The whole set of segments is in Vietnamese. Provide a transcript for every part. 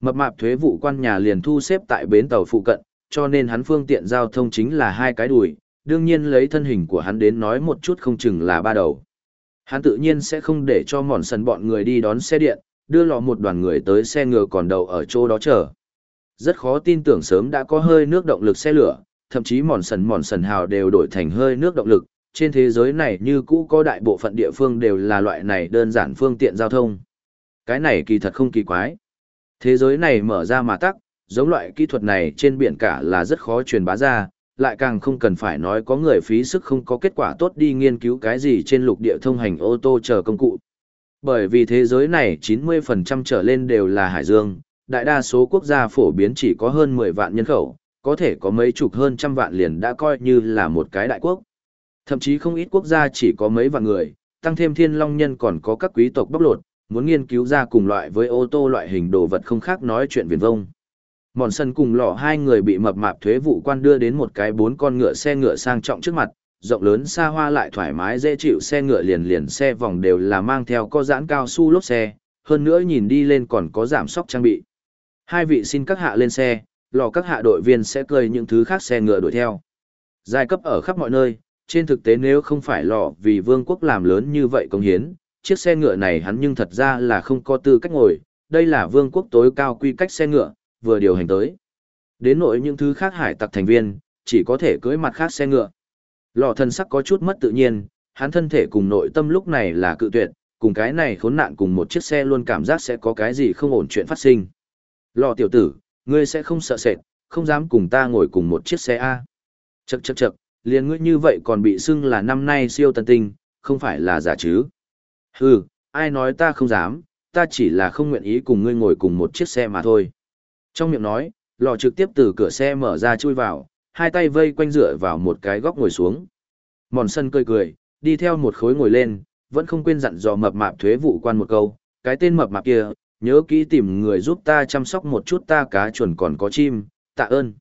Mập mạp thuế vụ quan nhà liền thu xếp tại bến tàu phụ cận, cho nên hắn phương tiện giao thông chính là hai cái đùi, đương nhiên lấy thân hình của hắn đến nói một chút không chừng là ba đầu. Hắn tự nhiên sẽ không để cho mòn sần bọn người đi đón xe điện, đưa lọ một đoàn người tới xe ngựa còn đầu ở chỗ đó chờ. Rất khó tin tưởng sớm đã có hơi nước động lực xe lửa, thậm chí mòn sần mòn sần hào đều đổi thành hơi nước động lực, trên thế giới này như cũ có đại bộ phận địa phương đều là loại này đơn giản phương tiện giao thông. Cái này kỳ thật không kỳ quái. Thế giới này mở ra mà tắc, giống loại kỹ thuật này trên biển cả là rất khó truyền bá ra, lại càng không cần phải nói có người phí sức không có kết quả tốt đi nghiên cứu cái gì trên lục địa thông hành ô tô chờ công cụ. Bởi vì thế giới này 90% trở lên đều là hải dương, đại đa số quốc gia phổ biến chỉ có hơn 10 vạn nhân khẩu, có thể có mấy chục hơn trăm vạn liền đã coi như là một cái đại quốc. Thậm chí không ít quốc gia chỉ có mấy vạn người, tăng thêm thiên long nhân còn có các quý tộc bóc lột, muốn nghiên cứu ra cùng loại với ô tô loại hình đồ vật không khác nói chuyện viền vông. Mòn sân cùng lọ hai người bị mập mạp thuế vụ quan đưa đến một cái bốn con ngựa xe ngựa sang trọng trước mặt, rộng lớn xa hoa lại thoải mái dễ chịu xe ngựa liền liền xe vòng đều là mang theo có giãn cao su lốp xe, hơn nữa nhìn đi lên còn có giảm sóc trang bị. Hai vị xin các hạ lên xe, lò các hạ đội viên sẽ cười những thứ khác xe ngựa đuổi theo. Giai cấp ở khắp mọi nơi, trên thực tế nếu không phải lò vì vương quốc làm lớn như vậy công hiến, chiếc xe ngựa này hắn nhưng thật ra là không có tư cách ngồi, đây là vương quốc tối cao quy cách xe ngựa, vừa điều hành tới. Đến nội những thứ khác hải tặc thành viên, chỉ có thể cưỡi mặt khác xe ngựa. Lò thân sắc có chút mất tự nhiên, hắn thân thể cùng nội tâm lúc này là cự tuyệt, cùng cái này khốn nạn cùng một chiếc xe luôn cảm giác sẽ có cái gì không ổn chuyện phát sinh. Lò tiểu tử, ngươi sẽ không sợ sệt, không dám cùng ta ngồi cùng một chiếc xe A. Chậc chậc chậc, liền ngươi như vậy còn bị xưng là năm nay siêu tân tinh, không phải là giả chứ. Hừ, ai nói ta không dám, ta chỉ là không nguyện ý cùng ngươi ngồi cùng một chiếc xe mà thôi. Trong miệng nói, lò trực tiếp từ cửa xe mở ra chui vào, hai tay vây quanh dựa vào một cái góc ngồi xuống. Mòn sân cười cười, đi theo một khối ngồi lên, vẫn không quên dặn dò mập mạp thuế vụ quan một câu, cái tên mập mạp kia, nhớ kỹ tìm người giúp ta chăm sóc một chút ta cá chuẩn còn có chim, tạ ơn.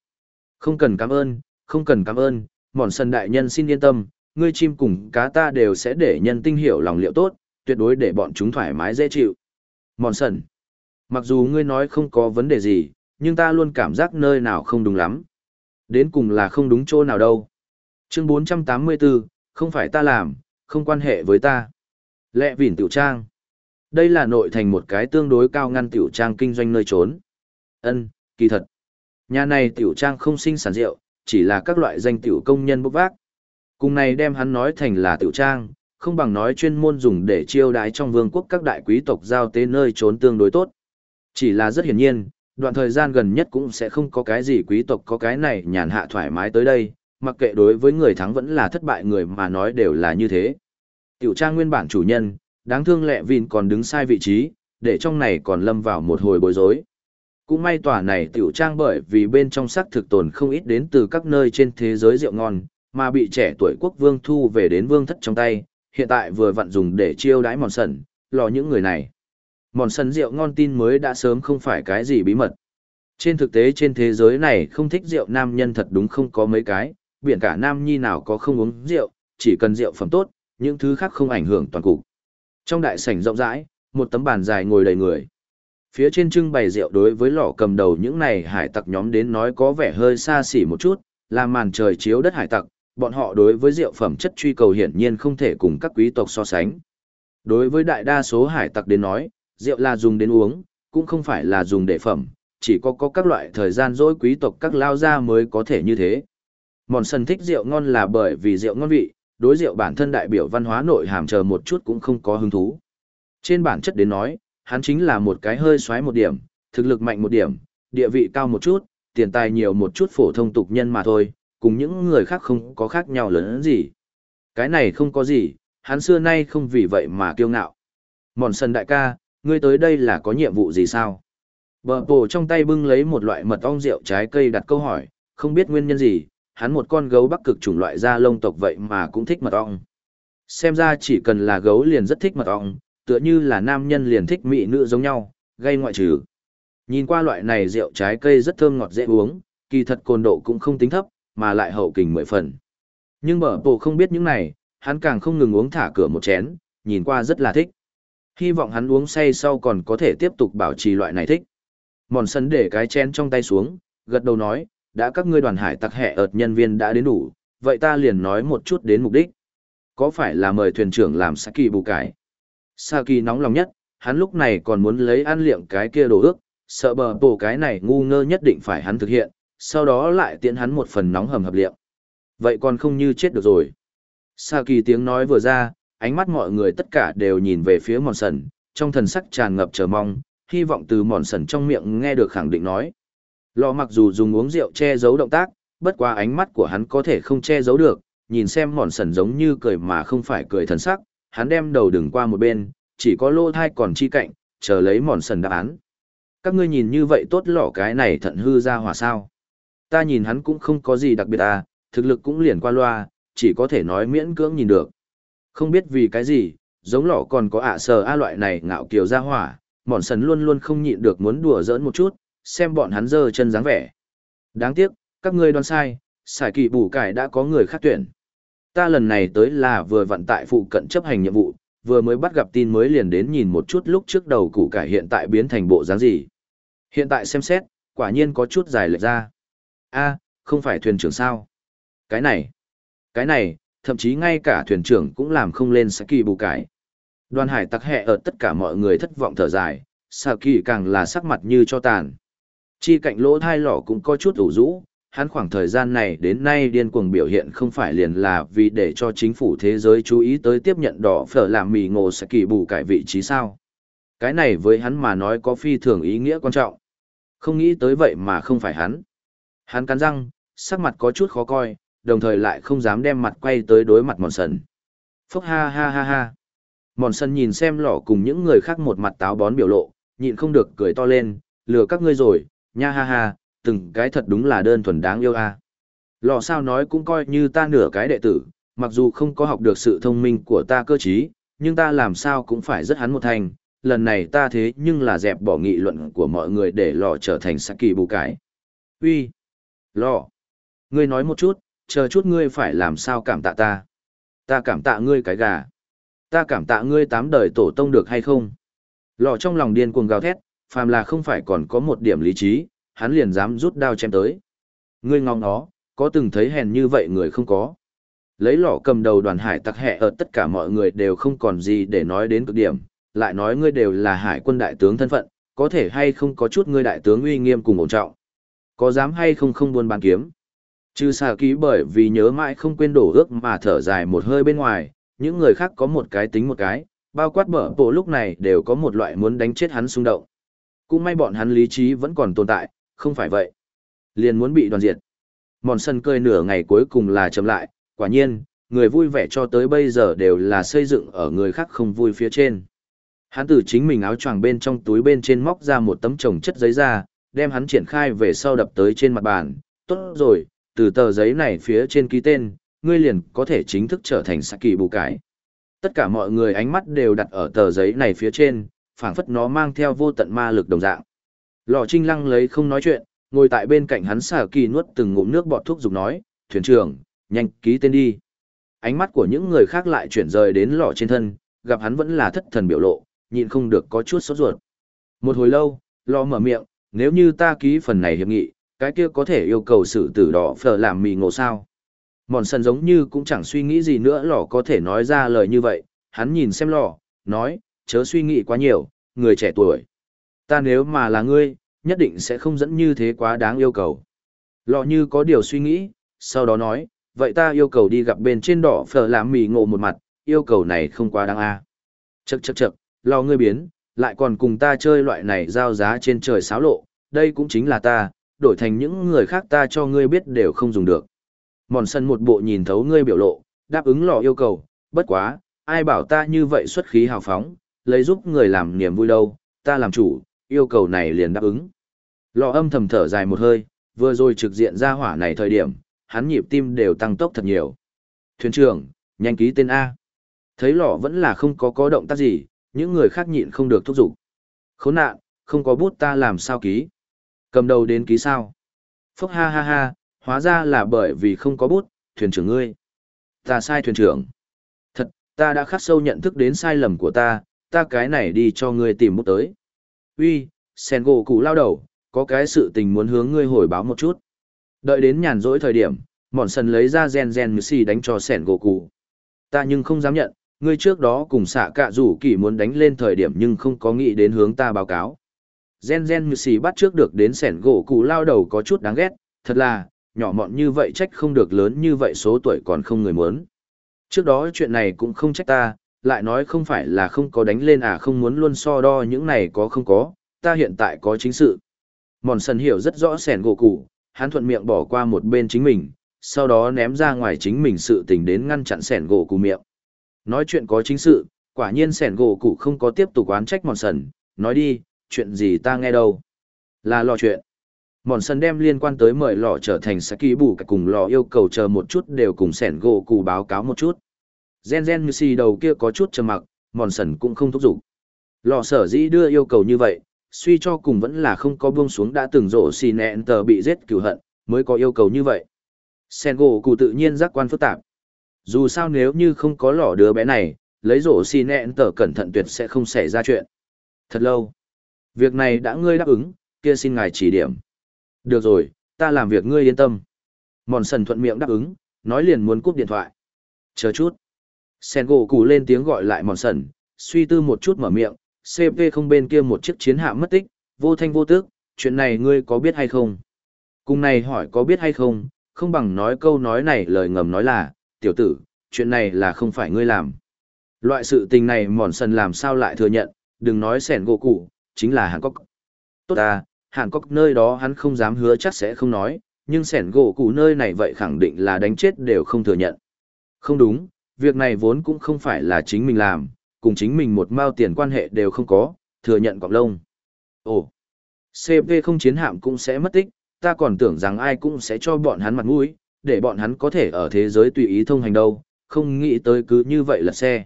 Không cần cảm ơn, không cần cảm ơn, mòn sân đại nhân xin yên tâm, ngươi chim cùng cá ta đều sẽ để nhân tinh hiểu lòng liệu tốt, tuyệt đối để bọn chúng thoải mái dễ chịu. Mòn sần, mặc dù ngươi nói không có vấn đề gì, nhưng ta luôn cảm giác nơi nào không đúng lắm. Đến cùng là không đúng chỗ nào đâu. Chương 484, không phải ta làm, không quan hệ với ta. Lệ vỉn tiểu trang. Đây là nội thành một cái tương đối cao ngăn tiểu trang kinh doanh nơi trốn. Ân, kỳ thật. Nhà này tiểu trang không sinh sản rượu, chỉ là các loại danh tiểu công nhân bốc vác. Cùng này đem hắn nói thành là tiểu trang, không bằng nói chuyên môn dùng để chiêu đái trong vương quốc các đại quý tộc giao tế nơi trốn tương đối tốt. Chỉ là rất hiển nhiên, đoạn thời gian gần nhất cũng sẽ không có cái gì quý tộc có cái này nhàn hạ thoải mái tới đây, mặc kệ đối với người thắng vẫn là thất bại người mà nói đều là như thế. Tiểu trang nguyên bản chủ nhân, đáng thương lẹ vìn còn đứng sai vị trí, để trong này còn lâm vào một hồi bối rối. Cũng may tòa này tiểu trang bởi vì bên trong sắc thực tồn không ít đến từ các nơi trên thế giới rượu ngon, mà bị trẻ tuổi quốc vương thu về đến vương thất trong tay, hiện tại vừa vặn dùng để chiêu đãi mòn sần, lò những người này. Mòn sần rượu ngon tin mới đã sớm không phải cái gì bí mật. Trên thực tế trên thế giới này không thích rượu nam nhân thật đúng không có mấy cái, biển cả nam nhi nào có không uống rượu, chỉ cần rượu phẩm tốt, những thứ khác không ảnh hưởng toàn cục. Trong đại sảnh rộng rãi, một tấm bàn dài ngồi đầy người. Phía trên trưng bày rượu đối với lò cầm đầu những này hải tặc nhóm đến nói có vẻ hơi xa xỉ một chút, là màn trời chiếu đất hải tặc, bọn họ đối với rượu phẩm chất truy cầu hiển nhiên không thể cùng các quý tộc so sánh. Đối với đại đa số hải tặc đến nói, rượu là dùng đến uống, cũng không phải là dùng để phẩm, chỉ có có các loại thời gian dối quý tộc các lao gia mới có thể như thế. Mòn sân thích rượu ngon là bởi vì rượu ngon vị, đối rượu bản thân đại biểu văn hóa nội hàm chờ một chút cũng không có hứng thú. Trên bản chất đến nói, hắn chính là một cái hơi xoáy một điểm, thực lực mạnh một điểm, địa vị cao một chút, tiền tài nhiều một chút phổ thông tục nhân mà thôi, cùng những người khác không có khác nhau lớn gì. Cái này không có gì, hắn xưa nay không vì vậy mà kiêu ngạo. Mòn sần đại ca, ngươi tới đây là có nhiệm vụ gì sao? Bờ bổ trong tay bưng lấy một loại mật ong rượu trái cây đặt câu hỏi, không biết nguyên nhân gì, hắn một con gấu bắc cực chủng loại da lông tộc vậy mà cũng thích mật ong. Xem ra chỉ cần là gấu liền rất thích mật ong, tựa như là nam nhân liền thích mỹ nữ giống nhau, gây ngoại trừ. Nhìn qua loại này rượu trái cây rất thơm ngọt dễ uống, kỳ thật cồn độ cũng không tính thấp, mà lại hậu kình mười phần. Nhưng bở bộ không biết những này, hắn càng không ngừng uống thả cửa một chén, nhìn qua rất là thích. Hy vọng hắn uống say sau còn có thể tiếp tục bảo trì loại này thích. Mòn sân để cái chén trong tay xuống, gật đầu nói, đã các ngươi đoàn hải tặc hẹ ợt nhân viên đã đến đủ, vậy ta liền nói một chút đến mục đích. Có phải là mời thuyền trưởng làm Saki bù cải? Saki nóng lòng nhất, hắn lúc này còn muốn lấy ăn liệm cái kia đồ ước, sợ bờ bổ cái này ngu ngơ nhất định phải hắn thực hiện, sau đó lại tiễn hắn một phần nóng hầm hập liệu Vậy còn không như chết được rồi. sa kỳ tiếng nói vừa ra, ánh mắt mọi người tất cả đều nhìn về phía mòn sần, trong thần sắc tràn ngập chờ mong, hy vọng từ mòn sần trong miệng nghe được khẳng định nói. Lò mặc dù dùng uống rượu che giấu động tác, bất qua ánh mắt của hắn có thể không che giấu được, nhìn xem mòn sần giống như cười mà không phải cười thần sắc, hắn đem đầu đừng qua một bên, chỉ có lô thai còn chi cạnh, chờ lấy mòn sần đáp án. Các ngươi nhìn như vậy tốt lỏ cái này thận hư ra hỏa sao. Ta nhìn hắn cũng không có gì đặc biệt à, thực lực cũng liền qua loa, chỉ có thể nói miễn cưỡng nhìn được. Không biết vì cái gì, giống lọ còn có ạ sờ a loại này ngạo kiều ra hỏa, mòn sần luôn luôn không nhịn được muốn đùa giỡn một chút, xem bọn hắn dơ chân dáng vẻ. Đáng tiếc, các ngươi đoán sai, xài kỳ bù cải đã có người khác tuyển. Ta lần này tới là vừa vận tại phụ cận chấp hành nhiệm vụ, vừa mới bắt gặp tin mới liền đến nhìn một chút lúc trước đầu củ cải hiện tại biến thành bộ dáng gì. Hiện tại xem xét, quả nhiên có chút dài lệch ra a không phải thuyền trưởng sao? Cái này, cái này, thậm chí ngay cả thuyền trưởng cũng làm không lên Saki bù cải. Đoàn hải tặc hẹ ở tất cả mọi người thất vọng thở dài, Saki càng là sắc mặt như cho tàn. Chi cạnh lỗ thai lỏ cũng có chút ủ rũ, hắn khoảng thời gian này đến nay điên cuồng biểu hiện không phải liền là vì để cho chính phủ thế giới chú ý tới tiếp nhận đỏ phở làm mì ngộ sẽ kỳ bù cải vị trí sao. Cái này với hắn mà nói có phi thường ý nghĩa quan trọng. Không nghĩ tới vậy mà không phải hắn. Hắn cắn răng, sắc mặt có chút khó coi, đồng thời lại không dám đem mặt quay tới đối mặt mòn sần. Phúc ha ha ha ha. Mòn sần nhìn xem lỏ cùng những người khác một mặt táo bón biểu lộ, nhịn không được cười to lên, lừa các ngươi rồi, nha ha ha, từng cái thật đúng là đơn thuần đáng yêu a. À. Lò sao nói cũng coi như ta nửa cái đệ tử, mặc dù không có học được sự thông minh của ta cơ trí, nhưng ta làm sao cũng phải rất hắn một thành, lần này ta thế nhưng là dẹp bỏ nghị luận của mọi người để lò trở thành Saki bù cái. Uy, Lò! Ngươi nói một chút, chờ chút ngươi phải làm sao cảm tạ ta. Ta cảm tạ ngươi cái gà. Ta cảm tạ ngươi tám đời tổ tông được hay không? Lò trong lòng điên cuồng gào thét, phàm là không phải còn có một điểm lý trí, hắn liền dám rút đao chém tới. Ngươi ngóng nó, có từng thấy hèn như vậy người không có. Lấy lọ cầm đầu đoàn hải tặc hẹ ở tất cả mọi người đều không còn gì để nói đến cực điểm, lại nói ngươi đều là hải quân đại tướng thân phận, có thể hay không có chút ngươi đại tướng uy nghiêm cùng ổn trọng. Có dám hay không không buôn bán kiếm. Trừ xà ký bởi vì nhớ mãi không quên đổ ước mà thở dài một hơi bên ngoài, những người khác có một cái tính một cái, bao quát bở bộ lúc này đều có một loại muốn đánh chết hắn xung động. Cũng may bọn hắn lý trí vẫn còn tồn tại, không phải vậy. Liền muốn bị đoàn diệt. Mòn sân cười nửa ngày cuối cùng là chậm lại, quả nhiên, người vui vẻ cho tới bây giờ đều là xây dựng ở người khác không vui phía trên. Hắn từ chính mình áo choàng bên trong túi bên trên móc ra một tấm chồng chất giấy ra, đem hắn triển khai về sau đập tới trên mặt bàn. Tốt rồi, từ tờ giấy này phía trên ký tên, ngươi liền có thể chính thức trở thành Saki bù cái. Tất cả mọi người ánh mắt đều đặt ở tờ giấy này phía trên, phảng phất nó mang theo vô tận ma lực đồng dạng. Lò trinh lăng lấy không nói chuyện, ngồi tại bên cạnh hắn xà kỳ nuốt từng ngụm nước bọt thuốc dục nói, thuyền trưởng, nhanh ký tên đi. Ánh mắt của những người khác lại chuyển rời đến lò trên thân, gặp hắn vẫn là thất thần biểu lộ, nhịn không được có chút sốt ruột. Một hồi lâu, lò mở miệng, nếu như ta ký phần này hiệp nghị, cái kia có thể yêu cầu sự tử đỏ phở làm mì ngộ sao. Mòn sần giống như cũng chẳng suy nghĩ gì nữa lò có thể nói ra lời như vậy, hắn nhìn xem lò, nói, chớ suy nghĩ quá nhiều, người trẻ tuổi. Ta nếu mà là ngươi, nhất định sẽ không dẫn như thế quá đáng yêu cầu. lò như có điều suy nghĩ, sau đó nói, vậy ta yêu cầu đi gặp bên trên đỏ phở làm mì ngộ một mặt, yêu cầu này không quá đáng a. À. Chậc chậc chậc, lo ngươi biến, lại còn cùng ta chơi loại này giao giá trên trời xáo lộ, đây cũng chính là ta, đổi thành những người khác ta cho ngươi biết đều không dùng được. Mòn sân một bộ nhìn thấu ngươi biểu lộ, đáp ứng lọ yêu cầu, bất quá, ai bảo ta như vậy xuất khí hào phóng, lấy giúp người làm niềm vui đâu, ta làm chủ, yêu cầu này liền đáp ứng. Lò âm thầm thở dài một hơi, vừa rồi trực diện ra hỏa này thời điểm, hắn nhịp tim đều tăng tốc thật nhiều. Thuyền trưởng, nhanh ký tên A. Thấy lò vẫn là không có có động tác gì, những người khác nhịn không được thúc giục. Khốn nạn, không có bút ta làm sao ký. Cầm đầu đến ký sao. Phúc ha ha ha, hóa ra là bởi vì không có bút, thuyền trưởng ngươi. Ta sai thuyền trưởng. Thật, ta đã khắc sâu nhận thức đến sai lầm của ta, ta cái này đi cho ngươi tìm bút tới uy sen gỗ cụ lao đầu có cái sự tình muốn hướng ngươi hồi báo một chút. Đợi đến nhàn rỗi thời điểm, mòn sần lấy ra gen gen như xì đánh cho sẻn gỗ cụ. Ta nhưng không dám nhận, ngươi trước đó cùng xạ cạ rủ kỳ muốn đánh lên thời điểm nhưng không có nghĩ đến hướng ta báo cáo. Gen gen như xì bắt trước được đến sẻn gỗ cụ lao đầu có chút đáng ghét, thật là, nhỏ mọn như vậy trách không được lớn như vậy số tuổi còn không người muốn. Trước đó chuyện này cũng không trách ta, lại nói không phải là không có đánh lên à không muốn luôn so đo những này có không có, ta hiện tại có chính sự. Mòn sần hiểu rất rõ sẻn gỗ cụ, hắn thuận miệng bỏ qua một bên chính mình, sau đó ném ra ngoài chính mình sự tình đến ngăn chặn sẻn gỗ cụ miệng. Nói chuyện có chính sự, quả nhiên sẻn gỗ cụ không có tiếp tục oán trách mòn sần, nói đi, chuyện gì ta nghe đâu. Là lo chuyện. Mòn sần đem liên quan tới mời lò trở thành saki bù cả cùng lò yêu cầu chờ một chút đều cùng sẻn gỗ cụ báo cáo một chút. Gen gen như xì đầu kia có chút trầm mặc, mòn sần cũng không thúc giục. Lò sở dĩ đưa yêu cầu như vậy, suy cho cùng vẫn là không có buông xuống đã từng rổ xì nẹn tờ bị giết cửu hận, mới có yêu cầu như vậy. Sen gỗ cụ tự nhiên giác quan phức tạp. Dù sao nếu như không có lỏ đứa bé này, lấy rổ xì nẹn tờ cẩn thận tuyệt sẽ không xảy ra chuyện. Thật lâu. Việc này đã ngươi đáp ứng, kia xin ngài chỉ điểm. Được rồi, ta làm việc ngươi yên tâm. Mòn sần thuận miệng đáp ứng, nói liền muốn cúp điện thoại. Chờ chút. Sen gỗ cù lên tiếng gọi lại mòn sần, suy tư một chút mở miệng, CP không bên kia một chiếc chiến hạm mất tích, vô thanh vô tước, chuyện này ngươi có biết hay không? Cùng này hỏi có biết hay không, không bằng nói câu nói này lời ngầm nói là, tiểu tử, chuyện này là không phải ngươi làm. Loại sự tình này mòn sần làm sao lại thừa nhận, đừng nói sẻn gỗ cụ, chính là Hàn Cốc. Tốt à, Hàn Cốc nơi đó hắn không dám hứa chắc sẽ không nói, nhưng sẻn gỗ cụ nơi này vậy khẳng định là đánh chết đều không thừa nhận. Không đúng, việc này vốn cũng không phải là chính mình làm, cùng chính mình một mao tiền quan hệ đều không có, thừa nhận cọng lông. Ồ, CP không chiến hạm cũng sẽ mất tích, ta còn tưởng rằng ai cũng sẽ cho bọn hắn mặt mũi, để bọn hắn có thể ở thế giới tùy ý thông hành đâu, không nghĩ tới cứ như vậy là xe.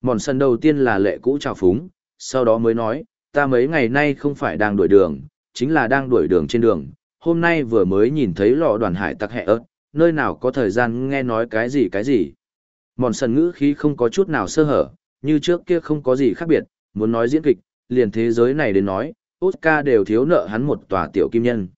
Mòn sân đầu tiên là lệ cũ trào phúng, sau đó mới nói, ta mấy ngày nay không phải đang đuổi đường, chính là đang đuổi đường trên đường, hôm nay vừa mới nhìn thấy lọ đoàn hải tặc hẹ ớt, nơi nào có thời gian nghe nói cái gì cái gì. Mòn sần ngữ khí không có chút nào sơ hở, như trước kia không có gì khác biệt, muốn nói diễn kịch, liền thế giới này đến nói, Oscar đều thiếu nợ hắn một tòa tiểu kim nhân.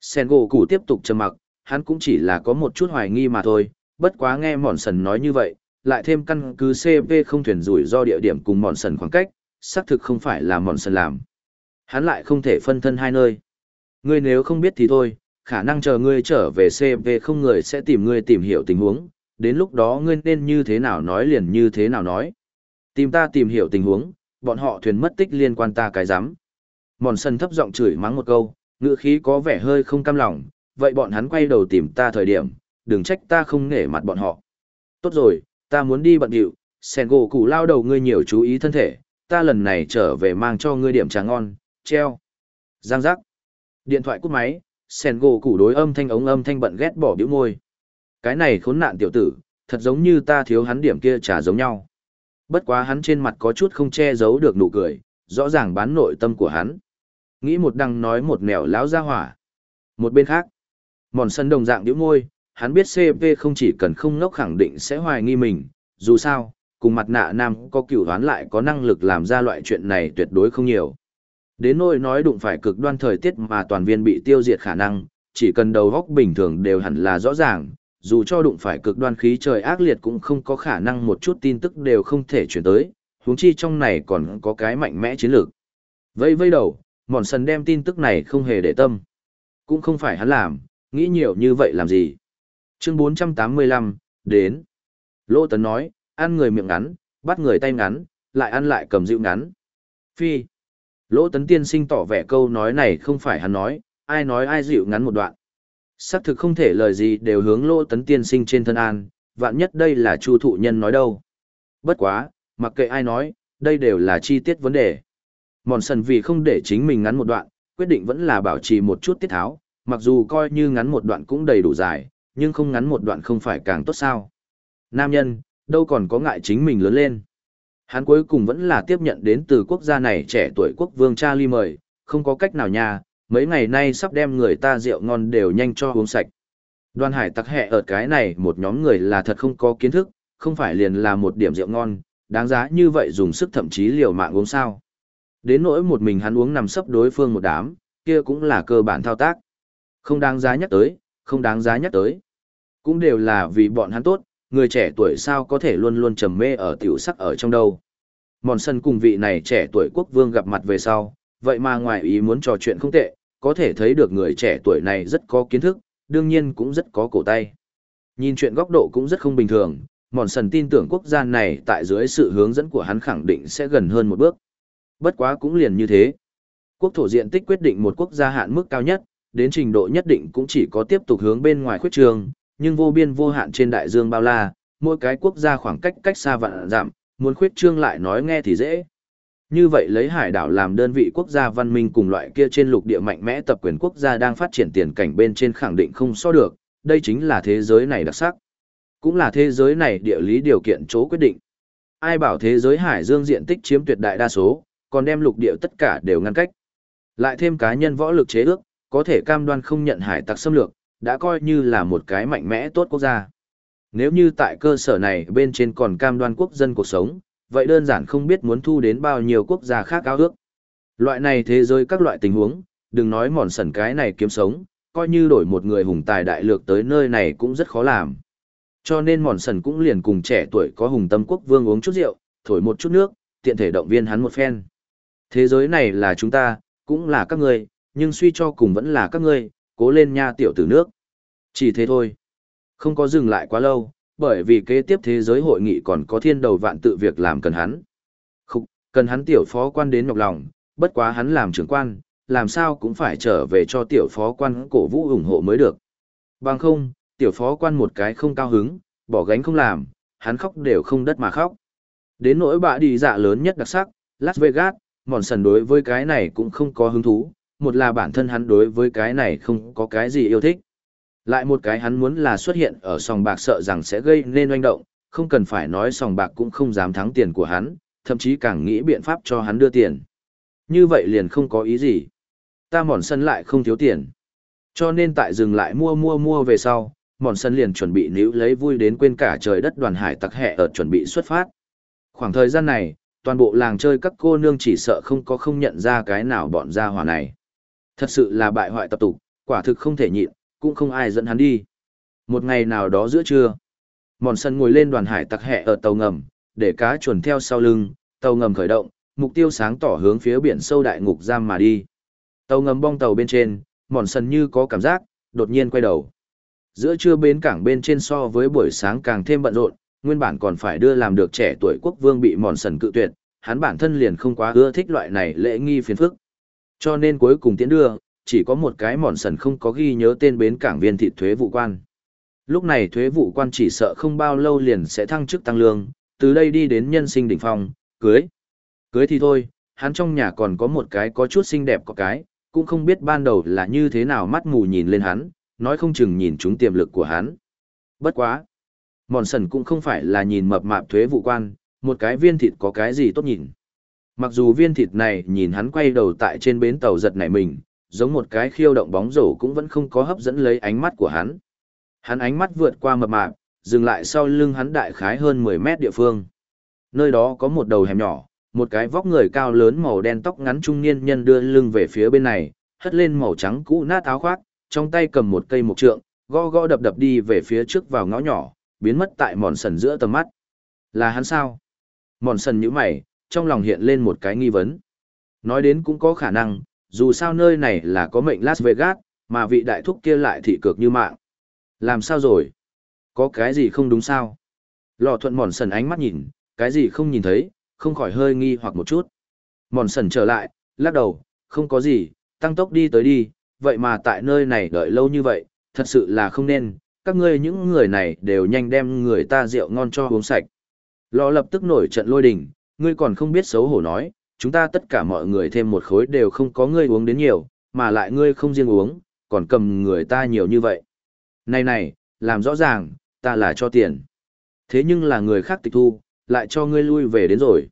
Sen gỗ củ tiếp tục trầm mặc, hắn cũng chỉ là có một chút hoài nghi mà thôi, bất quá nghe mòn sần nói như vậy, lại thêm căn cứ CP không thuyền rủi do địa điểm cùng mòn sần khoảng cách, xác thực không phải là mòn sần làm. Hắn lại không thể phân thân hai nơi. Ngươi nếu không biết thì thôi, khả năng chờ ngươi trở về CP không người sẽ tìm ngươi tìm hiểu tình huống, đến lúc đó ngươi nên như thế nào nói liền như thế nào nói. Tìm ta tìm hiểu tình huống, bọn họ thuyền mất tích liên quan ta cái giám. Mòn sân thấp giọng chửi mắng một câu, ngựa khí có vẻ hơi không cam lòng, vậy bọn hắn quay đầu tìm ta thời điểm, đừng trách ta không nể mặt bọn họ. Tốt rồi, ta muốn đi bận điệu, sen gỗ cụ lao đầu ngươi nhiều chú ý thân thể, ta lần này trở về mang cho ngươi điểm trà ngon, treo. Giang giác. Điện thoại cút máy, sen gỗ cụ đối âm thanh ống âm thanh bận ghét bỏ biểu môi. Cái này khốn nạn tiểu tử, thật giống như ta thiếu hắn điểm kia trà giống nhau. Bất quá hắn trên mặt có chút không che giấu được nụ cười, rõ ràng bán nội tâm của hắn. Nghĩ một đằng nói một nẻo láo ra hỏa. Một bên khác, mòn sân đồng dạng điếu môi, hắn biết CP không chỉ cần không ngốc khẳng định sẽ hoài nghi mình, dù sao, cùng mặt nạ nam có cựu đoán lại có năng lực làm ra loại chuyện này tuyệt đối không nhiều. Đến nỗi nói đụng phải cực đoan thời tiết mà toàn viên bị tiêu diệt khả năng, chỉ cần đầu góc bình thường đều hẳn là rõ ràng, dù cho đụng phải cực đoan khí trời ác liệt cũng không có khả năng một chút tin tức đều không thể chuyển tới, huống chi trong này còn có cái mạnh mẽ chiến lược. Vây vây đầu, mòn sần đem tin tức này không hề để tâm. Cũng không phải hắn làm, nghĩ nhiều như vậy làm gì. Chương 485, đến. Lô Tấn nói, ăn người miệng ngắn, bắt người tay ngắn, lại ăn lại cầm dịu ngắn. Phi. Lỗ Tấn tiên sinh tỏ vẻ câu nói này không phải hắn nói, ai nói ai dịu ngắn một đoạn. Xác thực không thể lời gì đều hướng lỗ tấn tiên sinh trên thân an, vạn nhất đây là chu thụ nhân nói đâu. Bất quá, mặc kệ ai nói, đây đều là chi tiết vấn đề. Mòn sần vì không để chính mình ngắn một đoạn, quyết định vẫn là bảo trì một chút tiết tháo, mặc dù coi như ngắn một đoạn cũng đầy đủ dài, nhưng không ngắn một đoạn không phải càng tốt sao. Nam nhân, đâu còn có ngại chính mình lớn lên. Hắn cuối cùng vẫn là tiếp nhận đến từ quốc gia này trẻ tuổi quốc vương Charlie mời, không có cách nào nha, mấy ngày nay sắp đem người ta rượu ngon đều nhanh cho uống sạch. Đoàn hải tặc hẹ ở cái này một nhóm người là thật không có kiến thức, không phải liền là một điểm rượu ngon, đáng giá như vậy dùng sức thậm chí liều mạng uống sao. Đến nỗi một mình hắn uống nằm sấp đối phương một đám, kia cũng là cơ bản thao tác. Không đáng giá nhắc tới, không đáng giá nhắc tới. Cũng đều là vì bọn hắn tốt, người trẻ tuổi sao có thể luôn luôn trầm mê ở tiểu sắc ở trong đâu. Mòn sân cùng vị này trẻ tuổi quốc vương gặp mặt về sau, vậy mà ngoài ý muốn trò chuyện không tệ, có thể thấy được người trẻ tuổi này rất có kiến thức, đương nhiên cũng rất có cổ tay. Nhìn chuyện góc độ cũng rất không bình thường, mòn sần tin tưởng quốc gia này tại dưới sự hướng dẫn của hắn khẳng định sẽ gần hơn một bước. Bất quá cũng liền như thế. Quốc thổ diện tích quyết định một quốc gia hạn mức cao nhất, đến trình độ nhất định cũng chỉ có tiếp tục hướng bên ngoài khuyết trường, nhưng vô biên vô hạn trên đại dương bao la, mỗi cái quốc gia khoảng cách cách xa vạn giảm, muốn khuyết trương lại nói nghe thì dễ. Như vậy lấy hải đảo làm đơn vị quốc gia văn minh cùng loại kia trên lục địa mạnh mẽ tập quyền quốc gia đang phát triển tiền cảnh bên trên khẳng định không so được, đây chính là thế giới này đặc sắc. Cũng là thế giới này địa lý điều kiện chỗ quyết định. Ai bảo thế giới hải dương diện tích chiếm tuyệt đại đa số, còn đem lục địa tất cả đều ngăn cách. Lại thêm cá nhân võ lực chế ước, có thể cam đoan không nhận hải tặc xâm lược, đã coi như là một cái mạnh mẽ tốt quốc gia. Nếu như tại cơ sở này bên trên còn cam đoan quốc dân cuộc sống, vậy đơn giản không biết muốn thu đến bao nhiêu quốc gia khác ao ước. Loại này thế giới các loại tình huống, đừng nói mòn sẩn cái này kiếm sống, coi như đổi một người hùng tài đại lược tới nơi này cũng rất khó làm. Cho nên mòn sẩn cũng liền cùng trẻ tuổi có hùng tâm quốc vương uống chút rượu, thổi một chút nước, tiện thể động viên hắn một phen. Thế giới này là chúng ta, cũng là các người nhưng suy cho cùng vẫn là các ngươi, cố lên nha tiểu tử nước. Chỉ thế thôi. Không có dừng lại quá lâu, bởi vì kế tiếp thế giới hội nghị còn có thiên đầu vạn tự việc làm cần hắn. Không, cần hắn tiểu phó quan đến nhọc lòng, bất quá hắn làm trưởng quan, làm sao cũng phải trở về cho tiểu phó quan cổ vũ ủng hộ mới được. Bằng không, tiểu phó quan một cái không cao hứng, bỏ gánh không làm, hắn khóc đều không đất mà khóc. Đến nỗi bạ đi dạ lớn nhất đặc sắc, Las Vegas, mòn sần đối với cái này cũng không có hứng thú, một là bản thân hắn đối với cái này không có cái gì yêu thích. Lại một cái hắn muốn là xuất hiện ở sòng bạc sợ rằng sẽ gây nên oanh động, không cần phải nói sòng bạc cũng không dám thắng tiền của hắn, thậm chí càng nghĩ biện pháp cho hắn đưa tiền. Như vậy liền không có ý gì. Ta mòn sân lại không thiếu tiền. Cho nên tại dừng lại mua mua mua về sau, mòn sân liền chuẩn bị níu lấy vui đến quên cả trời đất đoàn hải tặc hẹ ở chuẩn bị xuất phát. Khoảng thời gian này, toàn bộ làng chơi các cô nương chỉ sợ không có không nhận ra cái nào bọn gia hỏa này. Thật sự là bại hoại tập tục, quả thực không thể nhịn, cũng không ai dẫn hắn đi. Một ngày nào đó giữa trưa, mòn sân ngồi lên đoàn hải tặc hẹ ở tàu ngầm, để cá chuồn theo sau lưng, tàu ngầm khởi động, mục tiêu sáng tỏ hướng phía biển sâu đại ngục giam mà đi. Tàu ngầm bong tàu bên trên, mòn sân như có cảm giác, đột nhiên quay đầu. Giữa trưa bến cảng bên trên so với buổi sáng càng thêm bận rộn, nguyên bản còn phải đưa làm được trẻ tuổi quốc vương bị mòn sần cự tuyệt, hắn bản thân liền không quá ưa thích loại này lễ nghi phiền phức. Cho nên cuối cùng tiễn đưa, chỉ có một cái mòn sần không có ghi nhớ tên bến cảng viên thị thuế vụ quan. Lúc này thuế vụ quan chỉ sợ không bao lâu liền sẽ thăng chức tăng lương, từ đây đi đến nhân sinh đỉnh phong, cưới. Cưới thì thôi, hắn trong nhà còn có một cái có chút xinh đẹp có cái, cũng không biết ban đầu là như thế nào mắt mù nhìn lên hắn, nói không chừng nhìn chúng tiềm lực của hắn. Bất quá. Mòn sần cũng không phải là nhìn mập mạp thuế vụ quan, một cái viên thịt có cái gì tốt nhìn. Mặc dù viên thịt này nhìn hắn quay đầu tại trên bến tàu giật nảy mình, giống một cái khiêu động bóng rổ cũng vẫn không có hấp dẫn lấy ánh mắt của hắn. Hắn ánh mắt vượt qua mập mạp, dừng lại sau lưng hắn đại khái hơn 10 mét địa phương. Nơi đó có một đầu hẻm nhỏ, một cái vóc người cao lớn màu đen tóc ngắn trung niên nhân đưa lưng về phía bên này, hất lên màu trắng cũ nát áo khoác, trong tay cầm một cây mộc trượng, gõ gõ đập đập đi về phía trước vào ngõ nhỏ, biến mất tại mòn sần giữa tầm mắt. Là hắn sao? Mòn sần nhíu mày, trong lòng hiện lên một cái nghi vấn. Nói đến cũng có khả năng, dù sao nơi này là có mệnh Las Vegas, mà vị đại thúc kia lại thị cực như mạng. Làm sao rồi? Có cái gì không đúng sao? Lò thuận mòn sần ánh mắt nhìn, cái gì không nhìn thấy, không khỏi hơi nghi hoặc một chút. Mòn sần trở lại, lắc đầu, không có gì, tăng tốc đi tới đi, vậy mà tại nơi này đợi lâu như vậy, thật sự là không nên, các ngươi những người này đều nhanh đem người ta rượu ngon cho uống sạch. Lò lập tức nổi trận lôi đình, ngươi còn không biết xấu hổ nói, chúng ta tất cả mọi người thêm một khối đều không có ngươi uống đến nhiều, mà lại ngươi không riêng uống, còn cầm người ta nhiều như vậy. Này này, làm rõ ràng, ta là cho tiền. Thế nhưng là người khác tịch thu, lại cho ngươi lui về đến rồi.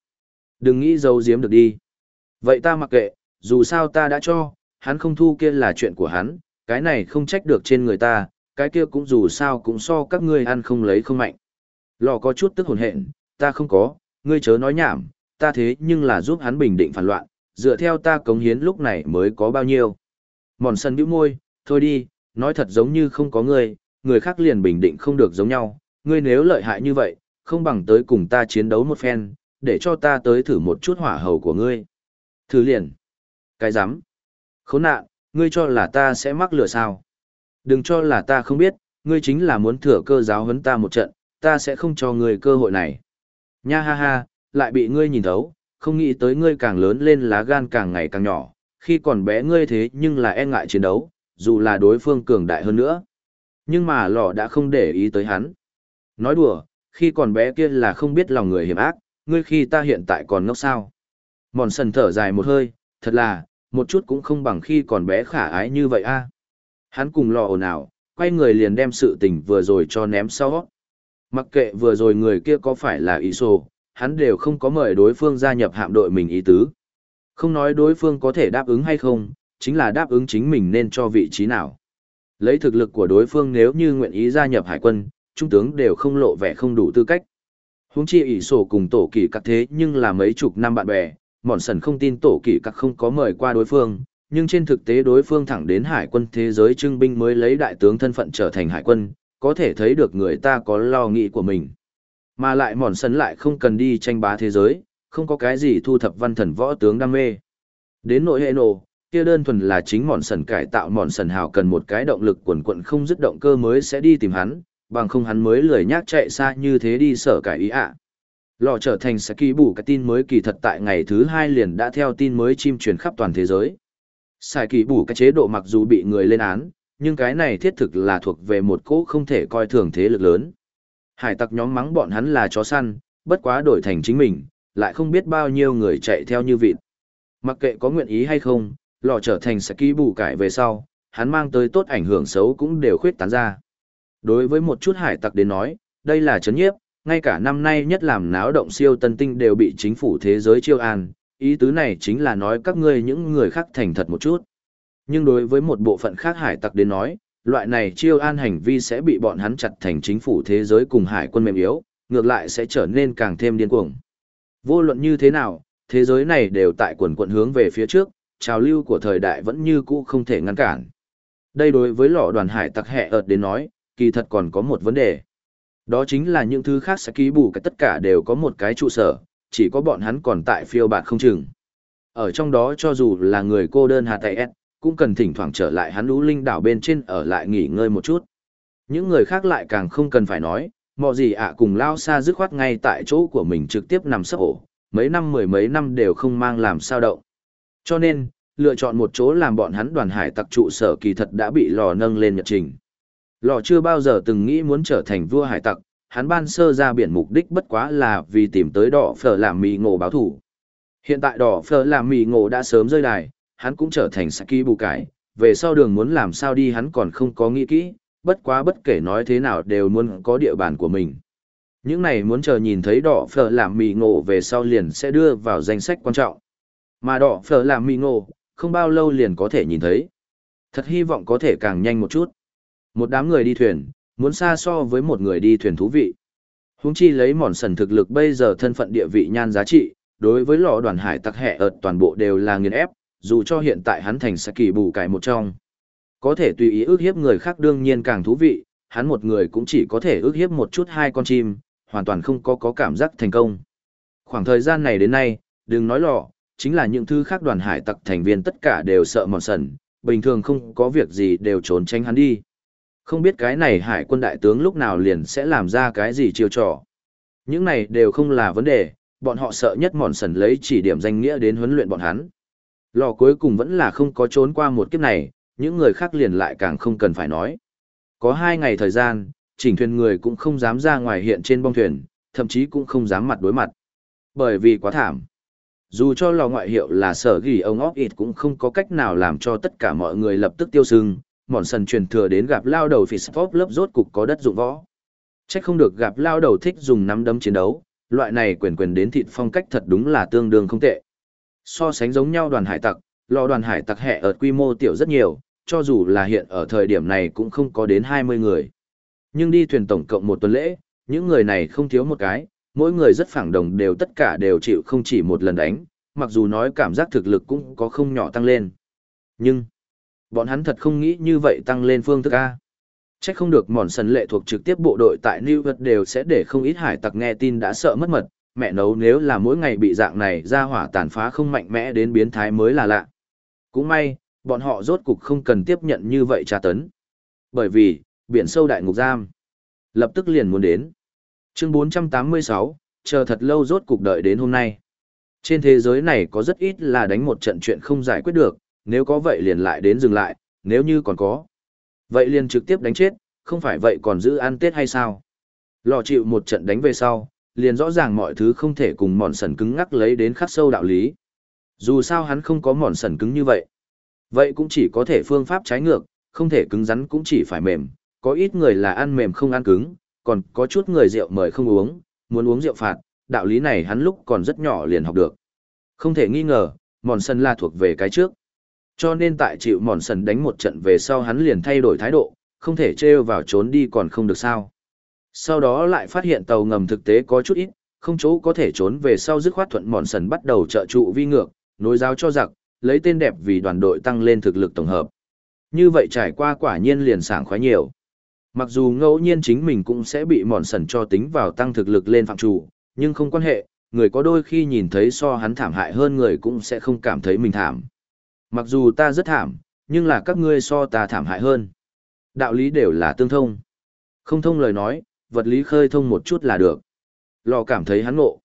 Đừng nghĩ giấu giếm được đi. Vậy ta mặc kệ, dù sao ta đã cho, hắn không thu kia là chuyện của hắn, cái này không trách được trên người ta, cái kia cũng dù sao cũng so các ngươi ăn không lấy không mạnh. Lò có chút tức hồn hện, ta không có, ngươi chớ nói nhảm, ta thế nhưng là giúp hắn bình định phản loạn, dựa theo ta cống hiến lúc này mới có bao nhiêu. Mòn sân bĩu môi, thôi đi, nói thật giống như không có ngươi, người khác liền bình định không được giống nhau, ngươi nếu lợi hại như vậy, không bằng tới cùng ta chiến đấu một phen, để cho ta tới thử một chút hỏa hầu của ngươi. Thử liền. Cái rắm Khốn nạn, ngươi cho là ta sẽ mắc lửa sao? Đừng cho là ta không biết, ngươi chính là muốn thừa cơ giáo huấn ta một trận, ta sẽ không cho ngươi cơ hội này. Nha ha ha, lại bị ngươi nhìn thấu, không nghĩ tới ngươi càng lớn lên lá gan càng ngày càng nhỏ, khi còn bé ngươi thế nhưng là e ngại chiến đấu, dù là đối phương cường đại hơn nữa. Nhưng mà lò đã không để ý tới hắn. Nói đùa, khi còn bé kia là không biết lòng người hiểm ác, ngươi khi ta hiện tại còn ngốc sao. Mòn sần thở dài một hơi, thật là, một chút cũng không bằng khi còn bé khả ái như vậy a. Hắn cùng lò ồn ào, quay người liền đem sự tình vừa rồi cho ném sau. Mặc kệ vừa rồi người kia có phải là ý sổ, hắn đều không có mời đối phương gia nhập hạm đội mình ý tứ. Không nói đối phương có thể đáp ứng hay không, chính là đáp ứng chính mình nên cho vị trí nào. Lấy thực lực của đối phương nếu như nguyện ý gia nhập hải quân, trung tướng đều không lộ vẻ không đủ tư cách. Húng chi ỷ sổ cùng tổ kỳ các thế nhưng là mấy chục năm bạn bè, mòn sần không tin tổ kỳ các không có mời qua đối phương, nhưng trên thực tế đối phương thẳng đến hải quân thế giới trưng binh mới lấy đại tướng thân phận trở thành hải quân, có thể thấy được người ta có lo nghĩ của mình. Mà lại mòn sân lại không cần đi tranh bá thế giới, không có cái gì thu thập văn thần võ tướng đam mê. Đến nội hệ nổ, kia đơn thuần là chính mòn sần cải tạo mòn sần hào cần một cái động lực quần quận không dứt động cơ mới sẽ đi tìm hắn, bằng không hắn mới lười nhác chạy xa như thế đi sở cải ý ạ. À. Lò trở thành sẽ kỳ bù cái tin mới kỳ thật tại ngày thứ hai liền đã theo tin mới chim truyền khắp toàn thế giới. Sai kỳ bù cái chế độ mặc dù bị người lên án, nhưng cái này thiết thực là thuộc về một cỗ không thể coi thường thế lực lớn. Hải tặc nhóm mắng bọn hắn là chó săn, bất quá đổi thành chính mình, lại không biết bao nhiêu người chạy theo như vịt. Mặc kệ có nguyện ý hay không, lò trở thành sẽ ký bù cải về sau, hắn mang tới tốt ảnh hưởng xấu cũng đều khuyết tán ra. Đối với một chút hải tặc đến nói, đây là chấn nhiếp, ngay cả năm nay nhất làm náo động siêu tân tinh đều bị chính phủ thế giới chiêu an, ý tứ này chính là nói các ngươi những người khác thành thật một chút. Nhưng đối với một bộ phận khác hải tặc đến nói, loại này chiêu an hành vi sẽ bị bọn hắn chặt thành chính phủ thế giới cùng hải quân mềm yếu, ngược lại sẽ trở nên càng thêm điên cuồng. Vô luận như thế nào, thế giới này đều tại quần quận hướng về phía trước, trào lưu của thời đại vẫn như cũ không thể ngăn cản. Đây đối với lọ đoàn hải tặc hẹ ợt đến nói, kỳ thật còn có một vấn đề. Đó chính là những thứ khác sẽ ký bù cái tất cả đều có một cái trụ sở, chỉ có bọn hắn còn tại phiêu bạt không chừng. Ở trong đó cho dù là người cô đơn hạ tại S, cũng cần thỉnh thoảng trở lại hắn lũ linh đảo bên trên ở lại nghỉ ngơi một chút. Những người khác lại càng không cần phải nói, mọi gì ạ cùng lao xa dứt khoát ngay tại chỗ của mình trực tiếp nằm sấp ổ, mấy năm mười mấy năm đều không mang làm sao động. Cho nên, lựa chọn một chỗ làm bọn hắn đoàn hải tặc trụ sở kỳ thật đã bị lò nâng lên nhật trình. Lò chưa bao giờ từng nghĩ muốn trở thành vua hải tặc, hắn ban sơ ra biển mục đích bất quá là vì tìm tới đỏ phở làm mì ngộ báo thủ. Hiện tại đỏ phở làm mì ngộ đã sớm rơi đài, hắn cũng trở thành Saki bù cải, về sau đường muốn làm sao đi hắn còn không có nghĩ kỹ, bất quá bất kể nói thế nào đều muốn có địa bàn của mình. Những này muốn chờ nhìn thấy đỏ phở làm mì ngộ về sau liền sẽ đưa vào danh sách quan trọng. Mà đỏ phở làm mì ngộ, không bao lâu liền có thể nhìn thấy. Thật hy vọng có thể càng nhanh một chút. Một đám người đi thuyền, muốn xa so với một người đi thuyền thú vị. Húng chi lấy mòn sần thực lực bây giờ thân phận địa vị nhan giá trị, đối với lò đoàn hải tặc hẹ ợt toàn bộ đều là nghiền ép, dù cho hiện tại hắn thành sẽ kỳ bù cải một trong. Có thể tùy ý ước hiếp người khác đương nhiên càng thú vị, hắn một người cũng chỉ có thể ước hiếp một chút hai con chim, hoàn toàn không có có cảm giác thành công. Khoảng thời gian này đến nay, đừng nói lọ, chính là những thứ khác đoàn hải tặc thành viên tất cả đều sợ mòn sần, bình thường không có việc gì đều trốn tránh hắn đi. Không biết cái này hải quân đại tướng lúc nào liền sẽ làm ra cái gì chiêu trò. Những này đều không là vấn đề, bọn họ sợ nhất mòn sần lấy chỉ điểm danh nghĩa đến huấn luyện bọn hắn. Lò cuối cùng vẫn là không có trốn qua một kiếp này, những người khác liền lại càng không cần phải nói. Có hai ngày thời gian, chỉnh thuyền người cũng không dám ra ngoài hiện trên bong thuyền, thậm chí cũng không dám mặt đối mặt. Bởi vì quá thảm. Dù cho lò ngoại hiệu là sở ghi ông óc ít cũng không có cách nào làm cho tất cả mọi người lập tức tiêu sưng, mòn sần truyền thừa đến gặp lao đầu phì sport lớp rốt cục có đất dụng võ. Chắc không được gặp lao đầu thích dùng nắm đấm chiến đấu, loại này quyền quyền đến thịt phong cách thật đúng là tương đương không tệ. So sánh giống nhau đoàn hải tặc, lò đoàn hải tặc hẹ ở quy mô tiểu rất nhiều, cho dù là hiện ở thời điểm này cũng không có đến 20 người. Nhưng đi thuyền tổng cộng một tuần lễ, những người này không thiếu một cái, mỗi người rất phản đồng đều tất cả đều chịu không chỉ một lần đánh, mặc dù nói cảm giác thực lực cũng có không nhỏ tăng lên. Nhưng, Bọn hắn thật không nghĩ như vậy tăng lên phương thức A. Chắc không được mòn sần lệ thuộc trực tiếp bộ đội tại New York đều sẽ để không ít hải tặc nghe tin đã sợ mất mật, mẹ nấu nếu là mỗi ngày bị dạng này ra hỏa tàn phá không mạnh mẽ đến biến thái mới là lạ. Cũng may, bọn họ rốt cục không cần tiếp nhận như vậy tra tấn. Bởi vì, biển sâu đại ngục giam, lập tức liền muốn đến. Chương 486, chờ thật lâu rốt cục đợi đến hôm nay. Trên thế giới này có rất ít là đánh một trận chuyện không giải quyết được, nếu có vậy liền lại đến dừng lại, nếu như còn có. Vậy liền trực tiếp đánh chết, không phải vậy còn giữ ăn tết hay sao? Lò chịu một trận đánh về sau, liền rõ ràng mọi thứ không thể cùng mòn sần cứng ngắc lấy đến khắc sâu đạo lý. Dù sao hắn không có mòn sần cứng như vậy. Vậy cũng chỉ có thể phương pháp trái ngược, không thể cứng rắn cũng chỉ phải mềm. Có ít người là ăn mềm không ăn cứng, còn có chút người rượu mời không uống, muốn uống rượu phạt, đạo lý này hắn lúc còn rất nhỏ liền học được. Không thể nghi ngờ, mòn sần là thuộc về cái trước. Cho nên tại chịu mòn sần đánh một trận về sau hắn liền thay đổi thái độ, không thể trêu vào trốn đi còn không được sao. Sau đó lại phát hiện tàu ngầm thực tế có chút ít, không chỗ có thể trốn về sau dứt khoát thuận mòn sần bắt đầu trợ trụ vi ngược, nối giáo cho giặc, lấy tên đẹp vì đoàn đội tăng lên thực lực tổng hợp. Như vậy trải qua quả nhiên liền sảng khoái nhiều. Mặc dù ngẫu nhiên chính mình cũng sẽ bị mòn sần cho tính vào tăng thực lực lên phạm chủ, nhưng không quan hệ, người có đôi khi nhìn thấy so hắn thảm hại hơn người cũng sẽ không cảm thấy mình thảm. Mặc dù ta rất thảm, nhưng là các ngươi so ta thảm hại hơn. Đạo lý đều là tương thông. Không thông lời nói, vật lý khơi thông một chút là được. Lò cảm thấy hắn ngộ.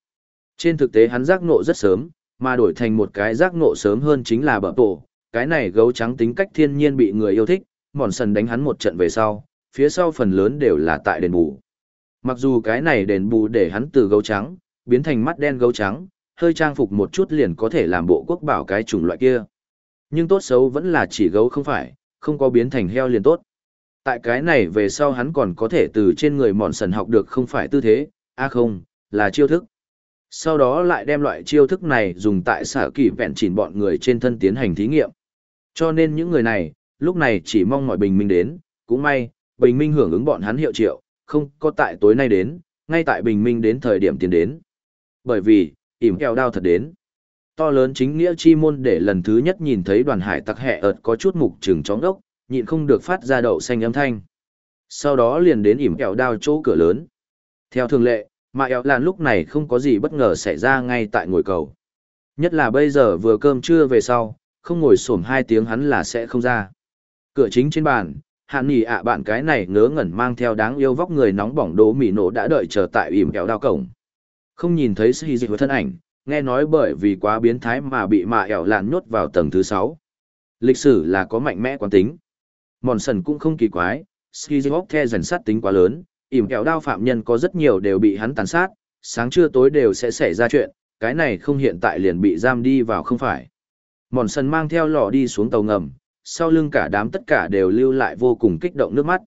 Trên thực tế hắn giác ngộ rất sớm, mà đổi thành một cái giác ngộ sớm hơn chính là bờ tổ. Cái này gấu trắng tính cách thiên nhiên bị người yêu thích, mòn sần đánh hắn một trận về sau, phía sau phần lớn đều là tại đền bù. Mặc dù cái này đền bù để hắn từ gấu trắng, biến thành mắt đen gấu trắng, hơi trang phục một chút liền có thể làm bộ quốc bảo cái chủng loại kia. Nhưng tốt xấu vẫn là chỉ gấu không phải, không có biến thành heo liền tốt. Tại cái này về sau hắn còn có thể từ trên người mòn sần học được không phải tư thế, a à không, là chiêu thức. Sau đó lại đem loại chiêu thức này dùng tại sở kỳ vẹn chỉnh bọn người trên thân tiến hành thí nghiệm. Cho nên những người này, lúc này chỉ mong mọi bình minh đến, cũng may, bình minh hưởng ứng bọn hắn hiệu triệu, không có tại tối nay đến, ngay tại bình minh đến thời điểm tiến đến. Bởi vì, ỉm kẹo đao thật đến. To lớn chính nghĩa chi môn để lần thứ nhất nhìn thấy đoàn hải tặc hẹ ợt có chút mục chừng chóng đốc, nhịn không được phát ra đậu xanh âm thanh. Sau đó liền đến ỉm kẹo đao chỗ cửa lớn. Theo thường lệ, mà eo làn lúc này không có gì bất ngờ xảy ra ngay tại ngồi cầu. Nhất là bây giờ vừa cơm trưa về sau, không ngồi xổm hai tiếng hắn là sẽ không ra. Cửa chính trên bàn, hạn nghỉ ạ bạn cái này ngớ ngẩn mang theo đáng yêu vóc người nóng bỏng đố mì nổ đã đợi chờ tại ỉm kẹo đao cổng. Không nhìn thấy sự dịch thân ảnh, nghe nói bởi vì quá biến thái mà bị mạ ẻo lạn nhốt vào tầng thứ sáu. Lịch sử là có mạnh mẽ quán tính. Mòn sần cũng không kỳ quái, Skizivok the dần sát tính quá lớn, ỉm kẹo đao phạm nhân có rất nhiều đều bị hắn tàn sát, sáng trưa tối đều sẽ xảy ra chuyện, cái này không hiện tại liền bị giam đi vào không phải. Mòn sần mang theo lò đi xuống tàu ngầm, sau lưng cả đám tất cả đều lưu lại vô cùng kích động nước mắt.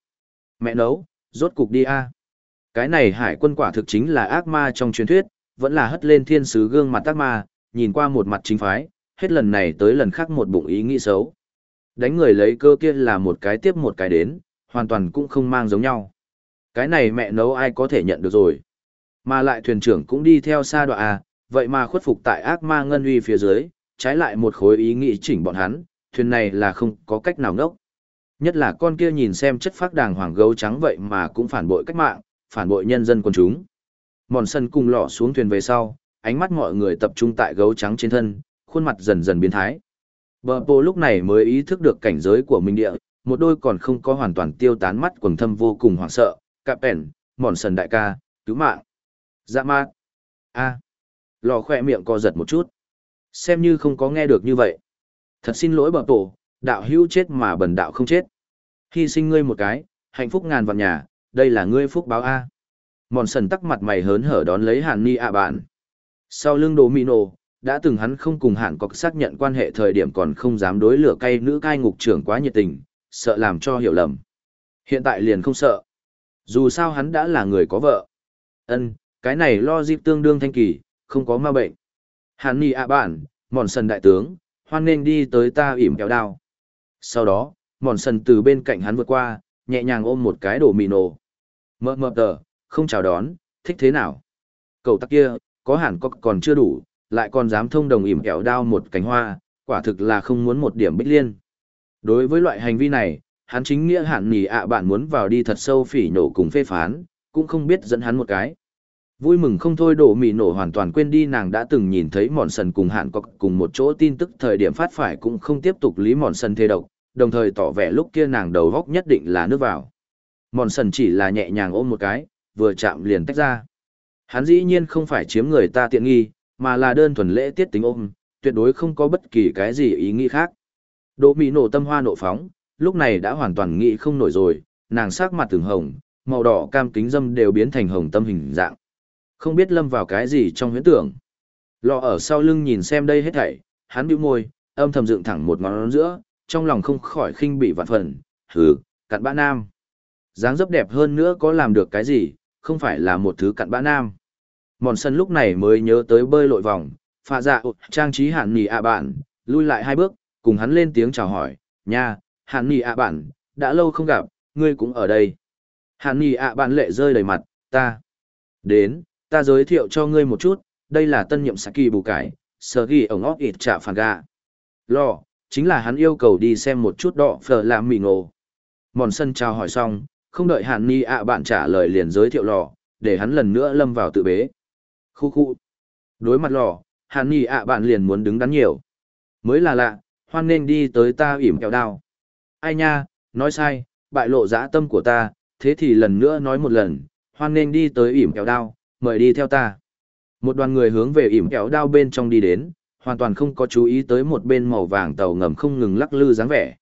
Mẹ nấu, rốt cục đi a. Cái này hải quân quả thực chính là ác ma trong truyền thuyết, vẫn là hất lên thiên sứ gương mặt ác ma, nhìn qua một mặt chính phái, hết lần này tới lần khác một bụng ý nghĩ xấu. Đánh người lấy cơ kia là một cái tiếp một cái đến, hoàn toàn cũng không mang giống nhau. Cái này mẹ nấu ai có thể nhận được rồi. Mà lại thuyền trưởng cũng đi theo xa đoạn à, vậy mà khuất phục tại ác ma ngân uy phía dưới, trái lại một khối ý nghĩ chỉnh bọn hắn, thuyền này là không có cách nào ngốc. Nhất là con kia nhìn xem chất phác đàng hoàng gấu trắng vậy mà cũng phản bội cách mạng, phản bội nhân dân quần chúng. Mòn sân cùng lọ xuống thuyền về sau, ánh mắt mọi người tập trung tại gấu trắng trên thân, khuôn mặt dần dần biến thái. Bờ bộ lúc này mới ý thức được cảnh giới của mình địa, một đôi còn không có hoàn toàn tiêu tán mắt quần thâm vô cùng hoảng sợ, cạp ẻn, mòn sần đại ca, cứu mạng. Dạ ma, a Lò khỏe miệng co giật một chút. Xem như không có nghe được như vậy. Thật xin lỗi bờ tổ, đạo hữu chết mà bần đạo không chết. Hy sinh ngươi một cái, hạnh phúc ngàn vạn nhà, đây là ngươi phúc báo A. Mòn sần tắc mặt mày hớn hở đón lấy hàn ni ạ bạn. Sau lưng đồ mì nổ, đã từng hắn không cùng hạn có xác nhận quan hệ thời điểm còn không dám đối lửa cay nữ cai ngục trưởng quá nhiệt tình, sợ làm cho hiểu lầm. Hiện tại liền không sợ. Dù sao hắn đã là người có vợ. Ân, cái này lo dịp tương đương thanh kỳ, không có ma bệnh. Hàn ni ạ bản mòn sần đại tướng, hoan nên đi tới ta ỉm kéo đao. Sau đó, mòn sần từ bên cạnh hắn vượt qua, nhẹ nhàng ôm một cái đổ mì nổ. Mơ mơ tờ, không chào đón, thích thế nào? Cậu tắc kia, có hẳn có còn chưa đủ, lại còn dám thông đồng ỉm kẹo đao một cánh hoa, quả thực là không muốn một điểm bích liên. Đối với loại hành vi này, hắn chính nghĩa hạn nỉ ạ bạn muốn vào đi thật sâu phỉ nổ cùng phê phán, cũng không biết dẫn hắn một cái. Vui mừng không thôi đổ mì nổ hoàn toàn quên đi nàng đã từng nhìn thấy mòn sần cùng hạn có cùng một chỗ tin tức thời điểm phát phải cũng không tiếp tục lý mòn sần thê độc, đồng thời tỏ vẻ lúc kia nàng đầu góc nhất định là nước vào. Mòn sần chỉ là nhẹ nhàng ôm một cái, vừa chạm liền tách ra. Hắn dĩ nhiên không phải chiếm người ta tiện nghi, mà là đơn thuần lễ tiết tính ôm, tuyệt đối không có bất kỳ cái gì ý nghĩ khác. Đỗ Mỹ nổ tâm hoa nộ phóng, lúc này đã hoàn toàn nghĩ không nổi rồi, nàng sắc mặt từng hồng, màu đỏ cam kính dâm đều biến thành hồng tâm hình dạng. Không biết lâm vào cái gì trong huyễn tưởng. Lọ ở sau lưng nhìn xem đây hết thảy, hắn bĩu môi, âm thầm dựng thẳng một ngón giữa, trong lòng không khỏi khinh bị vạn phần, hừ, cặn bã nam. dáng dấp đẹp hơn nữa có làm được cái gì, không phải là một thứ cặn bã nam. Mòn sân lúc này mới nhớ tới bơi lội vòng, pha dạ trang trí hạn nghỉ ạ bạn, lui lại hai bước, cùng hắn lên tiếng chào hỏi, nha, hạn nghỉ ạ bạn, đã lâu không gặp, ngươi cũng ở đây. Hạn nghỉ ạ bạn lệ rơi đầy mặt, ta. Đến, ta giới thiệu cho ngươi một chút, đây là tân nhiệm Saki bù cải, sở ghi ổng óc ịt trả phản gà. Lò, chính là hắn yêu cầu đi xem một chút đỏ phở làm mì ngộ. Mòn sân chào hỏi xong, không đợi hạn ni ạ bạn trả lời liền giới thiệu lò, để hắn lần nữa lâm vào tự bế. Khu khu. Đối mặt lò, hàn ni ạ bạn liền muốn đứng đắn nhiều. Mới là lạ, hoan nên đi tới ta ỉm kẹo đao. Ai nha, nói sai, bại lộ dã tâm của ta, thế thì lần nữa nói một lần, hoan nên đi tới ỉm kẹo đao, mời đi theo ta. Một đoàn người hướng về ỉm kẹo đao bên trong đi đến, hoàn toàn không có chú ý tới một bên màu vàng tàu ngầm không ngừng lắc lư dáng vẻ.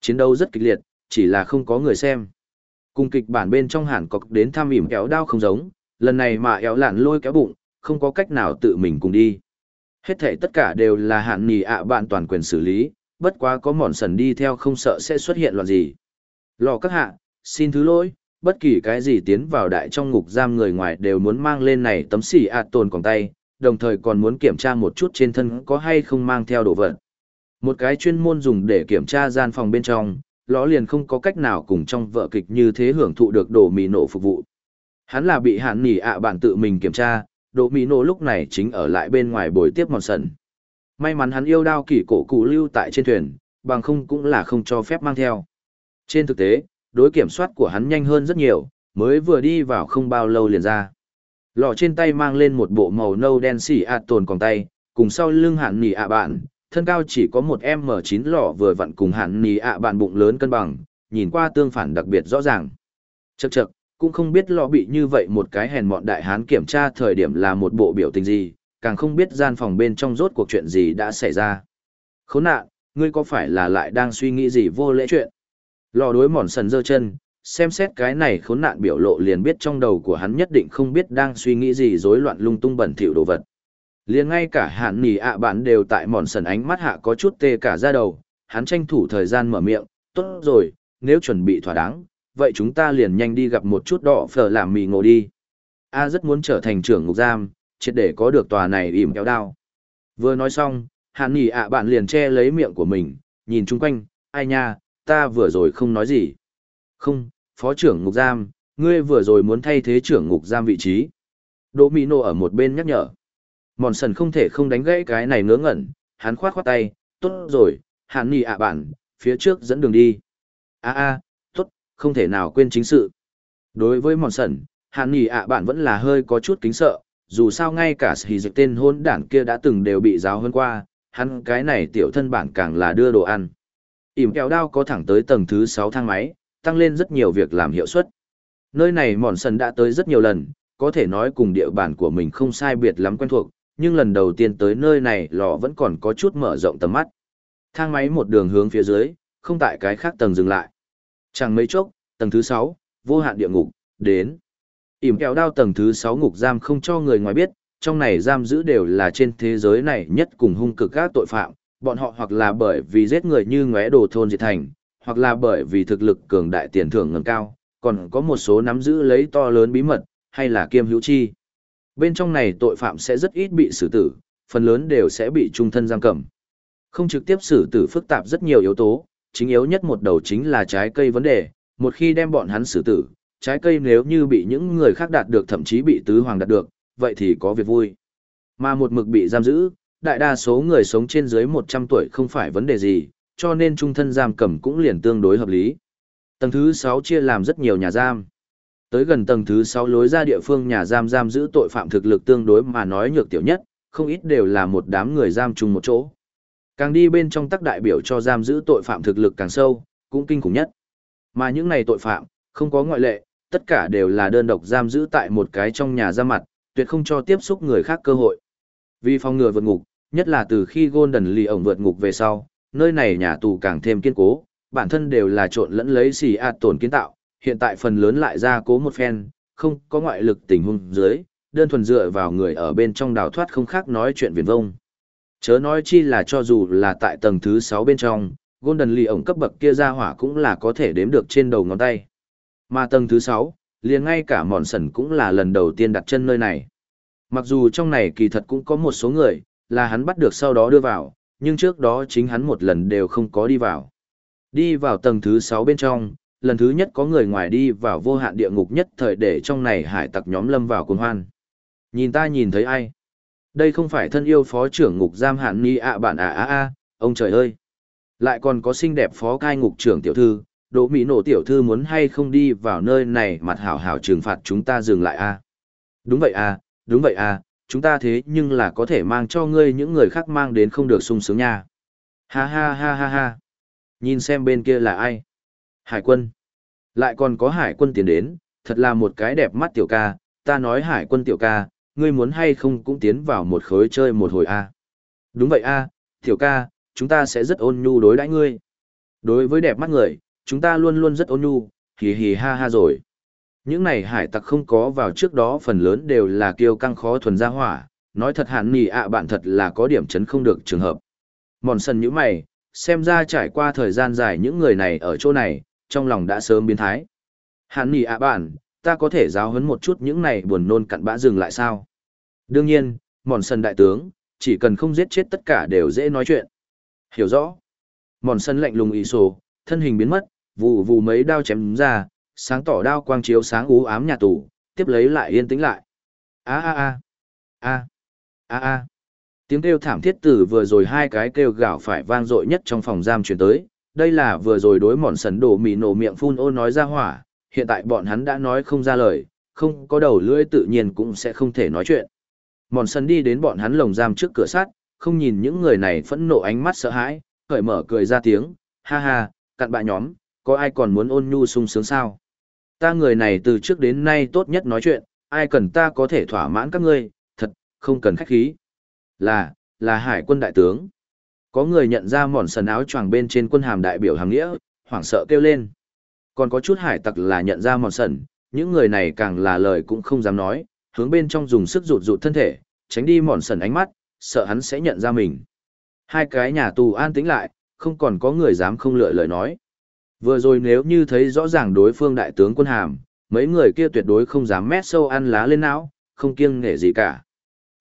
Chiến đấu rất kịch liệt, chỉ là không có người xem. Cùng kịch bản bên trong hẳn cọc đến thăm ỉm kéo đao không giống, lần này mà éo lạn lôi kéo bụng, không có cách nào tự mình cùng đi. Hết thể tất cả đều là hạn nì ạ bạn toàn quyền xử lý, bất quá có mòn sần đi theo không sợ sẽ xuất hiện loạn gì. Lò các hạ, xin thứ lỗi, bất kỳ cái gì tiến vào đại trong ngục giam người ngoài đều muốn mang lên này tấm xỉ ạ, tồn còn tay, đồng thời còn muốn kiểm tra một chút trên thân có hay không mang theo đồ vật. Một cái chuyên môn dùng để kiểm tra gian phòng bên trong, lõ liền không có cách nào cùng trong vợ kịch như thế hưởng thụ được đồ mì nổ phục vụ. Hắn là bị hạn nỉ ạ bạn tự mình kiểm tra, đồ mì nổ lúc này chính ở lại bên ngoài bồi tiếp mòn sần. May mắn hắn yêu đao kỷ cổ cụ lưu tại trên thuyền, bằng không cũng là không cho phép mang theo. Trên thực tế, đối kiểm soát của hắn nhanh hơn rất nhiều, mới vừa đi vào không bao lâu liền ra. Lọ trên tay mang lên một bộ màu nâu đen xỉ ạt tồn còn tay, cùng sau lưng hạn nỉ ạ bạn, thân cao chỉ có một m chín lọ vừa vặn cùng hạn nỉ ạ bạn bụng lớn cân bằng, nhìn qua tương phản đặc biệt rõ ràng. Chậc chậc, cũng không biết lọ bị như vậy một cái hèn mọn đại hán kiểm tra thời điểm là một bộ biểu tình gì, càng không biết gian phòng bên trong rốt cuộc chuyện gì đã xảy ra. Khốn nạn, ngươi có phải là lại đang suy nghĩ gì vô lễ chuyện? Lò đối mòn sần dơ chân, xem xét cái này khốn nạn biểu lộ liền biết trong đầu của hắn nhất định không biết đang suy nghĩ gì rối loạn lung tung bẩn thỉu đồ vật. Liền ngay cả hạn nỉ ạ bạn đều tại mòn sần ánh mắt hạ có chút tê cả ra đầu, hắn tranh thủ thời gian mở miệng, tốt rồi, nếu chuẩn bị thỏa đáng, vậy chúng ta liền nhanh đi gặp một chút đỏ phở làm mì ngộ đi. A rất muốn trở thành trưởng ngục giam, triệt để có được tòa này ìm kéo đao. Vừa nói xong, hàn nghỉ ạ bạn liền che lấy miệng của mình, nhìn chung quanh, ai nha, ta vừa rồi không nói gì. Không, phó trưởng ngục giam, ngươi vừa rồi muốn thay thế trưởng ngục giam vị trí. Đỗ Mỹ Nô ở một bên nhắc nhở. Mòn sần không thể không đánh gãy cái này ngớ ngẩn, hắn khoát khoát tay, tốt rồi, hàn nghỉ ạ bạn phía trước dẫn đường đi. a a không thể nào quên chính sự. Đối với mòn sẩn hạn nghỉ ạ bạn vẫn là hơi có chút kính sợ, dù sao ngay cả sĩ dịch tên hôn đảng kia đã từng đều bị giáo hơn qua, hắn cái này tiểu thân bản càng là đưa đồ ăn. ỉm kéo đao có thẳng tới tầng thứ sáu thang máy, tăng lên rất nhiều việc làm hiệu suất. Nơi này mòn sần đã tới rất nhiều lần, có thể nói cùng địa bàn của mình không sai biệt lắm quen thuộc, nhưng lần đầu tiên tới nơi này lò vẫn còn có chút mở rộng tầm mắt. Thang máy một đường hướng phía dưới, không tại cái khác tầng dừng lại. Chẳng mấy chốc, tầng thứ 6, vô hạn địa ngục, đến. ỉm kẹo đao tầng thứ 6 ngục giam không cho người ngoài biết, trong này giam giữ đều là trên thế giới này nhất cùng hung cực các tội phạm, bọn họ hoặc là bởi vì giết người như ngóe đồ thôn diệt thành, hoặc là bởi vì thực lực cường đại tiền thưởng ngầm cao, còn có một số nắm giữ lấy to lớn bí mật, hay là kiêm hữu chi. Bên trong này tội phạm sẽ rất ít bị xử tử, phần lớn đều sẽ bị trung thân giam cầm. Không trực tiếp xử tử phức tạp rất nhiều yếu tố, chính yếu nhất một đầu chính là trái cây vấn đề, một khi đem bọn hắn xử tử, trái cây nếu như bị những người khác đạt được thậm chí bị tứ hoàng đạt được, vậy thì có việc vui. Mà một mực bị giam giữ, đại đa số người sống trên dưới 100 tuổi không phải vấn đề gì, cho nên trung thân giam cầm cũng liền tương đối hợp lý. Tầng thứ 6 chia làm rất nhiều nhà giam. Tới gần tầng thứ 6 lối ra địa phương nhà giam giam giữ tội phạm thực lực tương đối mà nói nhược tiểu nhất, không ít đều là một đám người giam chung một chỗ. Càng đi bên trong tác đại biểu cho giam giữ tội phạm thực lực càng sâu, cũng kinh khủng nhất. Mà những này tội phạm, không có ngoại lệ, tất cả đều là đơn độc giam giữ tại một cái trong nhà ra mặt, tuyệt không cho tiếp xúc người khác cơ hội. Vì phòng ngừa vượt ngục, nhất là từ khi Golden Lee ổng vượt ngục về sau, nơi này nhà tù càng thêm kiên cố, bản thân đều là trộn lẫn lấy xì ạt tổn kiến tạo, hiện tại phần lớn lại ra cố một phen, không có ngoại lực tình huống dưới, đơn thuần dựa vào người ở bên trong đào thoát không khác nói chuyện viển vông. Chớ nói chi là cho dù là tại tầng thứ 6 bên trong, Golden Lee ổng cấp bậc kia ra hỏa cũng là có thể đếm được trên đầu ngón tay. Mà tầng thứ 6, liền ngay cả mòn sần cũng là lần đầu tiên đặt chân nơi này. Mặc dù trong này kỳ thật cũng có một số người, là hắn bắt được sau đó đưa vào, nhưng trước đó chính hắn một lần đều không có đi vào. Đi vào tầng thứ 6 bên trong, lần thứ nhất có người ngoài đi vào vô hạn địa ngục nhất thời để trong này hải tặc nhóm lâm vào cuồng hoan. Nhìn ta nhìn thấy ai? Đây không phải thân yêu phó trưởng ngục giam hạn ni ạ bạn à à à, ông trời ơi! Lại còn có xinh đẹp phó cai ngục trưởng tiểu thư, đỗ mỹ nổ tiểu thư muốn hay không đi vào nơi này mặt hảo hảo trừng phạt chúng ta dừng lại a à? Đúng vậy à, đúng vậy à, chúng ta thế nhưng là có thể mang cho ngươi những người khác mang đến không được sung sướng nha. Ha ha ha ha ha. Nhìn xem bên kia là ai? Hải quân. Lại còn có hải quân tiến đến, thật là một cái đẹp mắt tiểu ca, ta nói hải quân tiểu ca, ngươi muốn hay không cũng tiến vào một khối chơi một hồi a. Đúng vậy a, tiểu ca, chúng ta sẽ rất ôn nhu đối đãi ngươi. Đối với đẹp mắt người, chúng ta luôn luôn rất ôn nhu, hì hì ha ha rồi. Những này hải tặc không có vào trước đó phần lớn đều là kiêu căng khó thuần ra hỏa, nói thật hạn nì ạ bạn thật là có điểm chấn không được trường hợp. Mòn sần như mày, xem ra trải qua thời gian dài những người này ở chỗ này, trong lòng đã sớm biến thái. Hạn nì ạ bạn, ta có thể giáo huấn một chút những này buồn nôn cặn bã dừng lại sao? Đương nhiên, mòn sân đại tướng, chỉ cần không giết chết tất cả đều dễ nói chuyện. Hiểu rõ. Mòn sân lạnh lùng ý sổ, thân hình biến mất, vù vù mấy đao chém ra, sáng tỏ đao quang chiếu sáng ú ám nhà tù, tiếp lấy lại yên tĩnh lại. A a a. A. A a. Tiếng kêu thảm thiết tử vừa rồi hai cái kêu gạo phải vang dội nhất trong phòng giam truyền tới, đây là vừa rồi đối mòn sần đổ mì nổ miệng phun ô nói ra hỏa, hiện tại bọn hắn đã nói không ra lời, không có đầu lưỡi tự nhiên cũng sẽ không thể nói chuyện. Mòn sần đi đến bọn hắn lồng giam trước cửa sắt, không nhìn những người này phẫn nộ ánh mắt sợ hãi, cởi mở cười ra tiếng, ha ha, cặn bạ nhóm, có ai còn muốn ôn nhu sung sướng sao? Ta người này từ trước đến nay tốt nhất nói chuyện, ai cần ta có thể thỏa mãn các ngươi, thật, không cần khách khí. Là, là hải quân đại tướng. Có người nhận ra mòn sần áo choàng bên trên quân hàm đại biểu hàng nghĩa, hoảng sợ kêu lên. Còn có chút hải tặc là nhận ra mòn sần, những người này càng là lời cũng không dám nói, hướng bên trong dùng sức rụt rụt thân thể, tránh đi mòn sần ánh mắt, sợ hắn sẽ nhận ra mình. Hai cái nhà tù an tĩnh lại, không còn có người dám không lựa lời nói. Vừa rồi nếu như thấy rõ ràng đối phương đại tướng quân hàm, mấy người kia tuyệt đối không dám mét sâu ăn lá lên não, không kiêng nể gì cả.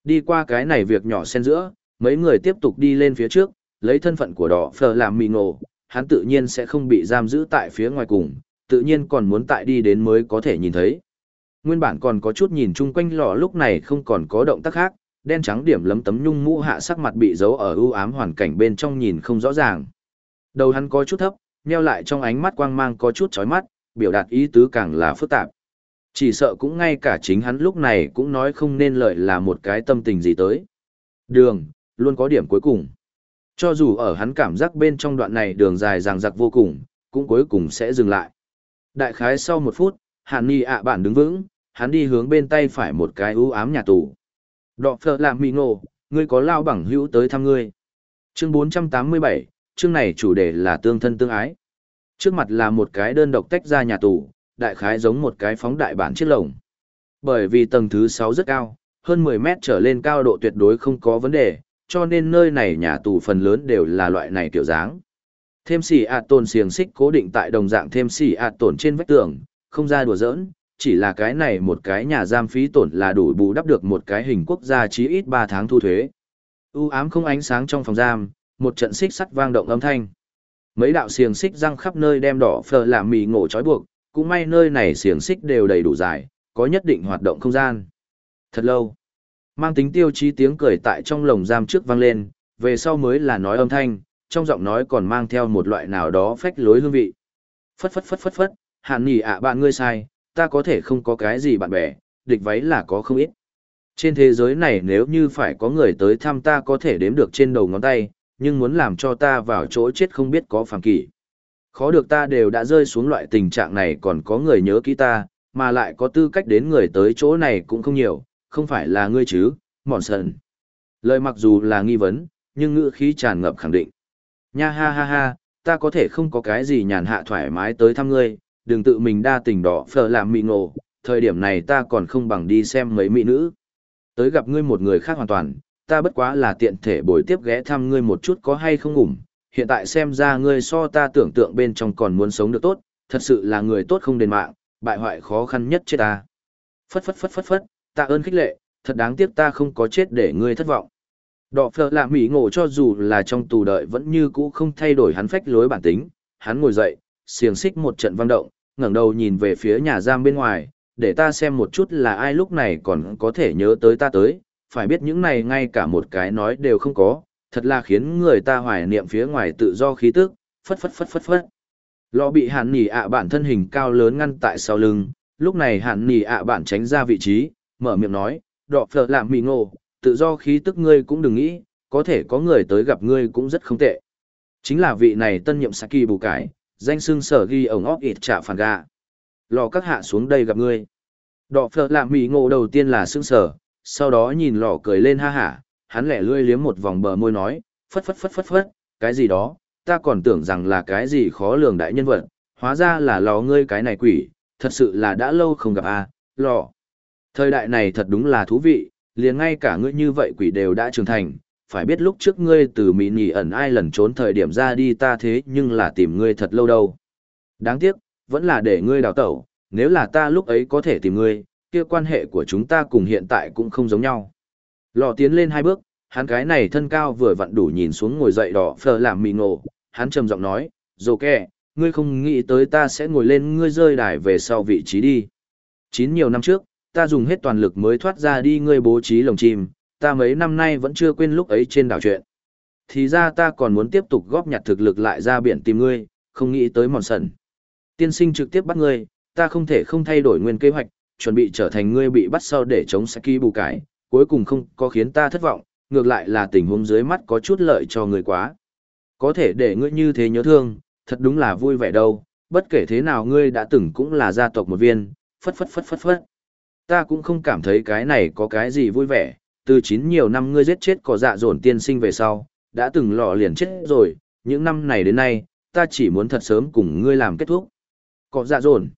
Đi qua cái này việc nhỏ xen giữa, mấy người tiếp tục đi lên phía trước, lấy thân phận của đỏ phờ làm mì ngộ, hắn tự nhiên sẽ không bị giam giữ tại phía ngoài cùng, tự nhiên còn muốn tại đi đến mới có thể nhìn thấy. Nguyên bản còn có chút nhìn chung quanh lò lúc này không còn có động tác khác, đen trắng điểm lấm tấm nhung mũ hạ sắc mặt bị giấu ở ưu ám hoàn cảnh bên trong nhìn không rõ ràng. Đầu hắn có chút thấp, nheo lại trong ánh mắt quang mang có chút chói mắt, biểu đạt ý tứ càng là phức tạp. Chỉ sợ cũng ngay cả chính hắn lúc này cũng nói không nên lợi là một cái tâm tình gì tới. Đường, luôn có điểm cuối cùng. Cho dù ở hắn cảm giác bên trong đoạn này đường dài ràng giặc vô cùng, cũng cuối cùng sẽ dừng lại. Đại khái sau một phút, Hàn Ni ạ bạn đứng vững, hắn đi hướng bên tay phải một cái ưu ám nhà tù. Đọ phở làm mì ngộ, ngươi có lao bằng hữu tới thăm ngươi. Chương 487, chương này chủ đề là tương thân tương ái. Trước mặt là một cái đơn độc tách ra nhà tù, đại khái giống một cái phóng đại bản chiếc lồng. Bởi vì tầng thứ 6 rất cao, hơn 10 mét trở lên cao độ tuyệt đối không có vấn đề, cho nên nơi này nhà tù phần lớn đều là loại này kiểu dáng. Thêm xỉ ạt tồn xiềng xích cố định tại đồng dạng thêm xỉ ạt tồn trên vách tường, không ra đùa giỡn, chỉ là cái này một cái nhà giam phí tổn là đủ bù đắp được một cái hình quốc gia chí ít 3 tháng thu thuế. U ám không ánh sáng trong phòng giam, một trận xích sắt vang động âm thanh. Mấy đạo xiềng xích răng khắp nơi đem đỏ phờ làm mì ngộ trói buộc, cũng may nơi này xiềng xích đều đầy đủ dài, có nhất định hoạt động không gian. Thật lâu, mang tính tiêu chí tiếng cười tại trong lồng giam trước vang lên, về sau mới là nói âm thanh, trong giọng nói còn mang theo một loại nào đó phách lối hương vị. Phất phất phất phất phất, hàn nhỉ ạ bạn ngươi sai, ta có thể không có cái gì bạn bè, địch váy là có không ít. Trên thế giới này nếu như phải có người tới thăm ta có thể đếm được trên đầu ngón tay, nhưng muốn làm cho ta vào chỗ chết không biết có phàm kỷ. Khó được ta đều đã rơi xuống loại tình trạng này còn có người nhớ kỹ ta, mà lại có tư cách đến người tới chỗ này cũng không nhiều, không phải là ngươi chứ, mòn sần. Lời mặc dù là nghi vấn, nhưng ngữ khí tràn ngập khẳng định. Nha ha ha ha, ta có thể không có cái gì nhàn hạ thoải mái tới thăm ngươi, đừng tự mình đa tình đỏ phở làm mị ngộ, thời điểm này ta còn không bằng đi xem mấy mỹ nữ. Tới gặp ngươi một người khác hoàn toàn, ta bất quá là tiện thể bồi tiếp ghé thăm ngươi một chút có hay không ngủm, hiện tại xem ra ngươi so ta tưởng tượng bên trong còn muốn sống được tốt, thật sự là người tốt không đền mạng, bại hoại khó khăn nhất chết ta. Phất phất phất phất phất, ta ơn khích lệ, thật đáng tiếc ta không có chết để ngươi thất vọng. Đọ phở là mỹ ngộ cho dù là trong tù đợi vẫn như cũ không thay đổi hắn phách lối bản tính, hắn ngồi dậy, xiềng xích một trận vang động, ngẩng đầu nhìn về phía nhà giam bên ngoài, để ta xem một chút là ai lúc này còn có thể nhớ tới ta tới, phải biết những này ngay cả một cái nói đều không có, thật là khiến người ta hoài niệm phía ngoài tự do khí tức, phất phất phất phất phất. Lò bị hạn nỉ ạ bản thân hình cao lớn ngăn tại sau lưng, lúc này hạn nỉ ạ bản tránh ra vị trí, mở miệng nói, đọ phở làm mì ngộ, tự do khí tức ngươi cũng đừng nghĩ, có thể có người tới gặp ngươi cũng rất không tệ. Chính là vị này tân nhiệm Saki bù cải, danh xưng sở ghi ổng óc ịt trả phản gà. Lò các hạ xuống đây gặp ngươi. Đọ phở lạ mì ngộ đầu tiên là xưng sở, sau đó nhìn lò cười lên ha hả, hắn lẻ lươi liếm một vòng bờ môi nói, phất phất phất phất phất, cái gì đó, ta còn tưởng rằng là cái gì khó lường đại nhân vật, hóa ra là lò ngươi cái này quỷ, thật sự là đã lâu không gặp a, à, lò. Thời đại này thật đúng là thú vị, liền ngay cả ngươi như vậy quỷ đều đã trưởng thành, phải biết lúc trước ngươi từ mỹ nỉ ẩn ai lần trốn thời điểm ra đi ta thế nhưng là tìm ngươi thật lâu đâu. Đáng tiếc, vẫn là để ngươi đào tẩu, nếu là ta lúc ấy có thể tìm ngươi, kia quan hệ của chúng ta cùng hiện tại cũng không giống nhau. Lò tiến lên hai bước, hắn cái này thân cao vừa vặn đủ nhìn xuống ngồi dậy đỏ phờ làm mì ngộ, hắn trầm giọng nói, dồ kẹ, ngươi không nghĩ tới ta sẽ ngồi lên ngươi rơi đài về sau vị trí đi. Chín nhiều năm trước, ta dùng hết toàn lực mới thoát ra đi ngươi bố trí lồng chim, ta mấy năm nay vẫn chưa quên lúc ấy trên đảo chuyện. Thì ra ta còn muốn tiếp tục góp nhặt thực lực lại ra biển tìm ngươi, không nghĩ tới mòn sần. Tiên sinh trực tiếp bắt ngươi, ta không thể không thay đổi nguyên kế hoạch, chuẩn bị trở thành ngươi bị bắt sau để chống Saki bù cải, cuối cùng không có khiến ta thất vọng, ngược lại là tình huống dưới mắt có chút lợi cho ngươi quá. Có thể để ngươi như thế nhớ thương, thật đúng là vui vẻ đâu, bất kể thế nào ngươi đã từng cũng là gia tộc một viên, phất phất phất phất phất. Ta cũng không cảm thấy cái này có cái gì vui vẻ, từ chín nhiều năm ngươi giết chết có dạ dồn tiên sinh về sau, đã từng lọ liền chết rồi, những năm này đến nay, ta chỉ muốn thật sớm cùng ngươi làm kết thúc. Có dạ dồn.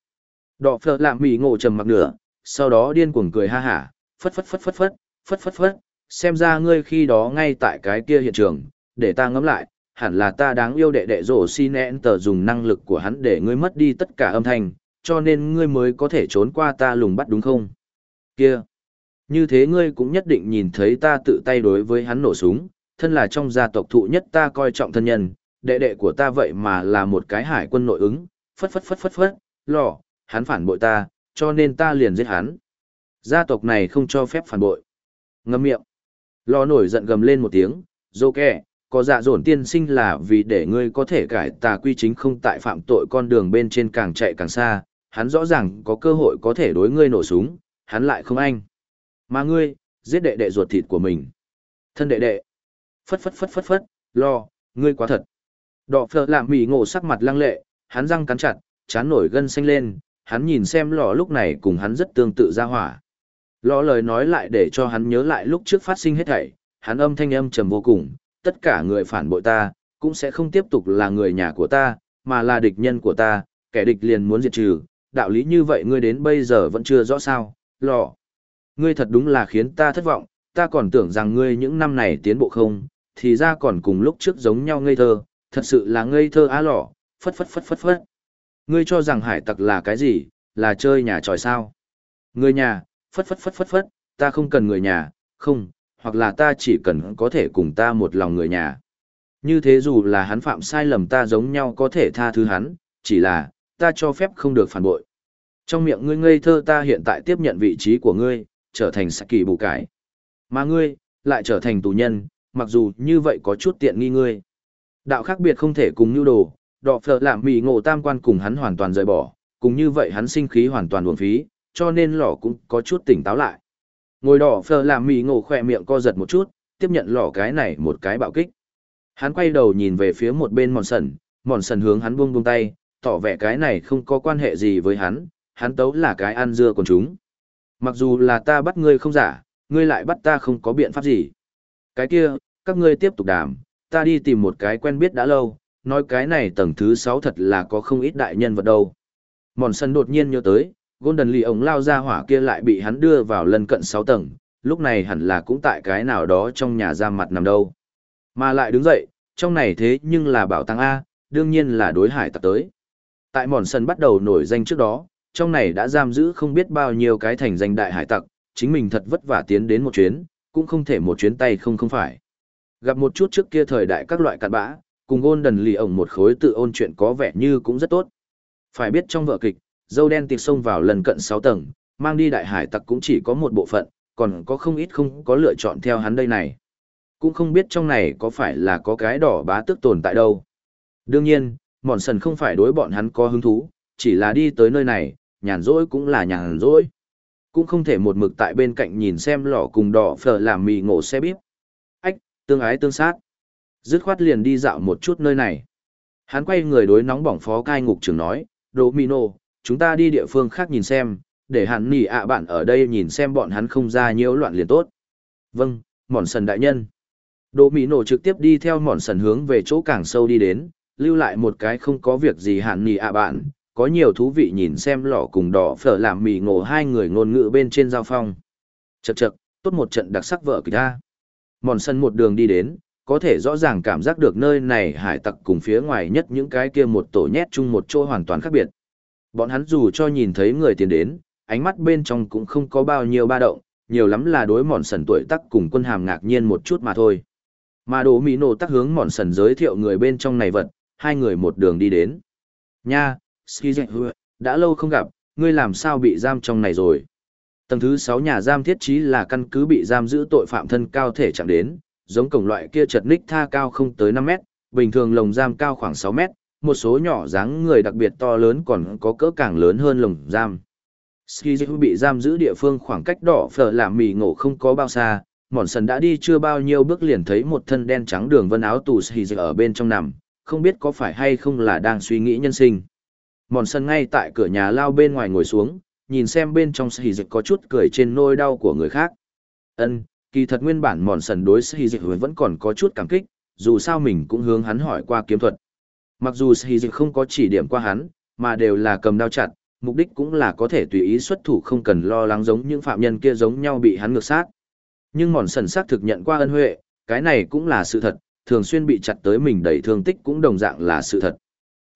Đọ phở làm mỉ ngộ trầm mặc nửa, sau đó điên cuồng cười ha hả, phất phất phất phất phất, phất phất phất, xem ra ngươi khi đó ngay tại cái kia hiện trường, để ta ngẫm lại, hẳn là ta đáng yêu đệ đệ rổ xin nén tờ dùng năng lực của hắn để ngươi mất đi tất cả âm thanh, cho nên ngươi mới có thể trốn qua ta lùng bắt đúng không? Kia! Như thế ngươi cũng nhất định nhìn thấy ta tự tay đối với hắn nổ súng, thân là trong gia tộc thụ nhất ta coi trọng thân nhân, đệ đệ của ta vậy mà là một cái hải quân nội ứng, phất phất phất phất phất, lò, hắn phản bội ta, cho nên ta liền giết hắn. Gia tộc này không cho phép phản bội. Ngâm miệng. Lò nổi giận gầm lên một tiếng, dô kẹ, có dạ dồn tiên sinh là vì để ngươi có thể cải tà quy chính không tại phạm tội con đường bên trên càng chạy càng xa, hắn rõ ràng có cơ hội có thể đối ngươi nổ súng, hắn lại không anh. Mà ngươi, giết đệ đệ ruột thịt của mình. Thân đệ đệ. Phất phất phất phất phất, lo, ngươi quá thật. đỏ phở làm mỉ ngộ sắc mặt lăng lệ, hắn răng cắn chặt, chán nổi gân xanh lên, hắn nhìn xem lò lúc này cùng hắn rất tương tự ra hỏa. Lò lời nói lại để cho hắn nhớ lại lúc trước phát sinh hết thảy, hắn âm thanh âm trầm vô cùng, tất cả người phản bội ta, cũng sẽ không tiếp tục là người nhà của ta, mà là địch nhân của ta, kẻ địch liền muốn diệt trừ, đạo lý như vậy ngươi đến bây giờ vẫn chưa rõ sao, lò. Ngươi thật đúng là khiến ta thất vọng, ta còn tưởng rằng ngươi những năm này tiến bộ không, thì ra còn cùng lúc trước giống nhau ngây thơ, thật sự là ngây thơ á lò, phất phất phất phất phất. Ngươi cho rằng hải tặc là cái gì, là chơi nhà tròi sao? Người nhà, phất phất phất phất phất, ta không cần người nhà, không, hoặc là ta chỉ cần có thể cùng ta một lòng người nhà. Như thế dù là hắn phạm sai lầm ta giống nhau có thể tha thứ hắn, chỉ là, ta cho phép không được phản bội. Trong miệng ngươi ngây thơ ta hiện tại tiếp nhận vị trí của ngươi, trở thành sạc kỳ bù cải. Mà ngươi, lại trở thành tù nhân, mặc dù như vậy có chút tiện nghi ngươi. Đạo khác biệt không thể cùng nhu đồ, đọ phở làm mì ngộ tam quan cùng hắn hoàn toàn rời bỏ, cùng như vậy hắn sinh khí hoàn toàn uổng phí, cho nên lỏ cũng có chút tỉnh táo lại. Ngồi đỏ phở làm mì ngộ khỏe miệng co giật một chút, tiếp nhận lỏ cái này một cái bạo kích. Hắn quay đầu nhìn về phía một bên mòn sần, mòn sần hướng hắn buông buông tay, tỏ vẻ cái này không có quan hệ gì với hắn, hắn tấu là cái ăn dưa còn chúng. Mặc dù là ta bắt ngươi không giả, ngươi lại bắt ta không có biện pháp gì. Cái kia, các ngươi tiếp tục đàm, ta đi tìm một cái quen biết đã lâu, nói cái này tầng thứ 6 thật là có không ít đại nhân vật đâu. Mòn sân đột nhiên nhớ tới, Golden Lee ống lao ra hỏa kia lại bị hắn đưa vào lần cận 6 tầng, lúc này hẳn là cũng tại cái nào đó trong nhà giam mặt nằm đâu. Mà lại đứng dậy, trong này thế nhưng là bảo tàng A, đương nhiên là đối hải tặc tới. Tại mòn sân bắt đầu nổi danh trước đó, trong này đã giam giữ không biết bao nhiêu cái thành danh đại hải tặc, chính mình thật vất vả tiến đến một chuyến, cũng không thể một chuyến tay không không phải. Gặp một chút trước kia thời đại các loại cặn bã, cùng ôn đần lì ổng một khối tự ôn chuyện có vẻ như cũng rất tốt. Phải biết trong vở kịch, dâu đen tiệt xông vào lần cận 6 tầng, mang đi đại hải tặc cũng chỉ có một bộ phận, còn có không ít không có lựa chọn theo hắn đây này. Cũng không biết trong này có phải là có cái đỏ bá tước tồn tại đâu. Đương nhiên, mòn sần không phải đối bọn hắn có hứng thú, chỉ là đi tới nơi này, nhàn rỗi cũng là nhàn rỗi. Cũng không thể một mực tại bên cạnh nhìn xem lọ cùng đỏ phở làm mì ngộ xe bíp. Ách, tương ái tương sát. Dứt khoát liền đi dạo một chút nơi này. Hắn quay người đối nóng bỏng phó cai ngục trưởng nói, Đỗ Mino, chúng ta đi địa phương khác nhìn xem, để hắn nỉ ạ bạn ở đây nhìn xem bọn hắn không ra nhiễu loạn liền tốt. Vâng, mòn sần đại nhân. Đỗ Mỹ nổ trực tiếp đi theo mòn sần hướng về chỗ càng sâu đi đến, lưu lại một cái không có việc gì hạn nỉ ạ bạn, có nhiều thú vị nhìn xem lọ cùng đỏ phở làm mì ngộ hai người ngôn ngữ bên trên giao phong. chật chật tốt một trận đặc sắc vợ kịch ta. Mòn sân một đường đi đến, có thể rõ ràng cảm giác được nơi này hải tặc cùng phía ngoài nhất những cái kia một tổ nhét chung một chỗ hoàn toàn khác biệt. Bọn hắn dù cho nhìn thấy người tiến đến, ánh mắt bên trong cũng không có bao nhiêu ba động, nhiều lắm là đối mòn sần tuổi tắc cùng quân hàm ngạc nhiên một chút mà thôi. Mà đồ mỹ nổ tắc hướng mòn sần giới thiệu người bên trong này vật, hai người một đường đi đến. Nha, Ski đã lâu không gặp, ngươi làm sao bị giam trong này rồi? Tầng thứ 6 nhà giam thiết trí là căn cứ bị giam giữ tội phạm thân cao thể chẳng đến, giống cổng loại kia chật ních tha cao không tới 5 mét, bình thường lồng giam cao khoảng 6 mét, một số nhỏ dáng người đặc biệt to lớn còn có cỡ càng lớn hơn lồng giam. Ski bị giam giữ địa phương khoảng cách đỏ phở làm mì ngộ không có bao xa, mòn sần đã đi chưa bao nhiêu bước liền thấy một thân đen trắng đường vân áo tù Ski ở bên trong nằm, không biết có phải hay không là đang suy nghĩ nhân sinh. Mòn sân ngay tại cửa nhà lao bên ngoài ngồi xuống, nhìn xem bên trong sĩ dịch có chút cười trên nôi đau của người khác. Ân, kỳ thật nguyên bản mòn sần đối sĩ dịch vẫn còn có chút cảm kích, dù sao mình cũng hướng hắn hỏi qua kiếm thuật. Mặc dù sĩ dịch không có chỉ điểm qua hắn, mà đều là cầm đao chặt, mục đích cũng là có thể tùy ý xuất thủ không cần lo lắng giống những phạm nhân kia giống nhau bị hắn ngược sát. Nhưng mòn sần xác thực nhận qua ân huệ, cái này cũng là sự thật, thường xuyên bị chặt tới mình đầy thương tích cũng đồng dạng là sự thật.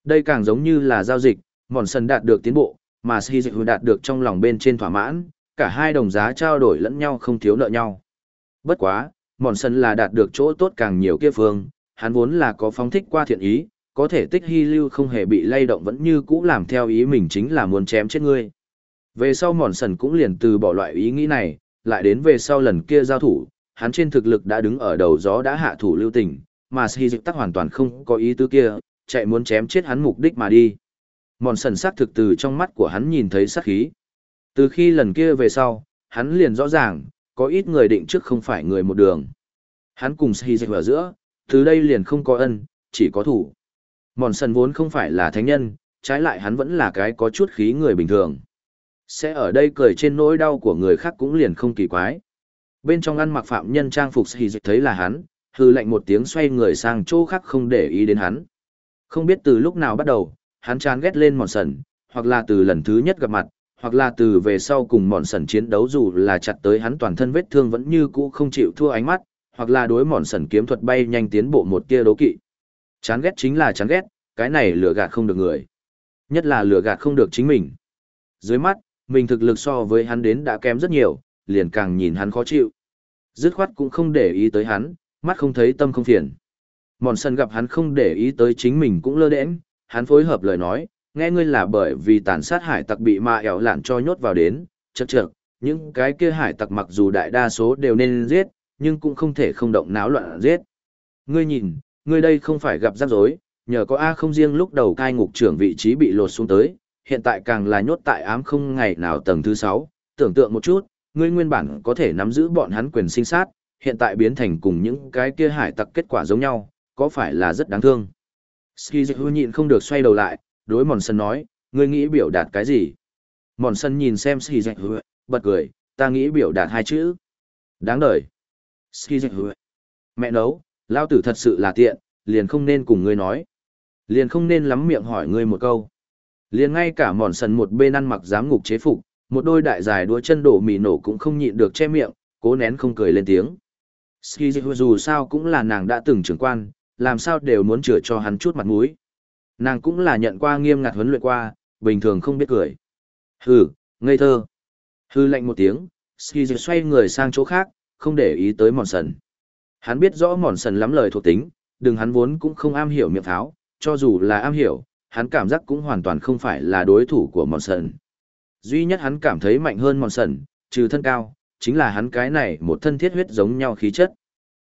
Đây càng giống như là giao dịch, mòn sần đạt được tiến bộ, mà si dịch đạt được trong lòng bên trên thỏa mãn, cả hai đồng giá trao đổi lẫn nhau không thiếu nợ nhau. Bất quá, mòn sần là đạt được chỗ tốt càng nhiều kia phương, hắn vốn là có phóng thích qua thiện ý, có thể tích hy lưu không hề bị lay động vẫn như cũ làm theo ý mình chính là muốn chém chết ngươi. Về sau mòn sần cũng liền từ bỏ loại ý nghĩ này, lại đến về sau lần kia giao thủ, hắn trên thực lực đã đứng ở đầu gió đã hạ thủ lưu tình, mà si dịch tắc hoàn toàn không có ý tứ kia, chạy muốn chém chết hắn mục đích mà đi. Mòn sần sắc thực từ trong mắt của hắn nhìn thấy sát khí. Từ khi lần kia về sau, hắn liền rõ ràng, có ít người định trước không phải người một đường. Hắn cùng Sĩ Dịch ở giữa, từ đây liền không có ân, chỉ có thủ. Mòn sần vốn không phải là thánh nhân, trái lại hắn vẫn là cái có chút khí người bình thường. Sẽ ở đây cười trên nỗi đau của người khác cũng liền không kỳ quái. Bên trong ăn mặc phạm nhân trang phục Sĩ Dịch thấy là hắn, hư lệnh một tiếng xoay người sang chỗ khác không để ý đến hắn. Không biết từ lúc nào bắt đầu, hắn chán ghét lên mòn sần, hoặc là từ lần thứ nhất gặp mặt, hoặc là từ về sau cùng mòn sần chiến đấu dù là chặt tới hắn toàn thân vết thương vẫn như cũ không chịu thua ánh mắt, hoặc là đối mòn sần kiếm thuật bay nhanh tiến bộ một tia đố kỵ. Chán ghét chính là chán ghét, cái này lừa gạt không được người. Nhất là lừa gạt không được chính mình. Dưới mắt, mình thực lực so với hắn đến đã kém rất nhiều, liền càng nhìn hắn khó chịu. Dứt khoát cũng không để ý tới hắn, mắt không thấy tâm không phiền. Mòn sân gặp hắn không để ý tới chính mình cũng lơ đễnh, hắn phối hợp lời nói, nghe ngươi là bởi vì tàn sát hải tặc bị ma ẻo lạn cho nhốt vào đến, chật chật, những cái kia hải tặc mặc dù đại đa số đều nên giết, nhưng cũng không thể không động náo loạn giết. Ngươi nhìn, ngươi đây không phải gặp rắc rối, nhờ có A không riêng lúc đầu cai ngục trưởng vị trí bị lột xuống tới, hiện tại càng là nhốt tại ám không ngày nào tầng thứ 6, tưởng tượng một chút, ngươi nguyên bản có thể nắm giữ bọn hắn quyền sinh sát, hiện tại biến thành cùng những cái kia hải tặc kết quả giống nhau, có phải là rất đáng thương. Ski Hư nhịn không được xoay đầu lại, đối Mòn Sân nói, ngươi nghĩ biểu đạt cái gì? Mòn Sân nhìn xem Ski Hư, bật cười, ta nghĩ biểu đạt hai chữ. Đáng đời. Ski Hư. Mẹ nấu, lao tử thật sự là tiện, liền không nên cùng ngươi nói. Liền không nên lắm miệng hỏi ngươi một câu. Liền ngay cả Mòn Sân một bên ăn mặc giám ngục chế phục, một đôi đại dài đua chân đổ mì nổ cũng không nhịn được che miệng, cố nén không cười lên tiếng. Ski dù sao cũng là nàng đã từng trưởng quan, làm sao đều muốn chữa cho hắn chút mặt mũi. Nàng cũng là nhận qua nghiêm ngặt huấn luyện qua, bình thường không biết cười. Hừ, ngây thơ. Hư lạnh một tiếng, Skizu xoay người sang chỗ khác, không để ý tới mòn sần. Hắn biết rõ mòn sần lắm lời thuộc tính, đừng hắn vốn cũng không am hiểu miệng tháo, cho dù là am hiểu, hắn cảm giác cũng hoàn toàn không phải là đối thủ của mòn sần. Duy nhất hắn cảm thấy mạnh hơn mòn sần, trừ thân cao, chính là hắn cái này một thân thiết huyết giống nhau khí chất.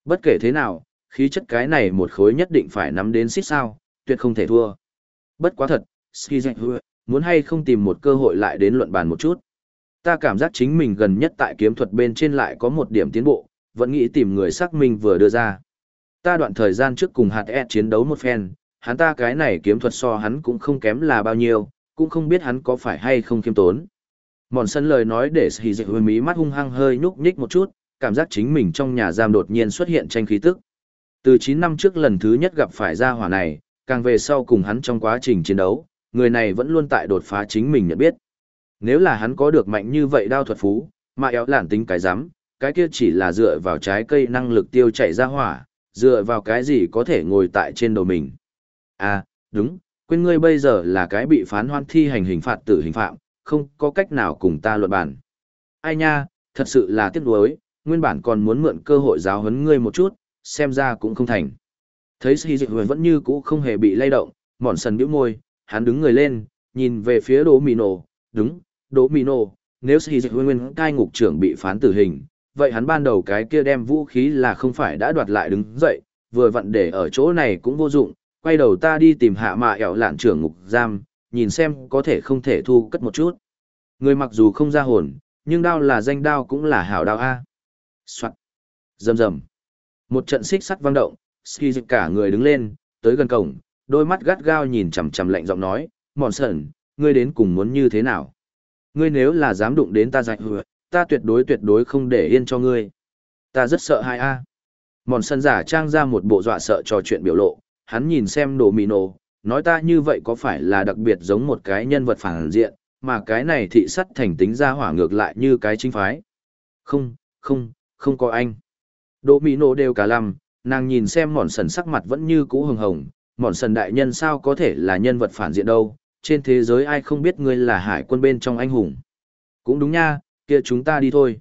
Bất kể thế nào, khí chất cái này một khối nhất định phải nắm đến xích sao, tuyệt không thể thua. Bất quá thật, muốn hay không tìm một cơ hội lại đến luận bàn một chút. Ta cảm giác chính mình gần nhất tại kiếm thuật bên trên lại có một điểm tiến bộ, vẫn nghĩ tìm người xác minh vừa đưa ra. Ta đoạn thời gian trước cùng hạt e chiến đấu một phen, hắn ta cái này kiếm thuật so hắn cũng không kém là bao nhiêu, cũng không biết hắn có phải hay không kiêm tốn. Mòn sân lời nói để Sĩ Dịch Huy mí mắt hung hăng hơi nhúc nhích một chút, cảm giác chính mình trong nhà giam đột nhiên xuất hiện tranh khí tức. Từ 9 năm trước lần thứ nhất gặp phải gia hỏa này, càng về sau cùng hắn trong quá trình chiến đấu, người này vẫn luôn tại đột phá chính mình nhận biết. Nếu là hắn có được mạnh như vậy đao thuật phú, mà éo lản tính cái rắm cái kia chỉ là dựa vào trái cây năng lực tiêu chảy ra hỏa, dựa vào cái gì có thể ngồi tại trên đầu mình. À, đúng, quên ngươi bây giờ là cái bị phán hoan thi hành hình phạt tử hình phạm, không có cách nào cùng ta luận bàn. Ai nha, thật sự là tiếc nuối, nguyên bản còn muốn mượn cơ hội giáo huấn ngươi một chút, xem ra cũng không thành. Thấy Sĩ Dịch vẫn như cũ không hề bị lay động, mòn sần bĩu môi, hắn đứng người lên, nhìn về phía Đỗ Mino, đúng, Đỗ Mino, nếu Sĩ Dịch nguyên cai ngục trưởng bị phán tử hình, vậy hắn ban đầu cái kia đem vũ khí là không phải đã đoạt lại đứng dậy, vừa vặn để ở chỗ này cũng vô dụng, quay đầu ta đi tìm hạ mạ ẻo lạn trưởng ngục giam, nhìn xem có thể không thể thu cất một chút. Người mặc dù không ra hồn, nhưng đao là danh đao cũng là hảo đao A. Soạn. Rầm rầm. Một trận xích sắt vang động, Ski dịch cả người đứng lên, tới gần cổng, đôi mắt gắt gao nhìn chằm chằm lạnh giọng nói, mòn sẩn, ngươi đến cùng muốn như thế nào? Ngươi nếu là dám đụng đến ta dạy hừa, ta tuyệt đối tuyệt đối không để yên cho ngươi. Ta rất sợ hai a. Mòn sân giả trang ra một bộ dọa sợ trò chuyện biểu lộ, hắn nhìn xem đồ mì nổ, nói ta như vậy có phải là đặc biệt giống một cái nhân vật phản diện, mà cái này thị sắt thành tính ra hỏa ngược lại như cái chính phái. Không, không, không có anh. Đỗ Mỹ Nô đều cả lầm, nàng nhìn xem mòn sần sắc mặt vẫn như cũ hừng hồng, mòn sần đại nhân sao có thể là nhân vật phản diện đâu, trên thế giới ai không biết ngươi là hải quân bên trong anh hùng. Cũng đúng nha, kia chúng ta đi thôi.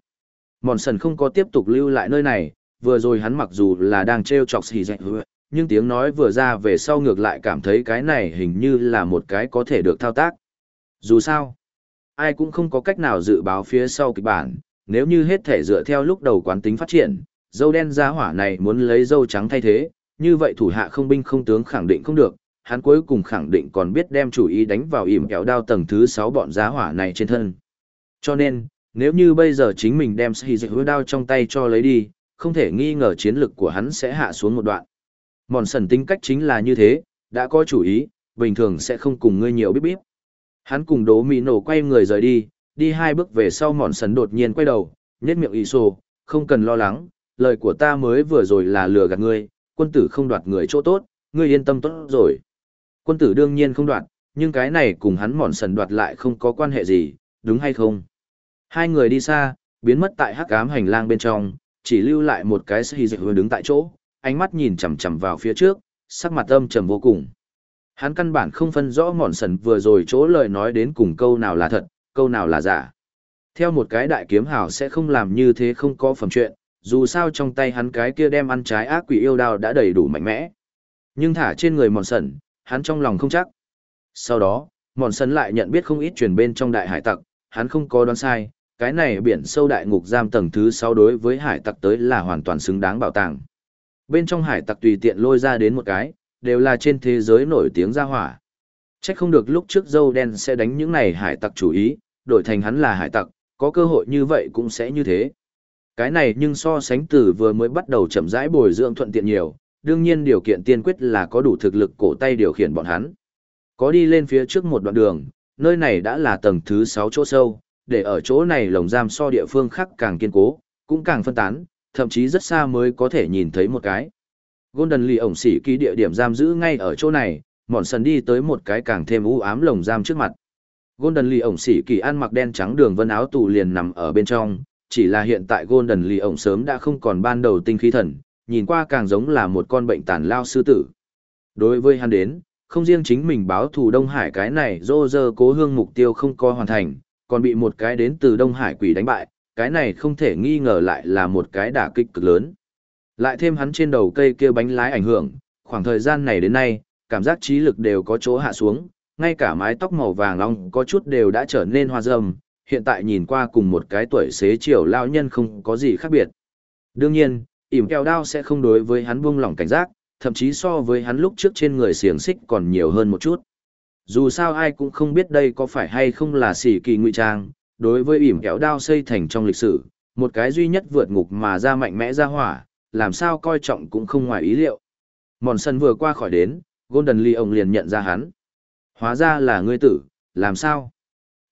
Mòn sần không có tiếp tục lưu lại nơi này, vừa rồi hắn mặc dù là đang treo chọc xì dạy hứa, nhưng tiếng nói vừa ra về sau ngược lại cảm thấy cái này hình như là một cái có thể được thao tác. Dù sao, ai cũng không có cách nào dự báo phía sau kịch bản, nếu như hết thể dựa theo lúc đầu quán tính phát triển, dâu đen giá hỏa này muốn lấy dâu trắng thay thế, như vậy thủ hạ không binh không tướng khẳng định không được, hắn cuối cùng khẳng định còn biết đem chủ ý đánh vào ỉm kéo đao tầng thứ 6 bọn giá hỏa này trên thân. Cho nên, nếu như bây giờ chính mình đem sĩ dịch hứa đao trong tay cho lấy đi, không thể nghi ngờ chiến lực của hắn sẽ hạ xuống một đoạn. Mòn sần tính cách chính là như thế, đã có chủ ý, bình thường sẽ không cùng ngươi nhiều bíp bíp. Hắn cùng đố mỹ nổ quay người rời đi, đi hai bước về sau mòn sần đột nhiên quay đầu, nhét miệng ý xô, không cần lo lắng, lời của ta mới vừa rồi là lừa gạt ngươi, quân tử không đoạt người chỗ tốt, ngươi yên tâm tốt rồi. Quân tử đương nhiên không đoạt, nhưng cái này cùng hắn mòn sần đoạt lại không có quan hệ gì, đúng hay không? Hai người đi xa, biến mất tại hắc ám hành lang bên trong, chỉ lưu lại một cái sĩ dịch đứng tại chỗ, ánh mắt nhìn chằm chằm vào phía trước, sắc mặt âm trầm vô cùng. Hắn căn bản không phân rõ mòn sần vừa rồi chỗ lời nói đến cùng câu nào là thật, câu nào là giả. Theo một cái đại kiếm hào sẽ không làm như thế không có phẩm chuyện, dù sao trong tay hắn cái kia đem ăn trái ác quỷ yêu đao đã đầy đủ mạnh mẽ. Nhưng thả trên người mòn sần, hắn trong lòng không chắc. Sau đó, mòn sần lại nhận biết không ít truyền bên trong đại hải tặc, hắn không có đoán sai, cái này biển sâu đại ngục giam tầng thứ 6 đối với hải tặc tới là hoàn toàn xứng đáng bảo tàng. Bên trong hải tặc tùy tiện lôi ra đến một cái, đều là trên thế giới nổi tiếng ra hỏa. Chắc không được lúc trước dâu đen sẽ đánh những này hải tặc chủ ý, đổi thành hắn là hải tặc, có cơ hội như vậy cũng sẽ như thế. Cái này nhưng so sánh từ vừa mới bắt đầu chậm rãi bồi dưỡng thuận tiện nhiều, đương nhiên điều kiện tiên quyết là có đủ thực lực cổ tay điều khiển bọn hắn. Có đi lên phía trước một đoạn đường, nơi này đã là tầng thứ 6 chỗ sâu, để ở chỗ này lồng giam so địa phương khác càng kiên cố, cũng càng phân tán, thậm chí rất xa mới có thể nhìn thấy một cái. Golden Lee ổng xỉ ký địa điểm giam giữ ngay ở chỗ này, mòn sần đi tới một cái càng thêm u ám lồng giam trước mặt. Golden Lee ổng xỉ kỳ ăn mặc đen trắng đường vân áo tù liền nằm ở bên trong, chỉ là hiện tại Golden Lee ổng sớm đã không còn ban đầu tinh khí thần, nhìn qua càng giống là một con bệnh tàn lao sư tử. Đối với hắn đến, không riêng chính mình báo thù Đông Hải cái này dô dơ cố hương mục tiêu không có hoàn thành, còn bị một cái đến từ Đông Hải quỷ đánh bại, cái này không thể nghi ngờ lại là một cái đả kích cực lớn. Lại thêm hắn trên đầu cây kia bánh lái ảnh hưởng, khoảng thời gian này đến nay, cảm giác trí lực đều có chỗ hạ xuống, ngay cả mái tóc màu vàng long có chút đều đã trở nên hoa râm, hiện tại nhìn qua cùng một cái tuổi xế chiều lao nhân không có gì khác biệt. Đương nhiên, ỉm kèo đao sẽ không đối với hắn buông lỏng cảnh giác, thậm chí so với hắn lúc trước trên người xiềng xích còn nhiều hơn một chút. Dù sao ai cũng không biết đây có phải hay không là xỉ kỳ ngụy trang, đối với ỉm kẹo đao xây thành trong lịch sử, một cái duy nhất vượt ngục mà ra mạnh mẽ ra hỏa, làm sao coi trọng cũng không ngoài ý liệu. Mòn sân vừa qua khỏi đến, Golden Lee ông liền nhận ra hắn. Hóa ra là ngươi tử, làm sao?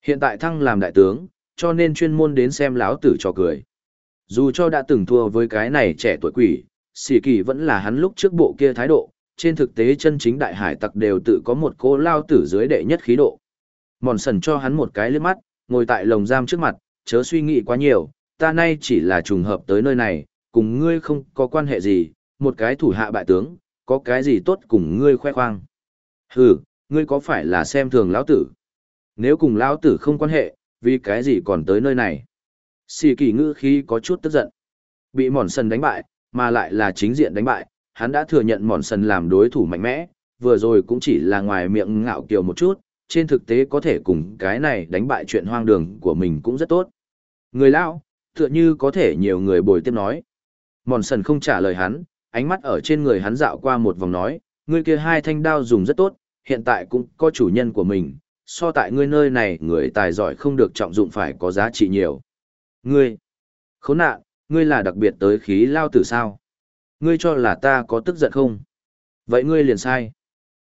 Hiện tại thăng làm đại tướng, cho nên chuyên môn đến xem lão tử cho cười. Dù cho đã từng thua với cái này trẻ tuổi quỷ, xỉ kỳ vẫn là hắn lúc trước bộ kia thái độ, trên thực tế chân chính đại hải tặc đều tự có một cô lao tử dưới đệ nhất khí độ. Mòn sần cho hắn một cái liếc mắt, ngồi tại lồng giam trước mặt, chớ suy nghĩ quá nhiều, ta nay chỉ là trùng hợp tới nơi này, cùng ngươi không có quan hệ gì, một cái thủ hạ bại tướng, có cái gì tốt cùng ngươi khoe khoang. Hừ, ngươi có phải là xem thường lão tử? Nếu cùng lão tử không quan hệ, vì cái gì còn tới nơi này? Xì kỳ ngữ khí có chút tức giận. Bị mòn sần đánh bại, mà lại là chính diện đánh bại, hắn đã thừa nhận mòn sần làm đối thủ mạnh mẽ, vừa rồi cũng chỉ là ngoài miệng ngạo kiều một chút, trên thực tế có thể cùng cái này đánh bại chuyện hoang đường của mình cũng rất tốt. Người lão, tựa như có thể nhiều người bồi tiếp nói. Mòn sần không trả lời hắn, ánh mắt ở trên người hắn dạo qua một vòng nói, người kia hai thanh đao dùng rất tốt, hiện tại cũng có chủ nhân của mình, so tại ngươi nơi này người tài giỏi không được trọng dụng phải có giá trị nhiều. Ngươi, khốn nạn, ngươi là đặc biệt tới khí lao tử sao? Ngươi cho là ta có tức giận không? Vậy ngươi liền sai.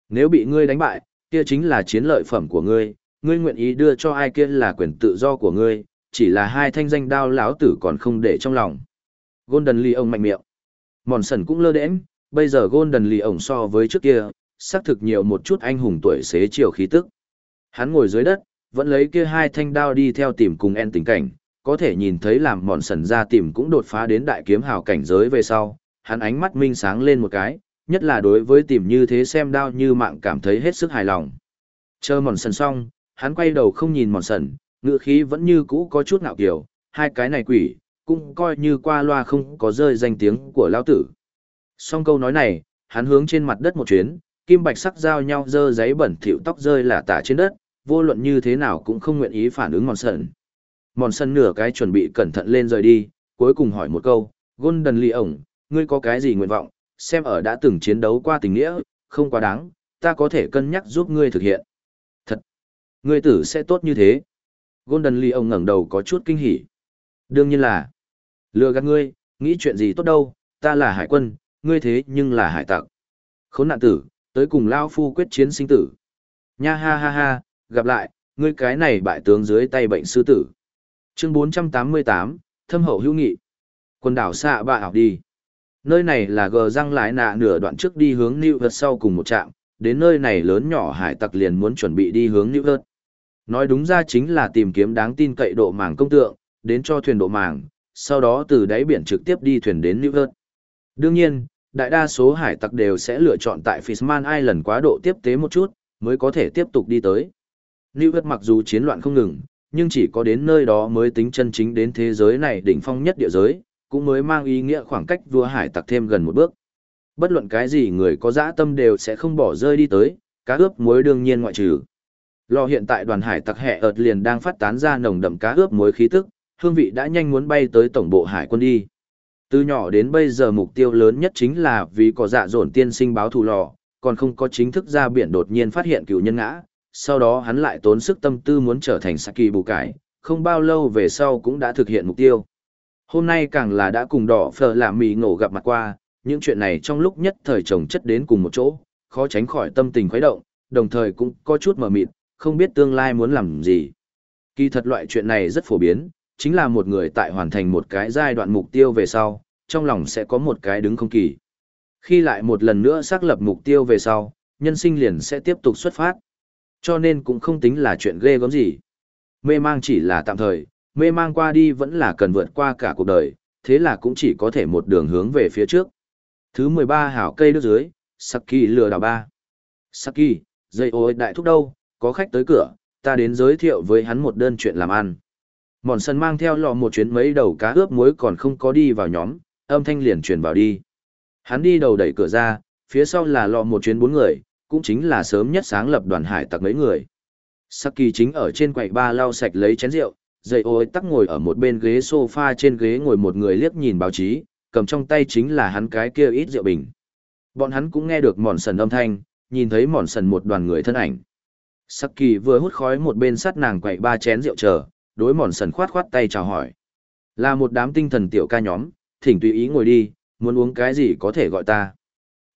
Nếu bị ngươi đánh bại, kia chính là chiến lợi phẩm của ngươi, ngươi nguyện ý đưa cho ai kia là quyền tự do của ngươi, chỉ là hai thanh danh đao lão tử còn không để trong lòng. Golden Lee ông mạnh miệng. Mòn sần cũng lơ đễnh, bây giờ Golden Lee ổng so với trước kia, xác thực nhiều một chút anh hùng tuổi xế chiều khí tức. Hắn ngồi dưới đất, vẫn lấy kia hai thanh đao đi theo tìm cùng en tình cảnh, có thể nhìn thấy làm mòn sần ra tìm cũng đột phá đến đại kiếm hào cảnh giới về sau, hắn ánh mắt minh sáng lên một cái, nhất là đối với tìm như thế xem đao như mạng cảm thấy hết sức hài lòng. Chờ mòn sần xong, hắn quay đầu không nhìn mòn sần, ngựa khí vẫn như cũ có chút ngạo kiểu, hai cái này quỷ, cũng coi như qua loa không có rơi danh tiếng của lão tử. Xong câu nói này, hắn hướng trên mặt đất một chuyến, kim bạch sắc giao nhau dơ giấy bẩn thỉu tóc rơi là tả trên đất, vô luận như thế nào cũng không nguyện ý phản ứng mòn sần. Mòn sần nửa cái chuẩn bị cẩn thận lên rời đi, cuối cùng hỏi một câu, Golden ly ổng, ngươi có cái gì nguyện vọng, xem ở đã từng chiến đấu qua tình nghĩa, không quá đáng, ta có thể cân nhắc giúp ngươi thực hiện. Thật, ngươi tử sẽ tốt như thế. Golden ly ông ngẩng đầu có chút kinh hỉ. Đương nhiên là, lừa gạt ngươi, nghĩ chuyện gì tốt đâu, ta là hải quân, ngươi thế nhưng là hải tặc. Khốn nạn tử, tới cùng Lao Phu quyết chiến sinh tử. Nha ha ha ha, gặp lại, ngươi cái này bại tướng dưới tay bệnh sư tử. Chương 488, thâm hậu hữu nghị. Quần đảo xạ bạ học đi. Nơi này là gờ răng lái nạ nửa đoạn trước đi hướng New York sau cùng một trạm, đến nơi này lớn nhỏ hải tặc liền muốn chuẩn bị đi hướng New York. Nói đúng ra chính là tìm kiếm đáng tin cậy độ màng công tượng, đến cho thuyền độ màng, sau đó từ đáy biển trực tiếp đi thuyền đến New York. Đương nhiên, đại đa số hải tặc đều sẽ lựa chọn tại Fishman Island quá độ tiếp tế một chút, mới có thể tiếp tục đi tới. Lưu Vật mặc dù chiến loạn không ngừng, nhưng chỉ có đến nơi đó mới tính chân chính đến thế giới này đỉnh phong nhất địa giới, cũng mới mang ý nghĩa khoảng cách vua hải tặc thêm gần một bước. Bất luận cái gì người có dã tâm đều sẽ không bỏ rơi đi tới, cá ướp muối đương nhiên ngoại trừ. Lò hiện tại đoàn hải tặc hệ ợt liền đang phát tán ra nồng đậm cá ướp muối khí tức, hương vị đã nhanh muốn bay tới tổng bộ hải quân đi. Từ nhỏ đến bây giờ mục tiêu lớn nhất chính là vì có dạ dồn tiên sinh báo thù lò, còn không có chính thức ra biển đột nhiên phát hiện cựu nhân ngã, sau đó hắn lại tốn sức tâm tư muốn trở thành Saki bù cải, không bao lâu về sau cũng đã thực hiện mục tiêu. Hôm nay càng là đã cùng đỏ phở làm mì ngổ gặp mặt qua, những chuyện này trong lúc nhất thời chồng chất đến cùng một chỗ, khó tránh khỏi tâm tình khuấy động, đồng thời cũng có chút mờ mịt, không biết tương lai muốn làm gì. Kỳ thật loại chuyện này rất phổ biến, chính là một người tại hoàn thành một cái giai đoạn mục tiêu về sau, trong lòng sẽ có một cái đứng không kỳ. Khi lại một lần nữa xác lập mục tiêu về sau, nhân sinh liền sẽ tiếp tục xuất phát. Cho nên cũng không tính là chuyện ghê gớm gì. Mê mang chỉ là tạm thời, mê mang qua đi vẫn là cần vượt qua cả cuộc đời, thế là cũng chỉ có thể một đường hướng về phía trước. Thứ 13 hảo cây nước dưới, Saki lừa đảo ba. Saki, dây ôi đại thúc đâu, có khách tới cửa, ta đến giới thiệu với hắn một đơn chuyện làm ăn. Mòn sân mang theo lọ một chuyến mấy đầu cá ướp muối còn không có đi vào nhóm, âm thanh liền truyền vào đi. Hắn đi đầu đẩy cửa ra, phía sau là lọ một chuyến bốn người, cũng chính là sớm nhất sáng lập đoàn hải tặc mấy người. Saki chính ở trên quầy ba lau sạch lấy chén rượu, dậy ôi tắc ngồi ở một bên ghế sofa trên ghế ngồi một người liếc nhìn báo chí, cầm trong tay chính là hắn cái kia ít rượu bình. Bọn hắn cũng nghe được mòn sần âm thanh, nhìn thấy mòn sần một đoàn người thân ảnh. Saki vừa hút khói một bên sát nàng quậy ba chén rượu chờ, đối mòn sần khoát khoát tay chào hỏi. Là một đám tinh thần tiểu ca nhóm, thỉnh tùy ý ngồi đi, muốn uống cái gì có thể gọi ta.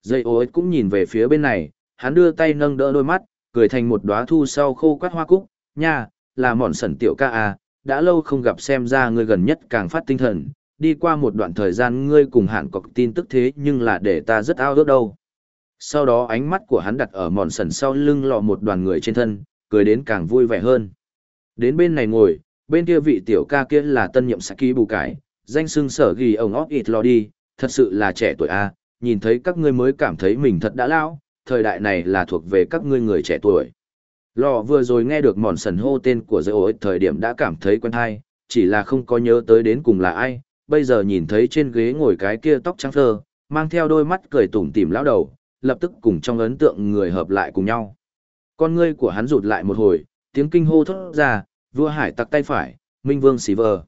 Dây ôi cũng nhìn về phía bên này, hắn đưa tay nâng đỡ đôi mắt, cười thành một đóa thu sau khô quát hoa cúc, nha, là mọn sẩn tiểu ca à, đã lâu không gặp xem ra ngươi gần nhất càng phát tinh thần, đi qua một đoạn thời gian ngươi cùng hạn cọc tin tức thế nhưng là để ta rất ao ước đâu. Sau đó ánh mắt của hắn đặt ở mòn sần sau lưng lọ một đoàn người trên thân, cười đến càng vui vẻ hơn. Đến bên này ngồi, bên kia vị tiểu ca kia là tân nhiệm Saki bù cải, danh xưng sở ghi ông óc ít lo đi, thật sự là trẻ tuổi a nhìn thấy các ngươi mới cảm thấy mình thật đã lão, thời đại này là thuộc về các ngươi người trẻ tuổi. Lò vừa rồi nghe được mòn sần hô tên của dây ối thời điểm đã cảm thấy quen hay, chỉ là không có nhớ tới đến cùng là ai, bây giờ nhìn thấy trên ghế ngồi cái kia tóc trắng phơ, mang theo đôi mắt cười tủm tỉm lão đầu, lập tức cùng trong ấn tượng người hợp lại cùng nhau. Con ngươi của hắn rụt lại một hồi, tiếng kinh hô thốt ra, vua hải tặc tay phải, minh vương xì vờ.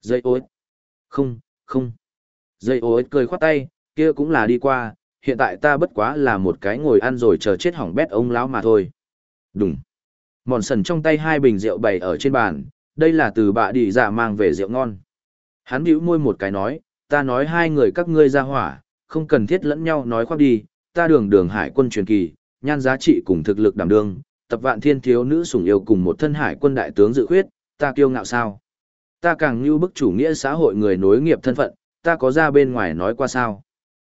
Dây ối. Không, không. Dây ối cười khoát tay, kia cũng là đi qua, hiện tại ta bất quá là một cái ngồi ăn rồi chờ chết hỏng bét ông lão mà thôi. Đúng. Mòn sần trong tay hai bình rượu bày ở trên bàn, đây là từ bạ đi dạ mang về rượu ngon. Hắn bĩu môi một cái nói, ta nói hai người các ngươi ra hỏa, không cần thiết lẫn nhau nói khoác đi, ta đường đường hải quân truyền kỳ, nhan giá trị cùng thực lực đảm đương, tập vạn thiên thiếu nữ sủng yêu cùng một thân hải quân đại tướng dự khuyết, ta kiêu ngạo sao? Ta càng như bức chủ nghĩa xã hội người nối nghiệp thân phận, ta có ra bên ngoài nói qua sao?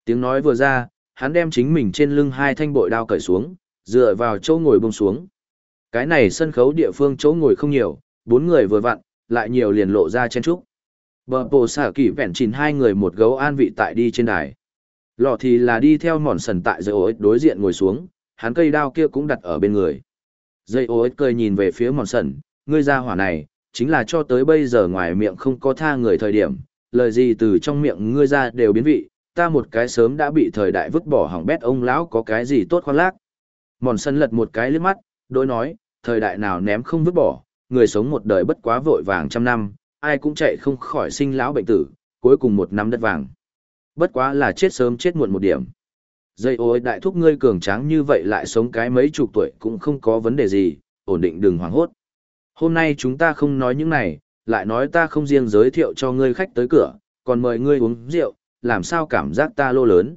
Tiếng nói vừa ra, hắn đem chính mình trên lưng hai thanh bội đao cởi xuống, dựa vào chỗ ngồi bông xuống. Cái này sân khấu địa phương chỗ ngồi không nhiều, bốn người vừa vặn, lại nhiều liền lộ ra chen trúc. Bờ bộ xả kỷ vẹn chìn hai người một gấu an vị tại đi trên đài. Lọ thì là đi theo mòn sần tại dây ối đối diện ngồi xuống, hắn cây đao kia cũng đặt ở bên người. Dây ối cười nhìn về phía mòn sần, ngươi ra hỏa này, chính là cho tới bây giờ ngoài miệng không có tha người thời điểm, lời gì từ trong miệng ngươi ra đều biến vị, ta một cái sớm đã bị thời đại vứt bỏ hỏng bét ông lão có cái gì tốt khoan lác. Mòn sân lật một cái liếc mắt, đối nói, thời đại nào ném không vứt bỏ, người sống một đời bất quá vội vàng trăm năm, ai cũng chạy không khỏi sinh lão bệnh tử, cuối cùng một năm đất vàng. Bất quá là chết sớm chết muộn một điểm. Dây ôi đại thúc ngươi cường tráng như vậy lại sống cái mấy chục tuổi cũng không có vấn đề gì, ổn định đừng hoảng hốt. Hôm nay chúng ta không nói những này, lại nói ta không riêng giới thiệu cho ngươi khách tới cửa, còn mời ngươi uống rượu, làm sao cảm giác ta lô lớn.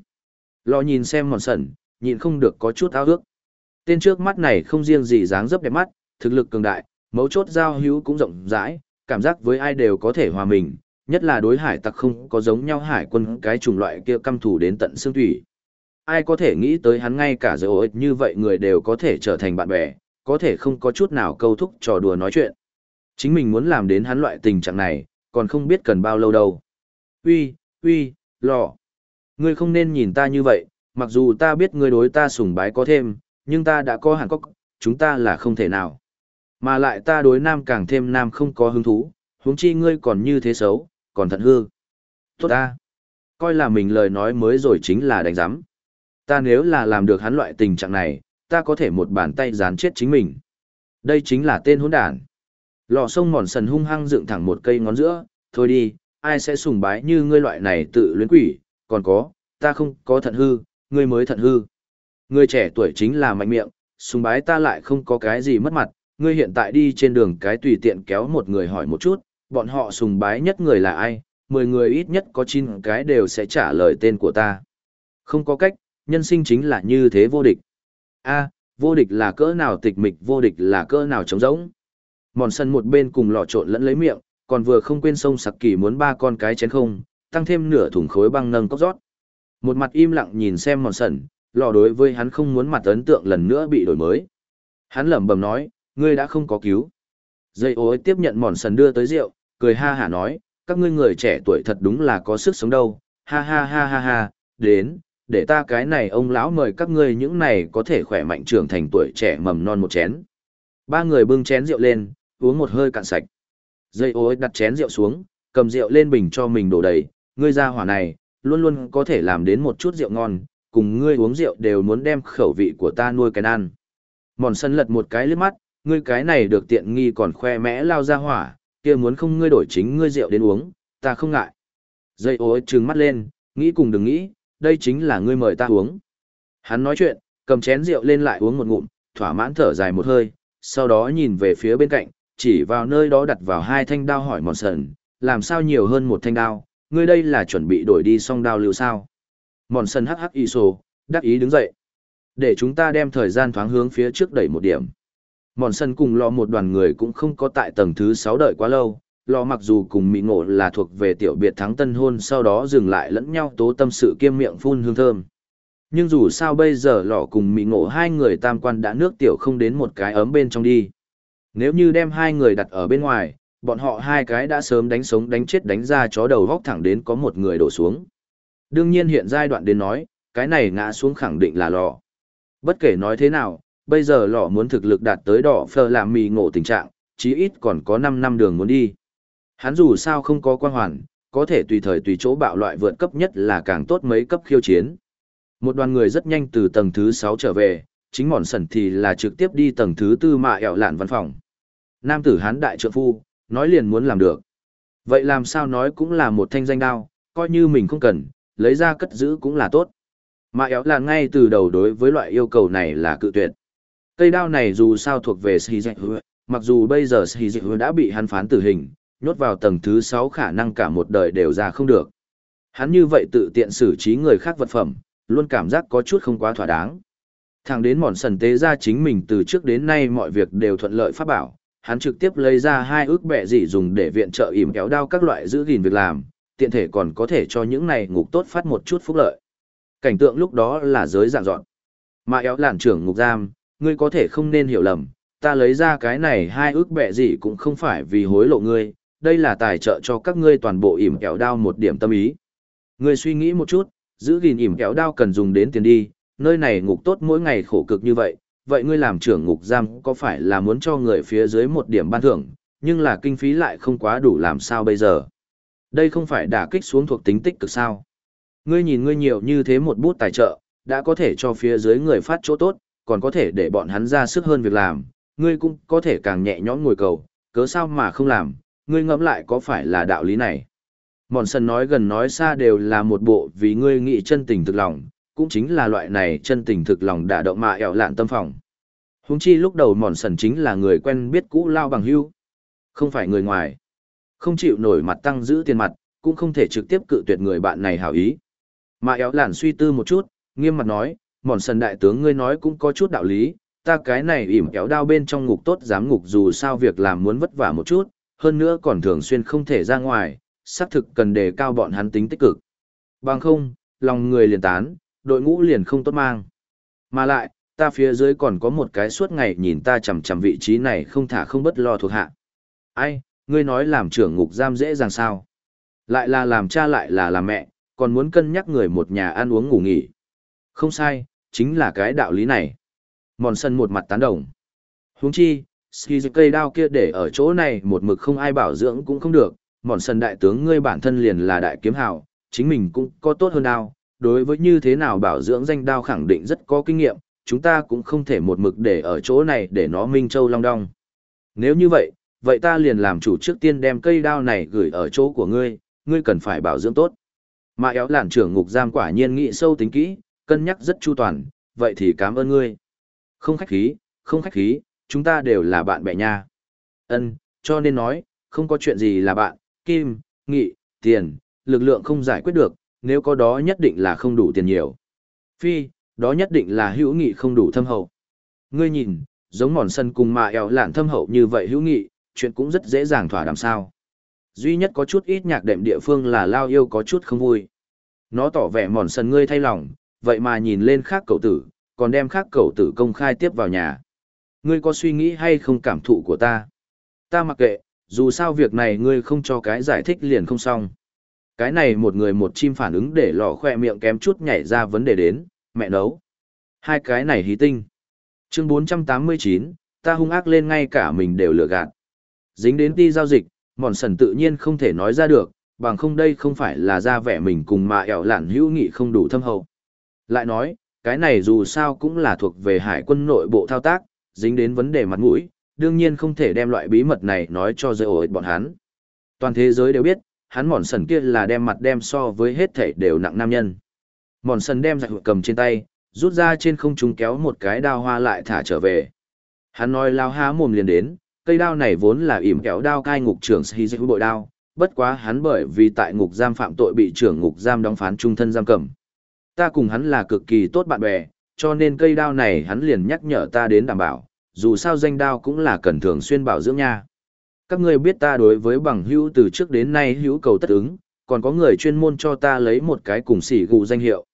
Lo nhìn xem mòn sẩn, nhìn không được có chút ao ước. Tên trước mắt này không riêng gì dáng dấp đẹp mắt, thực lực cường đại, mấu chốt giao hữu cũng rộng rãi, cảm giác với ai đều có thể hòa mình, nhất là đối hải tặc không có giống nhau hải quân cái chủng loại kia căm thù đến tận xương thủy. Ai có thể nghĩ tới hắn ngay cả giới ổi như vậy người đều có thể trở thành bạn bè, có thể không có chút nào câu thúc trò đùa nói chuyện. Chính mình muốn làm đến hắn loại tình trạng này, còn không biết cần bao lâu đâu. Uy, uy, lò. Ngươi không nên nhìn ta như vậy, mặc dù ta biết ngươi đối ta sùng bái có thêm, nhưng ta đã có hẳn có chúng ta là không thể nào. Mà lại ta đối nam càng thêm nam không có hứng thú, huống chi ngươi còn như thế xấu, còn thận hư. Tốt ta. Coi là mình lời nói mới rồi chính là đánh giám. Ta nếu là làm được hắn loại tình trạng này, ta có thể một bàn tay dán chết chính mình. Đây chính là tên hỗn đản. Lò sông mòn sần hung hăng dựng thẳng một cây ngón giữa, thôi đi, ai sẽ sùng bái như ngươi loại này tự luyến quỷ, còn có, ta không có thận hư, ngươi mới thận hư. Ngươi trẻ tuổi chính là mạnh miệng, sùng bái ta lại không có cái gì mất mặt, ngươi hiện tại đi trên đường cái tùy tiện kéo một người hỏi một chút, bọn họ sùng bái nhất người là ai, mười người ít nhất có chín cái đều sẽ trả lời tên của ta. Không có cách, nhân sinh chính là như thế vô địch. a vô địch là cỡ nào tịch mịch vô địch là cỡ nào trống rỗng. Mòn sân một bên cùng lò trộn lẫn lấy miệng, còn vừa không quên sông sặc kỳ muốn ba con cái chén không, tăng thêm nửa thùng khối băng nâng cốc rót. Một mặt im lặng nhìn xem mòn sần, lò đối với hắn không muốn mặt ấn tượng lần nữa bị đổi mới. Hắn lẩm bẩm nói, ngươi đã không có cứu. Dây ối tiếp nhận mòn sần đưa tới rượu, cười ha hả nói, các ngươi người trẻ tuổi thật đúng là có sức sống đâu, ha ha ha ha ha, đến, để ta cái này ông lão mời các ngươi những này có thể khỏe mạnh trưởng thành tuổi trẻ mầm non một chén. Ba người bưng chén rượu lên, uống một hơi cạn sạch. Dây ối đặt chén rượu xuống, cầm rượu lên bình cho mình đổ đầy, ngươi ra hỏa này, luôn luôn có thể làm đến một chút rượu ngon, cùng ngươi uống rượu đều muốn đem khẩu vị của ta nuôi cái ăn. Mòn sân lật một cái lướt mắt, ngươi cái này được tiện nghi còn khoe mẽ lao ra hỏa, kia muốn không ngươi đổi chính ngươi rượu đến uống, ta không ngại. Dây ối trừng mắt lên, nghĩ cùng đừng nghĩ, đây chính là ngươi mời ta uống. Hắn nói chuyện, cầm chén rượu lên lại uống một ngụm, thỏa mãn thở dài một hơi, sau đó nhìn về phía bên cạnh, chỉ vào nơi đó đặt vào hai thanh đao hỏi mòn sần, làm sao nhiều hơn một thanh đao, ngươi đây là chuẩn bị đổi đi song đao lưu sao. Mòn sần hắc hắc y sổ, đắc ý đứng dậy. Để chúng ta đem thời gian thoáng hướng phía trước đẩy một điểm. Mòn sân cùng lò một đoàn người cũng không có tại tầng thứ sáu đợi quá lâu, lò mặc dù cùng mỹ ngộ là thuộc về tiểu biệt thắng tân hôn sau đó dừng lại lẫn nhau tố tâm sự kiêm miệng phun hương thơm. Nhưng dù sao bây giờ lò cùng mỹ ngộ hai người tam quan đã nước tiểu không đến một cái ấm bên trong đi. Nếu như đem hai người đặt ở bên ngoài, bọn họ hai cái đã sớm đánh sống đánh chết đánh ra chó đầu góc thẳng đến có một người đổ xuống. Đương nhiên hiện giai đoạn đến nói, cái này ngã xuống khẳng định là lò. Bất kể nói thế nào, bây giờ lò muốn thực lực đạt tới đỏ phờ làm mì ngộ tình trạng, chí ít còn có 5 năm đường muốn đi. Hắn dù sao không có quan hoàn, có thể tùy thời tùy chỗ bạo loại vượt cấp nhất là càng tốt mấy cấp khiêu chiến. Một đoàn người rất nhanh từ tầng thứ 6 trở về, chính mòn sẩn thì là trực tiếp đi tầng thứ tư mạ ẻo lạn văn phòng. Nam tử hán đại trượng phu, nói liền muốn làm được. Vậy làm sao nói cũng là một thanh danh đao, coi như mình không cần, lấy ra cất giữ cũng là tốt. Mà éo là ngay từ đầu đối với loại yêu cầu này là cự tuyệt. Cây đao này dù sao thuộc về Sĩ Dạy Hứa, mặc dù bây giờ Sĩ Dạy Hứa đã bị hắn phán tử hình, nhốt vào tầng thứ 6 khả năng cả một đời đều ra không được. Hắn như vậy tự tiện xử trí người khác vật phẩm, luôn cảm giác có chút không quá thỏa đáng. Thẳng đến mòn sần tế ra chính mình từ trước đến nay mọi việc đều thuận lợi pháp bảo, hắn trực tiếp lấy ra hai ước bẹ dị dùng để viện trợ ỉm kéo đao các loại giữ gìn việc làm, tiện thể còn có thể cho những này ngục tốt phát một chút phúc lợi. Cảnh tượng lúc đó là giới dạng dọn. Mà éo làn trưởng ngục giam, ngươi có thể không nên hiểu lầm, ta lấy ra cái này hai ước bẹ dị cũng không phải vì hối lộ ngươi, đây là tài trợ cho các ngươi toàn bộ ỉm kéo đao một điểm tâm ý. Ngươi suy nghĩ một chút, giữ gìn ỉm kéo đao cần dùng đến tiền đi, nơi này ngục tốt mỗi ngày khổ cực như vậy, vậy ngươi làm trưởng ngục giam có phải là muốn cho người phía dưới một điểm ban thưởng, nhưng là kinh phí lại không quá đủ làm sao bây giờ. Đây không phải đả kích xuống thuộc tính tích cực sao. Ngươi nhìn ngươi nhiều như thế một bút tài trợ, đã có thể cho phía dưới người phát chỗ tốt, còn có thể để bọn hắn ra sức hơn việc làm, ngươi cũng có thể càng nhẹ nhõm ngồi cầu, cớ sao mà không làm, ngươi ngẫm lại có phải là đạo lý này. Mòn sân nói gần nói xa đều là một bộ vì ngươi nghĩ chân tình thực lòng, cũng chính là loại này chân tình thực lòng đả động mạ ẻo lạn tâm phòng. Húng chi lúc đầu mòn sần chính là người quen biết cũ lao bằng hưu, không phải người ngoài. Không chịu nổi mặt tăng giữ tiền mặt, cũng không thể trực tiếp cự tuyệt người bạn này hảo ý. Mạ ẻo lạn suy tư một chút, nghiêm mặt nói, mòn sần đại tướng ngươi nói cũng có chút đạo lý, ta cái này ỉm kéo đao bên trong ngục tốt dám ngục dù sao việc làm muốn vất vả một chút, hơn nữa còn thường xuyên không thể ra ngoài, xác thực cần đề cao bọn hắn tính tích cực. Bằng không, lòng người liền tán, đội ngũ liền không tốt mang. Mà lại, ta phía dưới còn có một cái suốt ngày nhìn ta chằm chằm vị trí này không thả không bất lo thuộc hạ. Ai, ngươi nói làm trưởng ngục giam dễ dàng sao? Lại là làm cha lại là làm mẹ, còn muốn cân nhắc người một nhà ăn uống ngủ nghỉ. Không sai, chính là cái đạo lý này. Mòn sân một mặt tán đồng. Huống chi, ski cây đao kia để ở chỗ này một mực không ai bảo dưỡng cũng không được. Mòn sân đại tướng ngươi bản thân liền là đại kiếm hào, chính mình cũng có tốt hơn đao. Đối với như thế nào bảo dưỡng danh đao khẳng định rất có kinh nghiệm, chúng ta cũng không thể một mực để ở chỗ này để nó minh châu long đong. Nếu như vậy, vậy ta liền làm chủ trước tiên đem cây đao này gửi ở chỗ của ngươi, ngươi cần phải bảo dưỡng tốt. Mà éo lản trưởng ngục giam quả nhiên nghĩ sâu tính kỹ, cân nhắc rất chu toàn, vậy thì cảm ơn ngươi. Không khách khí, không khách khí, chúng ta đều là bạn bè nha. Ân, cho nên nói, không có chuyện gì là bạn, kim, nghị, tiền, lực lượng không giải quyết được, nếu có đó nhất định là không đủ tiền nhiều. Phi, đó nhất định là hữu nghị không đủ thâm hậu. Ngươi nhìn, giống mòn sân cùng mà eo lạn thâm hậu như vậy hữu nghị, chuyện cũng rất dễ dàng thỏa đàm sao. Duy nhất có chút ít nhạc đệm địa phương là lao yêu có chút không vui. Nó tỏ vẻ mòn sân ngươi thay lòng, vậy mà nhìn lên khác cậu tử, còn đem khác cậu tử công khai tiếp vào nhà. Ngươi có suy nghĩ hay không cảm thụ của ta? Ta mặc kệ, dù sao việc này ngươi không cho cái giải thích liền không xong. Cái này một người một chim phản ứng để lò khoe miệng kém chút nhảy ra vấn đề đến, mẹ nấu. Hai cái này hí tinh. Chương 489, ta hung ác lên ngay cả mình đều lừa gạt. Dính đến ti giao dịch, mòn sần tự nhiên không thể nói ra được, bằng không đây không phải là ra vẻ mình cùng mà ẻo lạn hữu nghị không đủ thâm hậu. Lại nói, cái này dù sao cũng là thuộc về hải quân nội bộ thao tác, dính đến vấn đề mặt mũi, đương nhiên không thể đem loại bí mật này nói cho dễ ổi bọn hắn. Toàn thế giới đều biết, hắn mòn sần kia là đem mặt đem so với hết thể đều nặng nam nhân. Mòn sần đem giặc cầm trên tay, rút ra trên không trung kéo một cái đao hoa lại thả trở về. Hắn nói lao há mồm liền đến, cây đao này vốn là ỉm kéo đao cai ngục trưởng sĩ dịch bội đao, bất quá hắn bởi vì tại ngục giam phạm tội bị trưởng ngục giam đóng phán trung thân giam cầm. Ta cùng hắn là cực kỳ tốt bạn bè, cho nên cây đao này hắn liền nhắc nhở ta đến đảm bảo, dù sao danh đao cũng là cần thường xuyên bảo dưỡng nha. Các ngươi biết ta đối với bằng hữu từ trước đến nay hữu cầu tất ứng, còn có người chuyên môn cho ta lấy một cái cùng xỉ gù danh hiệu.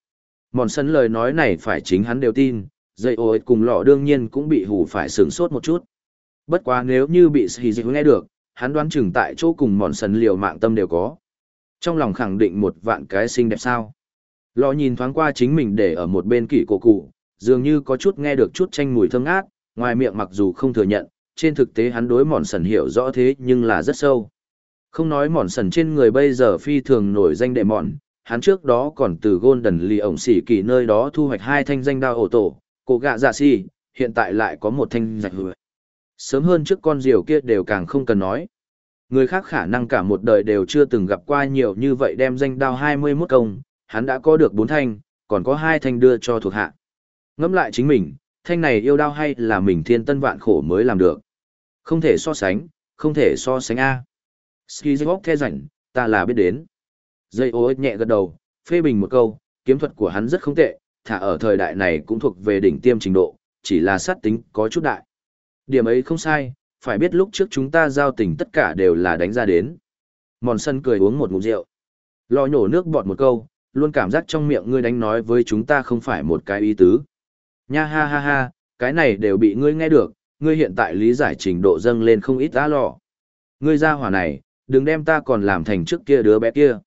Mòn sân lời nói này phải chính hắn đều tin, dây ô cùng lọ đương nhiên cũng bị hù phải sướng sốt một chút. Bất quá nếu như bị xỉ dịch nghe được, hắn đoán chừng tại chỗ cùng mòn sân liều mạng tâm đều có. Trong lòng khẳng định một vạn cái xinh đẹp sao. Lọ nhìn thoáng qua chính mình để ở một bên kỷ cổ cụ, dường như có chút nghe được chút tranh mùi thơm ngát, ngoài miệng mặc dù không thừa nhận, trên thực tế hắn đối mòn sần hiểu rõ thế nhưng là rất sâu. Không nói mòn sần trên người bây giờ phi thường nổi danh đệ mòn, hắn trước đó còn từ Golden Lì ổng xỉ kỳ nơi đó thu hoạch hai thanh danh đao ổ tổ, cổ gạ dạ si, hiện tại lại có một thanh giặc hựa. Sớm hơn trước con diều kia đều càng không cần nói. Người khác khả năng cả một đời đều chưa từng gặp qua nhiều như vậy đem danh đao 21 công, hắn đã có được bốn thanh, còn có hai thanh đưa cho thuộc hạ. Ngẫm lại chính mình, thanh này yêu đao hay là mình thiên tân vạn khổ mới làm được. Không thể so sánh, không thể so sánh A. Ski the rảnh, ta là biết đến. Dây ô nhẹ gật đầu, phê bình một câu, kiếm thuật của hắn rất không tệ, thả ở thời đại này cũng thuộc về đỉnh tiêm trình độ, chỉ là sát tính có chút đại. Điểm ấy không sai, phải biết lúc trước chúng ta giao tình tất cả đều là đánh ra đến. Mòn sân cười uống một ngụm rượu. Lò nhổ nước bọt một câu, luôn cảm giác trong miệng ngươi đánh nói với chúng ta không phải một cái ý tứ. Nha ha ha ha, cái này đều bị ngươi nghe được, ngươi hiện tại lý giải trình độ dâng lên không ít đã lọ. Ngươi ra hỏa này, đừng đem ta còn làm thành trước kia đứa bé kia.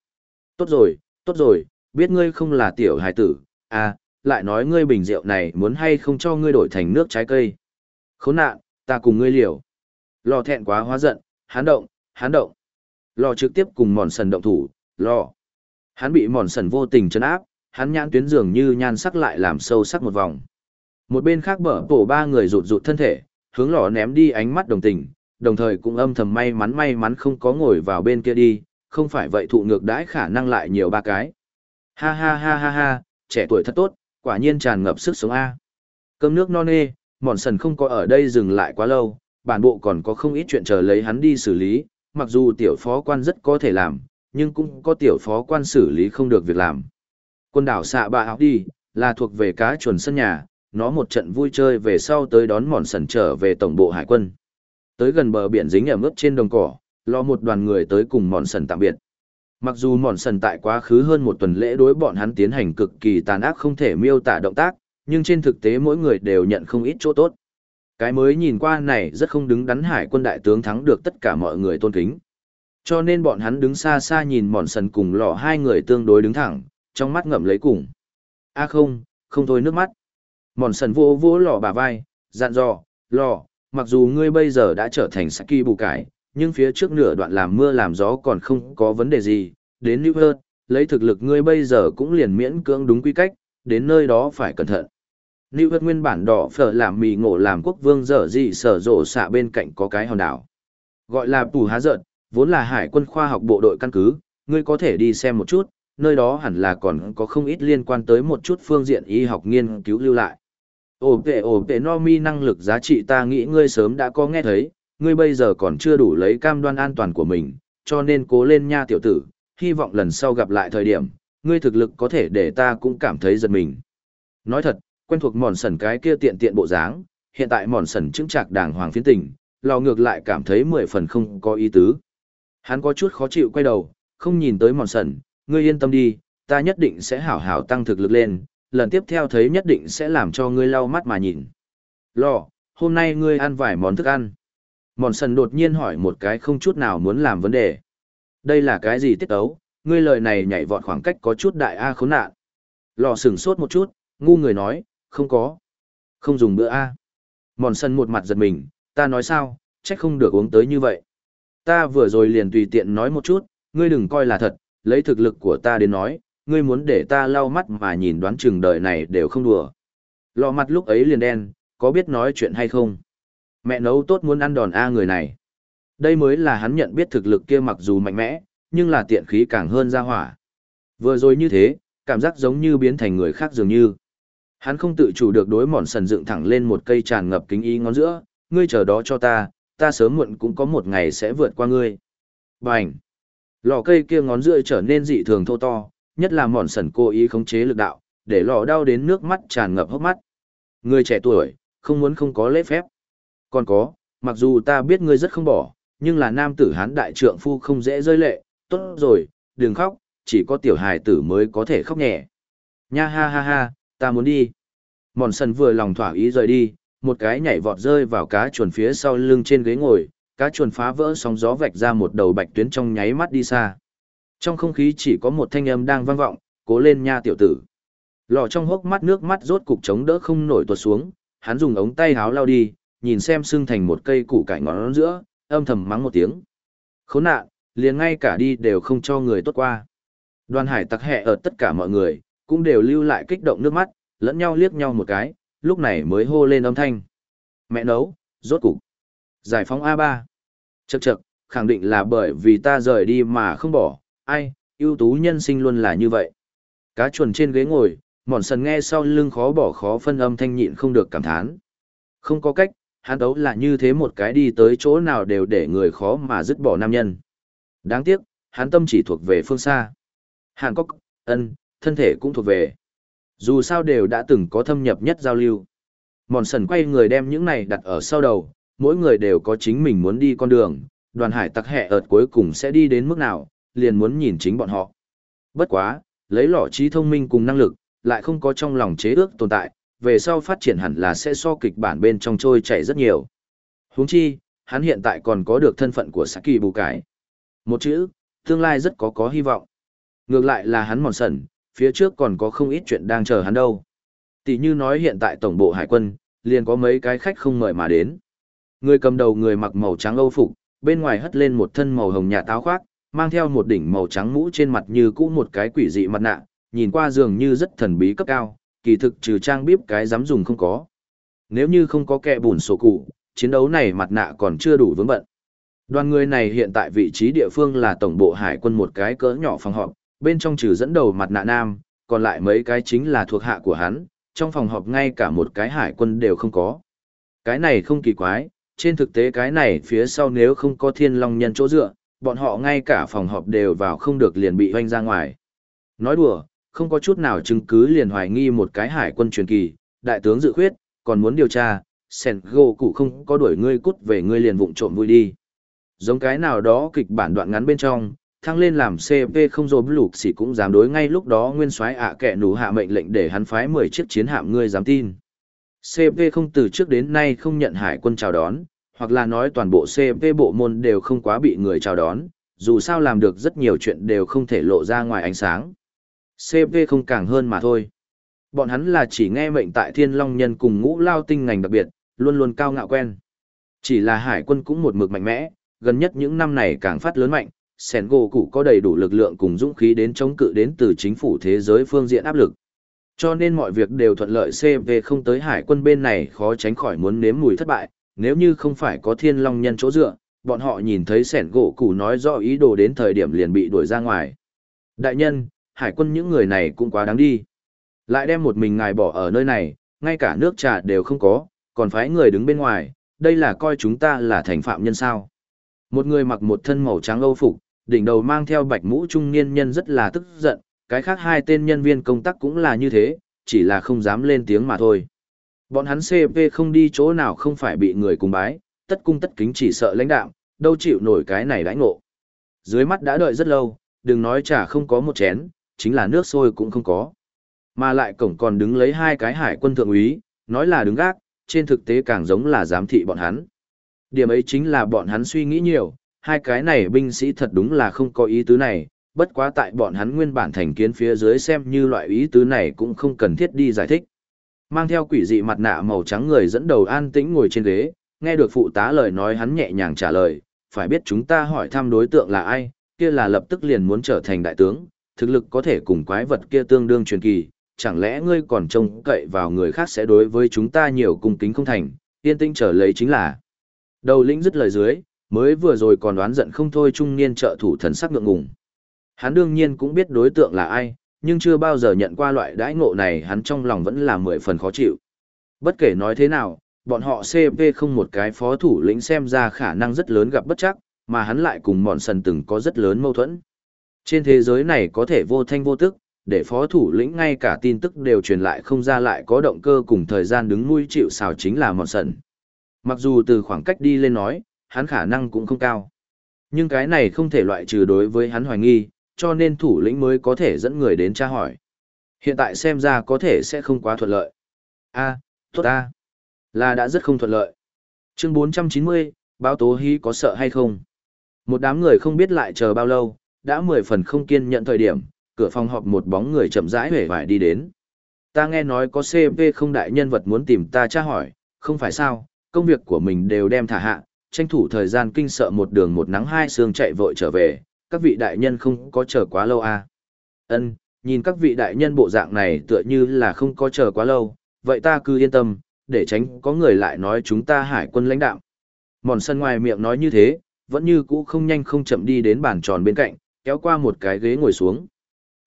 Tốt rồi, tốt rồi, biết ngươi không là tiểu hài tử, à, lại nói ngươi bình rượu này muốn hay không cho ngươi đổi thành nước trái cây. Khốn nạn, ta cùng ngươi liều. Lò thẹn quá hóa giận, hán động, hán động. Lò trực tiếp cùng mòn sần động thủ, lò. Hắn bị mòn sần vô tình chấn áp, hắn nhãn tuyến dường như nhan sắc lại làm sâu sắc một vòng. Một bên khác bở bổ ba người rụt rụt thân thể, hướng lò ném đi ánh mắt đồng tình, đồng thời cũng âm thầm may mắn may mắn không có ngồi vào bên kia đi, không phải vậy thụ ngược đãi khả năng lại nhiều ba cái. Ha ha ha ha ha, trẻ tuổi thật tốt, quả nhiên tràn ngập sức sống A. Cơm nước non nê, mòn sần không có ở đây dừng lại quá lâu, bản bộ còn có không ít chuyện chờ lấy hắn đi xử lý, mặc dù tiểu phó quan rất có thể làm, nhưng cũng có tiểu phó quan xử lý không được việc làm. Quân đảo xạ bạ học đi, là thuộc về cá chuẩn sân nhà, nó một trận vui chơi về sau tới đón mòn sần trở về tổng bộ hải quân. Tới gần bờ biển dính ở mức trên đồng cỏ, lo một đoàn người tới cùng mòn sần tạm biệt. Mặc dù mòn sần tại quá khứ hơn một tuần lễ đối bọn hắn tiến hành cực kỳ tàn ác không thể miêu tả động tác, nhưng trên thực tế mỗi người đều nhận không ít chỗ tốt. Cái mới nhìn qua này rất không đứng đắn hải quân đại tướng thắng được tất cả mọi người tôn kính. Cho nên bọn hắn đứng xa xa nhìn mòn sần cùng lọ hai người tương đối đứng thẳng, trong mắt ngậm lấy cùng. a không, không thôi nước mắt mòn sần vô vô lò bà vai dặn dò lò mặc dù ngươi bây giờ đã trở thành saki bù cải nhưng phía trước nửa đoạn làm mưa làm gió còn không có vấn đề gì đến new hơn lấy thực lực ngươi bây giờ cũng liền miễn cưỡng đúng quy cách đến nơi đó phải cẩn thận New York nguyên bản đỏ phở làm mì ngộ làm quốc vương dở dị sở rộ xạ bên cạnh có cái hòn đảo. Gọi là Pù Há giận, vốn là hải quân khoa học bộ đội căn cứ, ngươi có thể đi xem một chút, nơi đó hẳn là còn có không ít liên quan tới một chút phương diện y học nghiên cứu lưu lại. Ổ tệ ổ tệ no mi năng lực giá trị ta nghĩ ngươi sớm đã có nghe thấy, ngươi bây giờ còn chưa đủ lấy cam đoan an toàn của mình, cho nên cố lên nha tiểu tử, hy vọng lần sau gặp lại thời điểm, ngươi thực lực có thể để ta cũng cảm thấy giật mình. Nói thật, quen thuộc mòn sần cái kia tiện tiện bộ dáng, hiện tại mòn sần chứng trạc đàng hoàng phiến tình, lò ngược lại cảm thấy mười phần không có ý tứ. Hắn có chút khó chịu quay đầu, không nhìn tới mòn sần, ngươi yên tâm đi, ta nhất định sẽ hảo hảo tăng thực lực lên, lần tiếp theo thấy nhất định sẽ làm cho ngươi lau mắt mà nhìn. Lò, hôm nay ngươi ăn vài món thức ăn. Mòn sần đột nhiên hỏi một cái không chút nào muốn làm vấn đề. Đây là cái gì tiết ấu, ngươi lời này nhảy vọt khoảng cách có chút đại A khốn nạn. Lò sửng sốt một chút, ngu người nói, không có. Không dùng bữa A. Mòn sần một mặt giật mình, ta nói sao, trách không được uống tới như vậy. Ta vừa rồi liền tùy tiện nói một chút, ngươi đừng coi là thật, lấy thực lực của ta đến nói, ngươi muốn để ta lau mắt mà nhìn đoán chừng đời này đều không đùa. Lọ mặt lúc ấy liền đen, có biết nói chuyện hay không? Mẹ nấu tốt muốn ăn đòn A người này. Đây mới là hắn nhận biết thực lực kia mặc dù mạnh mẽ, nhưng là tiện khí càng hơn ra hỏa. Vừa rồi như thế, cảm giác giống như biến thành người khác dường như. Hắn không tự chủ được đối mòn sần dựng thẳng lên một cây tràn ngập kính ý ngón giữa, ngươi chờ đó cho ta, ta sớm muộn cũng có một ngày sẽ vượt qua ngươi. Bành! Lò cây kia ngón giữa trở nên dị thường thô to, nhất là mòn sần cố ý khống chế lực đạo, để lò đau đến nước mắt tràn ngập hốc mắt. Người trẻ tuổi, không muốn không có lễ phép. Còn có, mặc dù ta biết ngươi rất không bỏ, nhưng là nam tử hán đại trượng phu không dễ rơi lệ, tốt rồi, đừng khóc, chỉ có tiểu hài tử mới có thể khóc nhẹ. Nha ha ha ha, ta muốn đi. Mòn sần vừa lòng thỏa ý rời đi, một cái nhảy vọt rơi vào cá chuồn phía sau lưng trên ghế ngồi, cá chuồn phá vỡ sóng gió vạch ra một đầu bạch tuyến trong nháy mắt đi xa. Trong không khí chỉ có một thanh âm đang vang vọng, cố lên nha tiểu tử. Lò trong hốc mắt nước mắt rốt cục chống đỡ không nổi tuột xuống, hắn dùng ống tay háo lao đi, nhìn xem sưng thành một cây củ cải ngón giữa, âm thầm mắng một tiếng. Khốn nạn, liền ngay cả đi đều không cho người tốt qua. Đoàn hải tặc hẹ ở tất cả mọi người, cũng đều lưu lại kích động nước mắt, lẫn nhau liếc nhau một cái, lúc này mới hô lên âm thanh. Mẹ nấu, rốt cục. Giải phóng A3. Chậc chậc, khẳng định là bởi vì ta rời đi mà không bỏ, ai, ưu tú nhân sinh luôn là như vậy. Cá chuồn trên ghế ngồi, mòn sần nghe sau lưng khó bỏ khó phân âm thanh nhịn không được cảm thán. Không có cách, hắn đấu là như thế một cái đi tới chỗ nào đều để người khó mà dứt bỏ nam nhân. Đáng tiếc, hắn tâm chỉ thuộc về phương xa. Hàn Cốc, ân, thân thể cũng thuộc về. Dù sao đều đã từng có thâm nhập nhất giao lưu. Mòn sần quay người đem những này đặt ở sau đầu, mỗi người đều có chính mình muốn đi con đường, đoàn hải tặc hẹ ợt cuối cùng sẽ đi đến mức nào, liền muốn nhìn chính bọn họ. Bất quá, lấy lọ trí thông minh cùng năng lực, lại không có trong lòng chế ước tồn tại, về sau phát triển hẳn là sẽ so kịch bản bên trong trôi chảy rất nhiều. Huống chi, hắn hiện tại còn có được thân phận của Saki bù cải. Một chữ, tương lai rất có có hy vọng. Ngược lại là hắn mòn sẩn, phía trước còn có không ít chuyện đang chờ hắn đâu. Tỷ như nói hiện tại tổng bộ hải quân, liền có mấy cái khách không mời mà đến. Người cầm đầu người mặc màu trắng âu phục, bên ngoài hất lên một thân màu hồng nhà táo khoác, mang theo một đỉnh màu trắng mũ trên mặt như cũ một cái quỷ dị mặt nạ, nhìn qua dường như rất thần bí cấp cao, kỳ thực trừ trang bíp cái dám dùng không có. Nếu như không có kẻ bùn sổ cụ, chiến đấu này mặt nạ còn chưa đủ vững bận. Đoàn người này hiện tại vị trí địa phương là tổng bộ hải quân một cái cỡ nhỏ phòng họp, bên trong trừ dẫn đầu mặt nạ nam, còn lại mấy cái chính là thuộc hạ của hắn, trong phòng họp ngay cả một cái hải quân đều không có. Cái này không kỳ quái, trên thực tế cái này phía sau nếu không có thiên long nhân chỗ dựa, bọn họ ngay cả phòng họp đều vào không được liền bị hoanh ra ngoài. Nói đùa, không có chút nào chứng cứ liền hoài nghi một cái hải quân truyền kỳ, đại tướng dự khuyết, còn muốn điều tra, sen gỗ cụ không có đuổi ngươi cút về ngươi liền vụng trộm vui đi. Giống cái nào đó kịch bản đoạn ngắn bên trong, thăng lên làm CP không dồn lục xỉ cũng dám đối ngay lúc đó nguyên soái ạ à kẻ nủ hạ mệnh lệnh để hắn phái 10 chiếc chiến hạm ngươi dám tin. CP không từ trước đến nay không nhận hải quân chào đón, hoặc là nói toàn bộ CP bộ môn đều không quá bị người chào đón, dù sao làm được rất nhiều chuyện đều không thể lộ ra ngoài ánh sáng. CP không càng hơn mà thôi. Bọn hắn là chỉ nghe mệnh tại thiên long nhân cùng ngũ lao tinh ngành đặc biệt, luôn luôn cao ngạo quen. Chỉ là hải quân cũng một mực mạnh mẽ, gần nhất những năm này càng phát lớn mạnh, Sen gỗ cụ có đầy đủ lực lượng cùng dũng khí đến chống cự đến từ chính phủ thế giới phương diện áp lực. Cho nên mọi việc đều thuận lợi CV không tới hải quân bên này khó tránh khỏi muốn nếm mùi thất bại, nếu như không phải có thiên long nhân chỗ dựa, bọn họ nhìn thấy sẻn gỗ củ nói rõ ý đồ đến thời điểm liền bị đuổi ra ngoài. Đại nhân, hải quân những người này cũng quá đáng đi. Lại đem một mình ngài bỏ ở nơi này, ngay cả nước trà đều không có, còn phái người đứng bên ngoài, đây là coi chúng ta là thành phạm nhân sao. Một người mặc một thân màu trắng âu phục, đỉnh đầu mang theo bạch mũ trung niên nhân rất là tức giận, cái khác hai tên nhân viên công tác cũng là như thế, chỉ là không dám lên tiếng mà thôi. Bọn hắn CP không đi chỗ nào không phải bị người cùng bái, tất cung tất kính chỉ sợ lãnh đạo, đâu chịu nổi cái này đãi ngộ. Dưới mắt đã đợi rất lâu, đừng nói chả không có một chén, chính là nước sôi cũng không có. Mà lại cổng còn đứng lấy hai cái hải quân thượng úy, nói là đứng gác, trên thực tế càng giống là giám thị bọn hắn. Điểm ấy chính là bọn hắn suy nghĩ nhiều, hai cái này binh sĩ thật đúng là không có ý tứ này, bất quá tại bọn hắn nguyên bản thành kiến phía dưới xem như loại ý tứ này cũng không cần thiết đi giải thích. Mang theo quỷ dị mặt nạ màu trắng người dẫn đầu an tĩnh ngồi trên ghế, nghe được phụ tá lời nói hắn nhẹ nhàng trả lời, phải biết chúng ta hỏi thăm đối tượng là ai, kia là lập tức liền muốn trở thành đại tướng, thực lực có thể cùng quái vật kia tương đương truyền kỳ, chẳng lẽ ngươi còn trông cậy vào người khác sẽ đối với chúng ta nhiều cung kính không thành, yên tĩnh trở lấy chính là. Đầu lĩnh dứt lời dưới, mới vừa rồi còn đoán giận không thôi trung niên trợ thủ thần sắc ngượng ngùng. Hắn đương nhiên cũng biết đối tượng là ai, nhưng chưa bao giờ nhận qua loại đãi ngộ này hắn trong lòng vẫn là mười phần khó chịu. Bất kể nói thế nào, bọn họ CP không một cái phó thủ lĩnh xem ra khả năng rất lớn gặp bất chắc, mà hắn lại cùng bọn sần từng có rất lớn mâu thuẫn. Trên thế giới này có thể vô thanh vô tức, để phó thủ lĩnh ngay cả tin tức đều truyền lại không ra lại có động cơ cùng thời gian đứng nuôi chịu xào chính là mòn sần. Mặc dù từ khoảng cách đi lên nói, hắn khả năng cũng không cao. Nhưng cái này không thể loại trừ đối với hắn hoài nghi, cho nên thủ lĩnh mới có thể dẫn người đến tra hỏi. Hiện tại xem ra có thể sẽ không quá thuận lợi. a tốt a là đã rất không thuận lợi. Chương 490, báo tố hí có sợ hay không? Một đám người không biết lại chờ bao lâu, đã mười phần không kiên nhận thời điểm, cửa phòng họp một bóng người chậm rãi hề vải đi đến. Ta nghe nói có CP không đại nhân vật muốn tìm ta tra hỏi, không phải sao, công việc của mình đều đem thả hạ, tranh thủ thời gian kinh sợ một đường một nắng hai sương chạy vội trở về, các vị đại nhân không có chờ quá lâu à. Ân, nhìn các vị đại nhân bộ dạng này tựa như là không có chờ quá lâu, vậy ta cứ yên tâm, để tránh có người lại nói chúng ta hải quân lãnh đạo. Mòn sân ngoài miệng nói như thế, vẫn như cũ không nhanh không chậm đi đến bàn tròn bên cạnh, kéo qua một cái ghế ngồi xuống.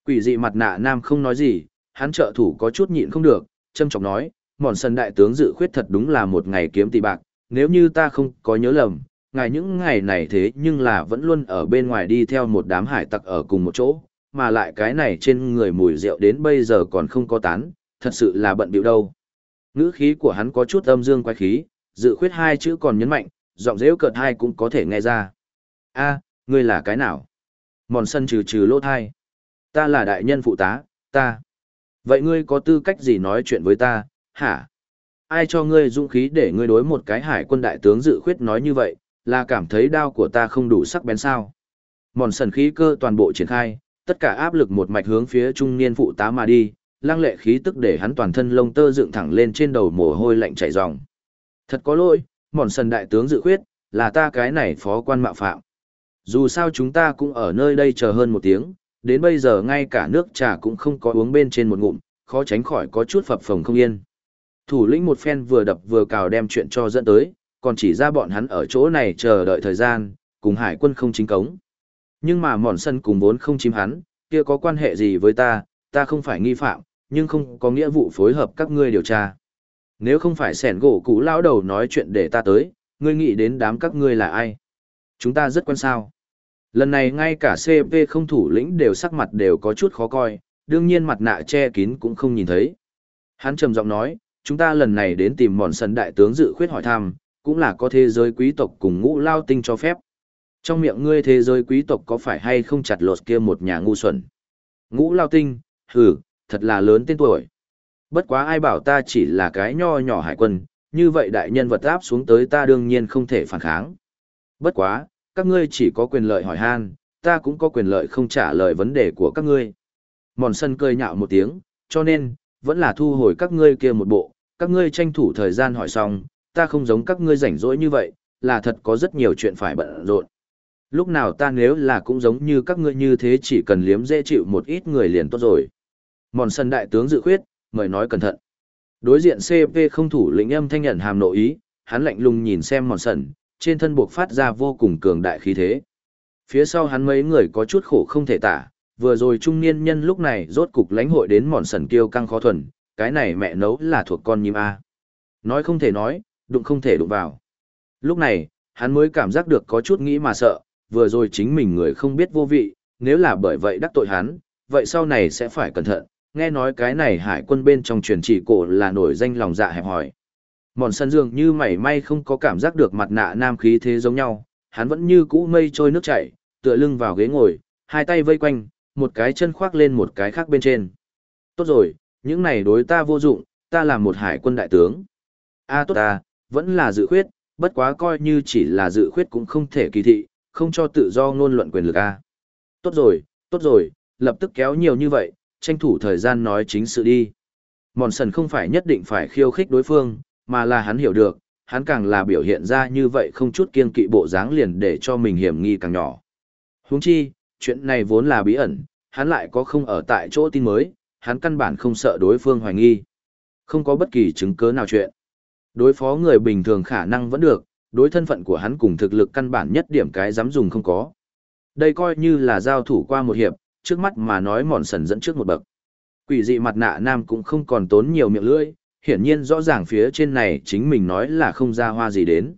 Quỷ dị mặt nạ nam không nói gì, hắn trợ thủ có chút nhịn không được, châm trọng nói, mòn sân đại tướng dự khuyết thật đúng là một ngày kiếm tỷ bạc, nếu như ta không có nhớ lầm, ngài những ngày này thế nhưng là vẫn luôn ở bên ngoài đi theo một đám hải tặc ở cùng một chỗ, mà lại cái này trên người mùi rượu đến bây giờ còn không có tán, thật sự là bận biểu đâu. Ngữ khí của hắn có chút âm dương quái khí, dự khuyết hai chữ còn nhấn mạnh, giọng dễu cợt hai cũng có thể nghe ra. a ngươi là cái nào? Mòn sân trừ trừ lỗ thai. Ta là đại nhân phụ tá, ta. Vậy ngươi có tư cách gì nói chuyện với ta, hả? Ai cho ngươi dũng khí để ngươi đối một cái hải quân đại tướng dự khuyết nói như vậy, là cảm thấy đao của ta không đủ sắc bén sao? Mòn sần khí cơ toàn bộ triển khai, tất cả áp lực một mạch hướng phía trung niên phụ tá mà đi, lăng lệ khí tức để hắn toàn thân lông tơ dựng thẳng lên trên đầu mồ hôi lạnh chảy ròng. Thật có lỗi, mòn sần đại tướng dự khuyết, là ta cái này phó quan mạo phạm. Dù sao chúng ta cũng ở nơi đây chờ hơn một tiếng, đến bây giờ ngay cả nước trà cũng không có uống bên trên một ngụm, khó tránh khỏi có chút phập phồng không yên. Thủ lĩnh một phen vừa đập vừa cào đem chuyện cho dẫn tới, còn chỉ ra bọn hắn ở chỗ này chờ đợi thời gian, cùng hải quân không chính cống. Nhưng mà mòn sân cùng vốn không chim hắn, kia có quan hệ gì với ta, ta không phải nghi phạm, nhưng không có nghĩa vụ phối hợp các ngươi điều tra. Nếu không phải sẻn gỗ cũ lão đầu nói chuyện để ta tới, ngươi nghĩ đến đám các ngươi là ai? Chúng ta rất quan sao. Lần này ngay cả CP không thủ lĩnh đều sắc mặt đều có chút khó coi, đương nhiên mặt nạ che kín cũng không nhìn thấy. Hắn trầm giọng nói, chúng ta lần này đến tìm mòn sân đại tướng dự khuyết hỏi thăm, cũng là có thế giới quý tộc cùng ngũ lao tinh cho phép. Trong miệng ngươi thế giới quý tộc có phải hay không chặt lột kia một nhà ngu xuẩn? Ngũ lao tinh, hừ, thật là lớn tên tuổi. Bất quá ai bảo ta chỉ là cái nho nhỏ hải quân, như vậy đại nhân vật áp xuống tới ta đương nhiên không thể phản kháng. Bất quá, các ngươi chỉ có quyền lợi hỏi han, ta cũng có quyền lợi không trả lời vấn đề của các ngươi. Mòn sân cười nhạo một tiếng, cho nên, vẫn là thu hồi các ngươi kia một bộ, các ngươi tranh thủ thời gian hỏi xong, ta không giống các ngươi rảnh rỗi như vậy, là thật có rất nhiều chuyện phải bận rộn. Lúc nào ta nếu là cũng giống như các ngươi như thế chỉ cần liếm dễ chịu một ít người liền tốt rồi. Mòn sân đại tướng dự khuyết, mời nói cẩn thận. Đối diện CP không thủ lĩnh âm thanh nhận hàm nội ý, hắn lạnh lùng nhìn xem mòn sần, trên thân buộc phát ra vô cùng cường đại khí thế. Phía sau hắn mấy người có chút khổ không thể tả, vừa rồi trung niên nhân lúc này rốt cục lãnh hội đến mòn sần kiêu căng khó thuần, cái này mẹ nấu là thuộc con nhím A. Nói không thể nói, đụng không thể đụng vào. Lúc này, hắn mới cảm giác được có chút nghĩ mà sợ, vừa rồi chính mình người không biết vô vị, nếu là bởi vậy đắc tội hắn, vậy sau này sẽ phải cẩn thận, nghe nói cái này hải quân bên trong truyền chỉ cổ là nổi danh lòng dạ hẹp hỏi. Mòn sân dường như mảy may không có cảm giác được mặt nạ nam khí thế giống nhau, hắn vẫn như cũ mây trôi nước chảy, tựa lưng vào ghế ngồi, hai tay vây quanh, một cái chân khoác lên một cái khác bên trên. Tốt rồi, những này đối ta vô dụng, ta là một hải quân đại tướng. A tốt ta, vẫn là dự khuyết, bất quá coi như chỉ là dự khuyết cũng không thể kỳ thị, không cho tự do ngôn luận quyền lực A. Tốt rồi, tốt rồi, lập tức kéo nhiều như vậy, tranh thủ thời gian nói chính sự đi. Mòn sần không phải nhất định phải khiêu khích đối phương, mà là hắn hiểu được, hắn càng là biểu hiện ra như vậy không chút kiên kỵ bộ dáng liền để cho mình hiểm nghi càng nhỏ. Huống chi, chuyện này vốn là bí ẩn, hắn lại có không ở tại chỗ tin mới, hắn căn bản không sợ đối phương hoài nghi. Không có bất kỳ chứng cứ nào chuyện. Đối phó người bình thường khả năng vẫn được, đối thân phận của hắn cùng thực lực căn bản nhất điểm cái dám dùng không có. Đây coi như là giao thủ qua một hiệp, trước mắt mà nói mòn sần dẫn trước một bậc. Quỷ dị mặt nạ nam cũng không còn tốn nhiều miệng lưỡi, hiển nhiên rõ ràng phía trên này chính mình nói là không ra hoa gì đến.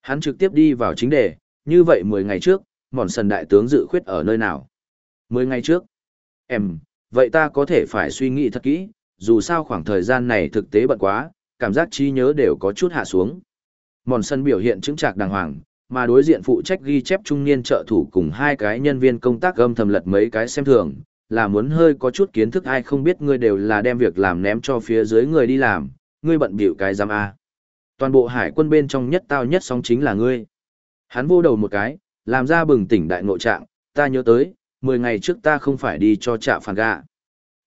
Hắn trực tiếp đi vào chính đề, như vậy 10 ngày trước, mòn sần đại tướng dự khuyết ở nơi nào? 10 ngày trước. Em, vậy ta có thể phải suy nghĩ thật kỹ, dù sao khoảng thời gian này thực tế bận quá, cảm giác trí nhớ đều có chút hạ xuống. Mòn sân biểu hiện chứng trạc đàng hoàng, mà đối diện phụ trách ghi chép trung niên trợ thủ cùng hai cái nhân viên công tác âm thầm lật mấy cái xem thường, là muốn hơi có chút kiến thức ai không biết ngươi đều là đem việc làm ném cho phía dưới người đi làm, ngươi bận bịu cái giam A. Toàn bộ hải quân bên trong nhất tao nhất sóng chính là ngươi. Hắn vô đầu một cái, làm ra bừng tỉnh đại ngộ trạng, ta nhớ tới, 10 ngày trước ta không phải đi cho trạ phản gạ.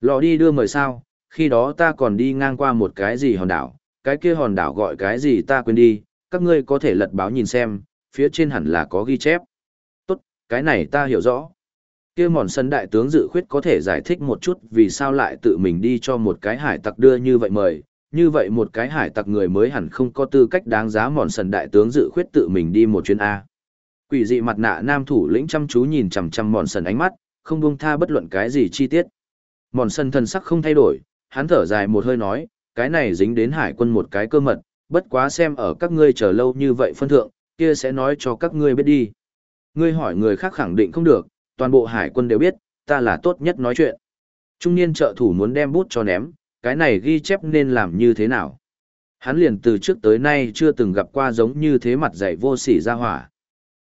Lò đi đưa mời sao, khi đó ta còn đi ngang qua một cái gì hòn đảo, cái kia hòn đảo gọi cái gì ta quên đi, các ngươi có thể lật báo nhìn xem, phía trên hẳn là có ghi chép. Tốt, cái này ta hiểu rõ. Kia mòn sân đại tướng dự khuyết có thể giải thích một chút vì sao lại tự mình đi cho một cái hải tặc đưa như vậy mời, như vậy một cái hải tặc người mới hẳn không có tư cách đáng giá mòn sần đại tướng dự khuyết tự mình đi một chuyến A. Quỷ dị mặt nạ nam thủ lĩnh chăm chú nhìn chằm chằm mòn sần ánh mắt, không buông tha bất luận cái gì chi tiết. Mòn sần thần sắc không thay đổi, hắn thở dài một hơi nói, cái này dính đến hải quân một cái cơ mật, bất quá xem ở các ngươi chờ lâu như vậy phân thượng, kia sẽ nói cho các ngươi biết đi. Ngươi hỏi người khác khẳng định không được, toàn bộ hải quân đều biết, ta là tốt nhất nói chuyện. Trung niên trợ thủ muốn đem bút cho ném, cái này ghi chép nên làm như thế nào. Hắn liền từ trước tới nay chưa từng gặp qua giống như thế mặt dạy vô sỉ ra hỏa.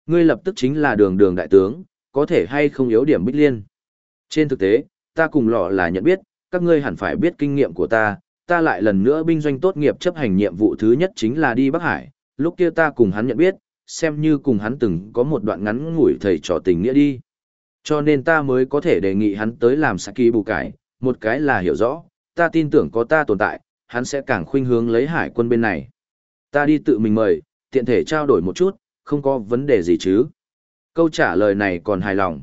Ngươi lập tức chính là đường đường đại tướng, có thể hay không yếu điểm bích liên. Trên thực tế, ta cùng lọ là nhận biết, các ngươi hẳn phải biết kinh nghiệm của ta, ta lại lần nữa binh doanh tốt nghiệp chấp hành nhiệm vụ thứ nhất chính là đi Bắc Hải, lúc kia ta cùng hắn nhận biết, xem như cùng hắn từng có một đoạn ngắn ngủi thầy trò tình nghĩa đi. Cho nên ta mới có thể đề nghị hắn tới làm Saki bù cải, một cái là hiểu rõ, ta tin tưởng có ta tồn tại, hắn sẽ càng khuynh hướng lấy hải quân bên này. Ta đi tự mình mời, tiện thể trao đổi một chút, không có vấn đề gì chứ. Câu trả lời này còn hài lòng.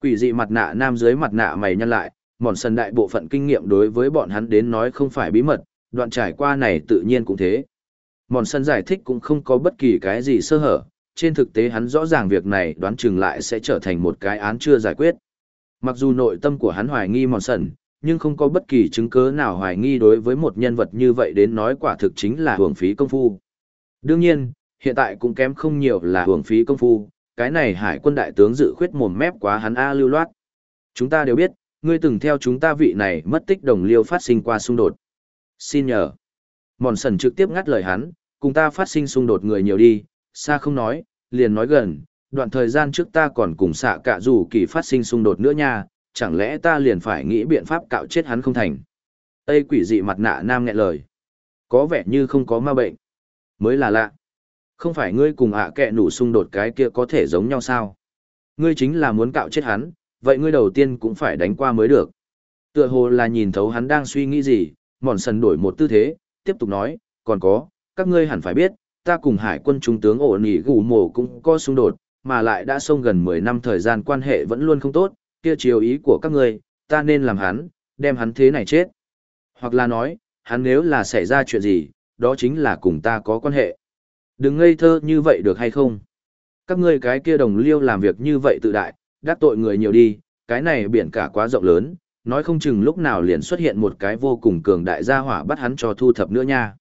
Quỷ dị mặt nạ nam dưới mặt nạ mày nhăn lại, mòn sần đại bộ phận kinh nghiệm đối với bọn hắn đến nói không phải bí mật, đoạn trải qua này tự nhiên cũng thế. Mòn sần giải thích cũng không có bất kỳ cái gì sơ hở, trên thực tế hắn rõ ràng việc này đoán chừng lại sẽ trở thành một cái án chưa giải quyết. Mặc dù nội tâm của hắn hoài nghi mòn sần, nhưng không có bất kỳ chứng cứ nào hoài nghi đối với một nhân vật như vậy đến nói quả thực chính là hưởng phí công phu. Đương nhiên, hiện tại cũng kém không nhiều là hưởng phí công phu, cái này hải quân đại tướng dự khuyết mồm mép quá hắn A lưu loát. Chúng ta đều biết, ngươi từng theo chúng ta vị này mất tích đồng liêu phát sinh qua xung đột. Xin nhờ. Mòn sần trực tiếp ngắt lời hắn, cùng ta phát sinh xung đột người nhiều đi, xa không nói, liền nói gần, đoạn thời gian trước ta còn cùng xạ cả dù kỳ phát sinh xung đột nữa nha, chẳng lẽ ta liền phải nghĩ biện pháp cạo chết hắn không thành. Tây quỷ dị mặt nạ nam nghẹn lời. Có vẻ như không có ma bệnh. Mới là lạ. Không phải ngươi cùng ạ kẹ nủ xung đột cái kia có thể giống nhau sao? Ngươi chính là muốn cạo chết hắn, vậy ngươi đầu tiên cũng phải đánh qua mới được. Tựa hồ là nhìn thấu hắn đang suy nghĩ gì, mòn sần đổi một tư thế, tiếp tục nói, còn có, các ngươi hẳn phải biết, ta cùng hải quân trung tướng ổ nỉ gù mổ cũng có xung đột, mà lại đã xông gần 10 năm thời gian quan hệ vẫn luôn không tốt, kia chiều ý của các ngươi, ta nên làm hắn, đem hắn thế này chết. Hoặc là nói, hắn nếu là xảy ra chuyện gì, đó chính là cùng ta có quan hệ. Đừng ngây thơ như vậy được hay không? Các ngươi cái kia đồng liêu làm việc như vậy tự đại, đắc tội người nhiều đi, cái này biển cả quá rộng lớn, nói không chừng lúc nào liền xuất hiện một cái vô cùng cường đại gia hỏa bắt hắn cho thu thập nữa nha.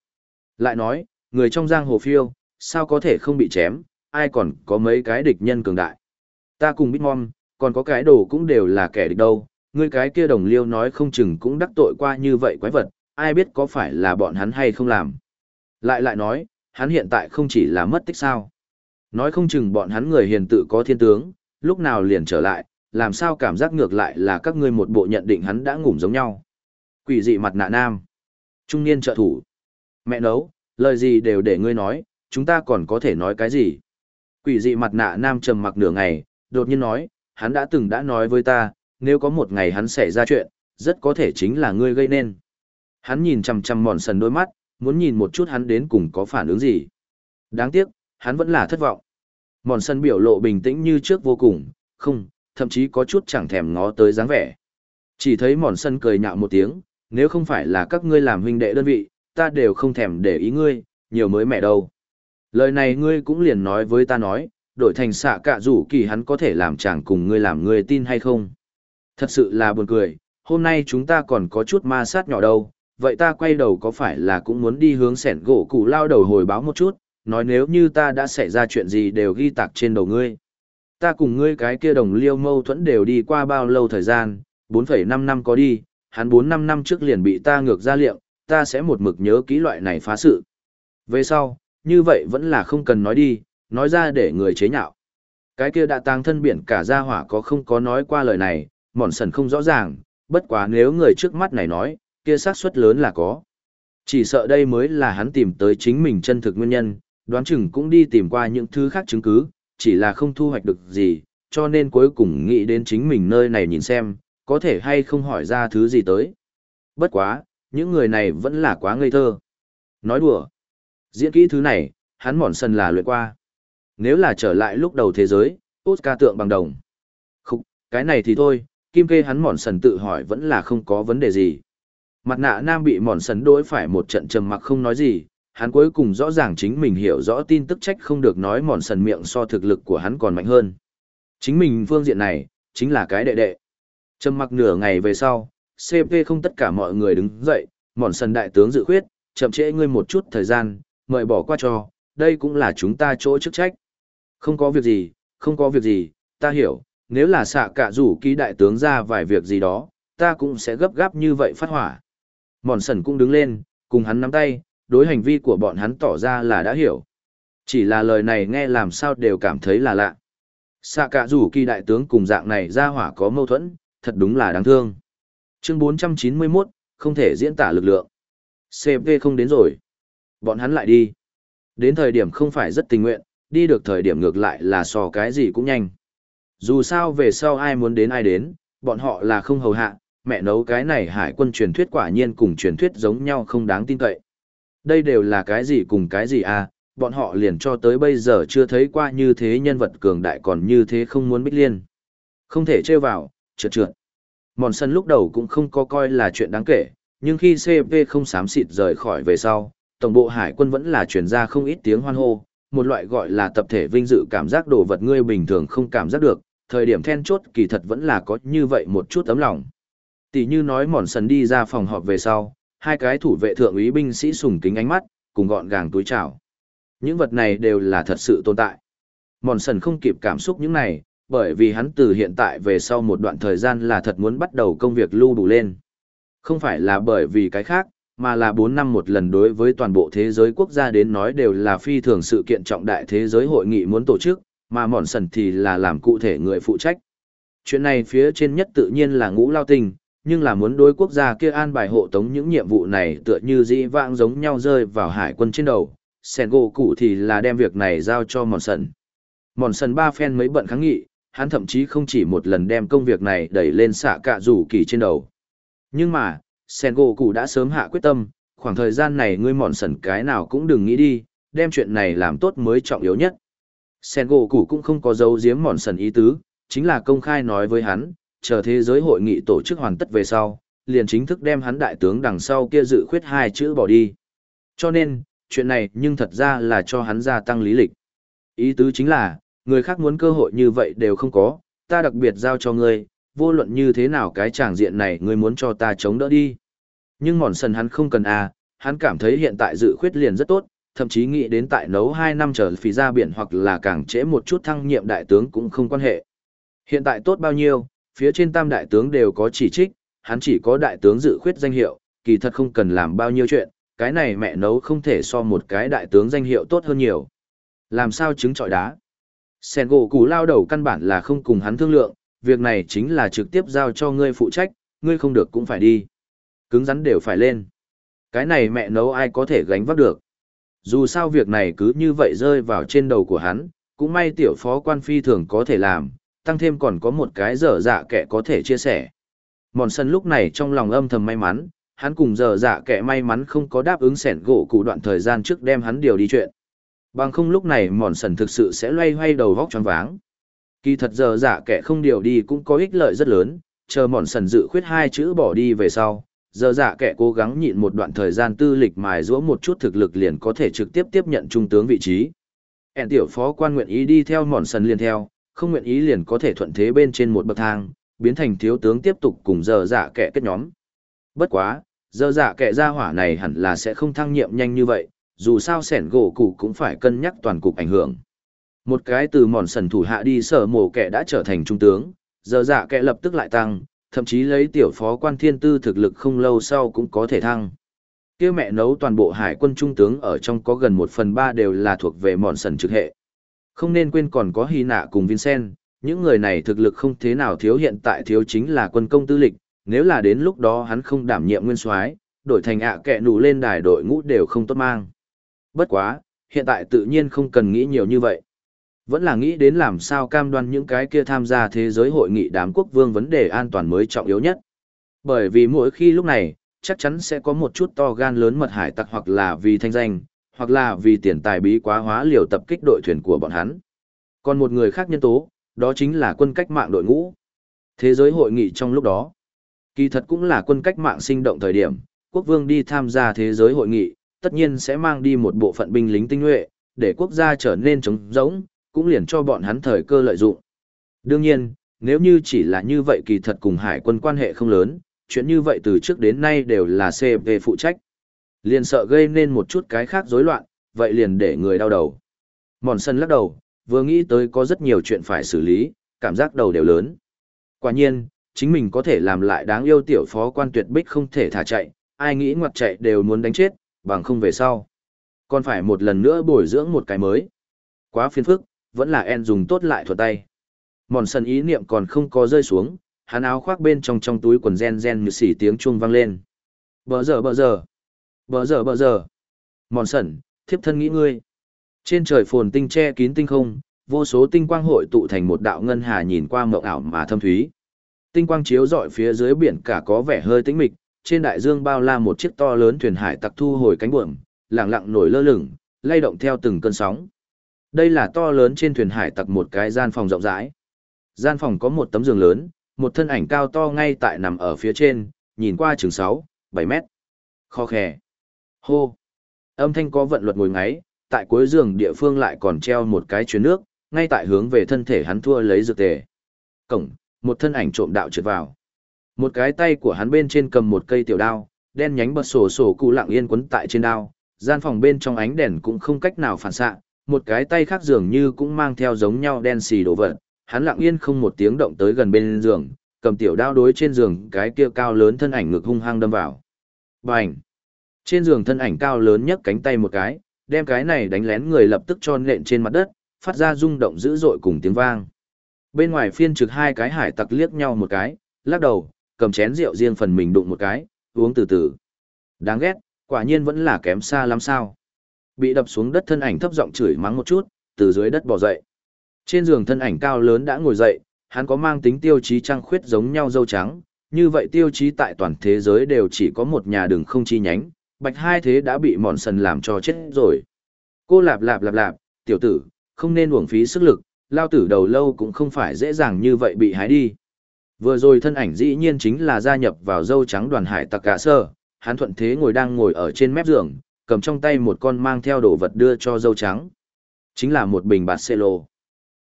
Lại nói, người trong giang hồ phiêu, sao có thể không bị chém, ai còn có mấy cái địch nhân cường đại. Ta cùng Bitmom, còn có cái đồ cũng đều là kẻ địch đâu, ngươi cái kia đồng liêu nói không chừng cũng đắc tội qua như vậy quái vật, ai biết có phải là bọn hắn hay không làm. Lại lại nói, hắn hiện tại không chỉ là mất tích sao. Nói không chừng bọn hắn người hiền tự có thiên tướng, lúc nào liền trở lại, làm sao cảm giác ngược lại là các ngươi một bộ nhận định hắn đã ngủm giống nhau. Quỷ dị mặt nạ nam. Trung niên trợ thủ. Mẹ nấu, lời gì đều để ngươi nói, chúng ta còn có thể nói cái gì. Quỷ dị mặt nạ nam trầm mặc nửa ngày, đột nhiên nói, hắn đã từng đã nói với ta, nếu có một ngày hắn xảy ra chuyện, rất có thể chính là ngươi gây nên. Hắn nhìn chằm chằm mòn sần đôi mắt, muốn nhìn một chút hắn đến cùng có phản ứng gì. Đáng tiếc, hắn vẫn là thất vọng. Mòn sân biểu lộ bình tĩnh như trước vô cùng, không, thậm chí có chút chẳng thèm ngó tới dáng vẻ. Chỉ thấy mòn sân cười nhạo một tiếng, nếu không phải là các ngươi làm huynh đệ đơn vị, ta đều không thèm để ý ngươi, nhiều mới mẹ đâu. Lời này ngươi cũng liền nói với ta nói, đổi thành xạ cạ rủ kỳ hắn có thể làm chàng cùng ngươi làm ngươi tin hay không. Thật sự là buồn cười, hôm nay chúng ta còn có chút ma sát nhỏ đâu, vậy ta quay đầu có phải là cũng muốn đi hướng sẻn gỗ cụ lao đầu hồi báo một chút, nói nếu như ta đã xảy ra chuyện gì đều ghi tạc trên đầu ngươi. Ta cùng ngươi cái kia đồng liêu mâu thuẫn đều đi qua bao lâu thời gian, 4,5 năm có đi, hắn 4-5 năm trước liền bị ta ngược ra liệm, ta sẽ một mực nhớ kỹ loại này phá sự. Về sau, như vậy vẫn là không cần nói đi, nói ra để người chế nhạo. Cái kia đã tăng thân biển cả gia hỏa có không có nói qua lời này, mòn sần không rõ ràng, bất quá nếu người trước mắt này nói, kia xác suất lớn là có. Chỉ sợ đây mới là hắn tìm tới chính mình chân thực nguyên nhân, đoán chừng cũng đi tìm qua những thứ khác chứng cứ, chỉ là không thu hoạch được gì, cho nên cuối cùng nghĩ đến chính mình nơi này nhìn xem, có thể hay không hỏi ra thứ gì tới. Bất quá, những người này vẫn là quá ngây thơ. Nói đùa. Diễn kỹ thứ này, hắn mòn sân là luyện qua. Nếu là trở lại lúc đầu thế giới, Oscar tượng bằng đồng. Không, cái này thì thôi, kim kê hắn mòn sần tự hỏi vẫn là không có vấn đề gì. Mặt nạ nam bị mòn sần đối phải một trận trầm mặc không nói gì, hắn cuối cùng rõ ràng chính mình hiểu rõ tin tức trách không được nói mòn sần miệng so thực lực của hắn còn mạnh hơn. Chính mình phương diện này, chính là cái đệ đệ. Trầm mặc nửa ngày về sau, CP không tất cả mọi người đứng dậy, mòn sần đại tướng dự khuyết, chậm trễ ngươi một chút thời gian, mời bỏ qua cho, đây cũng là chúng ta chỗ chức trách. Không có việc gì, không có việc gì, ta hiểu, nếu là xạ cả rủ ký đại tướng ra vài việc gì đó, ta cũng sẽ gấp gáp như vậy phát hỏa. Mòn sần cũng đứng lên, cùng hắn nắm tay, đối hành vi của bọn hắn tỏ ra là đã hiểu. Chỉ là lời này nghe làm sao đều cảm thấy là lạ. Xạ cả rủ kỳ đại tướng cùng dạng này ra hỏa có mâu thuẫn, thật đúng là đáng thương. Chương 491, không thể diễn tả lực lượng. CV không đến rồi. Bọn hắn lại đi. Đến thời điểm không phải rất tình nguyện, đi được thời điểm ngược lại là so cái gì cũng nhanh. Dù sao về sau ai muốn đến ai đến, bọn họ là không hầu hạ, mẹ nấu cái này hải quân truyền thuyết quả nhiên cùng truyền thuyết giống nhau không đáng tin cậy. Đây đều là cái gì cùng cái gì à, bọn họ liền cho tới bây giờ chưa thấy qua như thế nhân vật cường đại còn như thế không muốn bích liên. Không thể trêu vào, trượt trượt. Mòn sân lúc đầu cũng không có coi là chuyện đáng kể, nhưng khi CP không sám xịt rời khỏi về sau, tổng bộ hải quân vẫn là truyền ra không ít tiếng hoan hô, một loại gọi là tập thể vinh dự cảm giác đồ vật ngươi bình thường không cảm giác được, thời điểm then chốt kỳ thật vẫn là có như vậy một chút tấm lòng. Tỷ như nói mòn sần đi ra phòng họp về sau, hai cái thủ vệ thượng úy binh sĩ sùng kính ánh mắt, cùng gọn gàng túi chào. Những vật này đều là thật sự tồn tại. Mòn sần không kịp cảm xúc những này, bởi vì hắn từ hiện tại về sau một đoạn thời gian là thật muốn bắt đầu công việc lưu đủ lên. Không phải là bởi vì cái khác, mà là 4 năm một lần đối với toàn bộ thế giới quốc gia đến nói đều là phi thường sự kiện trọng đại thế giới hội nghị muốn tổ chức, mà mòn sần thì là làm cụ thể người phụ trách. Chuyện này phía trên nhất tự nhiên là ngũ lao tình, nhưng là muốn đối quốc gia kia an bài hộ tống những nhiệm vụ này tựa như dĩ vãng giống nhau rơi vào hải quân trên đầu. Sen gỗ cụ thì là đem việc này giao cho mòn sần. Mòn sần ba phen mấy bận kháng nghị, hắn thậm chí không chỉ một lần đem công việc này đẩy lên xạ cạ rủ kỳ trên đầu. Nhưng mà, Sen gỗ cụ đã sớm hạ quyết tâm, khoảng thời gian này ngươi mòn sần cái nào cũng đừng nghĩ đi, đem chuyện này làm tốt mới trọng yếu nhất. Sen gỗ cụ cũng không có dấu giếm mòn sần ý tứ, chính là công khai nói với hắn, chờ thế giới hội nghị tổ chức hoàn tất về sau, liền chính thức đem hắn đại tướng đằng sau kia dự khuyết hai chữ bỏ đi. Cho nên, chuyện này nhưng thật ra là cho hắn gia tăng lý lịch. Ý tứ chính là, người khác muốn cơ hội như vậy đều không có, ta đặc biệt giao cho ngươi, vô luận như thế nào cái tràng diện này ngươi muốn cho ta chống đỡ đi. Nhưng mòn sần hắn không cần à, hắn cảm thấy hiện tại dự khuyết liền rất tốt, thậm chí nghĩ đến tại nấu 2 năm trở phí ra biển hoặc là càng trễ một chút thăng nhiệm đại tướng cũng không quan hệ. Hiện tại tốt bao nhiêu, phía trên tam đại tướng đều có chỉ trích, hắn chỉ có đại tướng dự khuyết danh hiệu, kỳ thật không cần làm bao nhiêu chuyện, cái này mẹ nấu không thể so một cái đại tướng danh hiệu tốt hơn nhiều. Làm sao chứng trọi đá? Sen gỗ củ lao đầu căn bản là không cùng hắn thương lượng, việc này chính là trực tiếp giao cho ngươi phụ trách, ngươi không được cũng phải đi. Cứng rắn đều phải lên. Cái này mẹ nấu ai có thể gánh vác được. Dù sao việc này cứ như vậy rơi vào trên đầu của hắn, cũng may tiểu phó quan phi thường có thể làm, tăng thêm còn có một cái dở dạ kẻ có thể chia sẻ. Mòn sân lúc này trong lòng âm thầm may mắn, hắn cùng dở dạ kẻ may mắn không có đáp ứng sẻn gỗ cụ đoạn thời gian trước đem hắn điều đi chuyện. Bằng không lúc này mòn sần thực sự sẽ loay hoay đầu vóc choáng váng. Kỳ thật giờ dạ kẻ không điều đi cũng có ích lợi rất lớn, chờ mòn sần dự khuyết hai chữ bỏ đi về sau, giờ dạ kẻ cố gắng nhịn một đoạn thời gian tư lịch mài giũa một chút thực lực liền có thể trực tiếp tiếp nhận trung tướng vị trí. Hẹn tiểu phó quan nguyện ý đi theo mòn sần liền theo, không nguyện ý liền có thể thuận thế bên trên một bậc thang, biến thành thiếu tướng tiếp tục cùng giờ dạ kẻ kết nhóm. Bất quá, giờ dạ kẻ ra hỏa này hẳn là sẽ không thăng nhiệm nhanh như vậy, dù sao sẻn gỗ cụ cũng phải cân nhắc toàn cục ảnh hưởng. Một cái từ mòn sần thủ hạ đi sở mổ kẻ đã trở thành trung tướng, giờ dạ kẻ lập tức lại tăng, thậm chí lấy tiểu phó quan thiên tư thực lực không lâu sau cũng có thể thăng. kia mẹ nấu toàn bộ hải quân trung tướng ở trong có gần một phần ba đều là thuộc về mòn sần trực hệ. Không nên quên còn có Hy Nạ cùng Vincent, những người này thực lực không thế nào thiếu hiện tại thiếu chính là quân công tư lịch, nếu là đến lúc đó hắn không đảm nhiệm nguyên soái đổi thành ạ kẹ nụ lên đài đội ngũ đều không tốt mang. Bất quá, hiện tại tự nhiên không cần nghĩ nhiều như vậy. Vẫn là nghĩ đến làm sao cam đoan những cái kia tham gia thế giới hội nghị đám quốc vương vấn đề an toàn mới trọng yếu nhất. Bởi vì mỗi khi lúc này, chắc chắn sẽ có một chút to gan lớn mật hải tặc hoặc là vì thanh danh, hoặc là vì tiền tài bí quá hóa liều tập kích đội thuyền của bọn hắn. Còn một người khác nhân tố, đó chính là quân cách mạng đội ngũ. Thế giới hội nghị trong lúc đó, kỳ thật cũng là quân cách mạng sinh động thời điểm, quốc vương đi tham gia thế giới hội nghị, tất nhiên sẽ mang đi một bộ phận binh lính tinh nhuệ, để quốc gia trở nên trống rỗng, cũng liền cho bọn hắn thời cơ lợi dụng. Đương nhiên, nếu như chỉ là như vậy kỳ thật cùng hải quân quan hệ không lớn, chuyện như vậy từ trước đến nay đều là CV phụ trách. Liền sợ gây nên một chút cái khác rối loạn, vậy liền để người đau đầu. Mòn sân lắc đầu, vừa nghĩ tới có rất nhiều chuyện phải xử lý, cảm giác đầu đều lớn. Quả nhiên, chính mình có thể làm lại đáng yêu tiểu phó quan tuyệt bích không thể thả chạy, ai nghĩ ngoặt chạy đều muốn đánh chết, bằng không về sau. Còn phải một lần nữa bồi dưỡng một cái mới. Quá phiền phức, vẫn là En dùng tốt lại thuật tay. Mòn sân ý niệm còn không có rơi xuống, hắn áo khoác bên trong trong túi quần gen gen như xỉ tiếng chuông vang lên. Bờ giờ bờ giờ. Bờ giờ bờ giờ. Mòn sẩn thiếp thân nghĩ ngươi. Trên trời phồn tinh che kín tinh không, vô số tinh quang hội tụ thành một đạo ngân hà nhìn qua mộng ảo mà thâm thúy. Tinh quang chiếu rọi phía dưới biển cả có vẻ hơi tĩnh mịch, trên đại dương bao la một chiếc to lớn thuyền hải tặc thu hồi cánh buồm, lặng lặng nổi lơ lửng, lay động theo từng cơn sóng. Đây là to lớn trên thuyền hải tặc một cái gian phòng rộng rãi. Gian phòng có một tấm giường lớn, một thân ảnh cao to ngay tại nằm ở phía trên, nhìn qua chừng 6, 7 mét. Kho khè. Hô. Âm thanh có vận luật ngồi ngáy, tại cuối giường địa phương lại còn treo một cái chuyến nước, ngay tại hướng về thân thể hắn thua lấy dược tề. Cổng, một thân ảnh trộm đạo trượt vào. Một cái tay của hắn bên trên cầm một cây tiểu đao, đen nhánh bật sổ sổ cụ lặng yên quấn tại trên đao, gian phòng bên trong ánh đèn cũng không cách nào phản xạ, một cái tay khác dường như cũng mang theo giống nhau đen xì đồ vật, hắn lặng yên không một tiếng động tới gần bên giường, cầm tiểu đao đối trên giường cái kia cao lớn thân ảnh ngực hung hăng đâm vào. Bành! Trên giường thân ảnh cao lớn nhấc cánh tay một cái, đem cái này đánh lén người lập tức cho nện trên mặt đất, phát ra rung động dữ dội cùng tiếng vang. Bên ngoài phiên trực hai cái hải tặc liếc nhau một cái, lắc đầu, cầm chén rượu riêng phần mình đụng một cái, uống từ từ. Đáng ghét, quả nhiên vẫn là kém xa lắm sao. Bị đập xuống đất thân ảnh thấp giọng chửi mắng một chút, từ dưới đất bò dậy. Trên giường thân ảnh cao lớn đã ngồi dậy, hắn có mang tính tiêu chí trăng khuyết giống nhau dâu trắng, như vậy tiêu chí tại toàn thế giới đều chỉ có một nhà đường không chi nhánh, bạch hai thế đã bị mòn sần làm cho chết rồi. Cô lạp lạp lạp lạp, tiểu tử, không nên uổng phí sức lực, lao tử đầu lâu cũng không phải dễ dàng như vậy bị hái đi. Vừa rồi thân ảnh dĩ nhiên chính là gia nhập vào dâu trắng đoàn hải tặc cả sơ, hắn thuận thế ngồi đang ngồi ở trên mép giường, cầm trong tay một con mang theo đồ vật đưa cho dâu trắng. Chính là một bình bạt xê lô.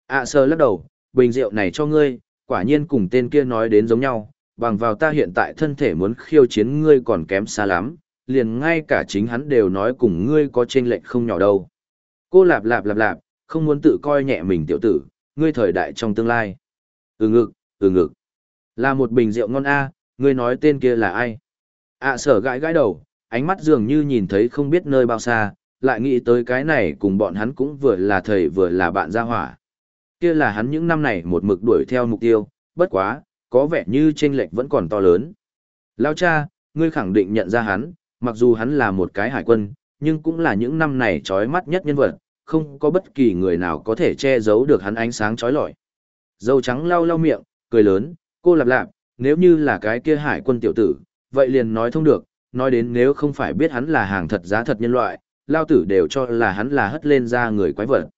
ạ sơ lắc đầu, bình rượu này cho ngươi, quả nhiên cùng tên kia nói đến giống nhau, bằng vào ta hiện tại thân thể muốn khiêu chiến ngươi còn kém xa lắm, liền ngay cả chính hắn đều nói cùng ngươi có chênh lệch không nhỏ đâu. Cô lạp lạp lạp lạp, không muốn tự coi nhẹ mình tiểu tử, ngươi thời đại trong tương lai. Ừ ngực, ừ ngực. Là một bình rượu ngon a, ngươi nói tên kia là ai? ạ sở gãi gãi đầu, ánh mắt dường như nhìn thấy không biết nơi bao xa, lại nghĩ tới cái này cùng bọn hắn cũng vừa là thầy vừa là bạn gia hỏa. Kia là hắn những năm này một mực đuổi theo mục tiêu, bất quá, có vẻ như chênh lệch vẫn còn to lớn. Lao cha, ngươi khẳng định nhận ra hắn, mặc dù hắn là một cái hải quân, nhưng cũng là những năm này trói mắt nhất nhân vật, không có bất kỳ người nào có thể che giấu được hắn ánh sáng trói lọi. Dâu trắng lau lau miệng, cười lớn, cô lạp lạp, nếu như là cái kia hải quân tiểu tử, vậy liền nói thông được, nói đến nếu không phải biết hắn là hàng thật giá thật nhân loại, lao tử đều cho là hắn là hất lên ra người quái vật.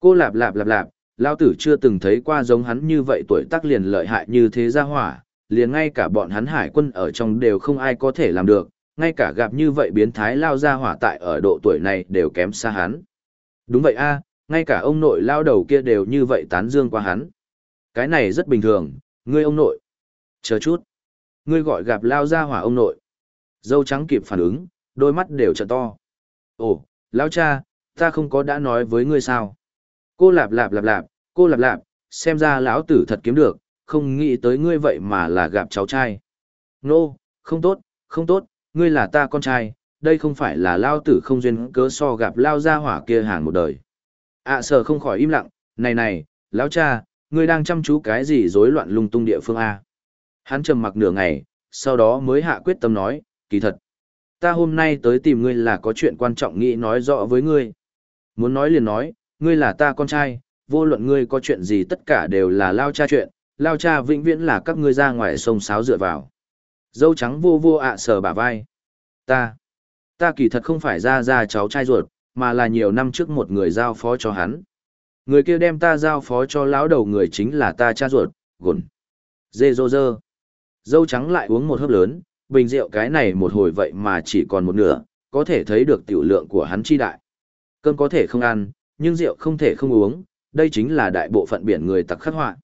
Cô lạp lạp lạp lạp, lao tử chưa từng thấy qua giống hắn như vậy tuổi tác liền lợi hại như thế ra hỏa, liền ngay cả bọn hắn hải quân ở trong đều không ai có thể làm được, ngay cả gặp như vậy biến thái lao ra hỏa tại ở độ tuổi này đều kém xa hắn. Đúng vậy a, ngay cả ông nội lao đầu kia đều như vậy tán dương qua hắn. Cái này rất bình thường, ngươi ông nội. Chờ chút. Ngươi gọi gặp lao ra hỏa ông nội. Dâu trắng kịp phản ứng, đôi mắt đều trợ to. Ồ, lao cha, ta không có đã nói với ngươi sao. Cô lạp lạp lạp lạp, cô lạp lạp, xem ra lão tử thật kiếm được, không nghĩ tới ngươi vậy mà là gặp cháu trai. Nô, no, không tốt, không tốt, ngươi là ta con trai, đây không phải là lao tử không duyên cớ so gặp lao ra hỏa kia hàng một đời. ạ à, sở không khỏi im lặng, này này, lão cha, ngươi đang chăm chú cái gì rối loạn lung tung địa phương A. Hắn trầm mặc nửa ngày, sau đó mới hạ quyết tâm nói, kỳ thật. Ta hôm nay tới tìm ngươi là có chuyện quan trọng nghĩ nói rõ với ngươi. Muốn nói liền nói, ngươi là ta con trai, vô luận ngươi có chuyện gì tất cả đều là lao cha chuyện, lao cha vĩnh viễn là các ngươi ra ngoài sông sáo dựa vào. Dâu trắng vô vô ạ sờ bả vai. Ta, ta kỳ thật không phải ra ra cháu trai ruột, mà là nhiều năm trước một người giao phó cho hắn. Người kia đem ta giao phó cho lão đầu người chính là ta cha ruột, gồn. Dê dô dơ. Dâu trắng lại uống một hớp lớn, bình rượu cái này một hồi vậy mà chỉ còn một nửa, có thể thấy được tiểu lượng của hắn chi đại. Cơm có thể không ăn, nhưng rượu không thể không uống, đây chính là đại bộ phận biển người tặc khắc họa.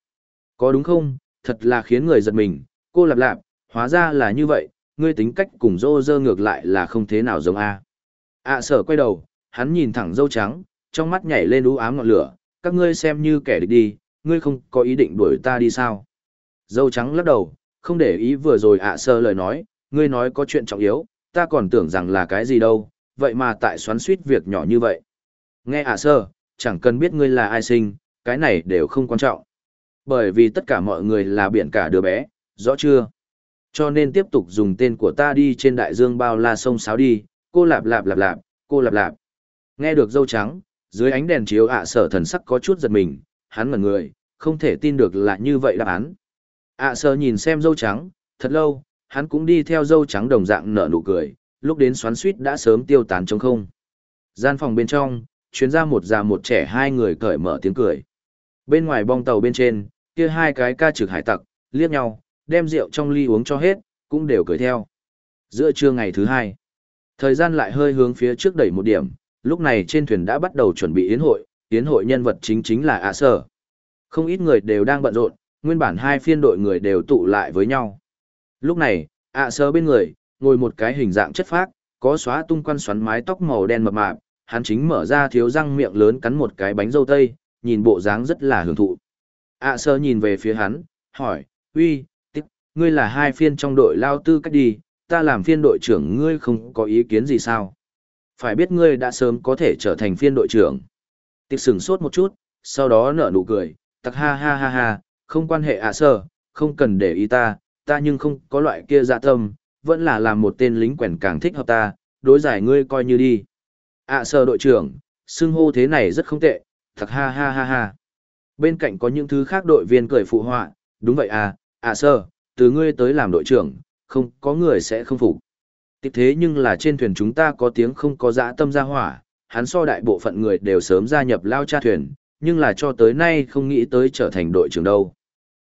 Có đúng không? Thật là khiến người giật mình, cô lạp lạp, hóa ra là như vậy, ngươi tính cách cùng dô dơ ngược lại là không thế nào giống A. ạ sở quay đầu, hắn nhìn thẳng dâu trắng, trong mắt nhảy lên ú ám ngọn lửa, các ngươi xem như kẻ địch đi, ngươi không có ý định đuổi ta đi sao. Dâu trắng lắc đầu, không để ý vừa rồi ạ sơ lời nói, ngươi nói có chuyện trọng yếu, ta còn tưởng rằng là cái gì đâu, vậy mà tại xoắn suýt việc nhỏ như vậy. Nghe ạ sơ, chẳng cần biết ngươi là ai sinh, cái này đều không quan trọng. Bởi vì tất cả mọi người là biển cả đứa bé, rõ chưa? Cho nên tiếp tục dùng tên của ta đi trên đại dương bao la sông sáo đi, cô lạp lạp lạp lạp, cô lạp lạp. Nghe được dâu trắng, dưới ánh đèn chiếu ạ sở thần sắc có chút giật mình, hắn ngẩn người, không thể tin được là như vậy đáp án. ạ sở nhìn xem dâu trắng, thật lâu, hắn cũng đi theo dâu trắng đồng dạng nở nụ cười, lúc đến xoắn suýt đã sớm tiêu tán trong không. Gian phòng bên trong, chuyến ra một già một trẻ hai người cởi mở tiếng cười. Bên ngoài bong tàu bên trên, kia hai cái ca trực hải tặc, liếc nhau, đem rượu trong ly uống cho hết, cũng đều cười theo. Giữa trưa ngày thứ hai, thời gian lại hơi hướng phía trước đẩy một điểm, lúc này trên thuyền đã bắt đầu chuẩn bị yến hội, yến hội nhân vật chính chính là ạ sở. Không ít người đều đang bận rộn, nguyên bản hai phiên đội người đều tụ lại với nhau. Lúc này, ạ sở bên người, ngồi một cái hình dạng chất phác, có xóa tung quan xoắn mái tóc màu đen mập mạp, hắn chính mở ra thiếu răng miệng lớn cắn một cái bánh dâu tây, nhìn bộ dáng rất là hưởng thụ. ạ sở nhìn về phía hắn, hỏi, uy, ngươi là hai phiên trong đội lao tư cách đi, ta làm phiên đội trưởng ngươi không có ý kiến gì sao? phải biết ngươi đã sớm có thể trở thành phiên đội trưởng. Tịch sừng sốt một chút, sau đó nở nụ cười, tặc ha ha ha ha, không quan hệ ạ à sơ, không cần để ý ta, ta nhưng không có loại kia dạ tâm, vẫn là làm một tên lính quèn càng thích hợp ta, đối giải ngươi coi như đi. ạ à sơ đội trưởng, xưng hô thế này rất không tệ, tặc ha ha ha ha. Bên cạnh có những thứ khác đội viên cười phụ họa, đúng vậy à, ạ sơ, từ ngươi tới làm đội trưởng, không có người sẽ không phục. Tiếp thế nhưng là trên thuyền chúng ta có tiếng không có dã tâm ra hỏa, hắn so đại bộ phận người đều sớm gia nhập lao cha thuyền, nhưng là cho tới nay không nghĩ tới trở thành đội trưởng đâu.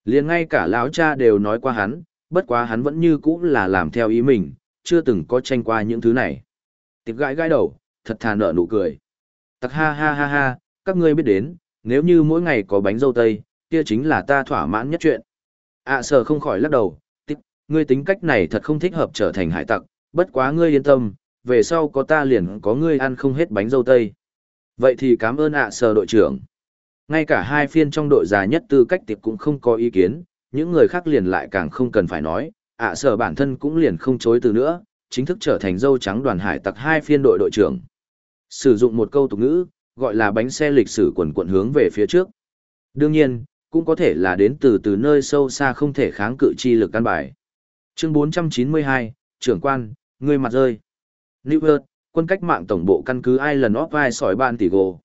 liền ngay cả lão cha đều nói qua hắn, bất quá hắn vẫn như cũ là làm theo ý mình, chưa từng có tranh qua những thứ này. Tiệp gãi gãi đầu, thật thà nở nụ cười. Tặc ha ha ha ha, các ngươi biết đến, nếu như mỗi ngày có bánh dâu tây, kia chính là ta thỏa mãn nhất chuyện ạ à, sở không khỏi lắc đầu, tích, ngươi tính cách này thật không thích hợp trở thành hải tặc, bất quá ngươi yên tâm, về sau có ta liền có ngươi ăn không hết bánh dâu tây. Vậy thì cảm ơn ạ à sở đội trưởng. Ngay cả hai phiên trong đội già nhất tư cách tiệp cũng không có ý kiến, những người khác liền lại càng không cần phải nói, ạ à sở bản thân cũng liền không chối từ nữa, chính thức trở thành dâu trắng đoàn hải tặc hai phiên đội đội trưởng. Sử dụng một câu tục ngữ, gọi là bánh xe lịch sử quần quận hướng về phía trước. Đương nhiên, cũng có thể là đến từ từ nơi sâu xa không thể kháng cự chi lực căn bài. Chương 492, trưởng quan, người mặt rơi. New Earth, quân cách mạng tổng bộ căn cứ Island of Vai sỏi ban tỷ gồ.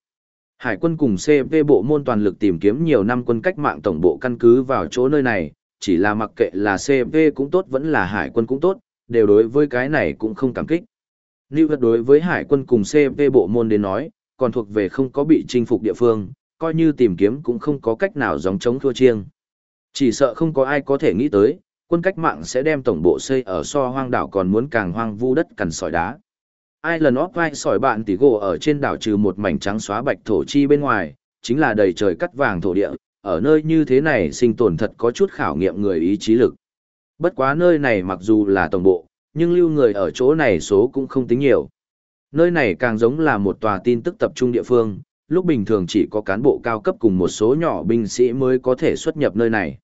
Hải quân cùng cv bộ môn toàn lực tìm kiếm nhiều năm quân cách mạng tổng bộ căn cứ vào chỗ nơi này, chỉ là mặc kệ là cv cũng tốt vẫn là hải quân cũng tốt, đều đối với cái này cũng không cảm kích. New Earth đối với hải quân cùng cv bộ môn đến nói, còn thuộc về không có bị chinh phục địa phương, coi như tìm kiếm cũng không có cách nào dòng chống thua chiêng. Chỉ sợ không có ai có thể nghĩ tới, quân cách mạng sẽ đem tổng bộ xây ở so hoang đảo còn muốn càng hoang vu đất cằn sỏi đá. Island of Vai sỏi bạn tỷ gỗ ở trên đảo trừ một mảnh trắng xóa bạch thổ chi bên ngoài, chính là đầy trời cắt vàng thổ địa, ở nơi như thế này sinh tồn thật có chút khảo nghiệm người ý chí lực. Bất quá nơi này mặc dù là tổng bộ, nhưng lưu người ở chỗ này số cũng không tính nhiều. Nơi này càng giống là một tòa tin tức tập trung địa phương, lúc bình thường chỉ có cán bộ cao cấp cùng một số nhỏ binh sĩ mới có thể xuất nhập nơi này.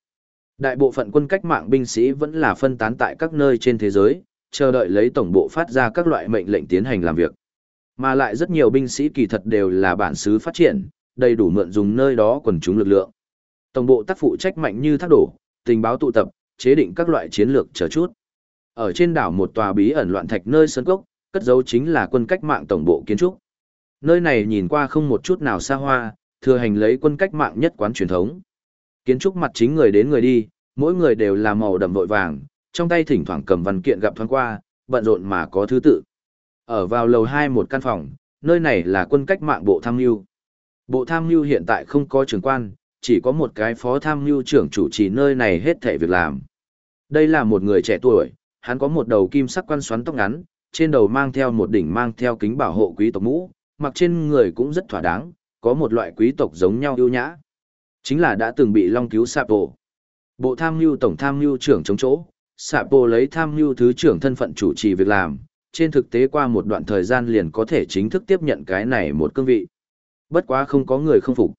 Đại bộ phận quân cách mạng binh sĩ vẫn là phân tán tại các nơi trên thế giới, chờ đợi lấy tổng bộ phát ra các loại mệnh lệnh tiến hành làm việc. Mà lại rất nhiều binh sĩ kỳ thật đều là bản xứ phát triển, đầy đủ mượn dùng nơi đó quần chúng lực lượng. Tổng bộ tác phụ trách mạnh như thác đổ, tình báo tụ tập, chế định các loại chiến lược chờ chút. Ở trên đảo một tòa bí ẩn loạn thạch nơi sơn cốc, cất dấu chính là quân cách mạng tổng bộ kiến trúc. Nơi này nhìn qua không một chút nào xa hoa, thừa hành lấy quân cách mạng nhất quán truyền thống. Kiến trúc mặt chính người đến người đi, mỗi người đều là màu đậm vội vàng, trong tay thỉnh thoảng cầm văn kiện gặp thoáng qua, bận rộn mà có thứ tự. Ở vào lầu 2 một căn phòng, nơi này là quân cách mạng bộ tham mưu. Bộ tham mưu hiện tại không có trưởng quan, chỉ có một cái phó tham mưu trưởng chủ trì nơi này hết thảy việc làm. Đây là một người trẻ tuổi, hắn có một đầu kim sắc quan xoắn tóc ngắn, trên đầu mang theo một đỉnh mang theo kính bảo hộ quý tộc mũ, mặc trên người cũng rất thỏa đáng, có một loại quý tộc giống nhau ưu nhã. Chính là đã từng bị Long cứu Sapo. Bộ tham mưu tổng tham mưu trưởng chống chỗ, Sapo lấy tham mưu thứ trưởng thân phận chủ trì việc làm, trên thực tế qua một đoạn thời gian liền có thể chính thức tiếp nhận cái này một cương vị. Bất quá không có người không phục.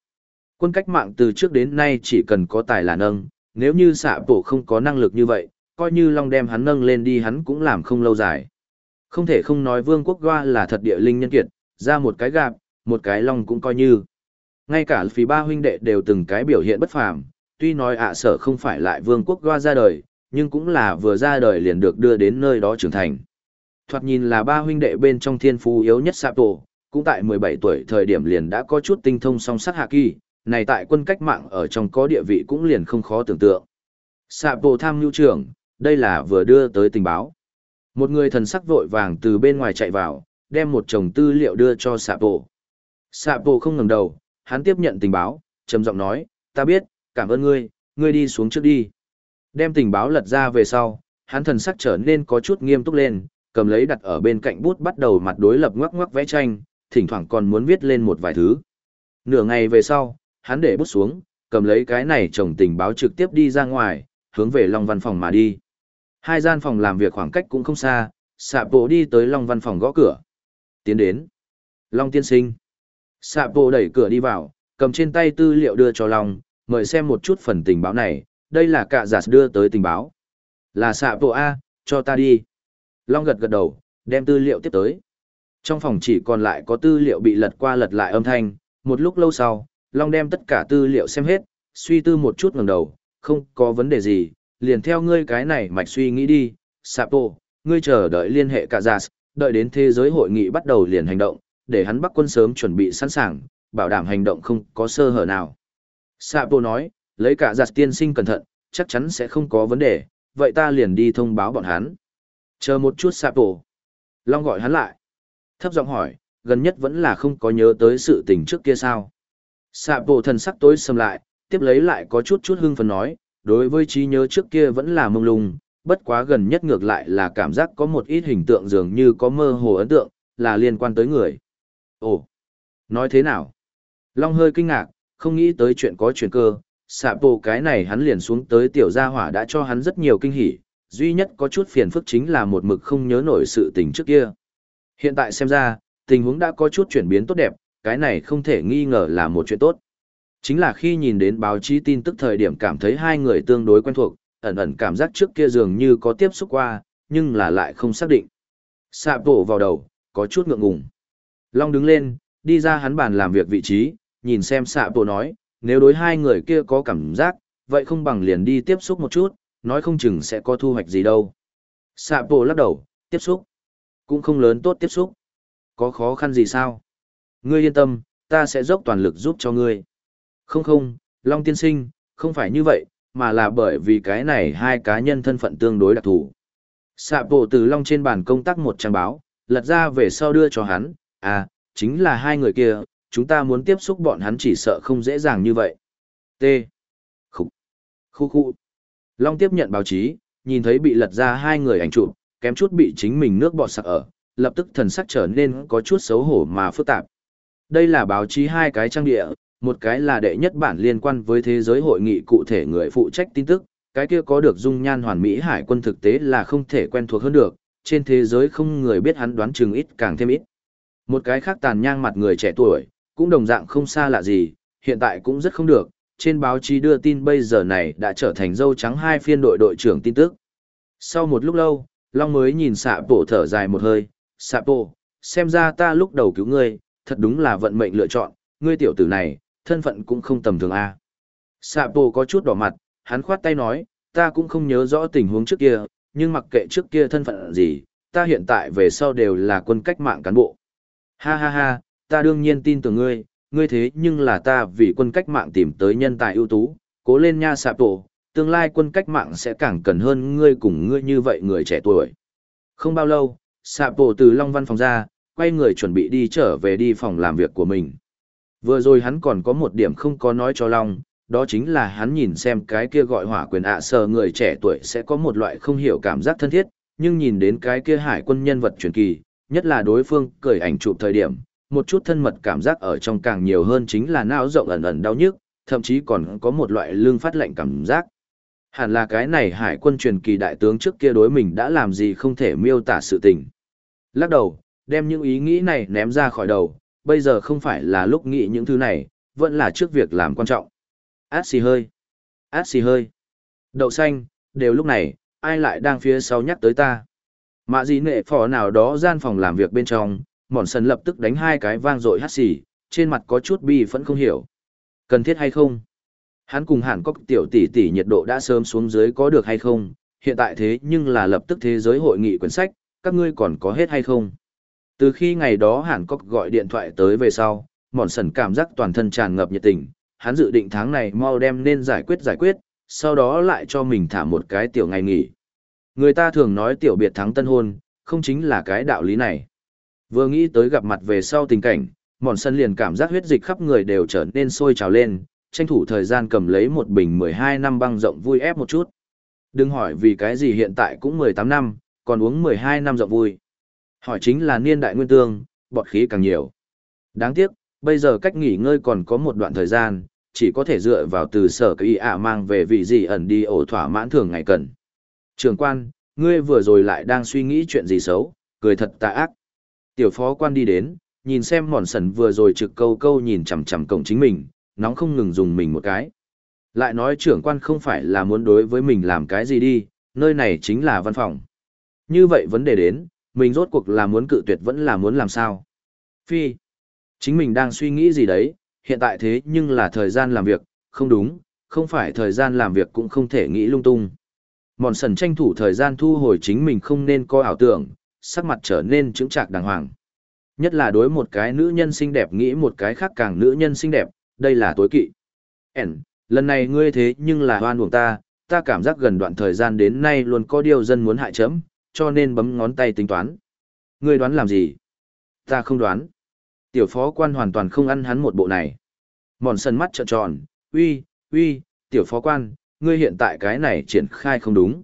Quân cách mạng từ trước đến nay chỉ cần có tài là nâng, nếu như Sapo không có năng lực như vậy, coi như Long đem hắn nâng lên đi hắn cũng làm không lâu dài. Không thể không nói vương quốc Goa là thật địa linh nhân kiệt, ra một cái gạp, một cái long cũng coi như. Ngay cả phí ba huynh đệ đều từng cái biểu hiện bất phàm, tuy nói ạ sở không phải lại vương quốc qua ra đời, nhưng cũng là vừa ra đời liền được đưa đến nơi đó trưởng thành. Thoạt nhìn là ba huynh đệ bên trong thiên phú yếu nhất Sapo, cũng tại 17 tuổi thời điểm liền đã có chút tinh thông song sắc hạ kỳ, này tại quân cách mạng ở trong có địa vị cũng liền không khó tưởng tượng. Sapo tham nhu trưởng, đây là vừa đưa tới tình báo. Một người thần sắc vội vàng từ bên ngoài chạy vào, đem một chồng tư liệu đưa cho Sạ Bộ. Sạ Bộ không ngẩng đầu, hắn tiếp nhận tình báo, trầm giọng nói, ta biết, cảm ơn ngươi, ngươi đi xuống trước đi. Đem tình báo lật ra về sau, hắn thần sắc trở nên có chút nghiêm túc lên, cầm lấy đặt ở bên cạnh bút bắt đầu mặt đối lập ngoắc ngoắc vẽ tranh, thỉnh thoảng còn muốn viết lên một vài thứ. Nửa ngày về sau, hắn để bút xuống, cầm lấy cái này chồng tình báo trực tiếp đi ra ngoài, hướng về Long văn phòng mà đi. Hai gian phòng làm việc khoảng cách cũng không xa, Sạ Bộ đi tới Long văn phòng gõ cửa. Tiến đến. Long tiên sinh. Sạ Bộ đẩy cửa đi vào, cầm trên tay tư liệu đưa cho Long, mời xem một chút phần tình báo này, đây là cả giả đưa tới tình báo. Là Sạ Bộ A, cho ta đi. Long gật gật đầu, đem tư liệu tiếp tới. Trong phòng chỉ còn lại có tư liệu bị lật qua lật lại âm thanh, một lúc lâu sau, Long đem tất cả tư liệu xem hết, suy tư một chút ngẩng đầu, không có vấn đề gì, liền theo ngươi cái này mạch suy nghĩ đi, Sapo, ngươi chờ đợi liên hệ cả giả, đợi đến thế giới hội nghị bắt đầu liền hành động, để hắn bắc quân sớm chuẩn bị sẵn sàng, bảo đảm hành động không có sơ hở nào. Sapo nói, lấy cả giặt tiên sinh cẩn thận, chắc chắn sẽ không có vấn đề, vậy ta liền đi thông báo bọn hắn. Chờ một chút Sapo. Long gọi hắn lại. Thấp giọng hỏi, gần nhất vẫn là không có nhớ tới sự tình trước kia sao. Sapo thần sắc tối sầm lại, tiếp lấy lại có chút chút hưng phấn nói, đối với trí nhớ trước kia vẫn là mông lung, bất quá gần nhất ngược lại là cảm giác có một ít hình tượng dường như có mơ hồ ấn tượng, là liên quan tới người. Ồ, nói thế nào? Long hơi kinh ngạc, không nghĩ tới chuyện có chuyện cơ, xạ bộ cái này hắn liền xuống tới tiểu gia hỏa đã cho hắn rất nhiều kinh hỉ, duy nhất có chút phiền phức chính là một mực không nhớ nổi sự tình trước kia. Hiện tại xem ra, tình huống đã có chút chuyển biến tốt đẹp, cái này không thể nghi ngờ là một chuyện tốt. Chính là khi nhìn đến báo chí tin tức thời điểm cảm thấy hai người tương đối quen thuộc, ẩn ẩn cảm giác trước kia dường như có tiếp xúc qua, nhưng là lại không xác định. Sạ bộ vào đầu, có chút ngượng ngùng. Long đứng lên, đi ra hắn bàn làm việc vị trí, nhìn xem sạ bộ nói, nếu đối hai người kia có cảm giác, vậy không bằng liền đi tiếp xúc một chút, nói không chừng sẽ có thu hoạch gì đâu. Sạ bộ lắc đầu, tiếp xúc. Cũng không lớn tốt tiếp xúc. Có khó khăn gì sao? Ngươi yên tâm, ta sẽ dốc toàn lực giúp cho ngươi. Không không, Long tiên sinh, không phải như vậy, mà là bởi vì cái này hai cá nhân thân phận tương đối đặc thù. Sạ bộ từ Long trên bàn công tác một trang báo, lật ra về sau đưa cho hắn, à, chính là hai người kia, chúng ta muốn tiếp xúc bọn hắn chỉ sợ không dễ dàng như vậy. T. Khúc. Khu khu. Long tiếp nhận báo chí, nhìn thấy bị lật ra hai người ảnh chụp, kém chút bị chính mình nước bọt sặc ở, lập tức thần sắc trở nên có chút xấu hổ mà phức tạp. Đây là báo chí hai cái trang địa, một cái là đệ nhất bản liên quan với thế giới hội nghị cụ thể người phụ trách tin tức, cái kia có được dung nhan hoàn mỹ hải quân thực tế là không thể quen thuộc hơn được, trên thế giới không người biết hắn đoán chừng ít càng thêm ít. Một cái khác tàn nhang mặt người trẻ tuổi, cũng đồng dạng không xa lạ gì, hiện tại cũng rất không được, trên báo chí đưa tin bây giờ này đã trở thành dâu trắng hai phiên đội đội trưởng tin tức. Sau một lúc lâu, Long mới nhìn xạ bộ thở dài một hơi, xạ bộ, xem ra ta lúc đầu cứu ngươi, thật đúng là vận mệnh lựa chọn, ngươi tiểu tử này, thân phận cũng không tầm thường a. Sạ bộ có chút đỏ mặt, hắn khoát tay nói, ta cũng không nhớ rõ tình huống trước kia, nhưng mặc kệ trước kia thân phận gì, ta hiện tại về sau đều là quân cách mạng cán bộ. Ha ha ha, ta đương nhiên tin tưởng ngươi, ngươi thế nhưng là ta vì quân cách mạng tìm tới nhân tài ưu tú, cố lên nha sạp tổ, tương lai quân cách mạng sẽ càng cần hơn ngươi cùng ngươi như vậy người trẻ tuổi. Không bao lâu, sạp tổ từ Long Văn phòng ra, quay người chuẩn bị đi trở về đi phòng làm việc của mình. Vừa rồi hắn còn có một điểm không có nói cho Long, đó chính là hắn nhìn xem cái kia gọi hỏa quyền ạ sờ người trẻ tuổi sẽ có một loại không hiểu cảm giác thân thiết, nhưng nhìn đến cái kia hải quân nhân vật truyền kỳ, nhất là đối phương cởi ảnh chụp thời điểm, một chút thân mật cảm giác ở trong càng nhiều hơn chính là não rộng ẩn ẩn đau nhức, thậm chí còn có một loại lương phát lạnh cảm giác. Hẳn là cái này hải quân truyền kỳ đại tướng trước kia đối mình đã làm gì không thể miêu tả sự tình. Lắc đầu, đem những ý nghĩ này ném ra khỏi đầu, bây giờ không phải là lúc nghĩ những thứ này, vẫn là trước việc làm quan trọng. Át xì hơi. Át xì hơi. Đậu xanh, đều lúc này, ai lại đang phía sau nhắc tới ta. Mạ gì nệ phỏ nào đó gian phòng làm việc bên trong, mòn sần lập tức đánh hai cái vang dội hát xì, trên mặt có chút bi vẫn không hiểu. Cần thiết hay không? Hắn cùng hẳn có tiểu tỷ tỷ nhiệt độ đã sớm xuống dưới có được hay không? Hiện tại thế nhưng là lập tức thế giới hội nghị quyển sách, các ngươi còn có hết hay không? Từ khi ngày đó Hàn Cốc gọi điện thoại tới về sau, mòn sần cảm giác toàn thân tràn ngập nhiệt tình, hắn dự định tháng này mau đem nên giải quyết giải quyết, sau đó lại cho mình thả một cái tiểu ngày nghỉ. Người ta thường nói tiểu biệt thắng tân hôn, không chính là cái đạo lý này. Vừa nghĩ tới gặp mặt về sau tình cảnh, mòn sân liền cảm giác huyết dịch khắp người đều trở nên sôi trào lên, tranh thủ thời gian cầm lấy một bình 12 năm băng rộng vui ép một chút. Đừng hỏi vì cái gì hiện tại cũng 18 năm, còn uống 12 năm rộng vui. Hỏi chính là niên đại nguyên tương, bọt khí càng nhiều. Đáng tiếc, bây giờ cách nghỉ ngơi còn có một đoạn thời gian, chỉ có thể dựa vào từ sở cái ạ mang về vị gì ẩn đi ổ thỏa mãn thường ngày cần. Trường quan, ngươi vừa rồi lại đang suy nghĩ chuyện gì xấu, cười thật tà ác. Tiểu phó quan đi đến, nhìn xem mòn sần vừa rồi trực câu câu nhìn chằm chằm cổng chính mình, nóng không ngừng dùng mình một cái. Lại nói trưởng quan không phải là muốn đối với mình làm cái gì đi, nơi này chính là văn phòng. Như vậy vấn đề đến, mình rốt cuộc là muốn cự tuyệt vẫn là muốn làm sao. Phi, chính mình đang suy nghĩ gì đấy, hiện tại thế nhưng là thời gian làm việc, không đúng, không phải thời gian làm việc cũng không thể nghĩ lung tung. Mòn sần tranh thủ thời gian thu hồi chính mình không nên có ảo tưởng, sắc mặt trở nên trững trạc đàng hoàng. Nhất là đối một cái nữ nhân xinh đẹp nghĩ một cái khác càng nữ nhân xinh đẹp, đây là tối kỵ. Ẩn, lần này ngươi thế nhưng là hoan buồng ta, ta cảm giác gần đoạn thời gian đến nay luôn có điều dân muốn hại chấm, cho nên bấm ngón tay tính toán. Ngươi đoán làm gì? Ta không đoán. Tiểu phó quan hoàn toàn không ăn hắn một bộ này. Mòn sân mắt trợn tròn, uy, uy, tiểu phó quan, ngươi hiện tại cái này triển khai không đúng.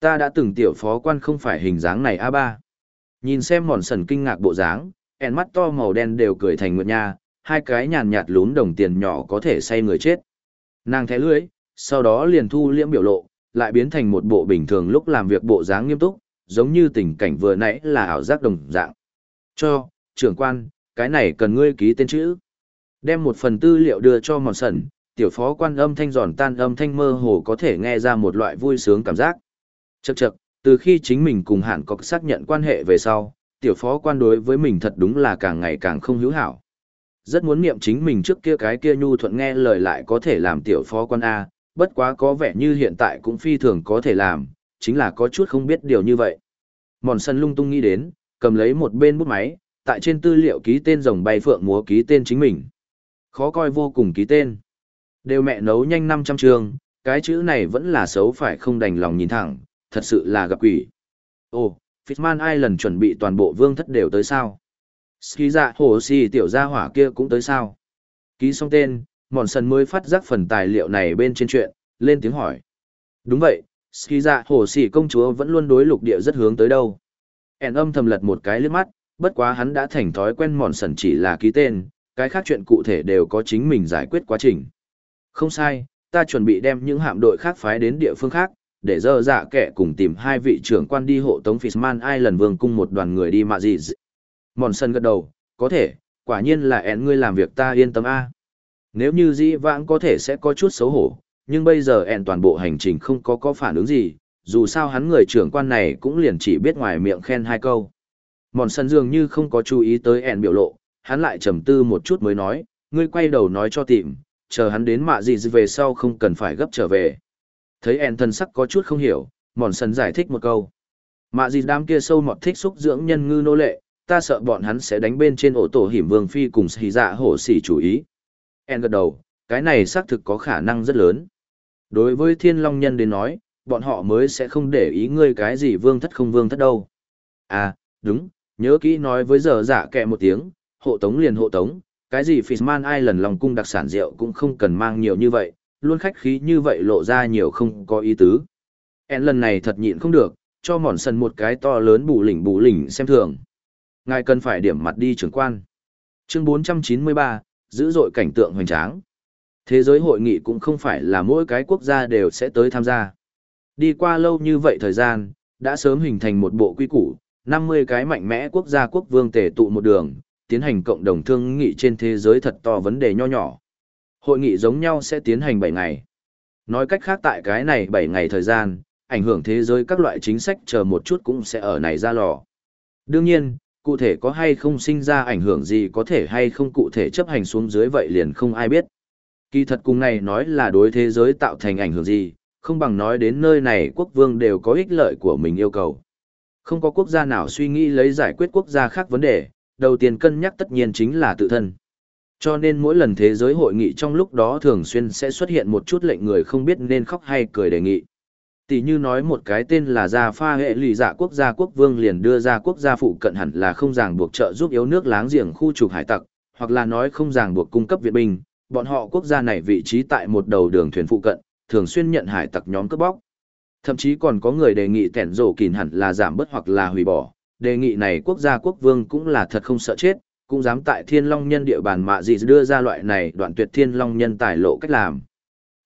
Ta đã từng tiểu phó quan không phải hình dáng này a ba. Nhìn xem mòn sần kinh ngạc bộ dáng, ẹn mắt to màu đen đều cười thành nguyệt nha, hai cái nhàn nhạt lún đồng tiền nhỏ có thể say người chết. Nàng thẻ lưới, sau đó liền thu liễm biểu lộ, lại biến thành một bộ bình thường lúc làm việc bộ dáng nghiêm túc, giống như tình cảnh vừa nãy là ảo giác đồng dạng. Cho, trưởng quan, cái này cần ngươi ký tên chữ. Đem một phần tư liệu đưa cho mòn sần, tiểu phó quan âm thanh giòn tan âm thanh mơ hồ có thể nghe ra một loại vui sướng cảm giác. Chậc chậc, từ khi chính mình cùng hạn có xác nhận quan hệ về sau, tiểu phó quan đối với mình thật đúng là càng ngày càng không hữu hảo. Rất muốn niệm chính mình trước kia cái kia nhu thuận nghe lời lại có thể làm tiểu phó quan A, bất quá có vẻ như hiện tại cũng phi thường có thể làm, chính là có chút không biết điều như vậy. Mòn sân lung tung nghĩ đến, cầm lấy một bên bút máy, tại trên tư liệu ký tên rồng bay phượng múa ký tên chính mình. Khó coi vô cùng ký tên. Đều mẹ nấu nhanh 500 trường, cái chữ này vẫn là xấu phải không đành lòng nhìn thẳng, thật sự là gặp quỷ. Ồ, Fitman Island chuẩn bị toàn bộ vương thất đều tới sao? Ski dạ hồ si tiểu gia hỏa kia cũng tới sao? Ký xong tên, mòn sần mới phát giác phần tài liệu này bên trên chuyện, lên tiếng hỏi. Đúng vậy, Ski dạ hồ sỉ công chúa vẫn luôn đối lục địa rất hướng tới đâu. Ản âm thầm lật một cái liếc mắt, bất quá hắn đã thành thói quen mòn sần chỉ là ký tên, cái khác chuyện cụ thể đều có chính mình giải quyết quá trình. Không sai, ta chuẩn bị đem những hạm đội khác phái đến địa phương khác, để dơ dạ kẻ cùng tìm hai vị trưởng quan đi hộ tống Fishman Island vương cung một đoàn người đi mạ gì. Mòn sân gật đầu, có thể, quả nhiên là én ngươi làm việc ta yên tâm a. Nếu như dĩ vãng có thể sẽ có chút xấu hổ, nhưng bây giờ ẹn toàn bộ hành trình không có có phản ứng gì, dù sao hắn người trưởng quan này cũng liền chỉ biết ngoài miệng khen hai câu. Mòn sân dường như không có chú ý tới ẹn biểu lộ, hắn lại trầm tư một chút mới nói, ngươi quay đầu nói cho tìm, chờ hắn đến mạ gì về sau không cần phải gấp trở về. Thấy ẹn thân sắc có chút không hiểu, mòn sân giải thích một câu. Mạ gì đám kia sâu mọt thích xúc dưỡng nhân ngư nô lệ, ta sợ bọn hắn sẽ đánh bên trên ổ tổ hiểm vương phi cùng xì dạ hổ xỉ chủ ý. En gật đầu, cái này xác thực có khả năng rất lớn. Đối với thiên long nhân đến nói, bọn họ mới sẽ không để ý ngươi cái gì vương thất không vương thất đâu. À, đúng, nhớ kỹ nói với giờ giả kẹ một tiếng, hộ tống liền hộ tống, cái gì Fishman Island lòng cung đặc sản rượu cũng không cần mang nhiều như vậy, luôn khách khí như vậy lộ ra nhiều không có ý tứ. En lần này thật nhịn không được, cho mòn sần một cái to lớn bù lỉnh bù lỉnh xem thường. Ngài cần phải điểm mặt đi trưởng quan. Chương 493, giữ dội cảnh tượng hoành tráng. Thế giới hội nghị cũng không phải là mỗi cái quốc gia đều sẽ tới tham gia. Đi qua lâu như vậy thời gian, đã sớm hình thành một bộ quy củ, 50 cái mạnh mẽ quốc gia quốc vương tề tụ một đường, tiến hành cộng đồng thương nghị trên thế giới thật to vấn đề nho nhỏ. Hội nghị giống nhau sẽ tiến hành 7 ngày. Nói cách khác tại cái này 7 ngày thời gian, ảnh hưởng thế giới các loại chính sách chờ một chút cũng sẽ ở này ra lò. Đương nhiên, cụ thể có hay không sinh ra ảnh hưởng gì có thể hay không cụ thể chấp hành xuống dưới vậy liền không ai biết. Kỳ thật cùng này nói là đối thế giới tạo thành ảnh hưởng gì, không bằng nói đến nơi này quốc vương đều có ích lợi của mình yêu cầu. Không có quốc gia nào suy nghĩ lấy giải quyết quốc gia khác vấn đề, đầu tiên cân nhắc tất nhiên chính là tự thân. Cho nên mỗi lần thế giới hội nghị trong lúc đó thường xuyên sẽ xuất hiện một chút lệnh người không biết nên khóc hay cười đề nghị. Tỷ như nói một cái tên là gia pha hệ lì dạ quốc gia quốc vương liền đưa ra quốc gia phụ cận hẳn là không ràng buộc trợ giúp yếu nước láng giềng khu trục hải tặc, hoặc là nói không ràng buộc cung cấp viện binh, bọn họ quốc gia này vị trí tại một đầu đường thuyền phụ cận, thường xuyên nhận hải tặc nhóm cướp bóc. Thậm chí còn có người đề nghị tẻn rổ kìn hẳn là giảm bớt hoặc là hủy bỏ, đề nghị này quốc gia quốc vương cũng là thật không sợ chết, cũng dám tại thiên long nhân địa bàn mạ gì đưa ra loại này đoạn tuyệt thiên long nhân tài lộ cách làm.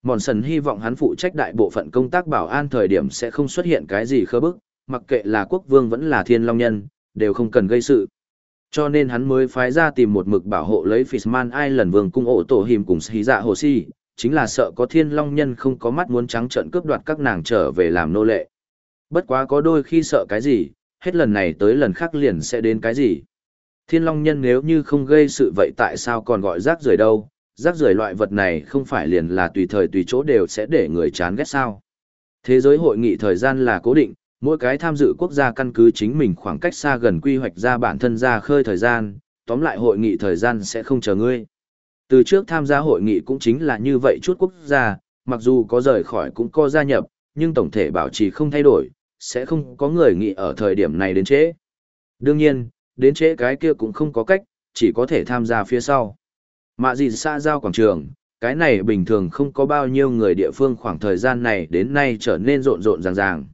Mòn sần hy vọng hắn phụ trách đại bộ phận công tác bảo an thời điểm sẽ không xuất hiện cái gì khơ bức, mặc kệ là quốc vương vẫn là thiên long nhân, đều không cần gây sự. Cho nên hắn mới phái ra tìm một mực bảo hộ lấy Fishman Island vương cung ổ tổ hìm cùng sĩ dạ hồ si, chính là sợ có thiên long nhân không có mắt muốn trắng trợn cướp đoạt các nàng trở về làm nô lệ. Bất quá có đôi khi sợ cái gì, hết lần này tới lần khác liền sẽ đến cái gì. Thiên long nhân nếu như không gây sự vậy tại sao còn gọi rác rưởi đâu, rác rưởi loại vật này không phải liền là tùy thời tùy chỗ đều sẽ để người chán ghét sao. Thế giới hội nghị thời gian là cố định, mỗi cái tham dự quốc gia căn cứ chính mình khoảng cách xa gần quy hoạch ra bản thân ra khơi thời gian, tóm lại hội nghị thời gian sẽ không chờ ngươi. Từ trước tham gia hội nghị cũng chính là như vậy chút quốc gia, mặc dù có rời khỏi cũng có gia nhập, nhưng tổng thể bảo trì không thay đổi, sẽ không có người nghị ở thời điểm này đến trễ. Đương nhiên, đến trễ cái kia cũng không có cách, chỉ có thể tham gia phía sau. Mạ gì xa giao quảng trường, cái này bình thường không có bao nhiêu người địa phương khoảng thời gian này đến nay trở nên rộn rộn ràng ràng.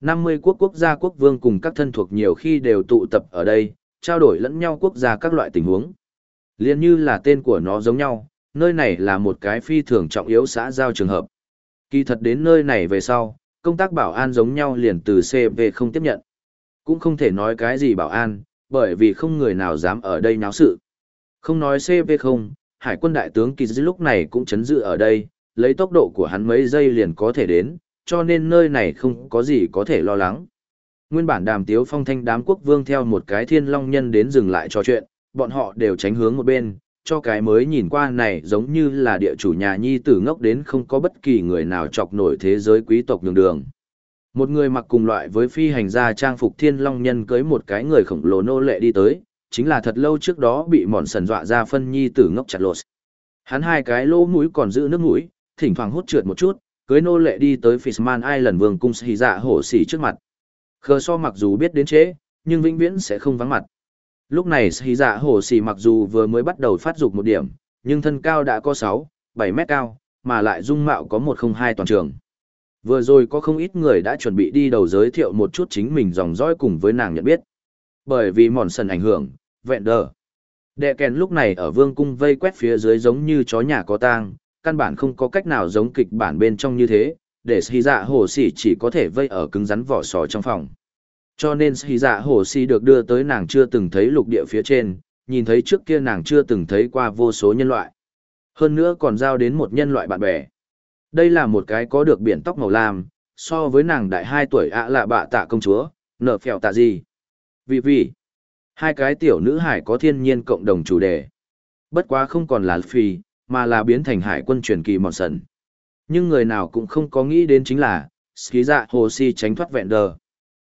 50 quốc quốc gia quốc vương cùng các thân thuộc nhiều khi đều tụ tập ở đây, trao đổi lẫn nhau quốc gia các loại tình huống. Liên như là tên của nó giống nhau, nơi này là một cái phi thường trọng yếu xã giao trường hợp. Kỳ thật đến nơi này về sau, công tác bảo an giống nhau liền từ CV không tiếp nhận. Cũng không thể nói cái gì bảo an, bởi vì không người nào dám ở đây náo sự. Không nói CV không, hải quân đại tướng Kỳ lúc này cũng chấn dự ở đây, lấy tốc độ của hắn mấy giây liền có thể đến, cho nên nơi này không có gì có thể lo lắng. Nguyên bản đàm tiếu phong thanh đám quốc vương theo một cái thiên long nhân đến dừng lại trò chuyện, bọn họ đều tránh hướng một bên, cho cái mới nhìn qua này giống như là địa chủ nhà nhi tử ngốc đến không có bất kỳ người nào chọc nổi thế giới quý tộc đường đường. Một người mặc cùng loại với phi hành gia trang phục thiên long nhân cưới một cái người khổng lồ nô lệ đi tới, chính là thật lâu trước đó bị mòn sần dọa ra phân nhi tử ngốc chặt lột. Hắn hai cái lỗ mũi còn giữ nước mũi, thỉnh thoảng hút trượt một chút, cưới nô lệ đi tới Fishman Island vương cung xì dạ hổ xỉ trước mặt. Khờ so mặc dù biết đến chế, nhưng vĩnh viễn sẽ không vắng mặt. Lúc này xì dạ hổ xỉ mặc dù vừa mới bắt đầu phát dục một điểm, nhưng thân cao đã có 6, 7 mét cao, mà lại dung mạo có 102 toàn trường. Vừa rồi có không ít người đã chuẩn bị đi đầu giới thiệu một chút chính mình dòng dõi cùng với nàng nhận biết. Bởi vì mòn sần ảnh hưởng, vẹn đờ. Đệ kèn lúc này ở vương cung vây quét phía dưới giống như chó nhà có tang, căn bản không có cách nào giống kịch bản bên trong như thế, để Sĩ dạ hồ Sĩ chỉ có thể vây ở cứng rắn vỏ sò trong phòng. Cho nên Sĩ dạ hồ Sĩ được đưa tới nàng chưa từng thấy lục địa phía trên, nhìn thấy trước kia nàng chưa từng thấy qua vô số nhân loại. Hơn nữa còn giao đến một nhân loại bạn bè. Đây là một cái có được biển tóc màu lam, so với nàng đại 2 tuổi ạ lạ bạ tạ công chúa, nở phèo tạ gì. Vì vì, hai cái tiểu nữ hải có thiên nhiên cộng đồng chủ đề. Bất quá không còn là phi, mà là biến thành hải quân truyền kỳ mòn sần. Nhưng người nào cũng không có nghĩ đến chính là, ski dạ hồ si tránh thoát vẹn đờ.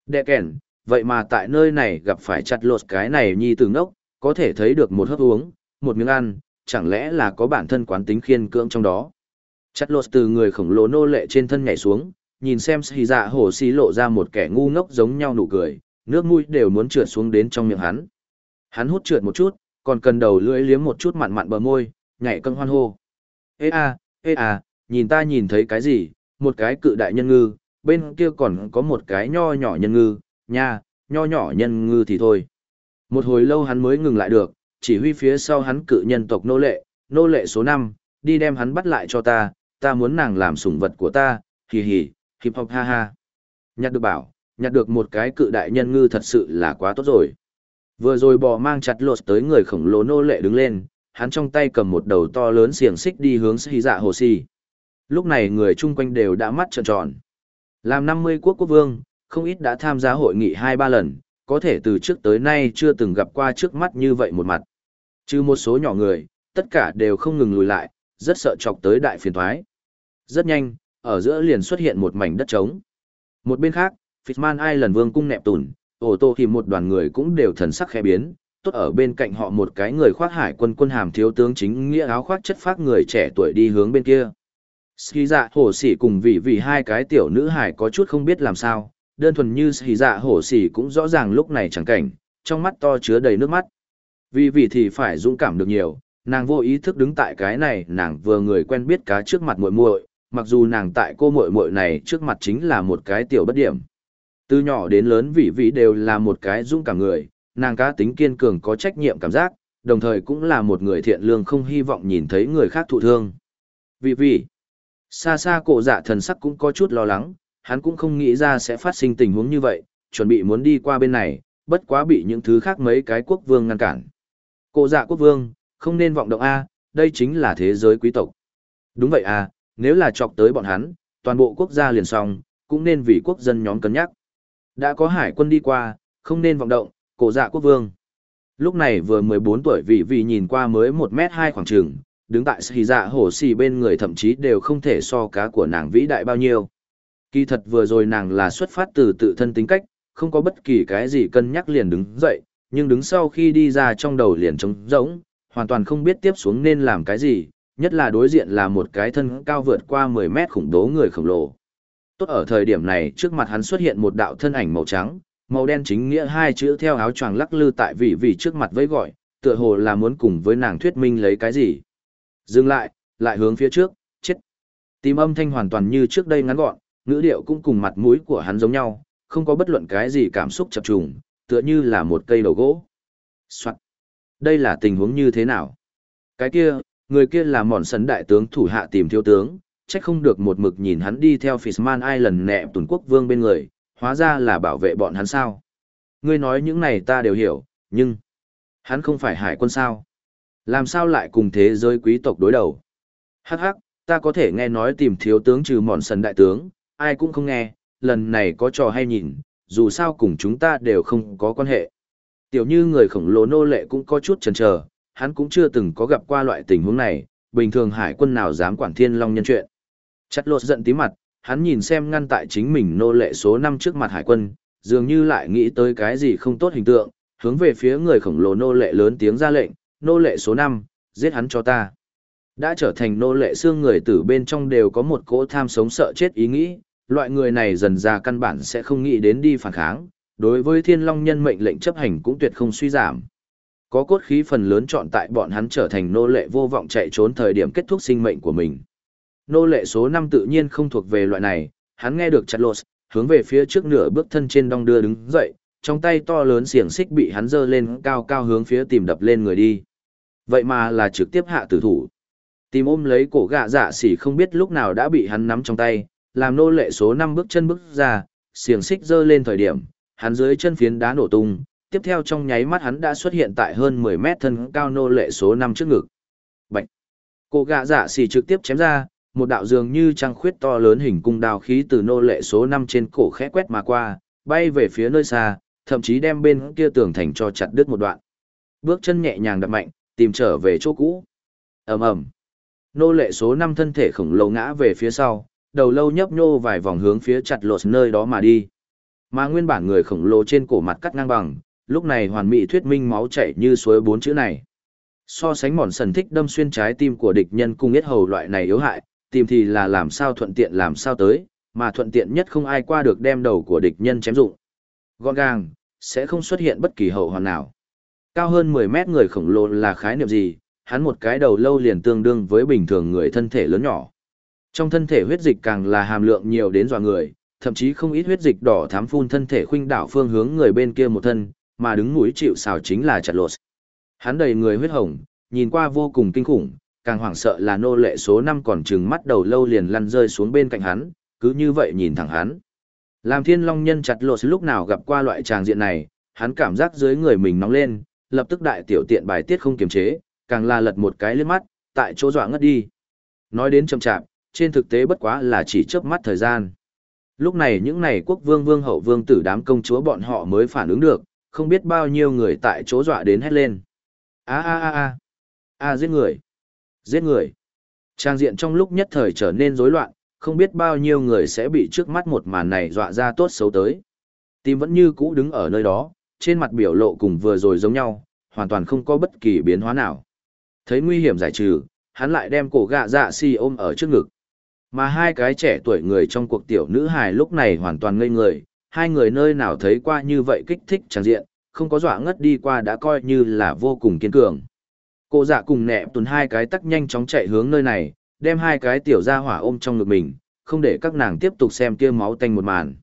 Đệ kẻn, vậy mà tại nơi này gặp phải chặt lột cái này nhi từ ngốc, có thể thấy được một hớp uống, một miếng ăn, chẳng lẽ là có bản thân quán tính khiên cưỡng trong đó. Chặt lột từ người khổng lồ nô lệ trên thân nhảy xuống, nhìn xem ski dạ hồ si lộ ra một kẻ ngu ngốc giống nhau nụ cười, nước mũi đều muốn trượt xuống đến trong miệng hắn. Hắn hút trượt một chút, còn cần đầu lưỡi liếm một chút mặn mặn bờ môi, nhảy cân hoan hô. Ê a, ê à, nhìn ta nhìn thấy cái gì, một cái cự đại nhân ngư, bên kia còn có một cái nho nhỏ nhân ngư, nha, nho nhỏ nhân ngư thì thôi. Một hồi lâu hắn mới ngừng lại được, chỉ huy phía sau hắn cự nhân tộc nô lệ, nô lệ số 5, đi đem hắn bắt lại cho ta, ta muốn nàng làm sủng vật của ta, hì hì, hip hop ha ha. Nhặt được bảo, nhặt được một cái cự đại nhân ngư thật sự là quá tốt rồi. Vừa rồi bò mang chặt lột tới người khổng lồ nô lệ đứng lên, hắn trong tay cầm một đầu to lớn xiềng xích đi hướng xì dạ hồ xì. Lúc này người chung quanh đều đã mắt trợn tròn. Làm 50 quốc quốc vương, không ít đã tham gia hội nghị 2-3 lần, có thể từ trước tới nay chưa từng gặp qua trước mắt như vậy một mặt. Trừ một số nhỏ người, tất cả đều không ngừng lùi lại, rất sợ chọc tới đại phiền thoái. Rất nhanh, ở giữa liền xuất hiện một mảnh đất trống. Một bên khác, Fishman Island vương cung nẹp tùn, ổ tô thì một đoàn người cũng đều thần sắc khẽ biến, tốt ở bên cạnh họ một cái người khoác hải quân quân hàm thiếu tướng chính nghĩa áo khoác chất phác người trẻ tuổi đi hướng bên kia. Ski dạ hổ sỉ cùng vì vì hai cái tiểu nữ hải có chút không biết làm sao, đơn thuần như ski dạ hổ sỉ cũng rõ ràng lúc này chẳng cảnh, trong mắt to chứa đầy nước mắt. Vì vì thì phải dũng cảm được nhiều, nàng vô ý thức đứng tại cái này nàng vừa người quen biết cá trước mặt muội muội mặc dù nàng tại cô muội muội này trước mặt chính là một cái tiểu bất điểm từ nhỏ đến lớn vị vị đều là một cái dũng cảm người nàng cá tính kiên cường có trách nhiệm cảm giác, đồng thời cũng là một người thiện lương không hy vọng nhìn thấy người khác thụ thương. Vì vì, xa xa cổ dạ thần sắc cũng có chút lo lắng, hắn cũng không nghĩ ra sẽ phát sinh tình huống như vậy, chuẩn bị muốn đi qua bên này, bất quá bị những thứ khác mấy cái quốc vương ngăn cản. Cổ dạ quốc vương, không nên vọng động A, đây chính là thế giới quý tộc. Đúng vậy à, nếu là chọc tới bọn hắn, toàn bộ quốc gia liền xong, cũng nên vì quốc dân nhóm cân nhắc. Đã có hải quân đi qua, không nên vọng động, cổ dạ quốc vương. Lúc này vừa 14 tuổi vị vị nhìn qua mới 1m2 khoảng trường, đứng tại xì dạ hổ xì bên người thậm chí đều không thể so cá của nàng vĩ đại bao nhiêu. Kỳ thật vừa rồi nàng là xuất phát từ tự thân tính cách, không có bất kỳ cái gì cân nhắc liền đứng dậy, nhưng đứng sau khi đi ra trong đầu liền trống rỗng, hoàn toàn không biết tiếp xuống nên làm cái gì, nhất là đối diện là một cái thân cao vượt qua 10 mét khủng bố người khổng lồ. Tốt ở thời điểm này trước mặt hắn xuất hiện một đạo thân ảnh màu trắng, màu đen chính nghĩa hai chữ theo áo choàng lắc lư tại vị vị trước mặt với gọi, tựa hồ là muốn cùng với nàng thuyết minh lấy cái gì. Dừng lại, lại hướng phía trước, chết. Tìm âm thanh hoàn toàn như trước đây ngắn gọn, ngữ điệu cũng cùng mặt mũi của hắn giống nhau, không có bất luận cái gì cảm xúc chập trùng, tựa như là một cây đầu gỗ. Soạn. Đây là tình huống như thế nào? Cái kia, người kia là mòn sấn đại tướng thủ hạ tìm thiếu tướng, trách không được một mực nhìn hắn đi theo Fishman Island nẹ tuần quốc vương bên người, hóa ra là bảo vệ bọn hắn sao. Ngươi nói những này ta đều hiểu, nhưng hắn không phải hải quân sao. Làm sao lại cùng thế giới quý tộc đối đầu? Hắc hắc, ta có thể nghe nói tìm thiếu tướng trừ mòn sần đại tướng, ai cũng không nghe, lần này có trò hay nhìn, dù sao cùng chúng ta đều không có quan hệ. Tiểu như người khổng lồ nô lệ cũng có chút chần chờ, hắn cũng chưa từng có gặp qua loại tình huống này, bình thường hải quân nào dám quản thiên long nhân chuyện. Chặt lột giận tí mặt, hắn nhìn xem ngăn tại chính mình nô lệ số 5 trước mặt hải quân, dường như lại nghĩ tới cái gì không tốt hình tượng, hướng về phía người khổng lồ nô lệ lớn tiếng ra lệnh, nô lệ số 5, giết hắn cho ta. Đã trở thành nô lệ xương người tử bên trong đều có một cỗ tham sống sợ chết ý nghĩ, loại người này dần ra căn bản sẽ không nghĩ đến đi phản kháng, đối với thiên long nhân mệnh lệnh chấp hành cũng tuyệt không suy giảm. Có cốt khí phần lớn chọn tại bọn hắn trở thành nô lệ vô vọng chạy trốn thời điểm kết thúc sinh mệnh của mình. Nô lệ số 5 tự nhiên không thuộc về loại này, hắn nghe được chặt lột, hướng về phía trước nửa bước thân trên đong đưa đứng dậy, trong tay to lớn xiềng xích bị hắn giơ lên cao cao hướng phía tìm đập lên người đi. Vậy mà là trực tiếp hạ tử thủ. Tìm ôm lấy cổ gạ dạ xỉ không biết lúc nào đã bị hắn nắm trong tay, làm nô lệ số 5 bước chân bước ra, xiềng xích giơ lên thời điểm, hắn dưới chân phiến đá nổ tung, tiếp theo trong nháy mắt hắn đã xuất hiện tại hơn 10 mét thân cao nô lệ số 5 trước ngực. Bạch! Cổ gạ dạ xỉ trực tiếp chém ra, một đạo dường như trăng khuyết to lớn hình cung đao khí từ nô lệ số 5 trên cổ khẽ quét mà qua, bay về phía nơi xa, thậm chí đem bên kia tường thành cho chặt đứt một đoạn. Bước chân nhẹ nhàng đập mạnh, tìm trở về chỗ cũ. ầm ầm, Nô lệ số 5 thân thể khổng lồ ngã về phía sau, đầu lâu nhấp nhô vài vòng hướng phía chặt lột nơi đó mà đi. Mà nguyên bản người khổng lồ trên cổ mặt cắt ngang bằng, lúc này hoàn mỹ thuyết minh máu chảy như suối bốn chữ này. So sánh mòn sần thích đâm xuyên trái tim của địch nhân cung yết hầu loại này yếu hại, tìm thì là làm sao thuận tiện làm sao tới, mà thuận tiện nhất không ai qua được đem đầu của địch nhân chém dụng. Gọn gàng, sẽ không xuất hiện bất kỳ hậu hoàn nào. Cao hơn 10 mét người khổng lồ là khái niệm gì, hắn một cái đầu lâu liền tương đương với bình thường người thân thể lớn nhỏ. Trong thân thể huyết dịch càng là hàm lượng nhiều đến dọa người, thậm chí không ít huyết dịch đỏ thám phun thân thể khuynh đảo phương hướng người bên kia một thân, mà đứng mũi chịu xào chính là chặt lột. Hắn đầy người huyết hồng, nhìn qua vô cùng kinh khủng, càng hoảng sợ là nô lệ số năm còn chừng mắt đầu lâu liền lăn rơi xuống bên cạnh hắn, cứ như vậy nhìn thẳng hắn. Làm thiên long nhân chặt lột lúc nào gặp qua loại tràng diện này, hắn cảm giác dưới người mình nóng lên, lập tức đại tiểu tiện bài tiết không kiềm chế, càng là lật một cái liếc mắt, tại chỗ dọa ngất đi. Nói đến chậm chạp, trên thực tế bất quá là chỉ chớp mắt thời gian. Lúc này những này quốc vương vương hậu vương tử đám công chúa bọn họ mới phản ứng được, không biết bao nhiêu người tại chỗ dọa đến hét lên. a a a a a giết người, giết người. Trang diện trong lúc nhất thời trở nên rối loạn, không biết bao nhiêu người sẽ bị trước mắt một màn này dọa ra tốt xấu tới. Tim vẫn như cũ đứng ở nơi đó, trên mặt biểu lộ cùng vừa rồi giống nhau, hoàn toàn không có bất kỳ biến hóa nào. Thấy nguy hiểm giải trừ, hắn lại đem cổ gạ dạ si ôm ở trước ngực. Mà hai cái trẻ tuổi người trong cuộc tiểu nữ hài lúc này hoàn toàn ngây người, hai người nơi nào thấy qua như vậy kích thích trang diện, không có dọa ngất đi qua đã coi như là vô cùng kiên cường. Cô dạ cùng nẹ tuần hai cái tắc nhanh chóng chạy hướng nơi này, đem hai cái tiểu ra hỏa ôm trong ngực mình, không để các nàng tiếp tục xem kia máu tanh một màn.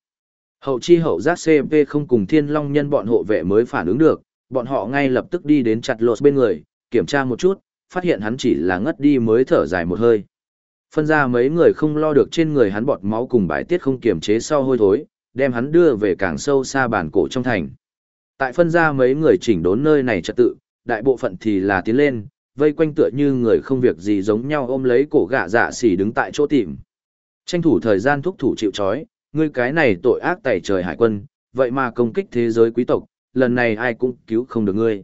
Hậu chi hậu giác CP không cùng thiên long nhân bọn hộ vệ mới phản ứng được, bọn họ ngay lập tức đi đến chặt lột bên người, kiểm tra một chút, phát hiện hắn chỉ là ngất đi mới thở dài một hơi. Phân ra mấy người không lo được trên người hắn bọt máu cùng bài tiết không kiềm chế sau hôi thối, đem hắn đưa về càng sâu xa bản cổ trong thành. Tại phân ra mấy người chỉnh đốn nơi này trật tự, đại bộ phận thì là tiến lên, vây quanh tựa như người không việc gì giống nhau ôm lấy cổ gạ dạ xỉ đứng tại chỗ tìm. Tranh thủ thời gian thúc thủ chịu trói, ngươi cái này tội ác tẩy trời hải quân, vậy mà công kích thế giới quý tộc, lần này ai cũng cứu không được ngươi.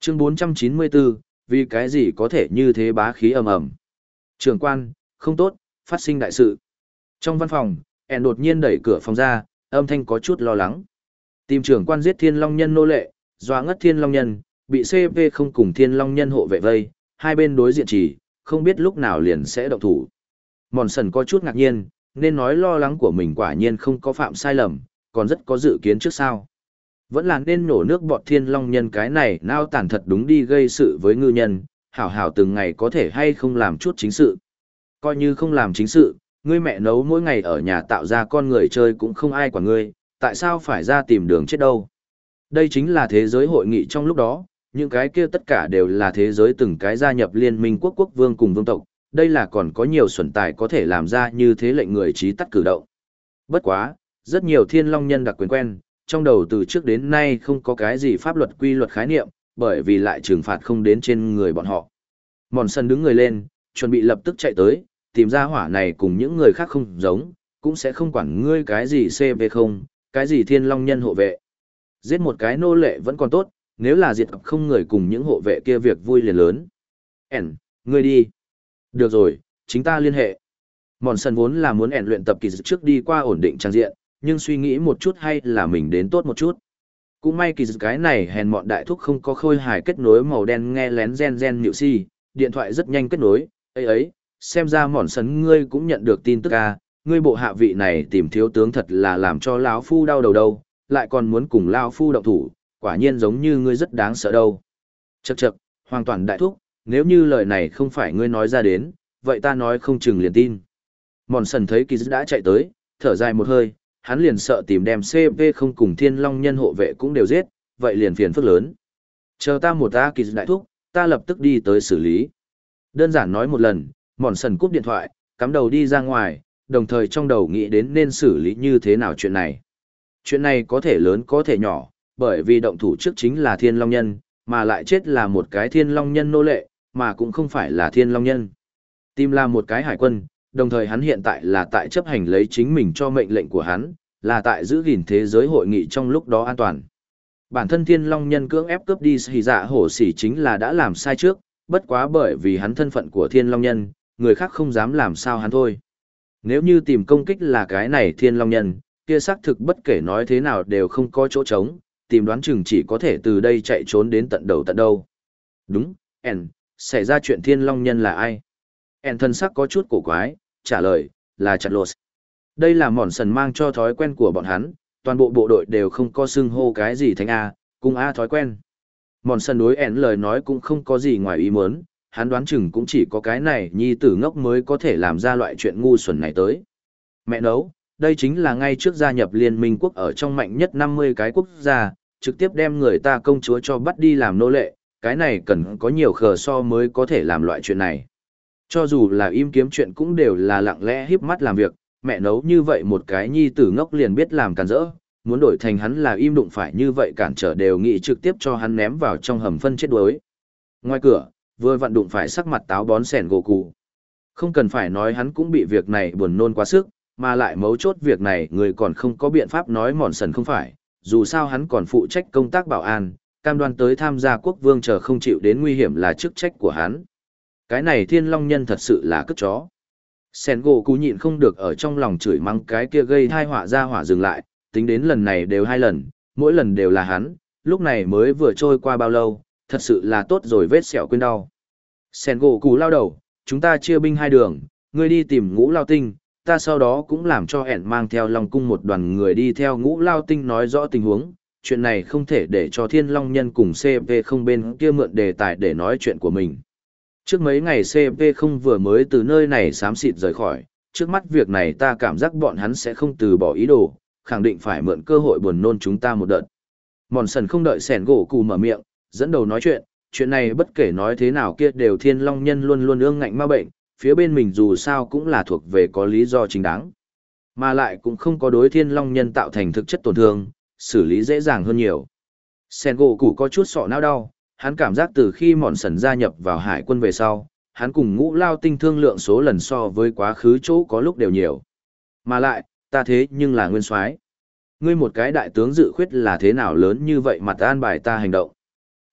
Chương 494, vì cái gì có thể như thế bá khí ầm ầm. Trường quan, không tốt, phát sinh đại sự. Trong văn phòng, ẻn đột nhiên đẩy cửa phòng ra, âm thanh có chút lo lắng. Tìm trưởng quan giết thiên long nhân nô lệ, doa ngất thiên long nhân, bị CP không cùng thiên long nhân hộ vệ vây, hai bên đối diện chỉ, không biết lúc nào liền sẽ động thủ. Mòn sần có chút ngạc nhiên, nên nói lo lắng của mình quả nhiên không có phạm sai lầm, còn rất có dự kiến trước sao? Vẫn là nên nổ nước bọt thiên long nhân cái này nao tản thật đúng đi gây sự với ngư nhân, hảo hảo từng ngày có thể hay không làm chút chính sự. Coi như không làm chính sự, ngươi mẹ nấu mỗi ngày ở nhà tạo ra con người chơi cũng không ai quản ngươi, tại sao phải ra tìm đường chết đâu? Đây chính là thế giới hội nghị trong lúc đó, những cái kia tất cả đều là thế giới từng cái gia nhập liên minh quốc quốc vương cùng vương tộc, đây là còn có nhiều xuẩn tài có thể làm ra như thế lệnh người trí tắt cử động. Bất quá, rất nhiều thiên long nhân đặc quyền quen, trong đầu từ trước đến nay không có cái gì pháp luật quy luật khái niệm, bởi vì lại trừng phạt không đến trên người bọn họ. Mòn sân đứng người lên, chuẩn bị lập tức chạy tới, tìm ra hỏa này cùng những người khác không giống, cũng sẽ không quản ngươi cái gì CV không, cái gì thiên long nhân hộ vệ. Giết một cái nô lệ vẫn còn tốt, nếu là diệt không người cùng những hộ vệ kia việc vui liền lớn. ẻn, ngươi đi. Được rồi, chính ta liên hệ. Mòn sần vốn là muốn ẻn luyện tập kỳ dự trước đi qua ổn định trang diện, nhưng suy nghĩ một chút hay là mình đến tốt một chút. Cũng may kỳ dự cái này hèn mọn đại thúc không có khôi hài kết nối màu đen nghe lén gen gen nhịu si, điện thoại rất nhanh kết nối, ấy ấy, xem ra mòn sân ngươi cũng nhận được tin tức à, ngươi bộ hạ vị này tìm thiếu tướng thật là làm cho lão phu đau đầu đâu, lại còn muốn cùng lão phu động thủ, quả nhiên giống như ngươi rất đáng sợ đâu. Chậc chậc, hoàn toàn đại thúc, nếu như lời này không phải ngươi nói ra đến, vậy ta nói không chừng liền tin. Mòn sần thấy kỳ đã chạy tới, thở dài một hơi, hắn liền sợ tìm đem CV không cùng thiên long nhân hộ vệ cũng đều giết, vậy liền phiền phức lớn. Chờ ta một ta kỳ đại thúc, ta lập tức đi tới xử lý. Đơn giản nói một lần, mòn sần cúp điện thoại, cắm đầu đi ra ngoài, đồng thời trong đầu nghĩ đến nên xử lý như thế nào chuyện này. Chuyện này có thể lớn có thể nhỏ, bởi vì động thủ trước chính là thiên long nhân, mà lại chết là một cái thiên long nhân nô lệ, mà cũng không phải là thiên long nhân. Tim là một cái hải quân, đồng thời hắn hiện tại là tại chấp hành lấy chính mình cho mệnh lệnh của hắn, là tại giữ gìn thế giới hội nghị trong lúc đó an toàn. Bản thân thiên long nhân cưỡng ép cướp đi xì dạ hổ xỉ chính là đã làm sai trước, bất quá bởi vì hắn thân phận của thiên long nhân, người khác không dám làm sao hắn thôi. Nếu như tìm công kích là cái này thiên long nhân, kia xác thực bất kể nói thế nào đều không có chỗ trống, tìm đoán chừng chỉ có thể từ đây chạy trốn đến tận đầu tận đâu. Đúng, En, xảy ra chuyện thiên long nhân là ai? En thân sắc có chút cổ quái, trả lời, là chặt lột. Đây là mòn sần mang cho thói quen của bọn hắn, toàn bộ bộ đội đều không có xưng hô cái gì thánh A, cùng A thói quen. Mòn sần đối En lời nói cũng không có gì ngoài ý muốn, hắn đoán chừng cũng chỉ có cái này nhi tử ngốc mới có thể làm ra loại chuyện ngu xuẩn này tới. Mẹ nấu, đây chính là ngay trước gia nhập Liên minh quốc ở trong mạnh nhất 50 cái quốc gia, trực tiếp đem người ta công chúa cho bắt đi làm nô lệ, cái này cần có nhiều khờ so mới có thể làm loại chuyện này. Cho dù là im kiếm chuyện cũng đều là lặng lẽ híp mắt làm việc, mẹ nấu như vậy một cái nhi tử ngốc liền biết làm càn rỡ, muốn đổi thành hắn là im đụng phải như vậy cản trở đều nghĩ trực tiếp cho hắn ném vào trong hầm phân chết đuối. Ngoài cửa, vừa vặn đụng phải sắc mặt táo bón sẻn gỗ cụ. Không cần phải nói hắn cũng bị việc này buồn nôn quá sức, mà lại mấu chốt việc này người còn không có biện pháp nói mòn sần không phải, dù sao hắn còn phụ trách công tác bảo an, cam đoan tới tham gia quốc vương chờ không chịu đến nguy hiểm là chức trách của hắn. Cái này thiên long nhân thật sự là cất chó. Sen gỗ cú nhịn không được ở trong lòng chửi mắng cái kia gây thai họa ra hỏa dừng lại, tính đến lần này đều hai lần, mỗi lần đều là hắn, lúc này mới vừa trôi qua bao lâu, thật sự là tốt rồi vết sẹo quên đau. Sen gỗ cú lao đầu, chúng ta chia binh hai đường, ngươi đi tìm ngũ lao tinh, ta sau đó cũng làm cho ẻn mang theo lòng cung một đoàn người đi theo ngũ lao tinh nói rõ tình huống. Chuyện này không thể để cho thiên long nhân cùng CP không bên kia mượn đề tài để nói chuyện của mình. Trước mấy ngày CP không vừa mới từ nơi này xám xịt rời khỏi, trước mắt việc này ta cảm giác bọn hắn sẽ không từ bỏ ý đồ, khẳng định phải mượn cơ hội buồn nôn chúng ta một đợt. Mòn sần không đợi sẻn gỗ cù mở miệng, dẫn đầu nói chuyện, chuyện này bất kể nói thế nào kia đều thiên long nhân luôn luôn ương ngạnh ma bệnh, phía bên mình dù sao cũng là thuộc về có lý do chính đáng. Mà lại cũng không có đối thiên long nhân tạo thành thực chất tổn thương, xử lý dễ dàng hơn nhiều. Sen gỗ củ có chút sọ não đau, hắn cảm giác từ khi mòn sần gia nhập vào hải quân về sau, hắn cùng ngũ lao tinh thương lượng số lần so với quá khứ chỗ có lúc đều nhiều. Mà lại, ta thế nhưng là nguyên soái Ngươi một cái đại tướng dự khuyết là thế nào lớn như vậy mà ta an bài ta hành động.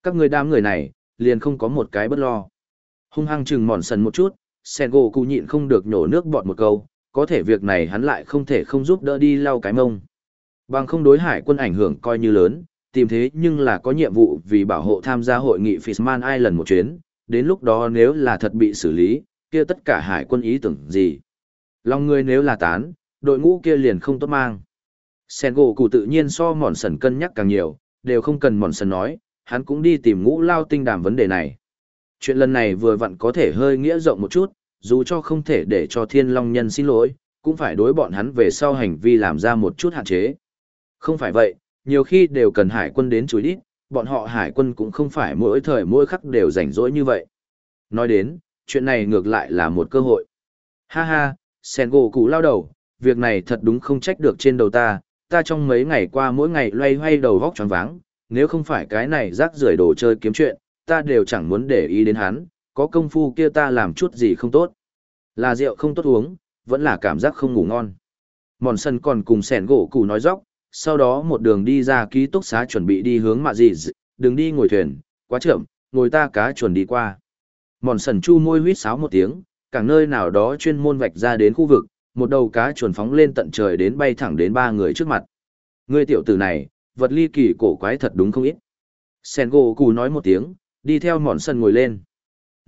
Các ngươi đám người này, liền không có một cái bất lo. Hung hăng chừng mòn sần một chút, sen gỗ cụ nhịn không được nhổ nước bọt một câu, có thể việc này hắn lại không thể không giúp đỡ đi lau cái mông. Bằng không đối hải quân ảnh hưởng coi như lớn, tìm thế nhưng là có nhiệm vụ vì bảo hộ tham gia hội nghị Fishman Island một chuyến, đến lúc đó nếu là thật bị xử lý, kia tất cả hải quân ý tưởng gì. Lòng người nếu là tán, đội ngũ kia liền không tốt mang. Sen gỗ cụ tự nhiên so mòn sần cân nhắc càng nhiều, đều không cần mòn sần nói, hắn cũng đi tìm ngũ lao tinh đàm vấn đề này. Chuyện lần này vừa vặn có thể hơi nghĩa rộng một chút, dù cho không thể để cho thiên long nhân xin lỗi, cũng phải đối bọn hắn về sau hành vi làm ra một chút hạn chế. Không phải vậy, nhiều khi đều cần hải quân đến chối đít, bọn họ hải quân cũng không phải mỗi thời mỗi khắc đều rảnh rỗi như vậy. Nói đến, chuyện này ngược lại là một cơ hội. Ha ha, sen gỗ cụ lao đầu, việc này thật đúng không trách được trên đầu ta, ta trong mấy ngày qua mỗi ngày loay hoay đầu vóc tròn váng, nếu không phải cái này rác rưởi đồ chơi kiếm chuyện, ta đều chẳng muốn để ý đến hắn, có công phu kia ta làm chút gì không tốt. Là rượu không tốt uống, vẫn là cảm giác không ngủ ngon. Mòn sân còn cùng sẻn gỗ cụ nói dóc, sau đó một đường đi ra ký túc xá chuẩn bị đi hướng mạ gì, đừng đi ngồi thuyền, quá chậm, ngồi ta cá chuẩn đi qua. Mòn sần chu môi huýt sáo một tiếng, cảng nơi nào đó chuyên môn vạch ra đến khu vực, một đầu cá chuẩn phóng lên tận trời đến bay thẳng đến ba người trước mặt. người tiểu tử này, vật ly kỳ cổ quái thật đúng không ít. Sen gỗ cù nói một tiếng, đi theo mòn sần ngồi lên.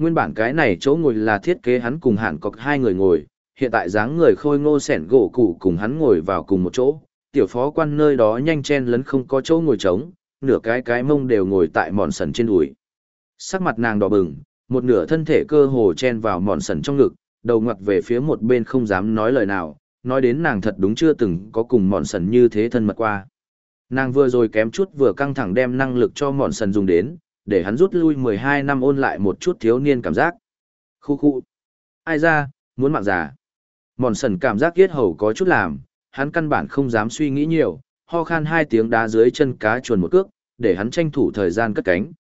Nguyên bản cái này chỗ ngồi là thiết kế hắn cùng hẳn cọc hai người ngồi, hiện tại dáng người khôi ngô sẻn gỗ cụ cùng hắn ngồi vào cùng một chỗ. Tiểu phó quan nơi đó nhanh chen lấn không có chỗ ngồi trống, nửa cái cái mông đều ngồi tại mòn sần trên đùi. Sắc mặt nàng đỏ bừng, một nửa thân thể cơ hồ chen vào mòn sần trong ngực, đầu ngoặt về phía một bên không dám nói lời nào, nói đến nàng thật đúng chưa từng có cùng mòn sần như thế thân mật qua. Nàng vừa rồi kém chút vừa căng thẳng đem năng lực cho mòn sần dùng đến, để hắn rút lui 12 năm ôn lại một chút thiếu niên cảm giác. Khu khu. Ai ra, muốn mạng già. Mòn sần cảm giác kiết hầu có chút làm, hắn căn bản không dám suy nghĩ nhiều, ho khan hai tiếng đá dưới chân cá chuồn một cước, để hắn tranh thủ thời gian cất cánh.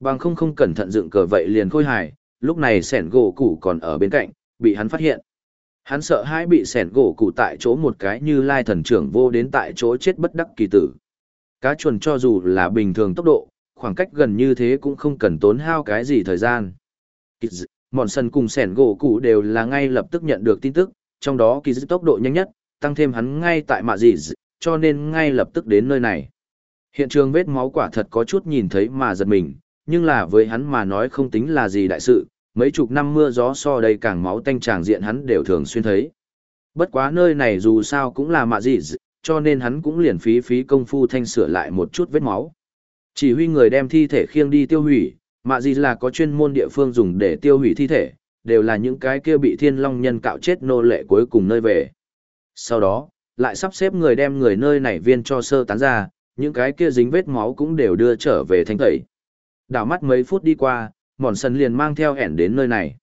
Bằng không không cẩn thận dựng cờ vậy liền khôi hài, lúc này sẻn gỗ củ còn ở bên cạnh, bị hắn phát hiện. Hắn sợ hãi bị sẻn gỗ củ tại chỗ một cái như lai thần trưởng vô đến tại chỗ chết bất đắc kỳ tử. Cá chuồn cho dù là bình thường tốc độ, khoảng cách gần như thế cũng không cần tốn hao cái gì thời gian. Mòn sân cùng sẻn gỗ Cụ đều là ngay lập tức nhận được tin tức, trong đó kỳ tốc độ nhanh nhất, tăng thêm hắn ngay tại mạ gì, cho nên ngay lập tức đến nơi này. Hiện trường vết máu quả thật có chút nhìn thấy mà giật mình, nhưng là với hắn mà nói không tính là gì đại sự, mấy chục năm mưa gió so đây càng máu tanh tràng diện hắn đều thường xuyên thấy. Bất quá nơi này dù sao cũng là mạ gì, cho nên hắn cũng liền phí phí công phu thanh sửa lại một chút vết máu. Chỉ huy người đem thi thể khiêng đi tiêu hủy, mạ gì là có chuyên môn địa phương dùng để tiêu hủy thi thể, đều là những cái kia bị thiên long nhân cạo chết nô lệ cuối cùng nơi về. Sau đó, lại sắp xếp người đem người nơi này viên cho sơ tán ra, những cái kia dính vết máu cũng đều đưa trở về thanh tẩy. Đảo mắt mấy phút đi qua, mòn sân liền mang theo ẻn đến nơi này.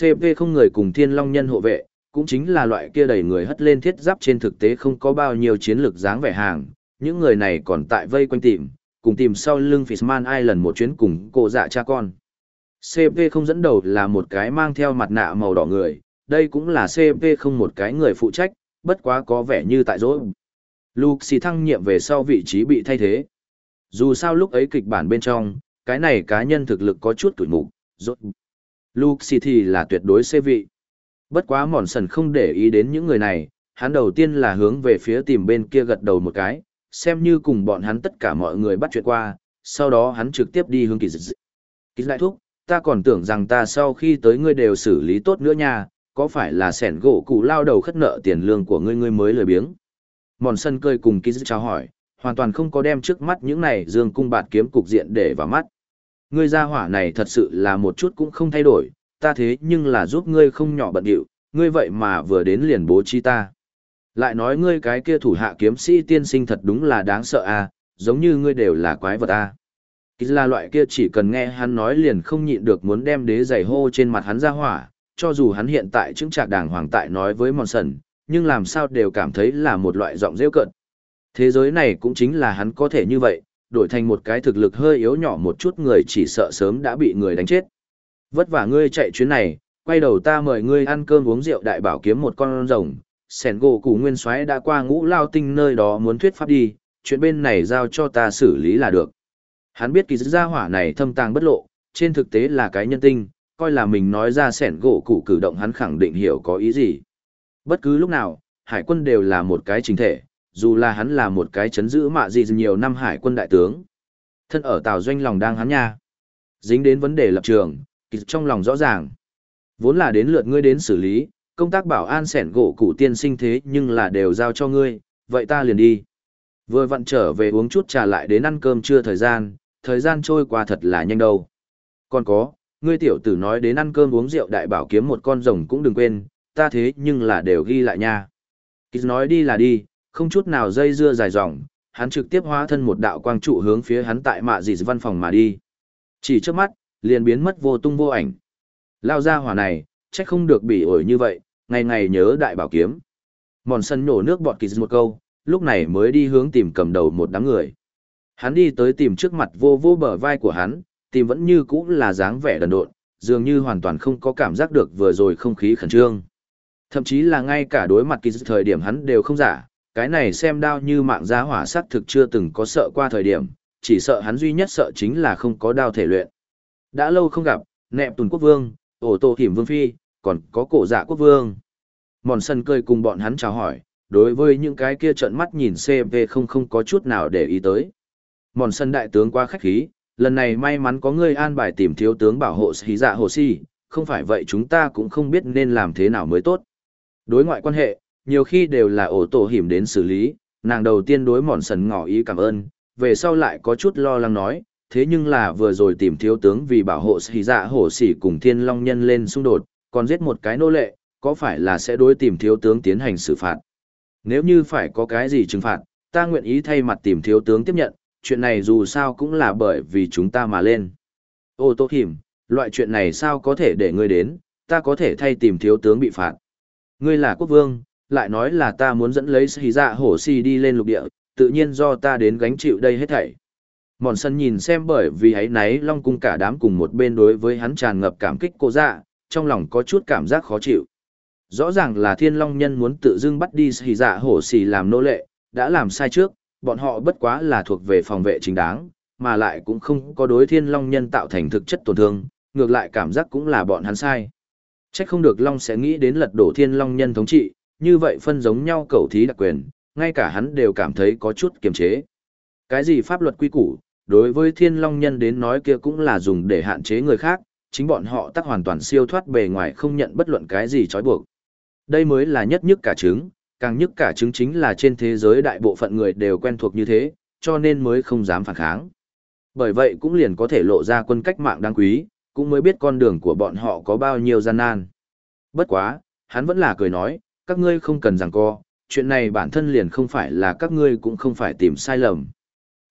CP không người cùng thiên long nhân hộ vệ, cũng chính là loại kia đầy người hất lên thiết giáp trên thực tế không có bao nhiêu chiến lược dáng vẻ hàng. Những người này còn tại vây quanh tìm, cùng tìm sau lưng Fishman Island một chuyến cùng cô dạ cha con. CP không dẫn đầu là một cái mang theo mặt nạ màu đỏ người, đây cũng là CP không một cái người phụ trách, bất quá có vẻ như tại dối. Luke xì thăng nhiệm về sau vị trí bị thay thế. Dù sao lúc ấy kịch bản bên trong, cái này cá nhân thực lực có chút tuổi mục, rốt. Luke xì thì là tuyệt đối xê vị. Bất quá mòn sần không để ý đến những người này, hắn đầu tiên là hướng về phía tìm bên kia gật đầu một cái, xem như cùng bọn hắn tất cả mọi người bắt chuyện qua, sau đó hắn trực tiếp đi hướng kỳ dịch. Kỳ lại thúc, ta còn tưởng rằng ta sau khi tới ngươi đều xử lý tốt nữa nha, có phải là sẻn gỗ cụ lao đầu khất nợ tiền lương của ngươi ngươi mới lười biếng. Mòn sân cười cùng kỳ dịch chào hỏi, hoàn toàn không có đem trước mắt những này dương cung bạt kiếm cục diện để vào mắt. Ngươi gia hỏa này thật sự là một chút cũng không thay đổi, ta thế nhưng là giúp ngươi không nhỏ bận điệu, ngươi vậy mà vừa đến liền bố trí ta. Lại nói ngươi cái kia thủ hạ kiếm sĩ tiên sinh thật đúng là đáng sợ à, giống như ngươi đều là quái vật à. Kỳ là loại kia chỉ cần nghe hắn nói liền không nhịn được muốn đem đế giày hô trên mặt hắn ra hỏa, cho dù hắn hiện tại chứng trạc đàng hoàng tại nói với mòn sần, nhưng làm sao đều cảm thấy là một loại giọng rêu cận. Thế giới này cũng chính là hắn có thể như vậy, đổi thành một cái thực lực hơi yếu nhỏ một chút người chỉ sợ sớm đã bị người đánh chết. Vất vả ngươi chạy chuyến này, quay đầu ta mời ngươi ăn cơm uống rượu đại bảo kiếm một con rồng, sẻn gỗ củ nguyên soái đã qua ngũ lao tinh nơi đó muốn thuyết pháp đi, chuyện bên này giao cho ta xử lý là được. Hắn biết kỳ gia hỏa này thâm tàng bất lộ, trên thực tế là cái nhân tinh, coi là mình nói ra sẻn gỗ củ cử động hắn khẳng định hiểu có ý gì. Bất cứ lúc nào, hải quân đều là một cái chính thể, dù là hắn là một cái chấn giữ mạ gì nhiều năm hải quân đại tướng. Thân ở tàu doanh lòng đang hắn nha. Dính đến vấn đề lập trường, kỳ trong lòng rõ ràng. Vốn là đến lượt ngươi đến xử lý, công tác bảo an sẻn gỗ cụ tiên sinh thế nhưng là đều giao cho ngươi, vậy ta liền đi. Vừa vặn trở về uống chút trà lại đến ăn cơm trưa thời gian, thời gian trôi qua thật là nhanh đâu. Còn có, ngươi tiểu tử nói đến ăn cơm uống rượu đại bảo kiếm một con rồng cũng đừng quên, ta thế nhưng là đều ghi lại nha. Kịch nói đi là đi, không chút nào dây dưa dài dòng, hắn trực tiếp hóa thân một đạo quang trụ hướng phía hắn tại mạ dì văn phòng mà đi. Chỉ trước mắt, liền biến mất vô tung vô ảnh. Lao ra hỏa này, chắc không được bị ổi như vậy, ngày ngày nhớ đại bảo kiếm. Mòn sân nổ nước bọt kỳ một câu, lúc này mới đi hướng tìm cầm đầu một đám người. Hắn đi tới tìm trước mặt vô vô bờ vai của hắn, tìm vẫn như cũ là dáng vẻ đần độn, dường như hoàn toàn không có cảm giác được vừa rồi không khí khẩn trương. Thậm chí là ngay cả đối mặt kỳ thời điểm hắn đều không giả, cái này xem đao như mạng giá hỏa sắc thực chưa từng có sợ qua thời điểm, chỉ sợ hắn duy nhất sợ chính là không có đao thể luyện. Đã lâu không gặp, nẹp tùn quốc vương, ổ tổ hiểm vương phi, còn có cổ dạ quốc vương. Mòn sân cười cùng bọn hắn chào hỏi, đối với những cái kia trợn mắt nhìn CV không không có chút nào để ý tới. Mòn sân đại tướng qua khách khí, lần này may mắn có ngươi an bài tìm thiếu tướng bảo hộ sĩ dạ hồ si, không phải vậy chúng ta cũng không biết nên làm thế nào mới tốt. Đối ngoại quan hệ, nhiều khi đều là ổ tổ hiểm đến xử lý, nàng đầu tiên đối mòn sần ngỏ ý cảm ơn, về sau lại có chút lo lắng nói, thế nhưng là vừa rồi tìm thiếu tướng vì bảo hộ sĩ dạ hổ sĩ cùng thiên long nhân lên xung đột, còn giết một cái nô lệ, có phải là sẽ đối tìm thiếu tướng tiến hành xử phạt? Nếu như phải có cái gì trừng phạt, ta nguyện ý thay mặt tìm thiếu tướng tiếp nhận, chuyện này dù sao cũng là bởi vì chúng ta mà lên. Ô tô hiểm, loại chuyện này sao có thể để ngươi đến, ta có thể thay tìm thiếu tướng bị phạt. Ngươi là quốc vương, lại nói là ta muốn dẫn lấy sĩ dạ hổ si đi lên lục địa, tự nhiên do ta đến gánh chịu đây hết thảy. Mòn sân nhìn xem bởi vì ấy náy long cung cả đám cùng một bên đối với hắn tràn ngập cảm kích cô dạ, trong lòng có chút cảm giác khó chịu. Rõ ràng là thiên long nhân muốn tự dưng bắt đi xì dạ hổ xì làm nô lệ, đã làm sai trước, bọn họ bất quá là thuộc về phòng vệ chính đáng, mà lại cũng không có đối thiên long nhân tạo thành thực chất tổn thương, ngược lại cảm giác cũng là bọn hắn sai. Chắc không được long sẽ nghĩ đến lật đổ thiên long nhân thống trị, như vậy phân giống nhau cầu thí đặc quyền, ngay cả hắn đều cảm thấy có chút kiềm chế. Cái gì pháp luật quy củ, đối với thiên long nhân đến nói kia cũng là dùng để hạn chế người khác, chính bọn họ tắc hoàn toàn siêu thoát bề ngoài không nhận bất luận cái gì trói buộc. Đây mới là nhất nhất cả chứng, càng nhất cả chứng chính là trên thế giới đại bộ phận người đều quen thuộc như thế, cho nên mới không dám phản kháng. Bởi vậy cũng liền có thể lộ ra quân cách mạng đáng quý, cũng mới biết con đường của bọn họ có bao nhiêu gian nan. Bất quá, hắn vẫn là cười nói, các ngươi không cần rằng co, chuyện này bản thân liền không phải là các ngươi cũng không phải tìm sai lầm.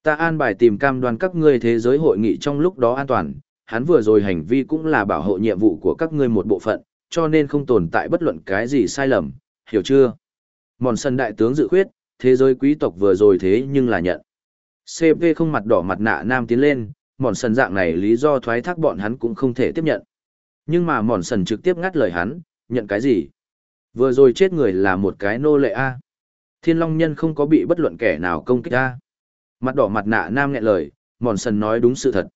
Ta an bài tìm cam đoan các ngươi thế giới hội nghị trong lúc đó an toàn, hắn vừa rồi hành vi cũng là bảo hộ nhiệm vụ của các ngươi một bộ phận, cho nên không tồn tại bất luận cái gì sai lầm, hiểu chưa? Mòn sân đại tướng dự khuyết, thế giới quý tộc vừa rồi thế nhưng là nhận. CP không mặt đỏ mặt nạ nam tiến lên, mòn sân dạng này lý do thoái thác bọn hắn cũng không thể tiếp nhận. Nhưng mà mòn sân trực tiếp ngắt lời hắn, nhận cái gì? Vừa rồi chết người là một cái nô lệ A. Thiên Long Nhân không có bị bất luận kẻ nào công kích A. Mặt đỏ mặt nạ nam nghẹn lời, mòn sần nói đúng sự thật.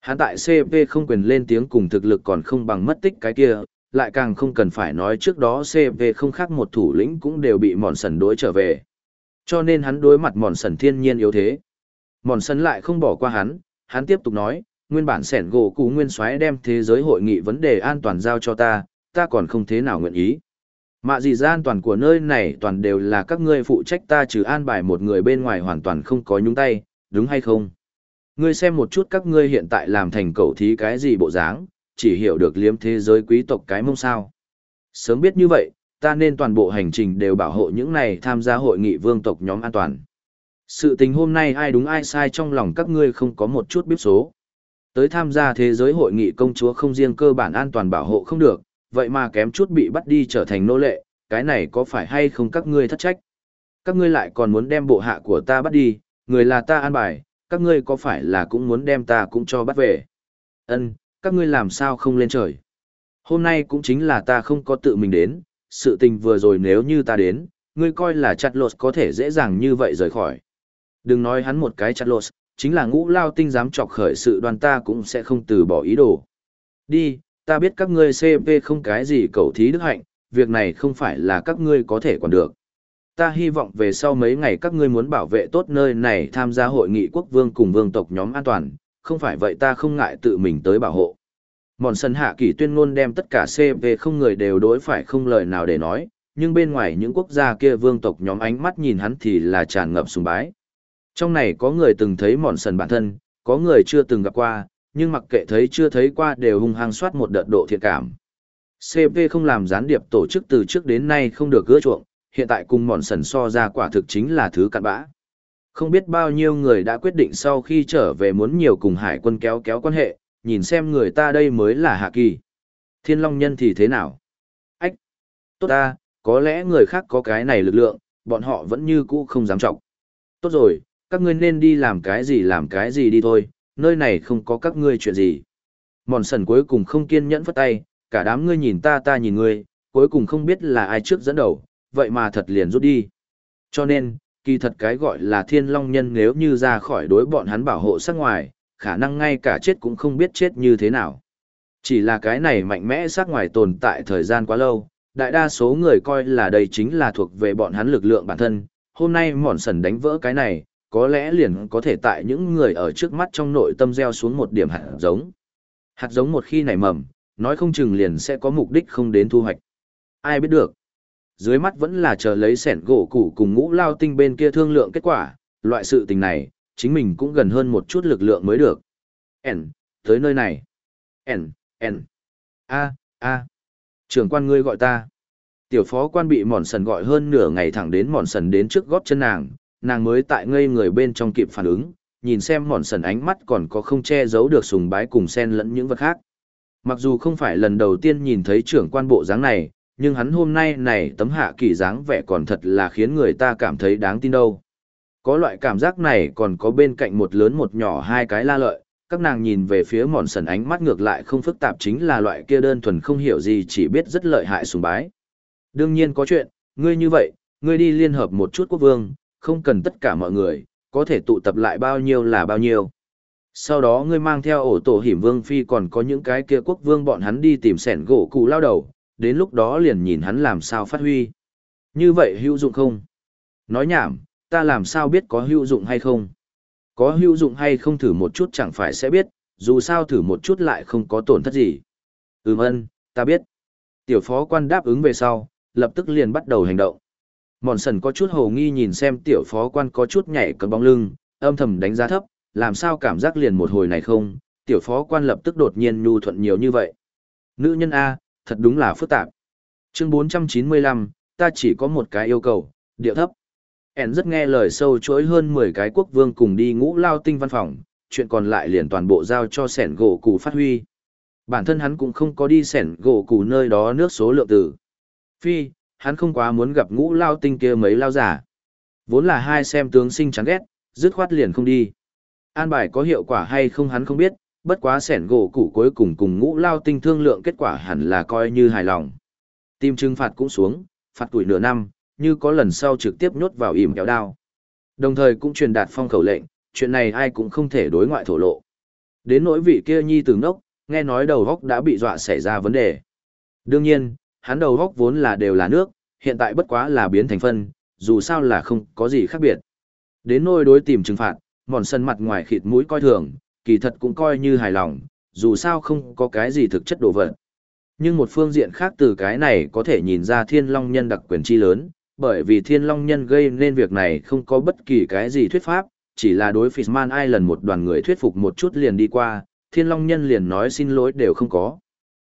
Hắn tại CP không quyền lên tiếng cùng thực lực còn không bằng mất tích cái kia, lại càng không cần phải nói trước đó CP không khác một thủ lĩnh cũng đều bị mòn sần đối trở về. Cho nên hắn đối mặt mòn sần thiên nhiên yếu thế. Mòn sần lại không bỏ qua hắn, hắn tiếp tục nói, nguyên bản sẻn gỗ cú nguyên soái đem thế giới hội nghị vấn đề an toàn giao cho ta, ta còn không thế nào nguyện ý. Mạ gì ra an toàn của nơi này toàn đều là các ngươi phụ trách ta trừ an bài một người bên ngoài hoàn toàn không có nhúng tay, đúng hay không? Ngươi xem một chút các ngươi hiện tại làm thành cầu thí cái gì bộ dáng, chỉ hiểu được liếm thế giới quý tộc cái mông sao. Sớm biết như vậy, ta nên toàn bộ hành trình đều bảo hộ những này tham gia hội nghị vương tộc nhóm an toàn. Sự tình hôm nay ai đúng ai sai trong lòng các ngươi không có một chút biết số. Tới tham gia thế giới hội nghị công chúa không riêng cơ bản an toàn bảo hộ không được, vậy mà kém chút bị bắt đi trở thành nô lệ, cái này có phải hay không các ngươi thất trách? Các ngươi lại còn muốn đem bộ hạ của ta bắt đi, người là ta an bài, các ngươi có phải là cũng muốn đem ta cũng cho bắt về? Ân, các ngươi làm sao không lên trời? Hôm nay cũng chính là ta không có tự mình đến, sự tình vừa rồi nếu như ta đến, ngươi coi là chặt lột có thể dễ dàng như vậy rời khỏi. Đừng nói hắn một cái chặt lột, chính là ngũ lao tinh dám chọc khởi sự đoàn ta cũng sẽ không từ bỏ ý đồ. Đi, ta biết các ngươi CP không cái gì cầu thí đức hạnh, việc này không phải là các ngươi có thể quản được. Ta hy vọng về sau mấy ngày các ngươi muốn bảo vệ tốt nơi này tham gia hội nghị quốc vương cùng vương tộc nhóm an toàn, không phải vậy ta không ngại tự mình tới bảo hộ. Mòn sân hạ kỳ tuyên ngôn đem tất cả CV không người đều đối phải không lời nào để nói, nhưng bên ngoài những quốc gia kia vương tộc nhóm ánh mắt nhìn hắn thì là tràn ngập sùng bái. Trong này có người từng thấy mòn sần bản thân, có người chưa từng gặp qua, nhưng mặc kệ thấy chưa thấy qua đều hung hăng soát một đợt độ thiện cảm. CV không làm gián điệp tổ chức từ trước đến nay không được gỡ chuộng, hiện tại cùng mòn sần so ra quả thực chính là thứ cặn bã. Không biết bao nhiêu người đã quyết định sau khi trở về muốn nhiều cùng hải quân kéo kéo quan hệ, nhìn xem người ta đây mới là hạ kỳ. Thiên Long Nhân thì thế nào? Ách! Tốt ta, có lẽ người khác có cái này lực lượng, bọn họ vẫn như cũ không dám trọng. Tốt rồi, các ngươi nên đi làm cái gì làm cái gì đi thôi, nơi này không có các ngươi chuyện gì. Mòn sần cuối cùng không kiên nhẫn phất tay, cả đám ngươi nhìn ta ta nhìn ngươi, cuối cùng không biết là ai trước dẫn đầu, vậy mà thật liền rút đi. Cho nên, kỳ thật cái gọi là thiên long nhân nếu như ra khỏi đối bọn hắn bảo hộ sắc ngoài, khả năng ngay cả chết cũng không biết chết như thế nào. Chỉ là cái này mạnh mẽ sắc ngoài tồn tại thời gian quá lâu, đại đa số người coi là đây chính là thuộc về bọn hắn lực lượng bản thân, hôm nay mòn sần đánh vỡ cái này, có lẽ liền có thể tại những người ở trước mắt trong nội tâm gieo xuống một điểm hạt giống. Hạt giống một khi nảy mầm, nói không chừng liền sẽ có mục đích không đến thu hoạch. Ai biết được. Dưới mắt vẫn là chờ lấy sẻn gỗ củ cùng ngũ lao tinh bên kia thương lượng kết quả, loại sự tình này, chính mình cũng gần hơn một chút lực lượng mới được. N, tới nơi này. N, N. A, A. Trưởng quan ngươi gọi ta. Tiểu phó quan bị mòn sần gọi hơn nửa ngày thẳng đến mòn sần đến trước góp chân nàng, nàng mới tại ngây người bên trong kịp phản ứng, nhìn xem mòn sần ánh mắt còn có không che giấu được sùng bái cùng sen lẫn những vật khác. Mặc dù không phải lần đầu tiên nhìn thấy trưởng quan bộ dáng này, nhưng hắn hôm nay này tấm hạ kỳ dáng vẻ còn thật là khiến người ta cảm thấy đáng tin đâu. Có loại cảm giác này còn có bên cạnh một lớn một nhỏ hai cái la lợi, các nàng nhìn về phía mòn sần ánh mắt ngược lại không phức tạp chính là loại kia đơn thuần không hiểu gì chỉ biết rất lợi hại sùng bái. Đương nhiên có chuyện, ngươi như vậy, ngươi đi liên hợp một chút quốc vương, không cần tất cả mọi người, có thể tụ tập lại bao nhiêu là bao nhiêu. Sau đó ngươi mang theo ổ tổ hiểm vương phi còn có những cái kia quốc vương bọn hắn đi tìm sẻn gỗ cụ lao đầu, đến lúc đó liền nhìn hắn làm sao phát huy. Như vậy hữu dụng không? Nói nhảm, ta làm sao biết có hữu dụng hay không? Có hữu dụng hay không thử một chút chẳng phải sẽ biết, dù sao thử một chút lại không có tổn thất gì. Ừm ân, ta biết. Tiểu phó quan đáp ứng về sau, lập tức liền bắt đầu hành động. Mòn sần có chút hồ nghi nhìn xem tiểu phó quan có chút nhảy cấm bóng lưng, âm thầm đánh giá thấp, làm sao cảm giác liền một hồi này không, tiểu phó quan lập tức đột nhiên nhu thuận nhiều như vậy. Nữ nhân A, thật đúng là phức tạp. Chương 495, ta chỉ có một cái yêu cầu, điệu thấp. ẻn rất nghe lời sâu chối hơn 10 cái quốc vương cùng đi ngũ lao tinh văn phòng, chuyện còn lại liền toàn bộ giao cho sẻn gỗ cụ phát huy. Bản thân hắn cũng không có đi sẻn gỗ cụ nơi đó nước số lượng tử. Phi, hắn không quá muốn gặp ngũ lao tinh kia mấy lao giả. Vốn là hai xem tướng sinh chán ghét, dứt khoát liền không đi. An bài có hiệu quả hay không hắn không biết, bất quá sẻn gỗ củ cuối cùng cùng ngũ lao tinh thương lượng kết quả hẳn là coi như hài lòng. Tim trừng phạt cũng xuống, phạt tuổi nửa năm, như có lần sau trực tiếp nhốt vào ỉm kéo đao. Đồng thời cũng truyền đạt phong khẩu lệnh, chuyện này ai cũng không thể đối ngoại thổ lộ. Đến nỗi vị kia nhi từ ngốc, nghe nói đầu góc đã bị dọa xảy ra vấn đề. Đương nhiên, hắn đầu góc vốn là đều là nước, hiện tại bất quá là biến thành phân, dù sao là không có gì khác biệt. Đến nỗi đối tìm trừng phạt, mòn sân mặt ngoài khịt mũi coi thường, kỳ thật cũng coi như hài lòng, dù sao không có cái gì thực chất đồ vật. Nhưng một phương diện khác từ cái này có thể nhìn ra thiên long nhân đặc quyền chi lớn, bởi vì thiên long nhân gây nên việc này không có bất kỳ cái gì thuyết pháp, chỉ là đối Fishman Island một đoàn người thuyết phục một chút liền đi qua, thiên long nhân liền nói xin lỗi đều không có.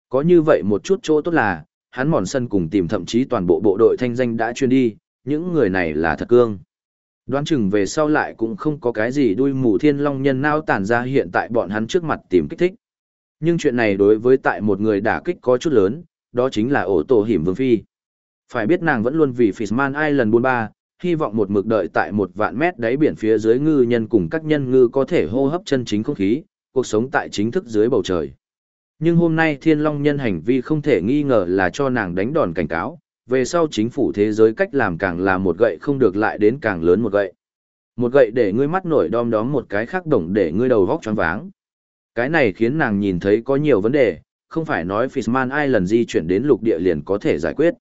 Có như vậy một chút chỗ tốt là, hắn mòn sân cùng tìm thậm chí toàn bộ bộ đội thanh danh đã chuyên đi, những người này là thật cương. Đoán chừng về sau lại cũng không có cái gì đuôi mù thiên long nhân nao tản ra hiện tại bọn hắn trước mặt tìm kích thích. Nhưng chuyện này đối với tại một người đả kích có chút lớn, đó chính là ổ tổ hiểm vương phi. Phải biết nàng vẫn luôn vì Fishman Island 43, hy vọng một mực đợi tại một vạn mét đáy biển phía dưới ngư nhân cùng các nhân ngư có thể hô hấp chân chính không khí, cuộc sống tại chính thức dưới bầu trời. Nhưng hôm nay thiên long nhân hành vi không thể nghi ngờ là cho nàng đánh đòn cảnh cáo, về sau chính phủ thế giới cách làm càng là một gậy không được lại đến càng lớn một gậy. Một gậy để ngươi mắt nổi đom đóm một cái khác đồng để ngươi đầu vóc choáng váng. Cái này khiến nàng nhìn thấy có nhiều vấn đề, không phải nói Fishman Island di chuyển đến lục địa liền có thể giải quyết.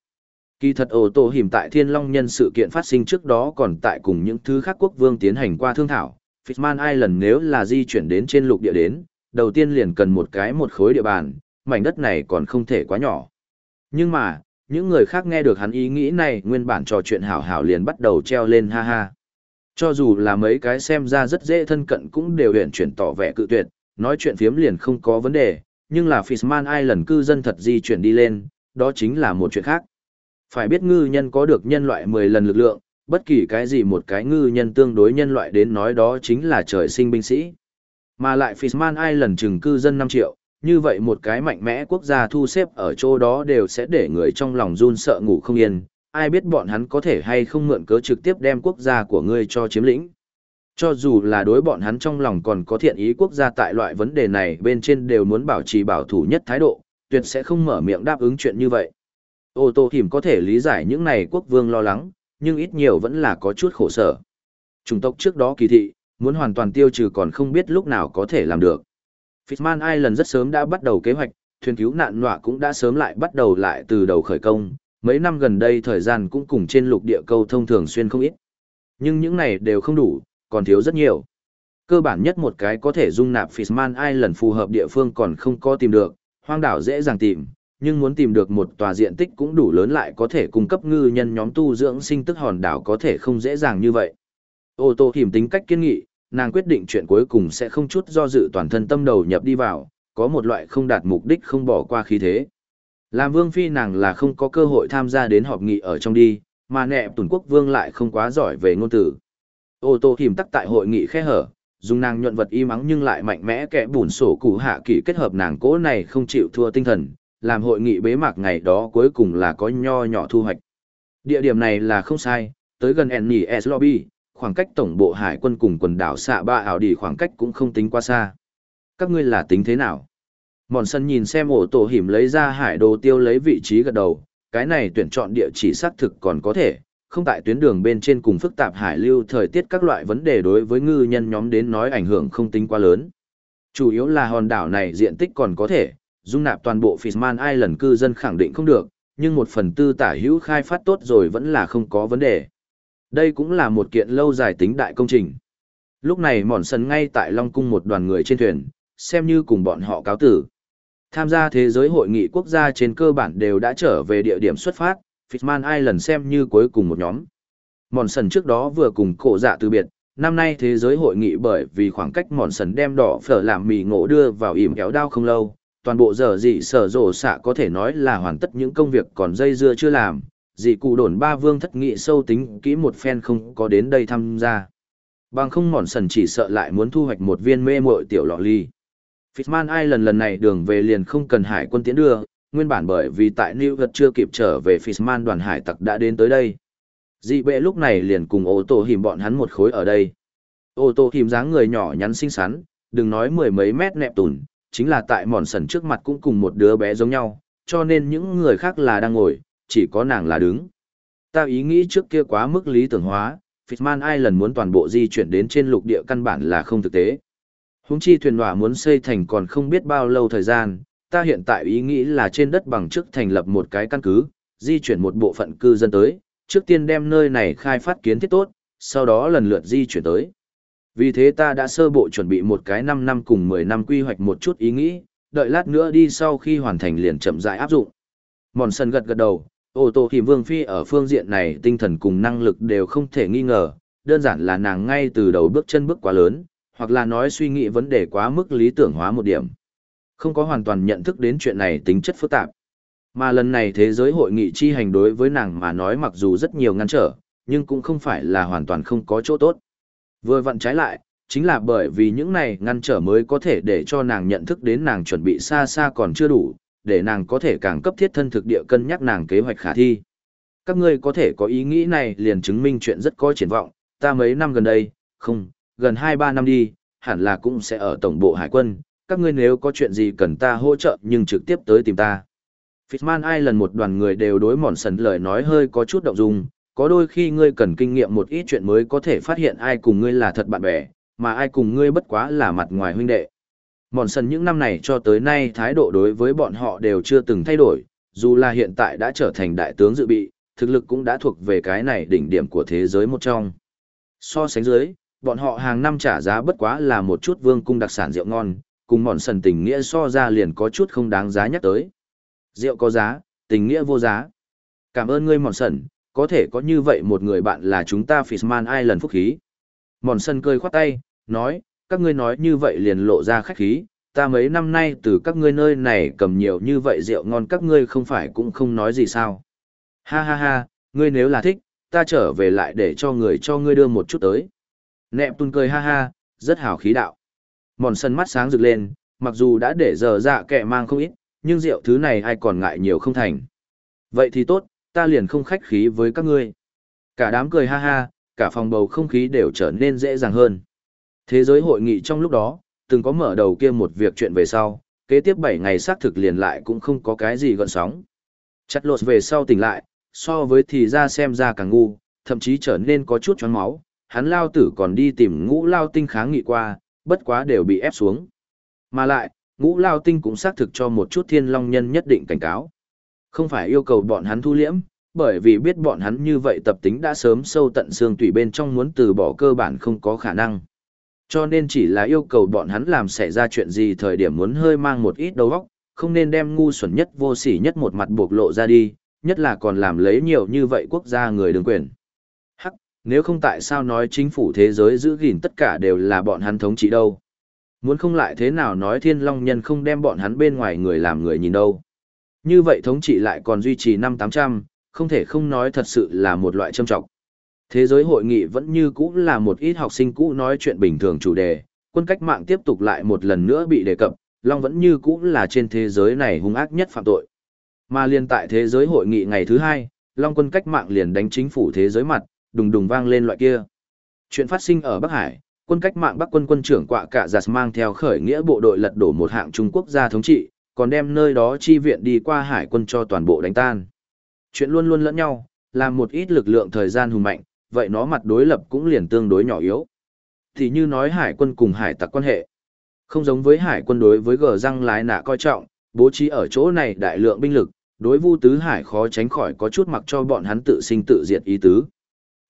Kỳ thật ô tô hiểm tại thiên long nhân sự kiện phát sinh trước đó còn tại cùng những thứ khác quốc vương tiến hành qua thương thảo. Fishman Island nếu là di chuyển đến trên lục địa đến, đầu tiên liền cần một cái một khối địa bàn, mảnh đất này còn không thể quá nhỏ. Nhưng mà, những người khác nghe được hắn ý nghĩ này nguyên bản trò chuyện hảo hảo liền bắt đầu treo lên ha ha. Cho dù là mấy cái xem ra rất dễ thân cận cũng đều huyền chuyển tỏ vẻ cự tuyệt, nói chuyện phiếm liền không có vấn đề, nhưng là Fishman Island cư dân thật di chuyển đi lên, đó chính là một chuyện khác. Phải biết ngư nhân có được nhân loại 10 lần lực lượng, bất kỳ cái gì một cái ngư nhân tương đối nhân loại đến nói đó chính là trời sinh binh sĩ. Mà lại Fishman Island chừng cư dân 5 triệu, như vậy một cái mạnh mẽ quốc gia thu xếp ở chỗ đó đều sẽ để người trong lòng run sợ ngủ không yên, ai biết bọn hắn có thể hay không mượn cớ trực tiếp đem quốc gia của ngươi cho chiếm lĩnh. Cho dù là đối bọn hắn trong lòng còn có thiện ý quốc gia tại loại vấn đề này bên trên đều muốn bảo trì bảo thủ nhất thái độ, tuyệt sẽ không mở miệng đáp ứng chuyện như vậy. Ô tô hiểm có thể lý giải những này quốc vương lo lắng, nhưng ít nhiều vẫn là có chút khổ sở. Chủng tộc trước đó kỳ thị, muốn hoàn toàn tiêu trừ còn không biết lúc nào có thể làm được. Fishman Island rất sớm đã bắt đầu kế hoạch, thuyền cứu nạn nọa cũng đã sớm lại bắt đầu lại từ đầu khởi công, mấy năm gần đây thời gian cũng cùng trên lục địa câu thông thường xuyên không ít. Nhưng những này đều không đủ, còn thiếu rất nhiều. Cơ bản nhất một cái có thể dung nạp Fishman Island phù hợp địa phương còn không có tìm được, hoang đảo dễ dàng tìm, nhưng muốn tìm được một tòa diện tích cũng đủ lớn lại có thể cung cấp ngư nhân nhóm tu dưỡng sinh tức hòn đảo có thể không dễ dàng như vậy. Ô tô hiểm tính cách kiên nghị, nàng quyết định chuyện cuối cùng sẽ không chút do dự toàn thân tâm đầu nhập đi vào, có một loại không đạt mục đích không bỏ qua khí thế. Làm vương phi nàng là không có cơ hội tham gia đến họp nghị ở trong đi, mà nẹp tuần quốc vương lại không quá giỏi về ngôn từ. Ô tô hiểm tắc tại hội nghị khe hở, dùng nàng nhuận vật y mắng nhưng lại mạnh mẽ kẻ bùn sổ củ hạ kỷ kết hợp nàng cố này không chịu thua tinh thần, làm hội nghị bế mạc ngày đó cuối cùng là có nho nhỏ thu hoạch. Địa điểm này là không sai, tới gần NES Lobby, khoảng cách tổng bộ hải quân cùng quần đảo xạ ba ảo đi khoảng cách cũng không tính quá xa. Các ngươi là tính thế nào? Mòn sân nhìn xem ổ tổ hiểm lấy ra hải đồ tiêu lấy vị trí gật đầu, cái này tuyển chọn địa chỉ xác thực còn có thể, không tại tuyến đường bên trên cùng phức tạp hải lưu thời tiết các loại vấn đề đối với ngư nhân nhóm đến nói ảnh hưởng không tính quá lớn. Chủ yếu là hòn đảo này diện tích còn có thể, dung nạp toàn bộ Fishman Island cư dân khẳng định không được, nhưng một phần tư tả hữu khai phát tốt rồi vẫn là không có vấn đề. Đây cũng là một kiện lâu dài tính đại công trình. Lúc này mòn sần ngay tại Long Cung một đoàn người trên thuyền, xem như cùng bọn họ cáo tử. Tham gia thế giới hội nghị quốc gia trên cơ bản đều đã trở về địa điểm xuất phát, Fishman Island xem như cuối cùng một nhóm. Mòn sần trước đó vừa cùng cổ dạ từ biệt, năm nay thế giới hội nghị bởi vì khoảng cách mòn sần đem đỏ phở làm mì ngộ đưa vào ỉm kéo đao không lâu, toàn bộ giờ dị sở rổ xạ có thể nói là hoàn tất những công việc còn dây dưa chưa làm, dị cụ đồn ba vương thất nghị sâu tính kỹ một phen không có đến đây tham gia. Bằng không mòn sần chỉ sợ lại muốn thu hoạch một viên mê muội tiểu lọ ly. Fitman ai lần lần này đường về liền không cần hải quân tiến đưa, nguyên bản bởi vì tại New York chưa kịp trở về Fishman đoàn hải tặc đã đến tới đây. Dị bệ lúc này liền cùng ô tô hìm bọn hắn một khối ở đây. Ô tô hìm dáng người nhỏ nhắn xinh xắn, đừng nói mười mấy mét nẹp tùn, chính là tại mòn sần trước mặt cũng cùng một đứa bé giống nhau, cho nên những người khác là đang ngồi, chỉ có nàng là đứng. Ta ý nghĩ trước kia quá mức lý tưởng hóa, Fishman Island muốn toàn bộ di chuyển đến trên lục địa căn bản là không thực tế. Húng chi thuyền hỏa muốn xây thành còn không biết bao lâu thời gian, ta hiện tại ý nghĩ là trên đất bằng trước thành lập một cái căn cứ, di chuyển một bộ phận cư dân tới, trước tiên đem nơi này khai phát kiến thiết tốt, sau đó lần lượt di chuyển tới. Vì thế ta đã sơ bộ chuẩn bị một cái 5 năm cùng 10 năm quy hoạch một chút ý nghĩ, đợi lát nữa đi sau khi hoàn thành liền chậm rãi áp dụng. Mòn sân gật gật đầu, ô tô thì vương phi ở phương diện này tinh thần cùng năng lực đều không thể nghi ngờ, đơn giản là nàng ngay từ đầu bước chân bước quá lớn, hoặc là nói suy nghĩ vấn đề quá mức lý tưởng hóa một điểm. Không có hoàn toàn nhận thức đến chuyện này tính chất phức tạp. Mà lần này thế giới hội nghị chi hành đối với nàng mà nói mặc dù rất nhiều ngăn trở, nhưng cũng không phải là hoàn toàn không có chỗ tốt. Vừa vặn trái lại, chính là bởi vì những này ngăn trở mới có thể để cho nàng nhận thức đến nàng chuẩn bị xa xa còn chưa đủ, để nàng có thể càng cấp thiết thân thực địa cân nhắc nàng kế hoạch khả thi. Các ngươi có thể có ý nghĩ này liền chứng minh chuyện rất có triển vọng, ta mấy năm gần đây, không, gần 2-3 năm đi, hẳn là cũng sẽ ở tổng bộ hải quân, các ngươi nếu có chuyện gì cần ta hỗ trợ nhưng trực tiếp tới tìm ta. Fitzman ai lần một đoàn người đều đối mòn sần lời nói hơi có chút động dung, có đôi khi ngươi cần kinh nghiệm một ít chuyện mới có thể phát hiện ai cùng ngươi là thật bạn bè, mà ai cùng ngươi bất quá là mặt ngoài huynh đệ. Mòn sần những năm này cho tới nay thái độ đối với bọn họ đều chưa từng thay đổi, dù là hiện tại đã trở thành đại tướng dự bị, thực lực cũng đã thuộc về cái này đỉnh điểm của thế giới một trong. So sánh dưới, bọn họ hàng năm trả giá bất quá là một chút vương cung đặc sản rượu ngon, cùng mòn sần tình nghĩa so ra liền có chút không đáng giá nhắc tới. Rượu có giá, tình nghĩa vô giá. Cảm ơn ngươi mòn sần, có thể có như vậy một người bạn là chúng ta Fitzman ai lần phúc khí. Mòn sân cười khoát tay, nói, các ngươi nói như vậy liền lộ ra khách khí, ta mấy năm nay từ các ngươi nơi này cầm nhiều như vậy rượu ngon các ngươi không phải cũng không nói gì sao. Ha ha ha, ngươi nếu là thích, ta trở về lại để cho người cho ngươi đưa một chút tới. Nẹp tun cười ha ha, rất hào khí đạo. Mòn sân mắt sáng rực lên, mặc dù đã để giờ dạ kẻ mang không ít, nhưng rượu thứ này ai còn ngại nhiều không thành. Vậy thì tốt, ta liền không khách khí với các ngươi. Cả đám cười ha ha, cả phòng bầu không khí đều trở nên dễ dàng hơn. Thế giới hội nghị trong lúc đó, từng có mở đầu kia một việc chuyện về sau, kế tiếp 7 ngày xác thực liền lại cũng không có cái gì gọn sóng. Chặt lột về sau tỉnh lại, so với thì ra xem ra càng ngu, thậm chí trở nên có chút choáng máu, hắn lao tử còn đi tìm ngũ lao tinh kháng nghị qua, bất quá đều bị ép xuống. Mà lại, ngũ lao tinh cũng xác thực cho một chút thiên long nhân nhất định cảnh cáo. Không phải yêu cầu bọn hắn thu liễm, bởi vì biết bọn hắn như vậy tập tính đã sớm sâu tận xương tủy bên trong muốn từ bỏ cơ bản không có khả năng. Cho nên chỉ là yêu cầu bọn hắn làm xảy ra chuyện gì thời điểm muốn hơi mang một ít đầu óc, không nên đem ngu xuẩn nhất vô sỉ nhất một mặt buộc lộ ra đi, nhất là còn làm lấy nhiều như vậy quốc gia người đứng quyền. Hắc, nếu không tại sao nói chính phủ thế giới giữ gìn tất cả đều là bọn hắn thống trị đâu. Muốn không lại thế nào nói thiên long nhân không đem bọn hắn bên ngoài người làm người nhìn đâu. Như vậy thống trị lại còn duy trì năm tám trăm, không thể không nói thật sự là một loại châm trọng. Thế giới hội nghị vẫn như cũ là một ít học sinh cũ nói chuyện bình thường chủ đề, quân cách mạng tiếp tục lại một lần nữa bị đề cập, Long vẫn như cũ là trên thế giới này hung ác nhất phạm tội. Mà liên tại thế giới hội nghị ngày thứ hai, Long quân cách mạng liền đánh chính phủ thế giới mặt, đùng đùng vang lên loại kia. Chuyện phát sinh ở Bắc Hải, quân cách mạng Bắc quân quân trưởng quạ cả giặt mang theo khởi nghĩa bộ đội lật đổ một hạng Trung Quốc gia thống trị, còn đem nơi đó chi viện đi qua hải quân cho toàn bộ đánh tan. Chuyện luôn luôn lẫn nhau, làm một ít lực lượng thời gian hùng mạnh, vậy nó mặt đối lập cũng liền tương đối nhỏ yếu. Thì như nói hải quân cùng hải tặc quan hệ. Không giống với hải quân đối với gờ răng lái nạ coi trọng, bố trí ở chỗ này đại lượng binh lực, đối vu tứ hải khó tránh khỏi có chút mặc cho bọn hắn tự sinh tự diệt ý tứ.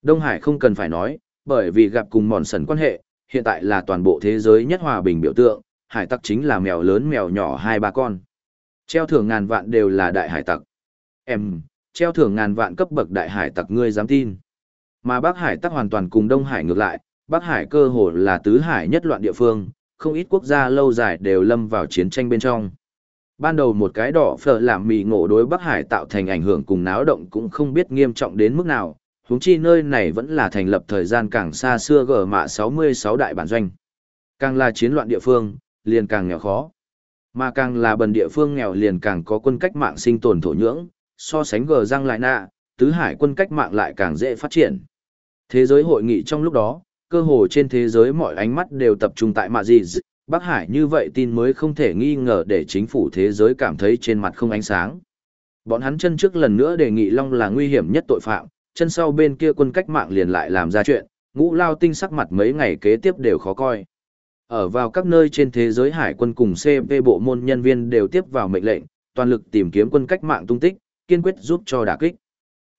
Đông Hải không cần phải nói, bởi vì gặp cùng mòn sần quan hệ, hiện tại là toàn bộ thế giới nhất hòa bình biểu tượng, hải tặc chính là mèo lớn mèo nhỏ hai ba con. Treo thưởng ngàn vạn đều là đại hải tặc. Em, treo thưởng ngàn vạn cấp bậc đại hải tặc ngươi dám tin. Mà Bắc Hải tắc hoàn toàn cùng Đông Hải ngược lại, Bắc Hải cơ hồ là tứ hải nhất loạn địa phương, không ít quốc gia lâu dài đều lâm vào chiến tranh bên trong. Ban đầu một cái đỏ phở làm mì ngộ đối Bắc Hải tạo thành ảnh hưởng cùng náo động cũng không biết nghiêm trọng đến mức nào, huống chi nơi này vẫn là thành lập thời gian càng xa xưa gở mạ 66 đại bản doanh. Càng là chiến loạn địa phương, liền càng nghèo khó. Mà càng là bần địa phương nghèo liền càng có quân cách mạng sinh tồn thổ nhưỡng, so sánh gờ răng lại nạ, tứ hải quân cách mạng lại càng dễ phát triển. Thế giới hội nghị trong lúc đó, cơ hồ trên thế giới mọi ánh mắt đều tập trung tại mạ gì Bắc Hải như vậy tin mới không thể nghi ngờ để chính phủ thế giới cảm thấy trên mặt không ánh sáng. Bọn hắn chân trước lần nữa đề nghị Long là nguy hiểm nhất tội phạm, chân sau bên kia quân cách mạng liền lại làm ra chuyện, ngũ lao tinh sắc mặt mấy ngày kế tiếp đều khó coi. Ở vào các nơi trên thế giới hải quân cùng CP bộ môn nhân viên đều tiếp vào mệnh lệnh, toàn lực tìm kiếm quân cách mạng tung tích, kiên quyết giúp cho đả kích.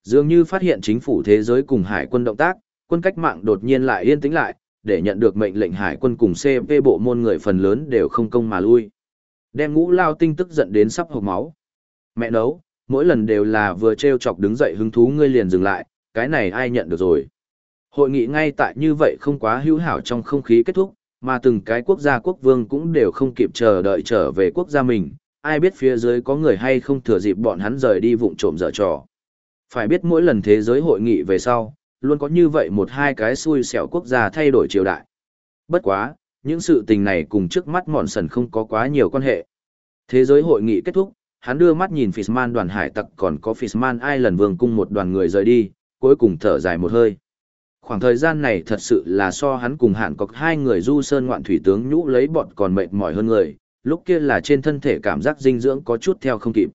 Dường như phát hiện chính phủ thế giới cùng hải quân động tác, quân cách mạng đột nhiên lại yên tĩnh lại, để nhận được mệnh lệnh hải quân cùng CP bộ môn người phần lớn đều không công mà lui. Đem ngũ lao tinh tức giận đến sắp hộc máu. Mẹ nấu, mỗi lần đều là vừa treo chọc đứng dậy hứng thú ngươi liền dừng lại, cái này ai nhận được rồi. Hội nghị ngay tại như vậy không quá hữu hảo trong không khí kết thúc, mà từng cái quốc gia quốc vương cũng đều không kịp chờ đợi trở về quốc gia mình, ai biết phía dưới có người hay không thừa dịp bọn hắn rời đi vụng trộm dở trò. Phải biết mỗi lần thế giới hội nghị về sau, luôn có như vậy một hai cái xui xẻo quốc gia thay đổi triều đại. Bất quá, những sự tình này cùng trước mắt mòn sần không có quá nhiều quan hệ. Thế giới hội nghị kết thúc, hắn đưa mắt nhìn Fishman đoàn hải tặc còn có Fishman Island vương cung một đoàn người rời đi, cuối cùng thở dài một hơi. Khoảng thời gian này thật sự là so hắn cùng hạn cọc hai người du sơn ngoạn thủy tướng nhũ lấy bọn còn mệt mỏi hơn người, lúc kia là trên thân thể cảm giác dinh dưỡng có chút theo không kịp.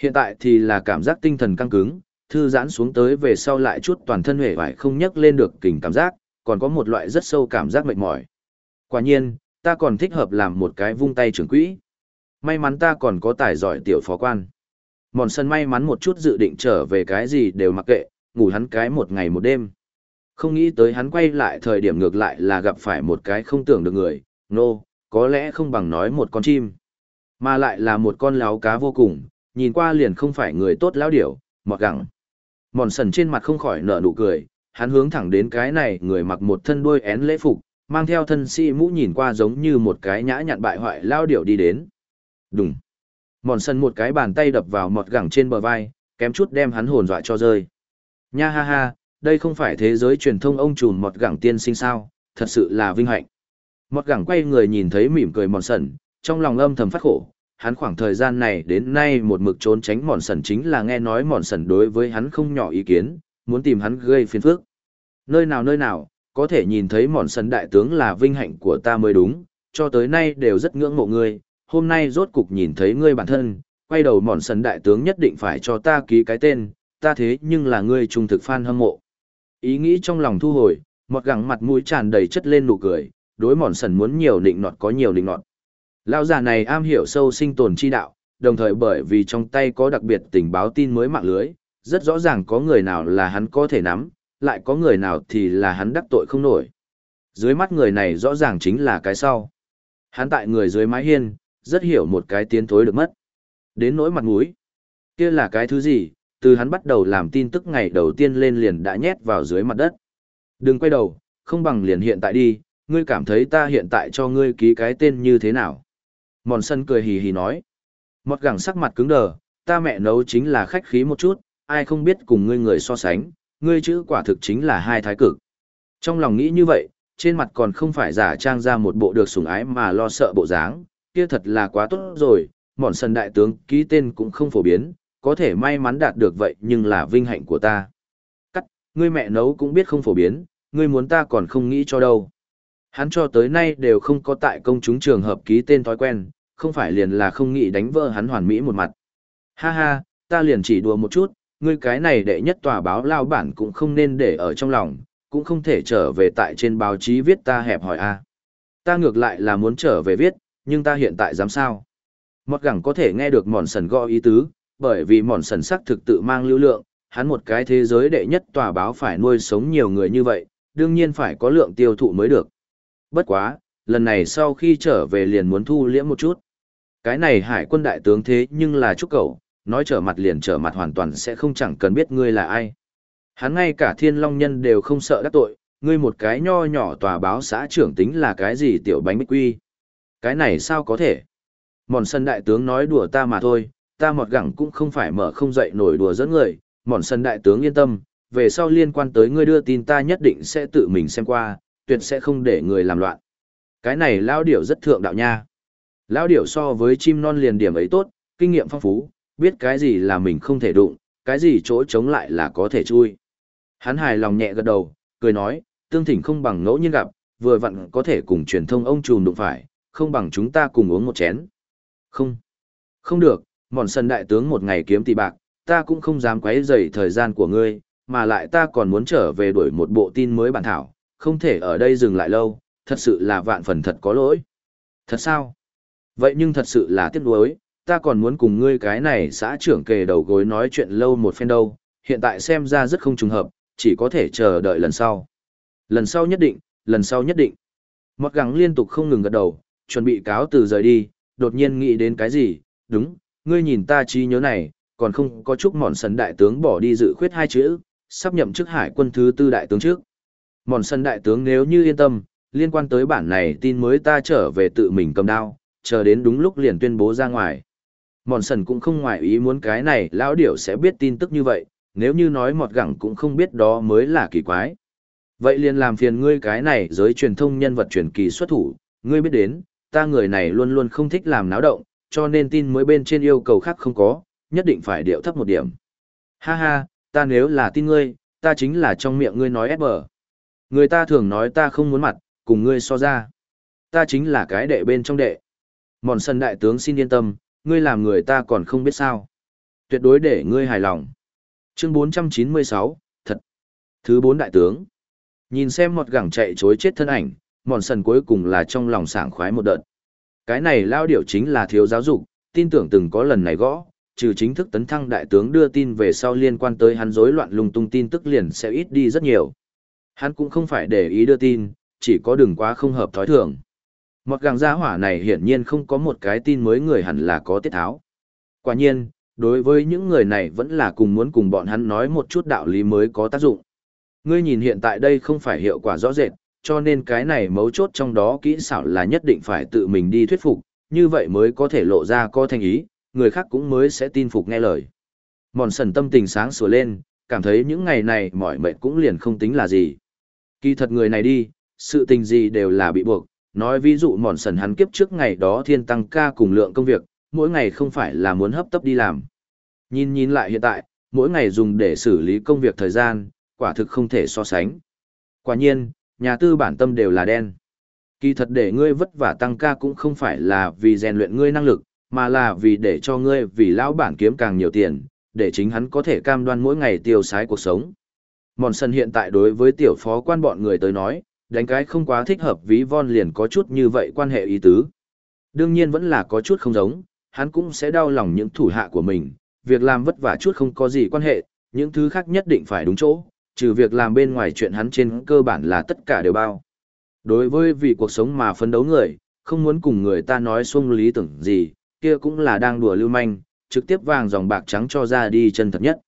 Hiện tại thì là cảm giác tinh thần căng cứng, thư giãn xuống tới về sau lại chút toàn thân huệ vải không nhấc lên được kình cảm giác, còn có một loại rất sâu cảm giác mệt mỏi. Quả nhiên, ta còn thích hợp làm một cái vung tay trưởng quỹ. May mắn ta còn có tài giỏi tiểu phó quan. Mòn sân may mắn một chút dự định trở về cái gì đều mặc kệ, ngủ hắn cái một ngày một đêm. Không nghĩ tới hắn quay lại thời điểm ngược lại là gặp phải một cái không tưởng được người, nô, no, có lẽ không bằng nói một con chim. Mà lại là một con láo cá vô cùng, nhìn qua liền không phải người tốt lão điểu, mọt gẳng. Mòn sần trên mặt không khỏi nở nụ cười, hắn hướng thẳng đến cái này người mặc một thân đuôi én lễ phục, mang theo thân sĩ mũ nhìn qua giống như một cái nhã nhặn bại hoại lao điểu đi đến. Đúng. Mòn sần một cái bàn tay đập vào mọt gẳng trên bờ vai, kém chút đem hắn hồn dọa cho rơi. Nha ha ha, đây không phải thế giới truyền thông ông trùn mọt gẳng tiên sinh sao, thật sự là vinh hạnh. Mọt gẳng quay người nhìn thấy mỉm cười mòn sần, trong lòng âm thầm phát khổ, hắn khoảng thời gian này đến nay một mực trốn tránh mòn sần chính là nghe nói mòn sần đối với hắn không nhỏ ý kiến, muốn tìm hắn gây phiền phức. Nơi nào nơi nào, có thể nhìn thấy mòn sần đại tướng là vinh hạnh của ta mới đúng, cho tới nay đều rất ngưỡng mộ ngươi, hôm nay rốt cục nhìn thấy ngươi bản thân, quay đầu mòn sần đại tướng nhất định phải cho ta ký cái tên, ta thế nhưng là ngươi trung thực fan hâm mộ. Ý nghĩ trong lòng thu hồi, một gẳng mặt mũi tràn đầy chất lên nụ cười, đối mòn sần muốn nhiều định nọt có nhiều định nọt. Lão già này am hiểu sâu sinh tồn chi đạo, đồng thời bởi vì trong tay có đặc biệt tình báo tin mới mạng lưới, rất rõ ràng có người nào là hắn có thể nắm, lại có người nào thì là hắn đắc tội không nổi. Dưới mắt người này rõ ràng chính là cái sau. Hắn tại người dưới mái hiên, rất hiểu một cái tiến thối được mất. Đến nỗi mặt mũi, kia là cái thứ gì, từ hắn bắt đầu làm tin tức ngày đầu tiên lên liền đã nhét vào dưới mặt đất. Đừng quay đầu, không bằng liền hiện tại đi, ngươi cảm thấy ta hiện tại cho ngươi ký cái tên như thế nào. Mòn sân cười hì hì nói. Mọt gẳng sắc mặt cứng đờ, ta mẹ nấu chính là khách khí một chút, ai không biết cùng ngươi người so sánh, ngươi chữ quả thực chính là hai thái cực. Trong lòng nghĩ như vậy, trên mặt còn không phải giả trang ra một bộ được sủng ái mà lo sợ bộ dáng, kia thật là quá tốt rồi, mòn sân đại tướng ký tên cũng không phổ biến, có thể may mắn đạt được vậy nhưng là vinh hạnh của ta. Cắt, ngươi mẹ nấu cũng biết không phổ biến, ngươi muốn ta còn không nghĩ cho đâu. Hắn cho tới nay đều không có tại công chúng trường hợp ký tên thói quen, không phải liền là không nghĩ đánh vỡ hắn hoàn mỹ một mặt. Ha ha, ta liền chỉ đùa một chút, ngươi cái này đệ nhất tòa báo lao bản cũng không nên để ở trong lòng, cũng không thể trở về tại trên báo chí viết ta hẹp hỏi a. À. Ta ngược lại là muốn trở về viết, nhưng ta hiện tại dám sao? Mọt gẳng có thể nghe được mòn sần gõ ý tứ, bởi vì mòn sần sắc thực tự mang lưu lượng, hắn một cái thế giới đệ nhất tòa báo phải nuôi sống nhiều người như vậy, đương nhiên phải có lượng tiêu thụ mới được. Bất quá, lần này sau khi trở về liền muốn thu liễm một chút. Cái này hải quân đại tướng thế nhưng là chúc cậu, nói trở mặt liền trở mặt hoàn toàn sẽ không chẳng cần biết ngươi là ai. Hắn ngay cả thiên long nhân đều không sợ đắc tội, ngươi một cái nho nhỏ tòa báo xã trưởng tính là cái gì tiểu bánh bích quy. Cái này sao có thể? Mòn sân đại tướng nói đùa ta mà thôi, ta mọt gẳng cũng không phải mở không dậy nổi đùa dẫn người, mòn sân đại tướng yên tâm, về sau liên quan tới ngươi đưa tin ta nhất định sẽ tự mình xem qua, tuyệt sẽ không để người làm loạn. Cái này lao điểu rất thượng đạo nha. Lao điểu so với chim non liền điểm ấy tốt, kinh nghiệm phong phú, biết cái gì là mình không thể đụng, cái gì chỗ chống lại là có thể chui. Hắn hài lòng nhẹ gật đầu, cười nói, tương thỉnh không bằng ngẫu nhiên gặp, vừa vặn có thể cùng truyền thông ông trùm đụng phải, không bằng chúng ta cùng uống một chén. Không, không được, mòn sân đại tướng một ngày kiếm tỷ bạc, ta cũng không dám quấy rầy thời gian của ngươi, mà lại ta còn muốn trở về đuổi một bộ tin mới bản thảo, không thể ở đây dừng lại lâu, thật sự là vạn phần thật có lỗi. Thật sao? Vậy nhưng thật sự là tiếc nuối, ta còn muốn cùng ngươi cái này xã trưởng kề đầu gối nói chuyện lâu một phen đâu, hiện tại xem ra rất không trùng hợp, chỉ có thể chờ đợi lần sau. Lần sau nhất định, lần sau nhất định. Mọt gắng liên tục không ngừng gật đầu, chuẩn bị cáo từ rời đi, đột nhiên nghĩ đến cái gì, đúng, ngươi nhìn ta trí nhớ này, còn không có chúc mòn sấn đại tướng bỏ đi dự khuyết hai chữ, sắp nhậm chức hải quân thứ tư đại tướng trước. Mòn sân đại tướng nếu như yên tâm, liên quan tới bản này tin mới ta trở về tự mình cầm đao, chờ đến đúng lúc liền tuyên bố ra ngoài. Mòn sần cũng không ngoại ý muốn cái này lão điểu sẽ biết tin tức như vậy, nếu như nói mọt gẳng cũng không biết đó mới là kỳ quái. Vậy liền làm phiền ngươi cái này giới truyền thông nhân vật truyền kỳ xuất thủ, ngươi biết đến, ta người này luôn luôn không thích làm náo động, cho nên tin mới bên trên yêu cầu khác không có, nhất định phải điệu thấp một điểm. Ha ha, ta nếu là tin ngươi, ta chính là trong miệng ngươi nói ép bờ. Người ta thường nói ta không muốn mặt, cùng ngươi so ra. Ta chính là cái đệ bên trong đệ. Mòn sân đại tướng xin yên tâm, ngươi làm người ta còn không biết sao. Tuyệt đối để ngươi hài lòng. Chương 496, thật. Thứ bốn đại tướng. Nhìn xem một gẳng chạy chối chết thân ảnh, mòn sần cuối cùng là trong lòng sảng khoái một đợt. Cái này lao điệu chính là thiếu giáo dục, tin tưởng từng có lần này gõ, trừ chính thức tấn thăng đại tướng đưa tin về sau liên quan tới hắn rối loạn lung tung tin tức liền sẽ ít đi rất nhiều. Hắn cũng không phải để ý đưa tin, chỉ có đừng quá không hợp thói thường. Một gàng gia hỏa này hiển nhiên không có một cái tin mới người hẳn là có tiết tháo. Quả nhiên, đối với những người này vẫn là cùng muốn cùng bọn hắn nói một chút đạo lý mới có tác dụng. Ngươi nhìn hiện tại đây không phải hiệu quả rõ rệt, cho nên cái này mấu chốt trong đó kỹ xảo là nhất định phải tự mình đi thuyết phục, như vậy mới có thể lộ ra có thành ý, người khác cũng mới sẽ tin phục nghe lời. Mòn sần tâm tình sáng sủa lên, cảm thấy những ngày này mỏi mệt cũng liền không tính là gì. Kỳ thật người này đi, sự tình gì đều là bị buộc, nói ví dụ mòn sần hắn kiếp trước ngày đó thiên tăng ca cùng lượng công việc, mỗi ngày không phải là muốn hấp tấp đi làm. Nhìn nhìn lại hiện tại, mỗi ngày dùng để xử lý công việc thời gian, quả thực không thể so sánh. Quả nhiên, nhà tư bản tâm đều là đen. Kỳ thật để ngươi vất vả tăng ca cũng không phải là vì rèn luyện ngươi năng lực, mà là vì để cho ngươi vì lão bản kiếm càng nhiều tiền, để chính hắn có thể cam đoan mỗi ngày tiêu xái cuộc sống. Mòn sần hiện tại đối với tiểu phó quan bọn người tới nói, đánh cái không quá thích hợp ví von liền có chút như vậy quan hệ ý tứ. Đương nhiên vẫn là có chút không giống, hắn cũng sẽ đau lòng những thủ hạ của mình, việc làm vất vả chút không có gì quan hệ, những thứ khác nhất định phải đúng chỗ, trừ việc làm bên ngoài chuyện hắn trên cơ bản là tất cả đều bao. Đối với vì cuộc sống mà phấn đấu người, không muốn cùng người ta nói xuông lý tưởng gì, kia cũng là đang đùa lưu manh, trực tiếp vàng dòng bạc trắng cho ra đi chân thật nhất.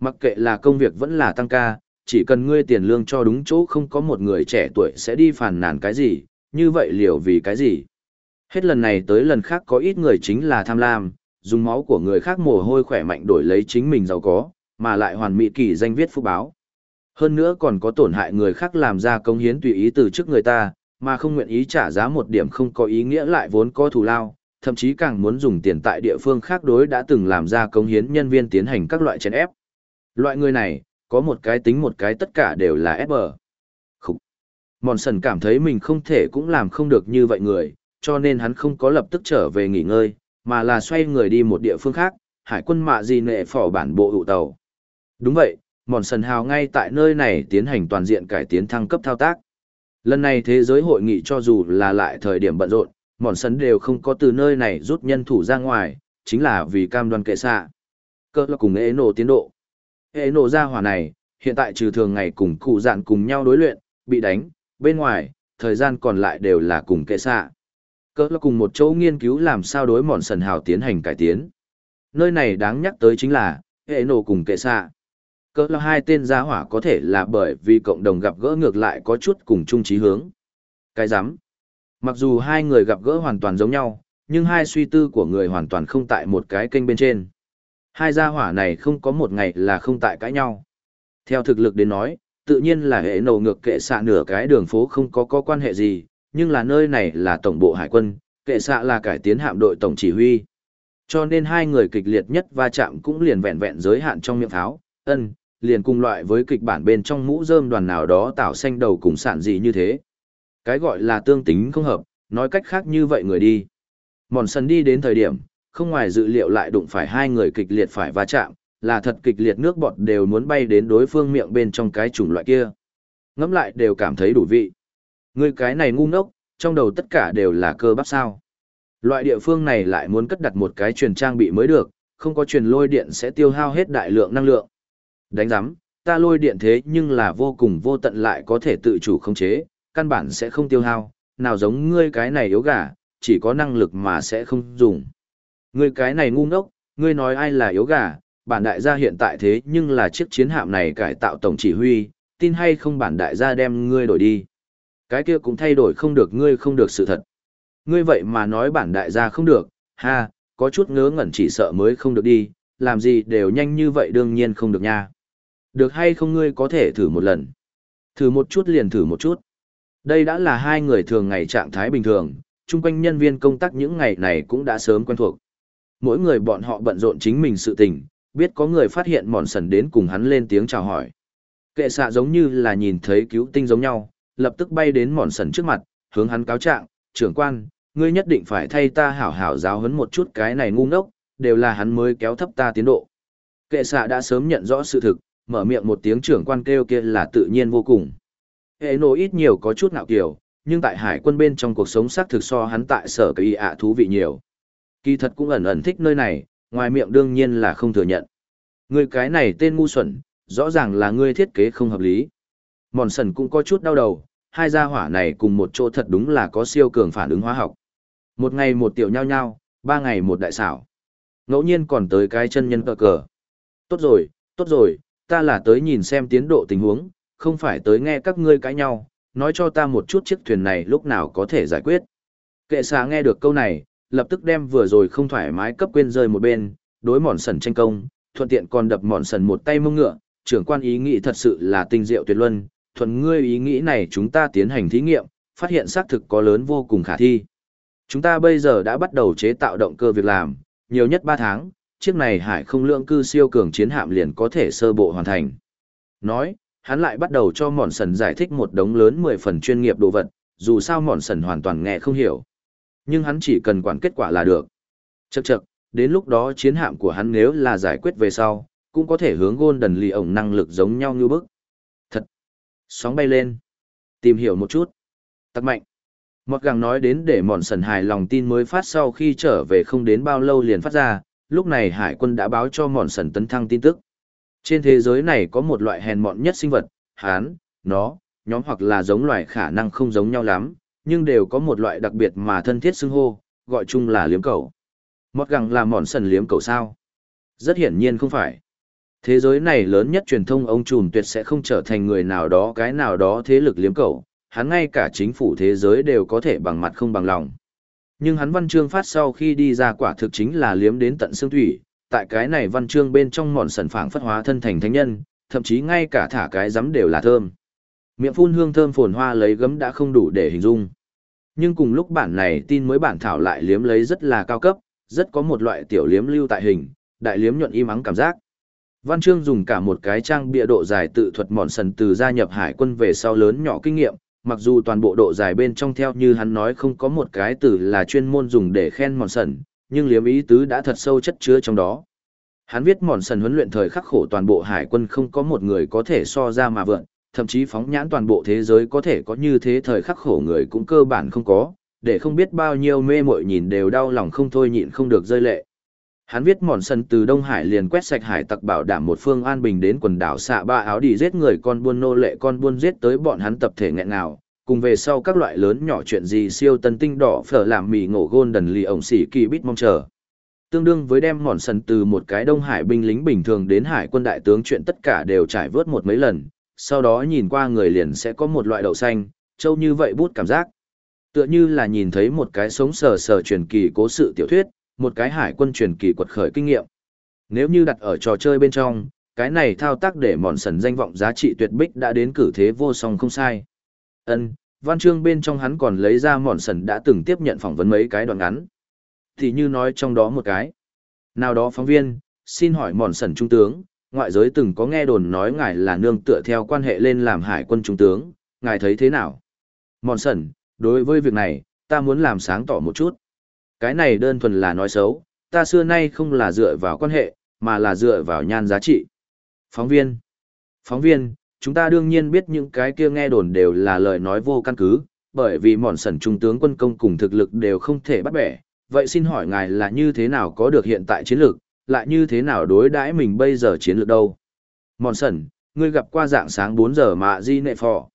Mặc kệ là công việc vẫn là tăng ca, chỉ cần ngươi tiền lương cho đúng chỗ không có một người trẻ tuổi sẽ đi phàn nàn cái gì, như vậy liều vì cái gì. Hết lần này tới lần khác có ít người chính là tham lam, dùng máu của người khác mồ hôi khỏe mạnh đổi lấy chính mình giàu có, mà lại hoàn mỹ kỳ danh viết phúc báo. Hơn nữa còn có tổn hại người khác làm ra công hiến tùy ý từ trước người ta, mà không nguyện ý trả giá một điểm không có ý nghĩa lại vốn có thù lao, thậm chí càng muốn dùng tiền tại địa phương khác đối đã từng làm ra công hiến nhân viên tiến hành các loại chèn ép. Loại người này, có một cái tính một cái tất cả đều là ép bờ. Khúc. Mòn sần cảm thấy mình không thể cũng làm không được như vậy người, cho nên hắn không có lập tức trở về nghỉ ngơi, mà là xoay người đi một địa phương khác, hải quân mạ gì nệ phỏ bản bộ hụ tàu. Đúng vậy, mòn sần hào ngay tại nơi này tiến hành toàn diện cải tiến thăng cấp thao tác. Lần này thế giới hội nghị cho dù là lại thời điểm bận rộn, mòn sần đều không có từ nơi này rút nhân thủ ra ngoài, chính là vì cam đoan kệ xạ. Cơ là cùng ế nổ tiến độ. Hệ nổ ra hỏa này, hiện tại trừ thường ngày cùng cụ dạn cùng nhau đối luyện, bị đánh, bên ngoài, thời gian còn lại đều là cùng kệ xạ. cỡ là cùng một chỗ nghiên cứu làm sao đối mòn sần hào tiến hành cải tiến. Nơi này đáng nhắc tới chính là, hệ nổ cùng kệ xạ. cỡ là hai tên gia hỏa có thể là bởi vì cộng đồng gặp gỡ ngược lại có chút cùng chung trí hướng. Cái giám. Mặc dù hai người gặp gỡ hoàn toàn giống nhau, nhưng hai suy tư của người hoàn toàn không tại một cái kênh bên trên. Hai gia hỏa này không có một ngày là không tại cãi nhau. Theo thực lực đến nói, tự nhiên là hệ nổ ngược kệ xạ nửa cái đường phố không có có quan hệ gì, nhưng là nơi này là tổng bộ hải quân, kệ xạ là cải tiến hạm đội tổng chỉ huy. Cho nên hai người kịch liệt nhất va chạm cũng liền vẹn vẹn giới hạn trong miệng tháo, ân, liền cùng loại với kịch bản bên trong mũ rơm đoàn nào đó tạo xanh đầu cùng sản gì như thế. Cái gọi là tương tính không hợp, nói cách khác như vậy người đi. Mòn sân đi đến thời điểm, không ngoài dự liệu lại đụng phải hai người kịch liệt phải va chạm, là thật kịch liệt nước bọt đều muốn bay đến đối phương miệng bên trong cái chủng loại kia. Ngắm lại đều cảm thấy đủ vị. Người cái này ngu ngốc, trong đầu tất cả đều là cơ bắp sao. Loại địa phương này lại muốn cất đặt một cái truyền trang bị mới được, không có truyền lôi điện sẽ tiêu hao hết đại lượng năng lượng. Đánh giám, ta lôi điện thế nhưng là vô cùng vô tận lại có thể tự chủ khống chế, căn bản sẽ không tiêu hao, nào giống ngươi cái này yếu gà, chỉ có năng lực mà sẽ không dùng. Ngươi cái này ngu ngốc, ngươi nói ai là yếu gà, bản đại gia hiện tại thế nhưng là chiếc chiến hạm này cải tạo tổng chỉ huy, tin hay không bản đại gia đem ngươi đổi đi. Cái kia cũng thay đổi không được ngươi không được sự thật. Ngươi vậy mà nói bản đại gia không được, ha, có chút ngớ ngẩn chỉ sợ mới không được đi, làm gì đều nhanh như vậy đương nhiên không được nha. Được hay không ngươi có thể thử một lần. Thử một chút liền thử một chút. Đây đã là hai người thường ngày trạng thái bình thường, chung quanh nhân viên công tác những ngày này cũng đã sớm quen thuộc. Mỗi người bọn họ bận rộn chính mình sự tình, biết có người phát hiện mòn sần đến cùng hắn lên tiếng chào hỏi. Kệ xạ giống như là nhìn thấy cứu tinh giống nhau, lập tức bay đến mòn sần trước mặt, hướng hắn cáo trạng, trưởng quan, ngươi nhất định phải thay ta hảo hảo giáo huấn một chút cái này ngu ngốc, đều là hắn mới kéo thấp ta tiến độ. Kệ xạ đã sớm nhận rõ sự thực, mở miệng một tiếng trưởng quan kêu kia là tự nhiên vô cùng. Hệ nổ ít nhiều có chút ngạo kiểu, nhưng tại hải quân bên trong cuộc sống xác thực so hắn tại sở kỳ ạ thú vị nhiều. Kỳ thật cũng ẩn ẩn thích nơi này, ngoài miệng đương nhiên là không thừa nhận. Ngươi cái này tên ngu xuẩn, rõ ràng là ngươi thiết kế không hợp lý. Mòn sần cũng có chút đau đầu, hai gia hỏa này cùng một chỗ thật đúng là có siêu cường phản ứng hóa học. Một ngày một tiểu nhau nhau, ba ngày một đại xảo. Ngẫu nhiên còn tới cái chân nhân cờ cờ. Tốt rồi, tốt rồi, ta là tới nhìn xem tiến độ tình huống, không phải tới nghe các ngươi cãi nhau, nói cho ta một chút chiếc thuyền này lúc nào có thể giải quyết. Kệ xà nghe được câu này, lập tức đem vừa rồi không thoải mái cấp quên rơi một bên, đối mòn sần tranh công, thuận tiện còn đập mòn sần một tay mông ngựa, trưởng quan ý nghĩ thật sự là tinh diệu tuyệt luân, thuận ngươi ý nghĩ này chúng ta tiến hành thí nghiệm, phát hiện xác thực có lớn vô cùng khả thi. Chúng ta bây giờ đã bắt đầu chế tạo động cơ việc làm, nhiều nhất 3 tháng, chiếc này hải không lượng cư siêu cường chiến hạm liền có thể sơ bộ hoàn thành. Nói, hắn lại bắt đầu cho mòn sần giải thích một đống lớn 10 phần chuyên nghiệp đồ vật, dù sao mòn sần hoàn toàn nghe không hiểu. Nhưng hắn chỉ cần quản kết quả là được. Chậc chậc, đến lúc đó chiến hạm của hắn nếu là giải quyết về sau, cũng có thể hướng Golden Lee ổng năng lực giống nhau như bức. Thật! Sóng bay lên. Tìm hiểu một chút. Tắc mạnh. Mọt gàng nói đến để mòn sần hài lòng tin mới phát sau khi trở về không đến bao lâu liền phát ra, lúc này hải quân đã báo cho mòn sần tấn thăng tin tức. Trên thế giới này có một loại hèn mọn nhất sinh vật, hán, nó, nhóm hoặc là giống loài khả năng không giống nhau lắm, nhưng đều có một loại đặc biệt mà thân thiết xưng hô, gọi chung là liếm cầu. Mọt gẳng là mòn sần liếm cầu sao? Rất hiển nhiên không phải. Thế giới này lớn nhất truyền thông ông trùm tuyệt sẽ không trở thành người nào đó cái nào đó thế lực liếm cầu, hắn ngay cả chính phủ thế giới đều có thể bằng mặt không bằng lòng. Nhưng hắn văn chương phát sau khi đi ra quả thực chính là liếm đến tận xương thủy, tại cái này văn chương bên trong mòn sần phảng phất hóa thân thành thánh nhân, thậm chí ngay cả thả cái giấm đều là thơm. Miệng phun hương thơm phồn hoa lấy gấm đã không đủ để hình dung. Nhưng cùng lúc bản này tin mới bản thảo lại liếm lấy rất là cao cấp, rất có một loại tiểu liếm lưu tại hình, đại liếm nhuận im ắng cảm giác. Văn chương dùng cả một cái trang bịa độ dài tự thuật mòn sần từ gia nhập hải quân về sau lớn nhỏ kinh nghiệm, mặc dù toàn bộ độ dài bên trong theo như hắn nói không có một cái từ là chuyên môn dùng để khen mòn sần, nhưng liếm ý tứ đã thật sâu chất chứa trong đó. Hắn viết mòn sần huấn luyện thời khắc khổ toàn bộ hải quân không có một người có thể so ra mà vượn, thậm chí phóng nhãn toàn bộ thế giới có thể có như thế thời khắc khổ người cũng cơ bản không có, để không biết bao nhiêu mê mội nhìn đều đau lòng không thôi nhịn không được rơi lệ. Hắn viết mòn sân từ Đông Hải liền quét sạch hải tặc bảo đảm một phương an bình đến quần đảo xạ ba áo đi giết người con buôn nô lệ con buôn giết tới bọn hắn tập thể nghẹn nào, cùng về sau các loại lớn nhỏ chuyện gì siêu tân tinh đỏ phở làm mì ngộ gôn đần lì ổng xỉ kỳ bít mong chờ. Tương đương với đem mòn sân từ một cái Đông Hải binh lính bình thường đến hải quân đại tướng chuyện tất cả đều trải vớt một mấy lần, sau đó nhìn qua người liền sẽ có một loại đậu xanh, trâu như vậy bút cảm giác. Tựa như là nhìn thấy một cái sống sờ sờ truyền kỳ cố sự tiểu thuyết, một cái hải quân truyền kỳ quật khởi kinh nghiệm. Nếu như đặt ở trò chơi bên trong, cái này thao tác để mòn sần danh vọng giá trị tuyệt bích đã đến cử thế vô song không sai. Ân, văn chương bên trong hắn còn lấy ra mòn sần đã từng tiếp nhận phỏng vấn mấy cái đoạn ngắn. Thì như nói trong đó một cái. Nào đó phóng viên, xin hỏi mòn sần trung tướng, ngoại giới từng có nghe đồn nói ngài là nương tựa theo quan hệ lên làm hải quân trung tướng, ngài thấy thế nào? Mòn sần, đối với việc này, ta muốn làm sáng tỏ một chút. Cái này đơn thuần là nói xấu, ta xưa nay không là dựa vào quan hệ, mà là dựa vào nhan giá trị. Phóng viên. Phóng viên, chúng ta đương nhiên biết những cái kia nghe đồn đều là lời nói vô căn cứ, bởi vì mòn sẩn trung tướng quân công cùng thực lực đều không thể bắt bẻ. Vậy xin hỏi ngài là như thế nào có được hiện tại chiến lược, lại như thế nào đối đãi mình bây giờ chiến lược đâu? Mòn sẩn, ngươi gặp qua dạng sáng 4 giờ mà di nệ phò.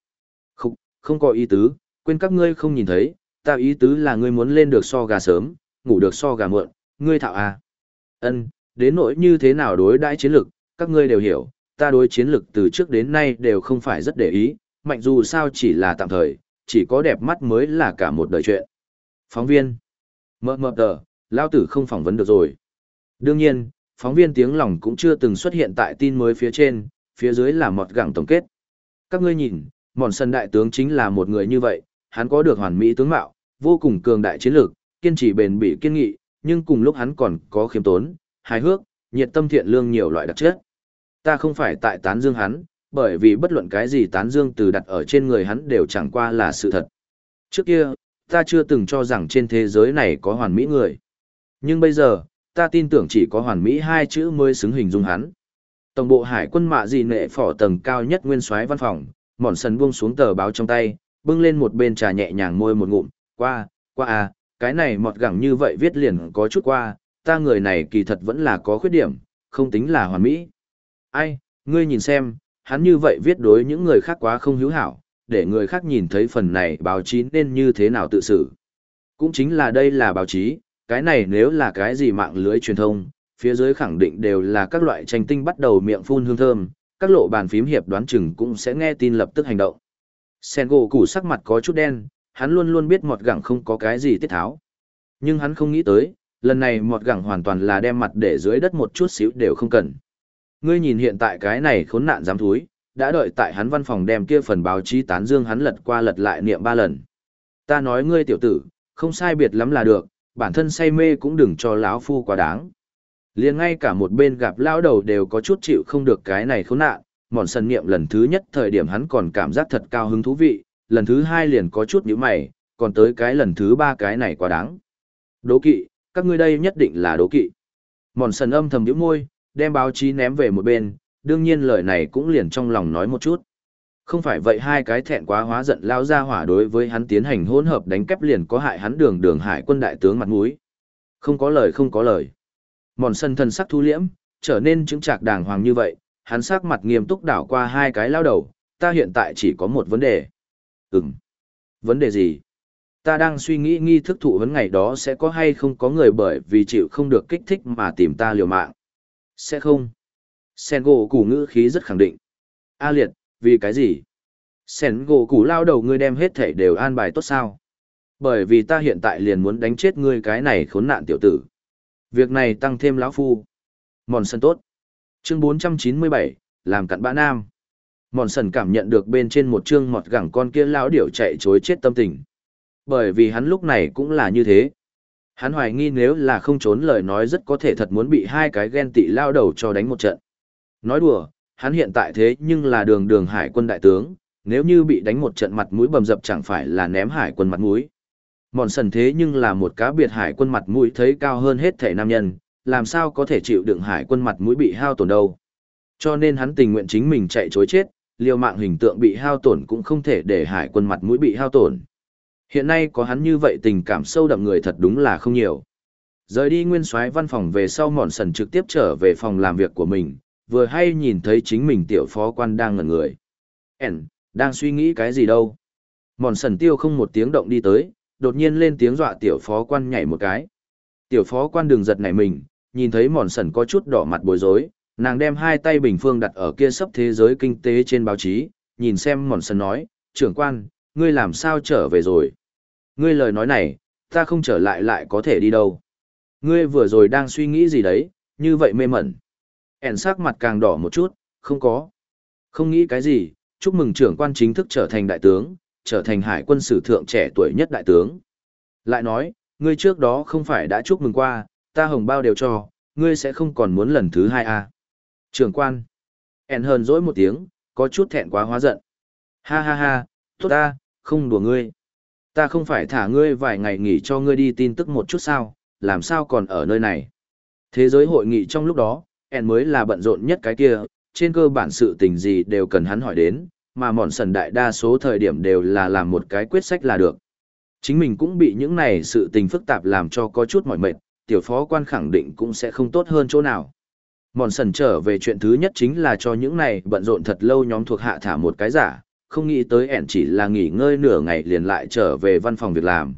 Không, không có ý tứ, quên các ngươi không nhìn thấy, ta ý tứ là ngươi muốn lên được so gà sớm, ngủ được so gà muộn, ngươi thạo à. Ân, đến nỗi như thế nào đối đãi chiến lược, các ngươi đều hiểu, ta đối chiến lược từ trước đến nay đều không phải rất để ý, mạnh dù sao chỉ là tạm thời, chỉ có đẹp mắt mới là cả một đời chuyện. Phóng viên. Mơ mơ tờ, lao tử không phỏng vấn được rồi. Đương nhiên, phóng viên tiếng lòng cũng chưa từng xuất hiện tại tin mới phía trên, phía dưới là một gẳng tổng kết. Các ngươi nhìn, mòn sân đại tướng chính là một người như vậy, hắn có được hoàn mỹ tướng mạo, vô cùng cường đại chiến lược, kiên trì bền bỉ kiên nghị, nhưng cùng lúc hắn còn có khiêm tốn, hài hước, nhiệt tâm thiện lương nhiều loại đặc chất. Ta không phải tại tán dương hắn, bởi vì bất luận cái gì tán dương từ đặt ở trên người hắn đều chẳng qua là sự thật. Trước kia, ta chưa từng cho rằng trên thế giới này có hoàn mỹ người. Nhưng bây giờ, ta tin tưởng chỉ có hoàn mỹ hai chữ mới xứng hình dung hắn. Tổng bộ hải quân mạ gì nệ phỏ tầng cao nhất nguyên soái văn phòng, mòn sần buông xuống tờ báo trong tay, bưng lên một bên trà nhẹ nhàng môi một ngụm, qua, qua à, cái này mọt gẳng như vậy viết liền có chút qua, ta người này kỳ thật vẫn là có khuyết điểm, không tính là hoàn mỹ. Ai, ngươi nhìn xem, hắn như vậy viết đối những người khác quá không hữu hảo, để người khác nhìn thấy phần này báo chí nên như thế nào tự xử. Cũng chính là đây là báo chí, cái này nếu là cái gì mạng lưới truyền thông, phía dưới khẳng định đều là các loại tranh tinh bắt đầu miệng phun hương thơm, các lộ bàn phím hiệp đoán chừng cũng sẽ nghe tin lập tức hành động. Sen gỗ củ sắc mặt có chút đen, hắn luôn luôn biết mọt gẳng không có cái gì tiết tháo. Nhưng hắn không nghĩ tới, lần này mọt gẳng hoàn toàn là đem mặt để dưới đất một chút xíu đều không cần. Ngươi nhìn hiện tại cái này khốn nạn dám thúi, đã đợi tại hắn văn phòng đem kia phần báo chí tán dương hắn lật qua lật lại niệm ba lần. Ta nói ngươi tiểu tử, không sai biệt lắm là được, bản thân say mê cũng đừng cho lão phu quá đáng. Liền ngay cả một bên gặp lão đầu đều có chút chịu không được cái này khốn nạn, mòn sân niệm lần thứ nhất thời điểm hắn còn cảm giác thật cao hứng thú vị, lần thứ hai liền có chút nhíu mày, còn tới cái lần thứ ba cái này quá đáng. Đố kỵ, các ngươi đây nhất định là đố kỵ. Mòn sần âm thầm nhíu môi, đem báo chí ném về một bên, đương nhiên lời này cũng liền trong lòng nói một chút. Không phải vậy hai cái thẹn quá hóa giận lao ra hỏa đối với hắn tiến hành hỗn hợp đánh kép liền có hại hắn đường đường hải quân đại tướng mặt mũi. Không có lời không có lời. Mòn sân thân sắc thu liễm, trở nên chứng trạc đàng hoàng như vậy, hắn sắc mặt nghiêm túc đảo qua hai cái lao đầu, ta hiện tại chỉ có một vấn đề. Ừm. Vấn đề gì? Ta đang suy nghĩ nghi thức thụ vấn ngày đó sẽ có hay không có người bởi vì chịu không được kích thích mà tìm ta liều mạng. Sẽ không. Sen gỗ củ ngữ khí rất khẳng định. A liệt, vì cái gì? Sẻn gỗ củ lao đầu ngươi đem hết thể đều an bài tốt sao? Bởi vì ta hiện tại liền muốn đánh chết ngươi cái này khốn nạn tiểu tử. Việc này tăng thêm lão phu. Mòn sân tốt. Chương 497, làm cặn bã nam. Mòn sần cảm nhận được bên trên một chương mọt gẳng con kia lão điểu chạy chối chết tâm tình. Bởi vì hắn lúc này cũng là như thế. Hắn hoài nghi nếu là không trốn lời nói rất có thể thật muốn bị hai cái ghen tị lao đầu cho đánh một trận. Nói đùa, hắn hiện tại thế nhưng là đường đường hải quân đại tướng, nếu như bị đánh một trận mặt mũi bầm dập chẳng phải là ném hải quân mặt mũi. Mòn sần thế nhưng là một cá biệt hải quân mặt mũi thấy cao hơn hết thể nam nhân, làm sao có thể chịu đựng hải quân mặt mũi bị hao tổn đâu. Cho nên hắn tình nguyện chính mình chạy chối chết, liều mạng hình tượng bị hao tổn cũng không thể để hải quân mặt mũi bị hao tổn. Hiện nay có hắn như vậy tình cảm sâu đậm người thật đúng là không nhiều. Rời đi nguyên soái văn phòng về sau mòn sần trực tiếp trở về phòng làm việc của mình, vừa hay nhìn thấy chính mình tiểu phó quan đang ngẩn người. Ẩn, đang suy nghĩ cái gì đâu. Mòn sần tiêu không một tiếng động đi tới, đột nhiên lên tiếng dọa tiểu phó quan nhảy một cái. Tiểu phó quan đường giật nảy mình, nhìn thấy mòn sần có chút đỏ mặt bối rối, nàng đem hai tay bình phương đặt ở kia sấp thế giới kinh tế trên báo chí, nhìn xem mòn sần nói, trưởng quan, ngươi làm sao trở về rồi. Ngươi lời nói này, ta không trở lại lại có thể đi đâu. Ngươi vừa rồi đang suy nghĩ gì đấy, như vậy mê mẩn ẻn sắc mặt càng đỏ một chút, không có. Không nghĩ cái gì, chúc mừng trưởng quan chính thức trở thành đại tướng, trở thành hải quân sử thượng trẻ tuổi nhất đại tướng. Lại nói, ngươi trước đó không phải đã chúc mừng qua, ta hồng bao đều cho, ngươi sẽ không còn muốn lần thứ hai à. Trưởng quan. ẻn hờn dỗi một tiếng, có chút thẹn quá hóa giận. Ha ha ha, tốt ta, không đùa ngươi. Ta không phải thả ngươi vài ngày nghỉ cho ngươi đi tin tức một chút sao, làm sao còn ở nơi này. Thế giới hội nghị trong lúc đó, En mới là bận rộn nhất cái kia, trên cơ bản sự tình gì đều cần hắn hỏi đến, mà mòn sần đại đa số thời điểm đều là làm một cái quyết sách là được. Chính mình cũng bị những này sự tình phức tạp làm cho có chút mỏi mệt, tiểu phó quan khẳng định cũng sẽ không tốt hơn chỗ nào. Mòn sần trở về chuyện thứ nhất chính là cho những này bận rộn thật lâu nhóm thuộc hạ thả một cái giả, không nghĩ tới ẻn chỉ là nghỉ ngơi nửa ngày liền lại trở về văn phòng việc làm.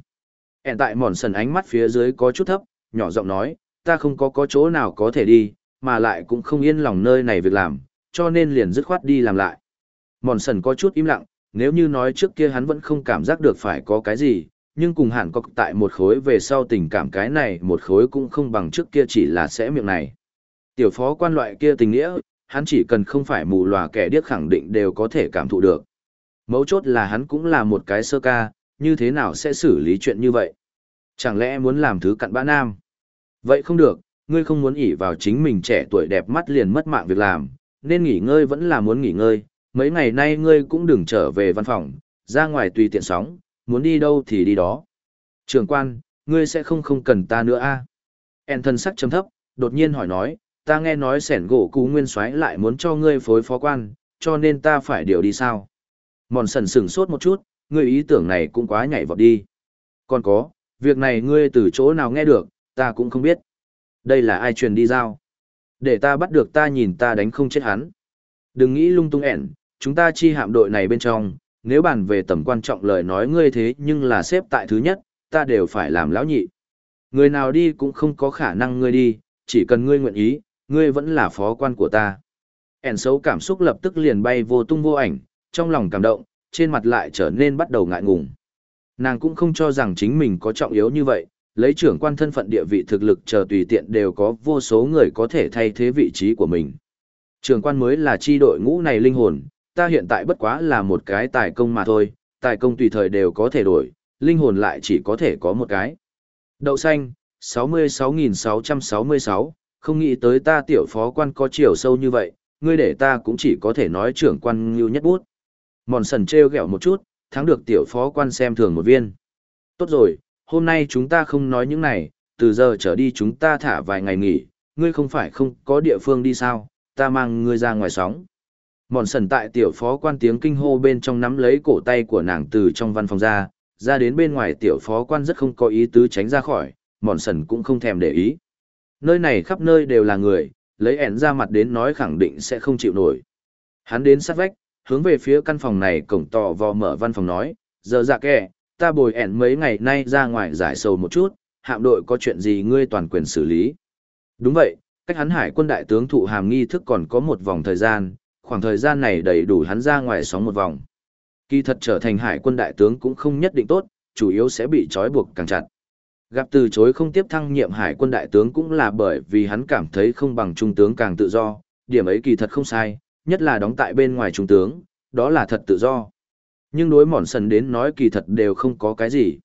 ẻn tại mòn sần ánh mắt phía dưới có chút thấp, nhỏ giọng nói, ta không có có chỗ nào có thể đi, mà lại cũng không yên lòng nơi này việc làm, cho nên liền dứt khoát đi làm lại. Mòn sần có chút im lặng, nếu như nói trước kia hắn vẫn không cảm giác được phải có cái gì, nhưng cùng hẳn có tại một khối về sau tình cảm cái này một khối cũng không bằng trước kia chỉ là sẽ miệng này. Tiểu phó quan loại kia tình nghĩa, hắn chỉ cần không phải mù lòa kẻ điếc khẳng định đều có thể cảm thụ được. Mấu chốt là hắn cũng là một cái sơ ca, như thế nào sẽ xử lý chuyện như vậy? Chẳng lẽ muốn làm thứ cặn bã nam? Vậy không được, ngươi không muốn ỉ vào chính mình trẻ tuổi đẹp mắt liền mất mạng việc làm, nên nghỉ ngơi vẫn là muốn nghỉ ngơi, mấy ngày nay ngươi cũng đừng trở về văn phòng, ra ngoài tùy tiện sóng, muốn đi đâu thì đi đó. Trường quan, ngươi sẽ không không cần ta nữa a? À? En thân sắc chấm thấp, đột nhiên hỏi nói, ta nghe nói sẻn gỗ cú nguyên soái lại muốn cho ngươi phối phó quan, cho nên ta phải điều đi sao? Mòn sần sửng sốt một chút, ngươi ý tưởng này cũng quá nhảy vọt đi. Còn có, việc này ngươi từ chỗ nào nghe được, ta cũng không biết. Đây là ai truyền đi giao? Để ta bắt được ta nhìn ta đánh không chết hắn. Đừng nghĩ lung tung ẻn, chúng ta chi hạm đội này bên trong, nếu bàn về tầm quan trọng lời nói ngươi thế nhưng là xếp tại thứ nhất, ta đều phải làm lão nhị. Người nào đi cũng không có khả năng ngươi đi, chỉ cần ngươi nguyện ý, ngươi vẫn là phó quan của ta. ẻn xấu cảm xúc lập tức liền bay vô tung vô ảnh, trong lòng cảm động, trên mặt lại trở nên bắt đầu ngại ngùng. Nàng cũng không cho rằng chính mình có trọng yếu như vậy, lấy trưởng quan thân phận địa vị thực lực chờ tùy tiện đều có vô số người có thể thay thế vị trí của mình. trưởng quan mới là chi đội ngũ này linh hồn, ta hiện tại bất quá là một cái tài công mà thôi, tài công tùy thời đều có thể đổi, linh hồn lại chỉ có thể có một cái. Đậu xanh, 66.666, không nghĩ tới ta tiểu phó quan có chiều sâu như vậy, ngươi để ta cũng chỉ có thể nói trưởng quan như nhất bút. Mòn sần treo gẹo một chút, thắng được tiểu phó quan xem thường một viên. Tốt rồi, hôm nay chúng ta không nói những này, từ giờ trở đi chúng ta thả vài ngày nghỉ, ngươi không phải không có địa phương đi sao, ta mang ngươi ra ngoài sóng. Mòn sần tại tiểu phó quan tiếng kinh hô bên trong nắm lấy cổ tay của nàng từ trong văn phòng ra, ra đến bên ngoài tiểu phó quan rất không có ý tứ tránh ra khỏi, mòn sần cũng không thèm để ý. Nơi này khắp nơi đều là người, lấy ẻn ra mặt đến nói khẳng định sẽ không chịu nổi. Hắn đến sát vách, hướng về phía căn phòng này cổng tò vò mở văn phòng nói, giờ dạ kẻ, ta bồi ẻn mấy ngày nay ra ngoài giải sầu một chút, hạm đội có chuyện gì ngươi toàn quyền xử lý. Đúng vậy, cách hắn hải quân đại tướng thụ hàm nghi thức còn có một vòng thời gian, khoảng thời gian này đầy đủ hắn ra ngoài sóng một vòng. Kỳ thật trở thành hải quân đại tướng cũng không nhất định tốt, chủ yếu sẽ bị trói buộc càng chặt. Gặp từ chối không tiếp thăng nhiệm hải quân đại tướng cũng là bởi vì hắn cảm thấy không bằng trung tướng càng tự do, điểm ấy kỳ thật không sai, nhất là đóng tại bên ngoài trung tướng, đó là thật tự do. Nhưng đối mòn sần đến nói kỳ thật đều không có cái gì.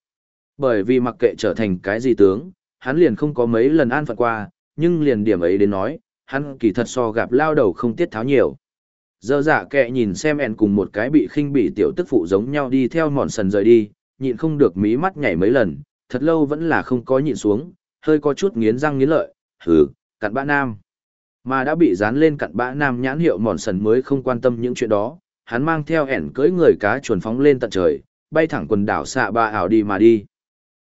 Bởi vì mặc kệ trở thành cái gì tướng, hắn liền không có mấy lần an phận qua, nhưng liền điểm ấy đến nói, hắn kỳ thật so gặp lao đầu không tiết tháo nhiều. Dơ dạ kệ nhìn xem ẻn cùng một cái bị khinh bị tiểu tức phụ giống nhau đi theo mòn sần rời đi, nhịn không được mí mắt nhảy mấy lần, thật lâu vẫn là không có nhịn xuống, hơi có chút nghiến răng nghiến lợi, hừ, cặn bã nam. Mà đã bị dán lên cặn bã nam nhãn hiệu mòn sần mới không quan tâm những chuyện đó, hắn mang theo ẻn cưỡi người cá chuồn phóng lên tận trời, bay thẳng quần đảo xạ ba ảo đi mà đi.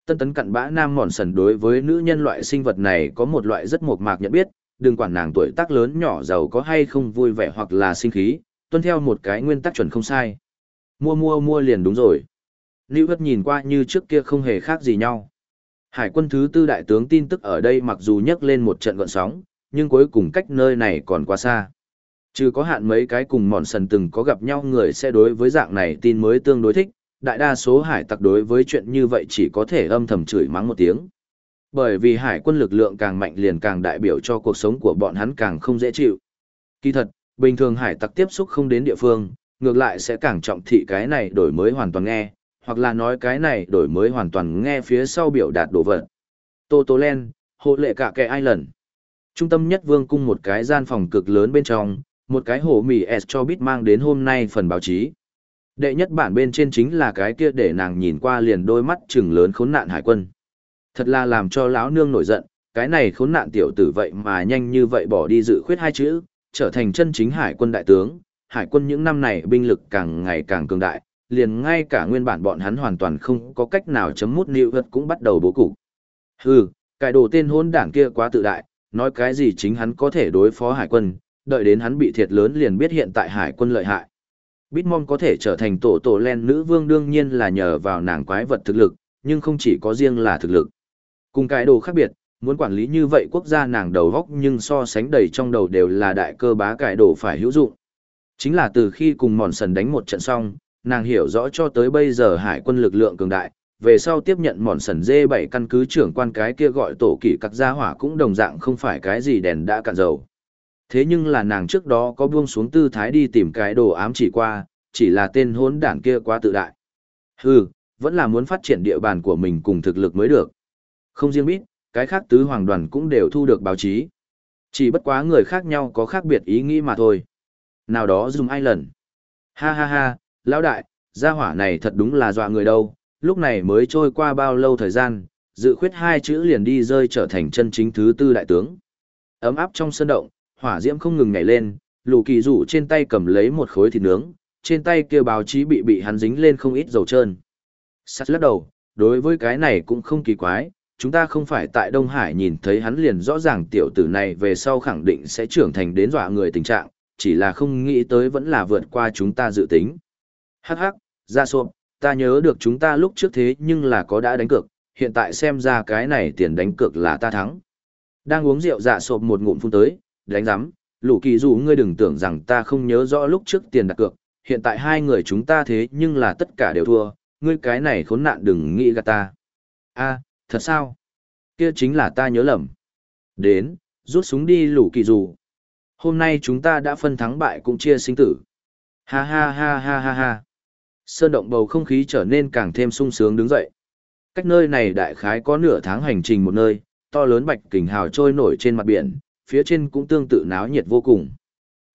Tân tấn cặn bã nam mòn sần đối với nữ nhân loại sinh vật này có một loại rất mộc mạc nhận biết, đừng quản nàng tuổi tác lớn nhỏ giàu có hay không vui vẻ hoặc là sinh khí, tuân theo một cái nguyên tắc chuẩn không sai. Mua mua mua liền đúng rồi. Lưu Hất nhìn qua như trước kia không hề khác gì nhau. Hải quân thứ tư đại tướng tin tức ở đây mặc dù nhấc lên một trận gọn sóng, nhưng cuối cùng cách nơi này còn quá xa. Trừ có hạn mấy cái cùng mòn sần từng có gặp nhau người sẽ đối với dạng này tin mới tương đối thích, đại đa số hải tặc đối với chuyện như vậy chỉ có thể âm thầm chửi mắng một tiếng. Bởi vì hải quân lực lượng càng mạnh liền càng đại biểu cho cuộc sống của bọn hắn càng không dễ chịu. Kỳ thật, bình thường hải tặc tiếp xúc không đến địa phương, ngược lại sẽ càng trọng thị cái này đổi mới hoàn toàn nghe, hoặc là nói cái này đổi mới hoàn toàn nghe phía sau biểu đạt đồ vật. Tô Tô Len, hộ lệ cả kẻ ai lần. Trung tâm nhất vương cung một cái gian phòng cực lớn bên trong, một cái hổ mì S cho biết mang đến hôm nay phần báo chí. Đệ nhất bản bên trên chính là cái kia để nàng nhìn qua liền đôi mắt chừng lớn khốn nạn hải quân. Thật là làm cho lão nương nổi giận, cái này khốn nạn tiểu tử vậy mà nhanh như vậy bỏ đi dự khuyết hai chữ, trở thành chân chính hải quân đại tướng. Hải quân những năm này binh lực càng ngày càng cường đại, liền ngay cả nguyên bản bọn hắn hoàn toàn không có cách nào chấm mút nịu vật cũng bắt đầu bố cục. Hừ, cái đồ tên hôn đảng kia quá tự đại, nói cái gì chính hắn có thể đối phó hải quân, đợi đến hắn bị thiệt lớn liền biết hiện tại hải quân lợi hại. Bitmon có thể trở thành tổ tổ len nữ vương đương nhiên là nhờ vào nàng quái vật thực lực, nhưng không chỉ có riêng là thực lực. Cùng cái đồ khác biệt, muốn quản lý như vậy quốc gia nàng đầu góc nhưng so sánh đầy trong đầu đều là đại cơ bá cải đồ phải hữu dụng. Chính là từ khi cùng mòn sần đánh một trận xong, nàng hiểu rõ cho tới bây giờ hải quân lực lượng cường đại, về sau tiếp nhận mòn sần dê bảy căn cứ trưởng quan cái kia gọi tổ kỷ các gia hỏa cũng đồng dạng không phải cái gì đèn đã cạn dầu. Thế nhưng là nàng trước đó có buông xuống tư thái đi tìm cái đồ ám chỉ qua, chỉ là tên hốn đảng kia quá tự đại. Hừ, vẫn là muốn phát triển địa bàn của mình cùng thực lực mới được. Không riêng biết, cái khác tứ hoàng đoàn cũng đều thu được báo chí. Chỉ bất quá người khác nhau có khác biệt ý nghĩ mà thôi. Nào đó dùng ai lần. Ha ha ha, lão đại, gia hỏa này thật đúng là dọa người đâu, lúc này mới trôi qua bao lâu thời gian, dự khuyết hai chữ liền đi rơi trở thành chân chính thứ tư đại tướng. Ấm áp trong sân động, hỏa diễm không ngừng nhảy lên, lù kỳ rủ trên tay cầm lấy một khối thịt nướng, trên tay kia báo chí bị bị hắn dính lên không ít dầu trơn. Sắt lắc đầu, đối với cái này cũng không kỳ quái, chúng ta không phải tại Đông Hải nhìn thấy hắn liền rõ ràng tiểu tử này về sau khẳng định sẽ trưởng thành đến dọa người tình trạng, chỉ là không nghĩ tới vẫn là vượt qua chúng ta dự tính. Hắc hắc, ra sộp, ta nhớ được chúng ta lúc trước thế nhưng là có đã đánh cược, hiện tại xem ra cái này tiền đánh cược là ta thắng. Đang uống rượu dạ sộp một ngụm phun tới, đánh giám, lũ kỳ dù ngươi đừng tưởng rằng ta không nhớ rõ lúc trước tiền đặt cược, hiện tại hai người chúng ta thế nhưng là tất cả đều thua, ngươi cái này khốn nạn đừng nghĩ gạt ta. a thật sao? Kia chính là ta nhớ lầm. Đến, rút súng đi lũ kỳ dù. hôm nay chúng ta đã phân thắng bại cũng chia sinh tử. Ha ha ha ha ha ha. Sơn động bầu không khí trở nên càng thêm sung sướng đứng dậy. Cách nơi này đại khái có nửa tháng hành trình một nơi, to lớn bạch kình hào trôi nổi trên mặt biển, phía trên cũng tương tự náo nhiệt vô cùng.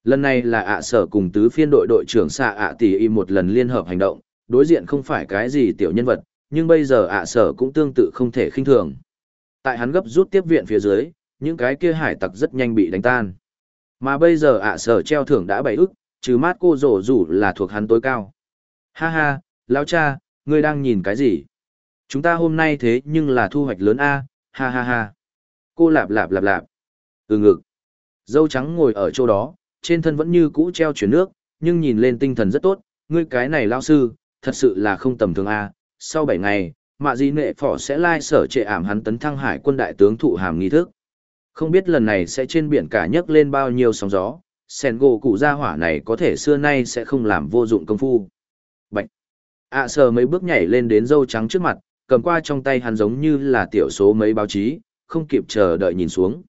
Lần này là ạ sở cùng tứ phiên đội đội trưởng xạ ạ tỷ y một lần liên hợp hành động, đối diện không phải cái gì tiểu nhân vật, nhưng bây giờ ạ sở cũng tương tự không thể khinh thường. Tại hắn gấp rút tiếp viện phía dưới, những cái kia hải tặc rất nhanh bị đánh tan. Mà bây giờ ạ sở treo thưởng đã bảy ức, trừ mát cô rổ rủ là thuộc hắn tối cao. Ha ha, lão cha, ngươi đang nhìn cái gì? Chúng ta hôm nay thế nhưng là thu hoạch lớn A, ha ha ha. Cô lạp lạp lạp lạp. Ừ ngực. Dâu trắng ngồi ở chỗ đó, trên thân vẫn như cũ treo chuyển nước, nhưng nhìn lên tinh thần rất tốt, ngươi cái này lao sư, thật sự là không tầm thường A. Sau 7 ngày, mạ di nệ phỏ sẽ lai sở trệ ảm hắn tấn thăng hải quân đại tướng thụ hàm nghi thức. Không biết lần này sẽ trên biển cả nhấc lên bao nhiêu sóng gió, sen gỗ cụ gia hỏa này có thể xưa nay sẽ không làm vô dụng công phu. Bạch! ạ à, sờ mấy bước nhảy lên đến dâu trắng trước mặt, cầm qua trong tay hắn giống như là tiểu số mấy báo chí, không kịp chờ đợi nhìn xuống.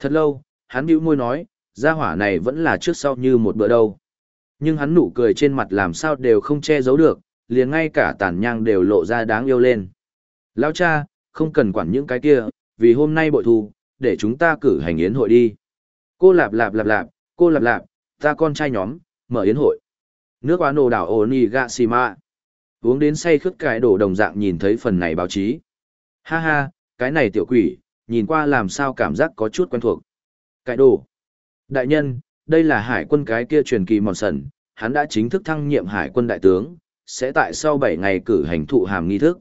Thật lâu, hắn bĩu môi nói, gia hỏa này vẫn là trước sau như một bữa đâu. Nhưng hắn nụ cười trên mặt làm sao đều không che giấu được, liền ngay cả tàn nhang đều lộ ra đáng yêu lên. Lão cha, không cần quản những cái kia, vì hôm nay bội thu, để chúng ta cử hành yến hội đi. Cô lạp lạp lạp lạp, cô lạp lạp, ta con trai nhóm, mở yến hội. Nước quán ồ đảo Onigashima. Uống đến say khướt cái đổ đồng dạng nhìn thấy phần này báo chí. Ha ha, cái này tiểu quỷ, nhìn qua làm sao cảm giác có chút quen thuộc. Cái đồ. Đại nhân, đây là hải quân cái kia truyền kỳ mòn sần, hắn đã chính thức thăng nhiệm hải quân đại tướng, sẽ tại sau 7 ngày cử hành thụ hàm nghi thức.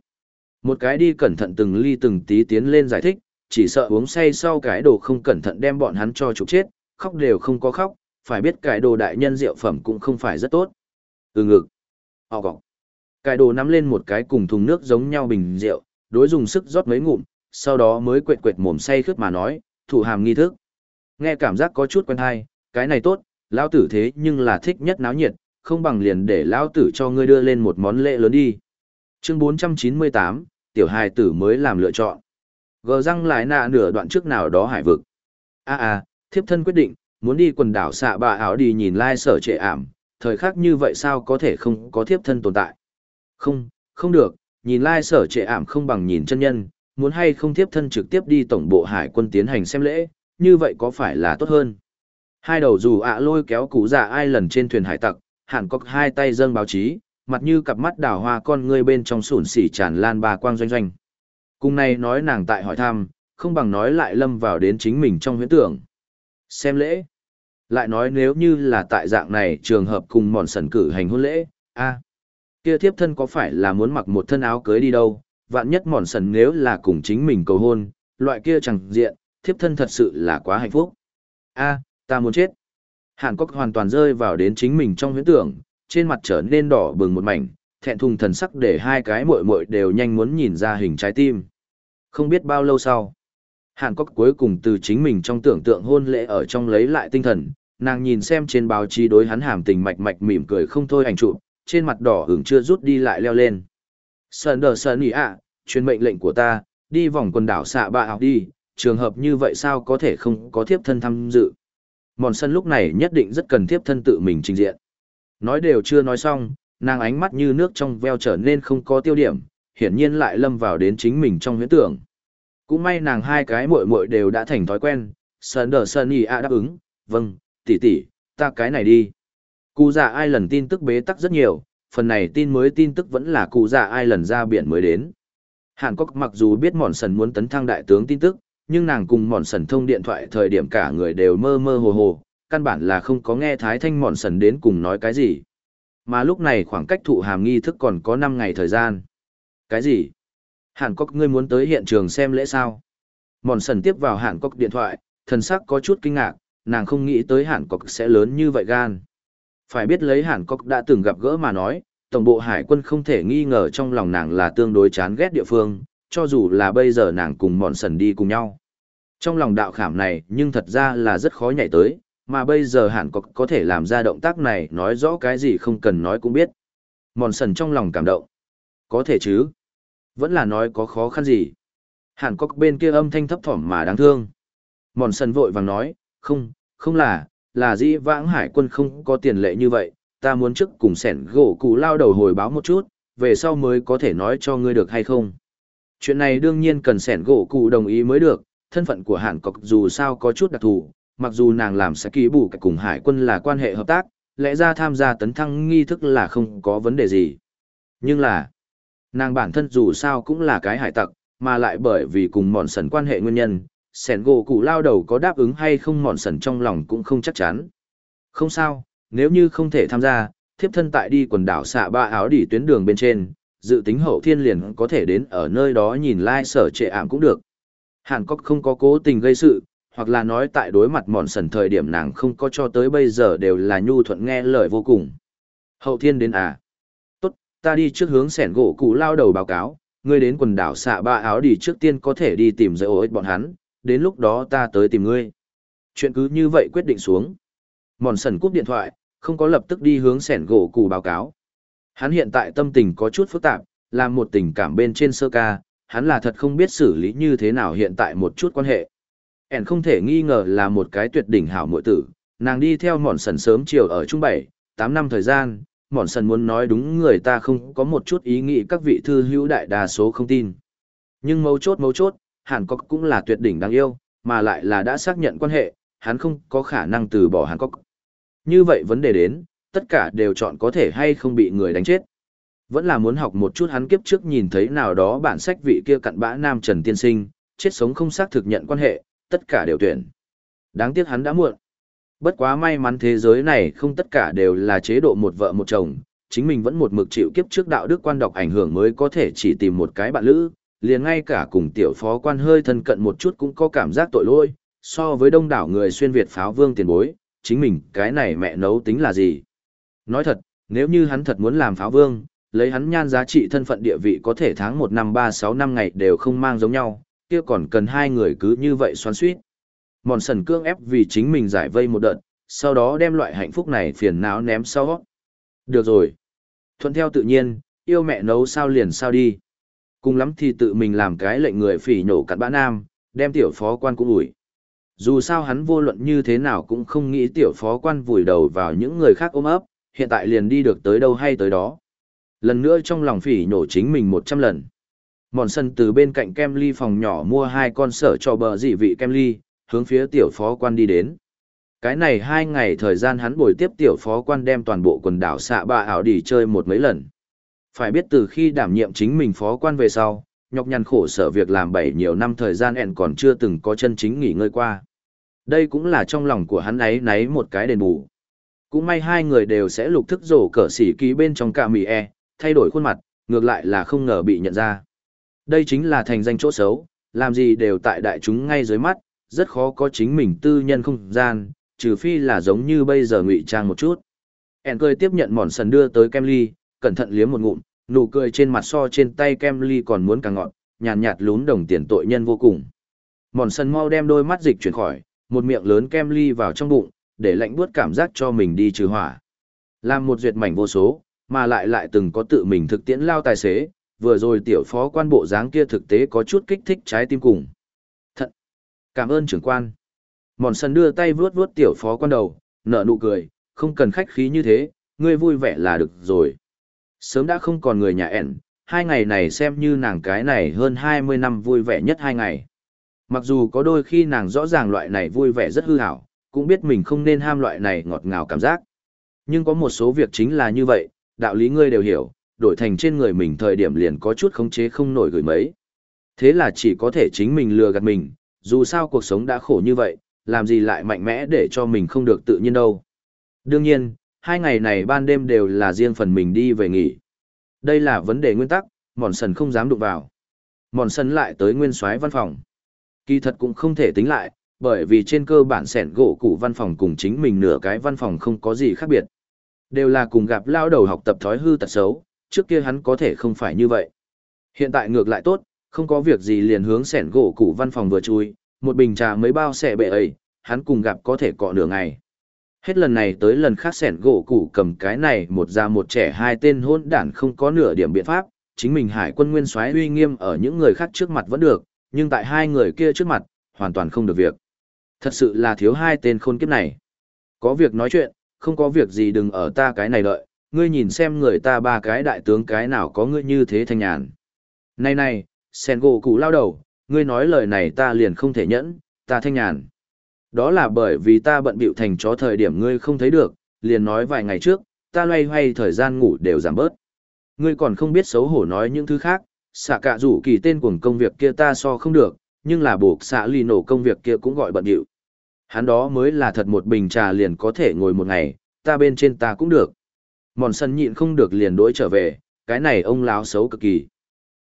Một cái đi cẩn thận từng ly từng tí tiến lên giải thích, chỉ sợ uống say sau cái đồ không cẩn thận đem bọn hắn cho trục chết, khóc đều không có khóc, phải biết cái đồ đại nhân rượu phẩm cũng không phải rất tốt. Từ ngực. Họ gọng. Cái đồ nắm lên một cái cùng thùng nước giống nhau bình rượu, đối dùng sức rót mấy ngụm, sau đó mới quệt quệt mồm say khướt mà nói, thủ hàm nghi thức. Nghe cảm giác có chút quen hay, cái này tốt, lão tử thế nhưng là thích nhất náo nhiệt, không bằng liền để lão tử cho ngươi đưa lên một món lễ lớn đi. Chương 498, tiểu hài tử mới làm lựa chọn. Gờ răng lại nạ nửa đoạn trước nào đó hải vực. A a, thiếp thân quyết định, muốn đi quần đảo xạ bà áo đi nhìn lai sở trệ ảm, thời khắc như vậy sao có thể không có thiếp thân tồn tại. Không, không được, nhìn lai sở trệ ảm không bằng nhìn chân nhân, muốn hay không tiếp thân trực tiếp đi tổng bộ hải quân tiến hành xem lễ, như vậy có phải là tốt hơn. Hai đầu dù ạ lôi kéo cụ già ai lần trên thuyền hải tặc, hẳn có hai tay dâng báo chí, mặt như cặp mắt đào hoa con ngươi bên trong sủn xỉ tràn lan bà quang doanh doanh. Cùng này nói nàng tại hỏi thăm, không bằng nói lại lâm vào đến chính mình trong huyễn tưởng. Xem lễ. Lại nói nếu như là tại dạng này trường hợp cùng mòn sần cử hành hôn lễ, a kia thiếp thân có phải là muốn mặc một thân áo cưới đi đâu, vạn nhất mòn sần nếu là cùng chính mình cầu hôn, loại kia chẳng diện, thiếp thân thật sự là quá hạnh phúc. a ta muốn chết. Hàn Cốc hoàn toàn rơi vào đến chính mình trong huyễn tưởng, trên mặt trở nên đỏ bừng một mảnh, thẹn thùng thần sắc để hai cái muội muội đều nhanh muốn nhìn ra hình trái tim. Không biết bao lâu sau, Hàn Cốc cuối cùng từ chính mình trong tưởng tượng hôn lễ ở trong lấy lại tinh thần, nàng nhìn xem trên báo chí đối hắn hàm tình mạch mạch mỉm cười không thôi ảnh chụp, trên mặt đỏ hưởng chưa rút đi lại leo lên. Sơn đờ sơn ý ạ, truyền mệnh lệnh của ta, đi vòng quần đảo xạ bạ học đi, trường hợp như vậy sao có thể không có thiếp thân tham dự. Mòn sân lúc này nhất định rất cần thiếp thân tự mình trình diện. Nói đều chưa nói xong, nàng ánh mắt như nước trong veo trở nên không có tiêu điểm, hiển nhiên lại lâm vào đến chính mình trong huyễn tưởng. Cũng may nàng hai cái muội muội đều đã thành thói quen, Sơn đờ sơn ý ạ đáp ứng, vâng, tỷ tỷ, ta cái này đi. Cụ già ai lần tin tức bế tắc rất nhiều, phần này tin mới tin tức vẫn là cụ già ai lần ra biển mới đến. Hàn Quốc mặc dù biết mòn sần muốn tấn thăng đại tướng tin tức, nhưng nàng cùng mòn sần thông điện thoại thời điểm cả người đều mơ mơ hồ hồ, căn bản là không có nghe Thái Thanh mòn sần đến cùng nói cái gì. Mà lúc này khoảng cách thụ hàm nghi thức còn có 5 ngày thời gian. Cái gì? Hàn Quốc ngươi muốn tới hiện trường xem lễ sao? Mòn sần tiếp vào Hàn Quốc điện thoại, thần sắc có chút kinh ngạc, nàng không nghĩ tới Hàn Quốc sẽ lớn như vậy gan. Phải biết lấy Hàn Cốc đã từng gặp gỡ mà nói, tổng bộ hải quân không thể nghi ngờ trong lòng nàng là tương đối chán ghét địa phương, cho dù là bây giờ nàng cùng mòn sần đi cùng nhau. Trong lòng đạo khảm này nhưng thật ra là rất khó nhảy tới, mà bây giờ Hàn Cốc có thể làm ra động tác này nói rõ cái gì không cần nói cũng biết. Mòn sần trong lòng cảm động. Có thể chứ. Vẫn là nói có khó khăn gì. Hàn Cốc bên kia âm thanh thấp thỏm mà đáng thương. Mòn sần vội vàng nói, không, không là, là dĩ vãng hải quân không có tiền lệ như vậy, ta muốn trước cùng sẻn gỗ cụ lao đầu hồi báo một chút, về sau mới có thể nói cho ngươi được hay không. Chuyện này đương nhiên cần sẻn gỗ cụ đồng ý mới được, thân phận của Hàn Cọc dù sao có chút đặc thù, mặc dù nàng làm sẽ ký bù cùng hải quân là quan hệ hợp tác, lẽ ra tham gia tấn thăng nghi thức là không có vấn đề gì. Nhưng là, nàng bản thân dù sao cũng là cái hải tặc, mà lại bởi vì cùng mòn sần quan hệ nguyên nhân, sẻn gỗ cụ lao đầu có đáp ứng hay không mòn sần trong lòng cũng không chắc chắn. Không sao, nếu như không thể tham gia, thiếp thân tại đi quần đảo xạ ba áo đỉ tuyến đường bên trên, dự tính hậu thiên liền có thể đến ở nơi đó nhìn lai sở trệ ảm cũng được. Hàn Cốc không có cố tình gây sự, hoặc là nói tại đối mặt mòn sần thời điểm nàng không có cho tới bây giờ đều là nhu thuận nghe lời vô cùng. Hậu thiên đến à? Tốt, ta đi trước hướng sẻn gỗ cụ lao đầu báo cáo, ngươi đến quần đảo xạ ba áo đi trước tiên có thể đi tìm dạy ổ bọn hắn, đến lúc đó ta tới tìm ngươi. Chuyện cứ như vậy quyết định xuống. Mòn sần cúp điện thoại, không có lập tức đi hướng sẻn gỗ cụ báo cáo. Hắn hiện tại tâm tình có chút phức tạp, là một tình cảm bên trên sơ ca, hắn là thật không biết xử lý như thế nào hiện tại một chút quan hệ. Ẻn không thể nghi ngờ là một cái tuyệt đỉnh hảo muội tử, nàng đi theo mòn sần sớm chiều ở trung bảy, tám năm thời gian, mòn sần muốn nói đúng người ta không có một chút ý nghĩ các vị thư hữu đại đa số không tin. Nhưng mấu chốt mấu chốt, Hàn Cốc cũng là tuyệt đỉnh đáng yêu, mà lại là đã xác nhận quan hệ, hắn không có khả năng từ bỏ Hàn Cốc. Như vậy vấn đề đến, tất cả đều chọn có thể hay không bị người đánh chết. Vẫn là muốn học một chút hắn kiếp trước nhìn thấy nào đó bản sách vị kia cặn bã nam Trần Tiên Sinh, chết sống không xác thực nhận quan hệ, tất cả đều tuyển. Đáng tiếc hắn đã muộn. Bất quá may mắn thế giới này không tất cả đều là chế độ một vợ một chồng, chính mình vẫn một mực chịu kiếp trước đạo đức quan đọc ảnh hưởng mới có thể chỉ tìm một cái bạn lữ, liền ngay cả cùng tiểu phó quan hơi thân cận một chút cũng có cảm giác tội lỗi, so với đông đảo người xuyên Việt pháo vương tiền bối, chính mình cái này mẹ nấu tính là gì. Nói thật, nếu như hắn thật muốn làm pháo vương, lấy hắn nhan giá trị thân phận địa vị có thể tháng một năm ba sáu năm ngày đều không mang giống nhau, kia còn cần hai người cứ như vậy xoắn suýt. Mòn sần cương ép vì chính mình giải vây một đợt, sau đó đem loại hạnh phúc này phiền não ném sau. Được rồi. Thuận theo tự nhiên, yêu mẹ nấu sao liền sao đi. Cùng lắm thì tự mình làm cái lệnh người phỉ nhổ cặn bã nam, đem tiểu phó quan cũng ủi. Dù sao hắn vô luận như thế nào cũng không nghĩ tiểu phó quan vùi đầu vào những người khác ôm ấp, hiện tại liền đi được tới đâu hay tới đó. Lần nữa trong lòng phỉ nhổ chính mình một trăm lần. Mòn sân từ bên cạnh kem ly phòng nhỏ mua hai con sở cho bờ dị vị kem ly, hướng phía tiểu phó quan đi đến. Cái này hai ngày thời gian hắn bồi tiếp tiểu phó quan đem toàn bộ quần đảo xạ ba ảo đi chơi một mấy lần. Phải biết từ khi đảm nhiệm chính mình phó quan về sau, nhọc nhằn khổ sở việc làm bảy nhiều năm thời gian ẹn còn chưa từng có chân chính nghỉ ngơi qua. Đây cũng là trong lòng của hắn ấy náy một cái đền bù. Cũng may hai người đều sẽ lục thức rổ cỡ xỉ ký bên trong cả mì e, thay đổi khuôn mặt, ngược lại là không ngờ bị nhận ra. Đây chính là thành danh chỗ xấu, làm gì đều tại đại chúng ngay dưới mắt, rất khó có chính mình tư nhân không gian, trừ phi là giống như bây giờ ngụy trang một chút. En cười tiếp nhận mòn sần đưa tới kem ly, cẩn thận liếm một ngụm, nụ cười trên mặt so trên tay kem ly còn muốn càng ngọt, nhàn nhạt, nhạt lún đồng tiền tội nhân vô cùng. Mòn sần mau đem đôi mắt dịch chuyển khỏi, một miệng lớn kem ly vào trong bụng, để lạnh buốt cảm giác cho mình đi trừ hỏa. Làm một duyệt mảnh vô số, mà lại lại từng có tự mình thực tiễn lao tài xế, vừa rồi tiểu phó quan bộ dáng kia thực tế có chút kích thích trái tim cùng. thật Cảm ơn trưởng quan. Mòn sân đưa tay vuốt vuốt tiểu phó quan đầu, nở nụ cười, không cần khách khí như thế, ngươi vui vẻ là được rồi. Sớm đã không còn người nhà ẻn, hai ngày này xem như nàng cái này hơn 20 năm vui vẻ nhất hai ngày. Mặc dù có đôi khi nàng rõ ràng loại này vui vẻ rất hư hảo, cũng biết mình không nên ham loại này ngọt ngào cảm giác. Nhưng có một số việc chính là như vậy, đạo lý ngươi đều hiểu, đổi thành trên người mình thời điểm liền có chút khống chế không nổi gửi mấy. Thế là chỉ có thể chính mình lừa gạt mình, dù sao cuộc sống đã khổ như vậy, làm gì lại mạnh mẽ để cho mình không được tự nhiên đâu. Đương nhiên, hai ngày này ban đêm đều là riêng phần mình đi về nghỉ. Đây là vấn đề nguyên tắc, mòn sần không dám đụng vào. Mòn sần lại tới nguyên soái văn phòng. Kỳ thật cũng không thể tính lại, bởi vì trên cơ bản sẻn gỗ cụ văn phòng cùng chính mình nửa cái văn phòng không có gì khác biệt. Đều là cùng gặp lao đầu học tập thói hư tật xấu, trước kia hắn có thể không phải như vậy. Hiện tại ngược lại tốt, không có việc gì liền hướng sẻn gỗ cụ văn phòng vừa chui, một bình trà mấy bao xẻ bệ ấy, hắn cùng gặp có thể cọ nửa ngày. Hết lần này tới lần khác sẻn gỗ củ cầm cái này một già một trẻ hai tên hôn đản không có nửa điểm biện pháp, chính mình hải quân nguyên soái uy nghiêm ở những người khác trước mặt vẫn được, nhưng tại hai người kia trước mặt, hoàn toàn không được việc. Thật sự là thiếu hai tên khôn kiếp này. Có việc nói chuyện, không có việc gì đừng ở ta cái này đợi, ngươi nhìn xem người ta ba cái đại tướng cái nào có ngươi như thế thanh nhàn. Này này, sen gỗ cụ lao đầu, ngươi nói lời này ta liền không thể nhẫn, ta thanh nhàn. Đó là bởi vì ta bận bịu thành chó thời điểm ngươi không thấy được, liền nói vài ngày trước, ta loay hoay thời gian ngủ đều giảm bớt. Ngươi còn không biết xấu hổ nói những thứ khác, xạ cả rủ kỳ tên cuồng công việc kia ta so không được, nhưng là buộc xạ lì nổ công việc kia cũng gọi bận bịu. Hắn đó mới là thật một bình trà liền có thể ngồi một ngày, ta bên trên ta cũng được. Mòn sân nhịn không được liền đối trở về, cái này ông láo xấu cực kỳ.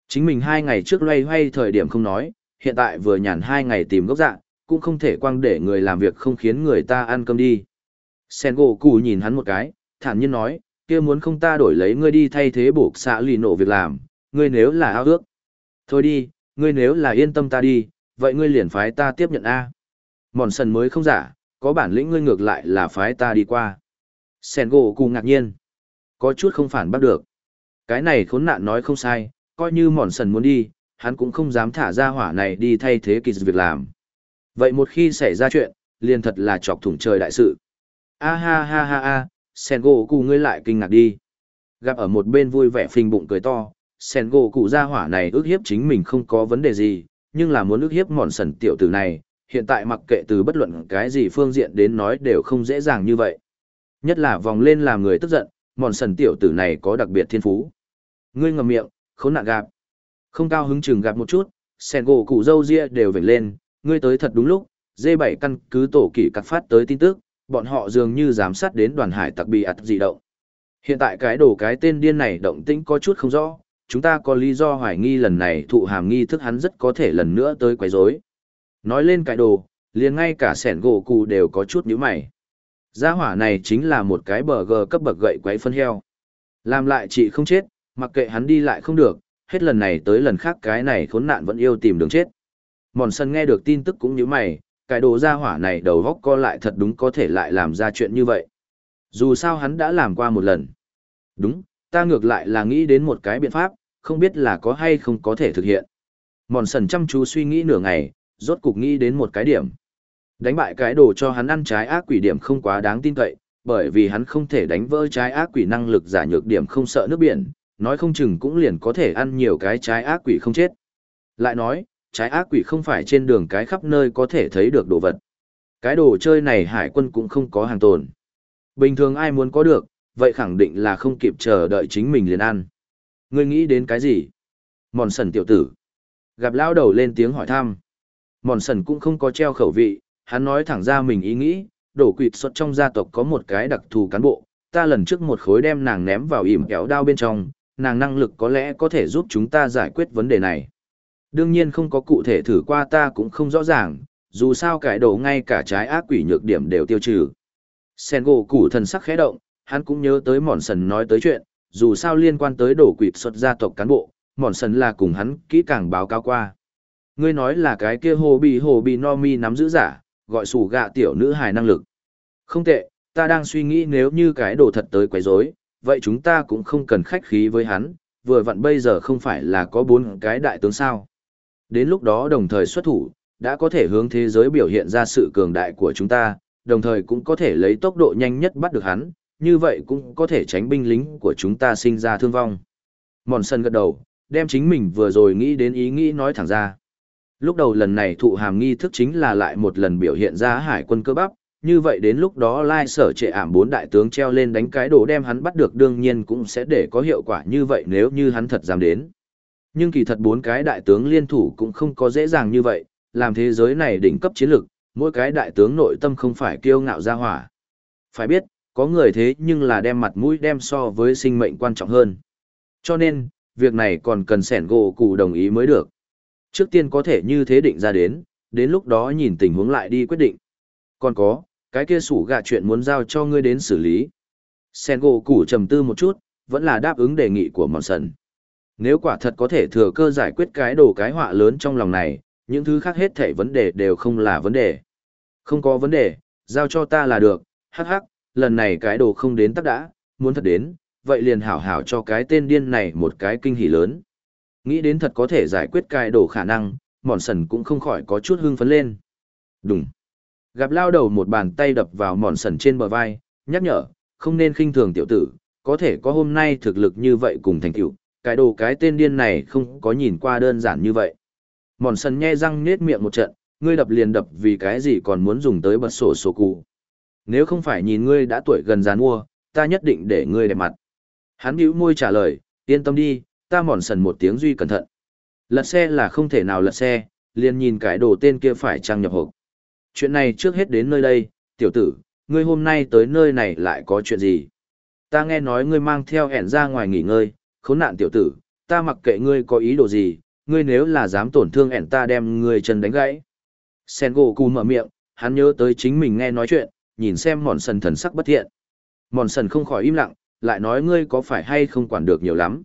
Chính mình hai ngày trước loay hoay thời điểm không nói, hiện tại vừa nhàn hai ngày tìm gốc dạng, cũng không thể quăng để người làm việc không khiến người ta ăn cơm đi. Sen gỗ cụ nhìn hắn một cái, thản nhiên nói, kia muốn không ta đổi lấy ngươi đi thay thế buộc xạ lì nổ việc làm, ngươi nếu là ao ước. Thôi đi, ngươi nếu là yên tâm ta đi, vậy ngươi liền phái ta tiếp nhận A. Mòn sần mới không giả, có bản lĩnh ngươi ngược lại là phái ta đi qua. Sen gỗ cụ ngạc nhiên. Có chút không phản bắt được. Cái này khốn nạn nói không sai, coi như mòn sần muốn đi, hắn cũng không dám thả ra hỏa này đi thay thế kỳ việc làm. Vậy một khi xảy ra chuyện, liền thật là chọc thủng trời đại sự. A ha ha ha ha, sen gỗ cụ ngươi lại kinh ngạc đi. Gặp ở một bên vui vẻ phình bụng cười to, sen gỗ cụ ra hỏa này ước hiếp chính mình không có vấn đề gì, nhưng là muốn ước hiếp mòn sần tiểu tử này, hiện tại mặc kệ từ bất luận cái gì phương diện đến nói đều không dễ dàng như vậy. Nhất là vòng lên làm người tức giận, mòn sần tiểu tử này có đặc biệt thiên phú. Ngươi ngầm miệng, khốn nạn gặp. Không cao hứng chừng gặp một chút, sen gỗ cụ dâu ria đều vểnh lên, ngươi tới thật đúng lúc, dê bảy căn cứ tổ kỷ cắt phát tới tin tức, bọn họ dường như giám sát đến đoàn hải tặc bị ạt dị động. Hiện tại cái đồ cái tên điên này động tĩnh có chút không rõ, chúng ta có lý do hoài nghi lần này thụ hàm nghi thức hắn rất có thể lần nữa tới quấy rối. Nói lên cái đồ, liền ngay cả sẻn gỗ cụ đều có chút nhíu mày. Gia hỏa này chính là một cái bờ gờ cấp bậc gậy quấy phân heo. Làm lại chị không chết, mặc kệ hắn đi lại không được, hết lần này tới lần khác cái này khốn nạn vẫn yêu tìm đường chết. Mòn sân nghe được tin tức cũng như mày, cái đồ ra hỏa này đầu góc co lại thật đúng có thể lại làm ra chuyện như vậy. Dù sao hắn đã làm qua một lần. Đúng, ta ngược lại là nghĩ đến một cái biện pháp, không biết là có hay không có thể thực hiện. Mòn sần chăm chú suy nghĩ nửa ngày, rốt cục nghĩ đến một cái điểm. Đánh bại cái đồ cho hắn ăn trái ác quỷ điểm không quá đáng tin cậy, bởi vì hắn không thể đánh vỡ trái ác quỷ năng lực giả nhược điểm không sợ nước biển, nói không chừng cũng liền có thể ăn nhiều cái trái ác quỷ không chết. Lại nói, trái ác quỷ không phải trên đường cái khắp nơi có thể thấy được đồ vật. Cái đồ chơi này hải quân cũng không có hàng tồn. Bình thường ai muốn có được, vậy khẳng định là không kịp chờ đợi chính mình liền ăn. Ngươi nghĩ đến cái gì? Mòn sần tiểu tử. Gặp lao đầu lên tiếng hỏi thăm. Mòn sần cũng không có treo khẩu vị, hắn nói thẳng ra mình ý nghĩ, đổ quỵt xuất trong gia tộc có một cái đặc thù cán bộ, ta lần trước một khối đem nàng ném vào ỉm kéo đao bên trong, nàng năng lực có lẽ có thể giúp chúng ta giải quyết vấn đề này. Đương nhiên không có cụ thể thử qua ta cũng không rõ ràng, dù sao cải đồ ngay cả trái ác quỷ nhược điểm đều tiêu trừ. Sen gỗ củ thần sắc khẽ động, hắn cũng nhớ tới mòn sần nói tới chuyện, dù sao liên quan tới đổ quỵt xuất gia tộc cán bộ, mòn sần là cùng hắn kỹ càng báo cáo qua. Ngươi nói là cái kia hồ bị hồ bị no mi nắm giữ giả, gọi sủ gạ tiểu nữ hài năng lực. Không tệ, ta đang suy nghĩ nếu như cái đồ thật tới quấy rối, vậy chúng ta cũng không cần khách khí với hắn, vừa vặn bây giờ không phải là có bốn cái đại tướng sao. Đến lúc đó đồng thời xuất thủ, đã có thể hướng thế giới biểu hiện ra sự cường đại của chúng ta, đồng thời cũng có thể lấy tốc độ nhanh nhất bắt được hắn, như vậy cũng có thể tránh binh lính của chúng ta sinh ra thương vong. Mòn sân gật đầu, đem chính mình vừa rồi nghĩ đến ý nghĩ nói thẳng ra. Lúc đầu lần này thụ hàm nghi thức chính là lại một lần biểu hiện ra hải quân cơ bắp, như vậy đến lúc đó lai sở trệ ảm bốn đại tướng treo lên đánh cái đồ đem hắn bắt được đương nhiên cũng sẽ để có hiệu quả như vậy nếu như hắn thật dám đến. Nhưng kỳ thật bốn cái đại tướng liên thủ cũng không có dễ dàng như vậy, làm thế giới này đỉnh cấp chiến lực, mỗi cái đại tướng nội tâm không phải kiêu ngạo ra hỏa. Phải biết, có người thế nhưng là đem mặt mũi đem so với sinh mệnh quan trọng hơn. Cho nên, việc này còn cần sẻn gỗ cụ đồng ý mới được. Trước tiên có thể như thế định ra đến, đến lúc đó nhìn tình huống lại đi quyết định. Còn có, cái kia sủ gạ chuyện muốn giao cho ngươi đến xử lý. Sen gỗ củ trầm tư một chút, vẫn là đáp ứng đề nghị của mòn sần. Nếu quả thật có thể thừa cơ giải quyết cái đồ cái họa lớn trong lòng này, những thứ khác hết thể vấn đề đều không là vấn đề. Không có vấn đề, giao cho ta là được, hắc hắc, lần này cái đồ không đến tắc đã, muốn thật đến, vậy liền hảo hảo cho cái tên điên này một cái kinh hỉ lớn. Nghĩ đến thật có thể giải quyết cái đồ khả năng, mòn sần cũng không khỏi có chút hưng phấn lên. Đúng. Gặp lao đầu một bàn tay đập vào mòn sần trên bờ vai, nhắc nhở, không nên khinh thường tiểu tử, có thể có hôm nay thực lực như vậy cùng thành tựu, cái đồ cái tên điên này không có nhìn qua đơn giản như vậy. Mòn sần nhe răng nết miệng một trận, ngươi đập liền đập vì cái gì còn muốn dùng tới bật sổ sổ cụ. Nếu không phải nhìn ngươi đã tuổi gần gián mua, ta nhất định để ngươi đẹp mặt. Hắn hữu môi trả lời, yên tâm đi, ta mòn sần một tiếng duy cẩn thận. Lật xe là không thể nào lật xe, liền nhìn cái đồ tên kia phải trăng nhập hộp. Chuyện này trước hết đến nơi đây, tiểu tử, ngươi hôm nay tới nơi này lại có chuyện gì? Ta nghe nói ngươi mang theo ẻn ra ngoài nghỉ ngơi, khốn nạn tiểu tử, ta mặc kệ ngươi có ý đồ gì, ngươi nếu là dám tổn thương ẻn ta đem ngươi chân đánh gãy. Sen gỗ cù mở miệng, hắn nhớ tới chính mình nghe nói chuyện, nhìn xem mòn sần thần sắc bất thiện. Mòn sần không khỏi im lặng, lại nói ngươi có phải hay không quản được nhiều lắm.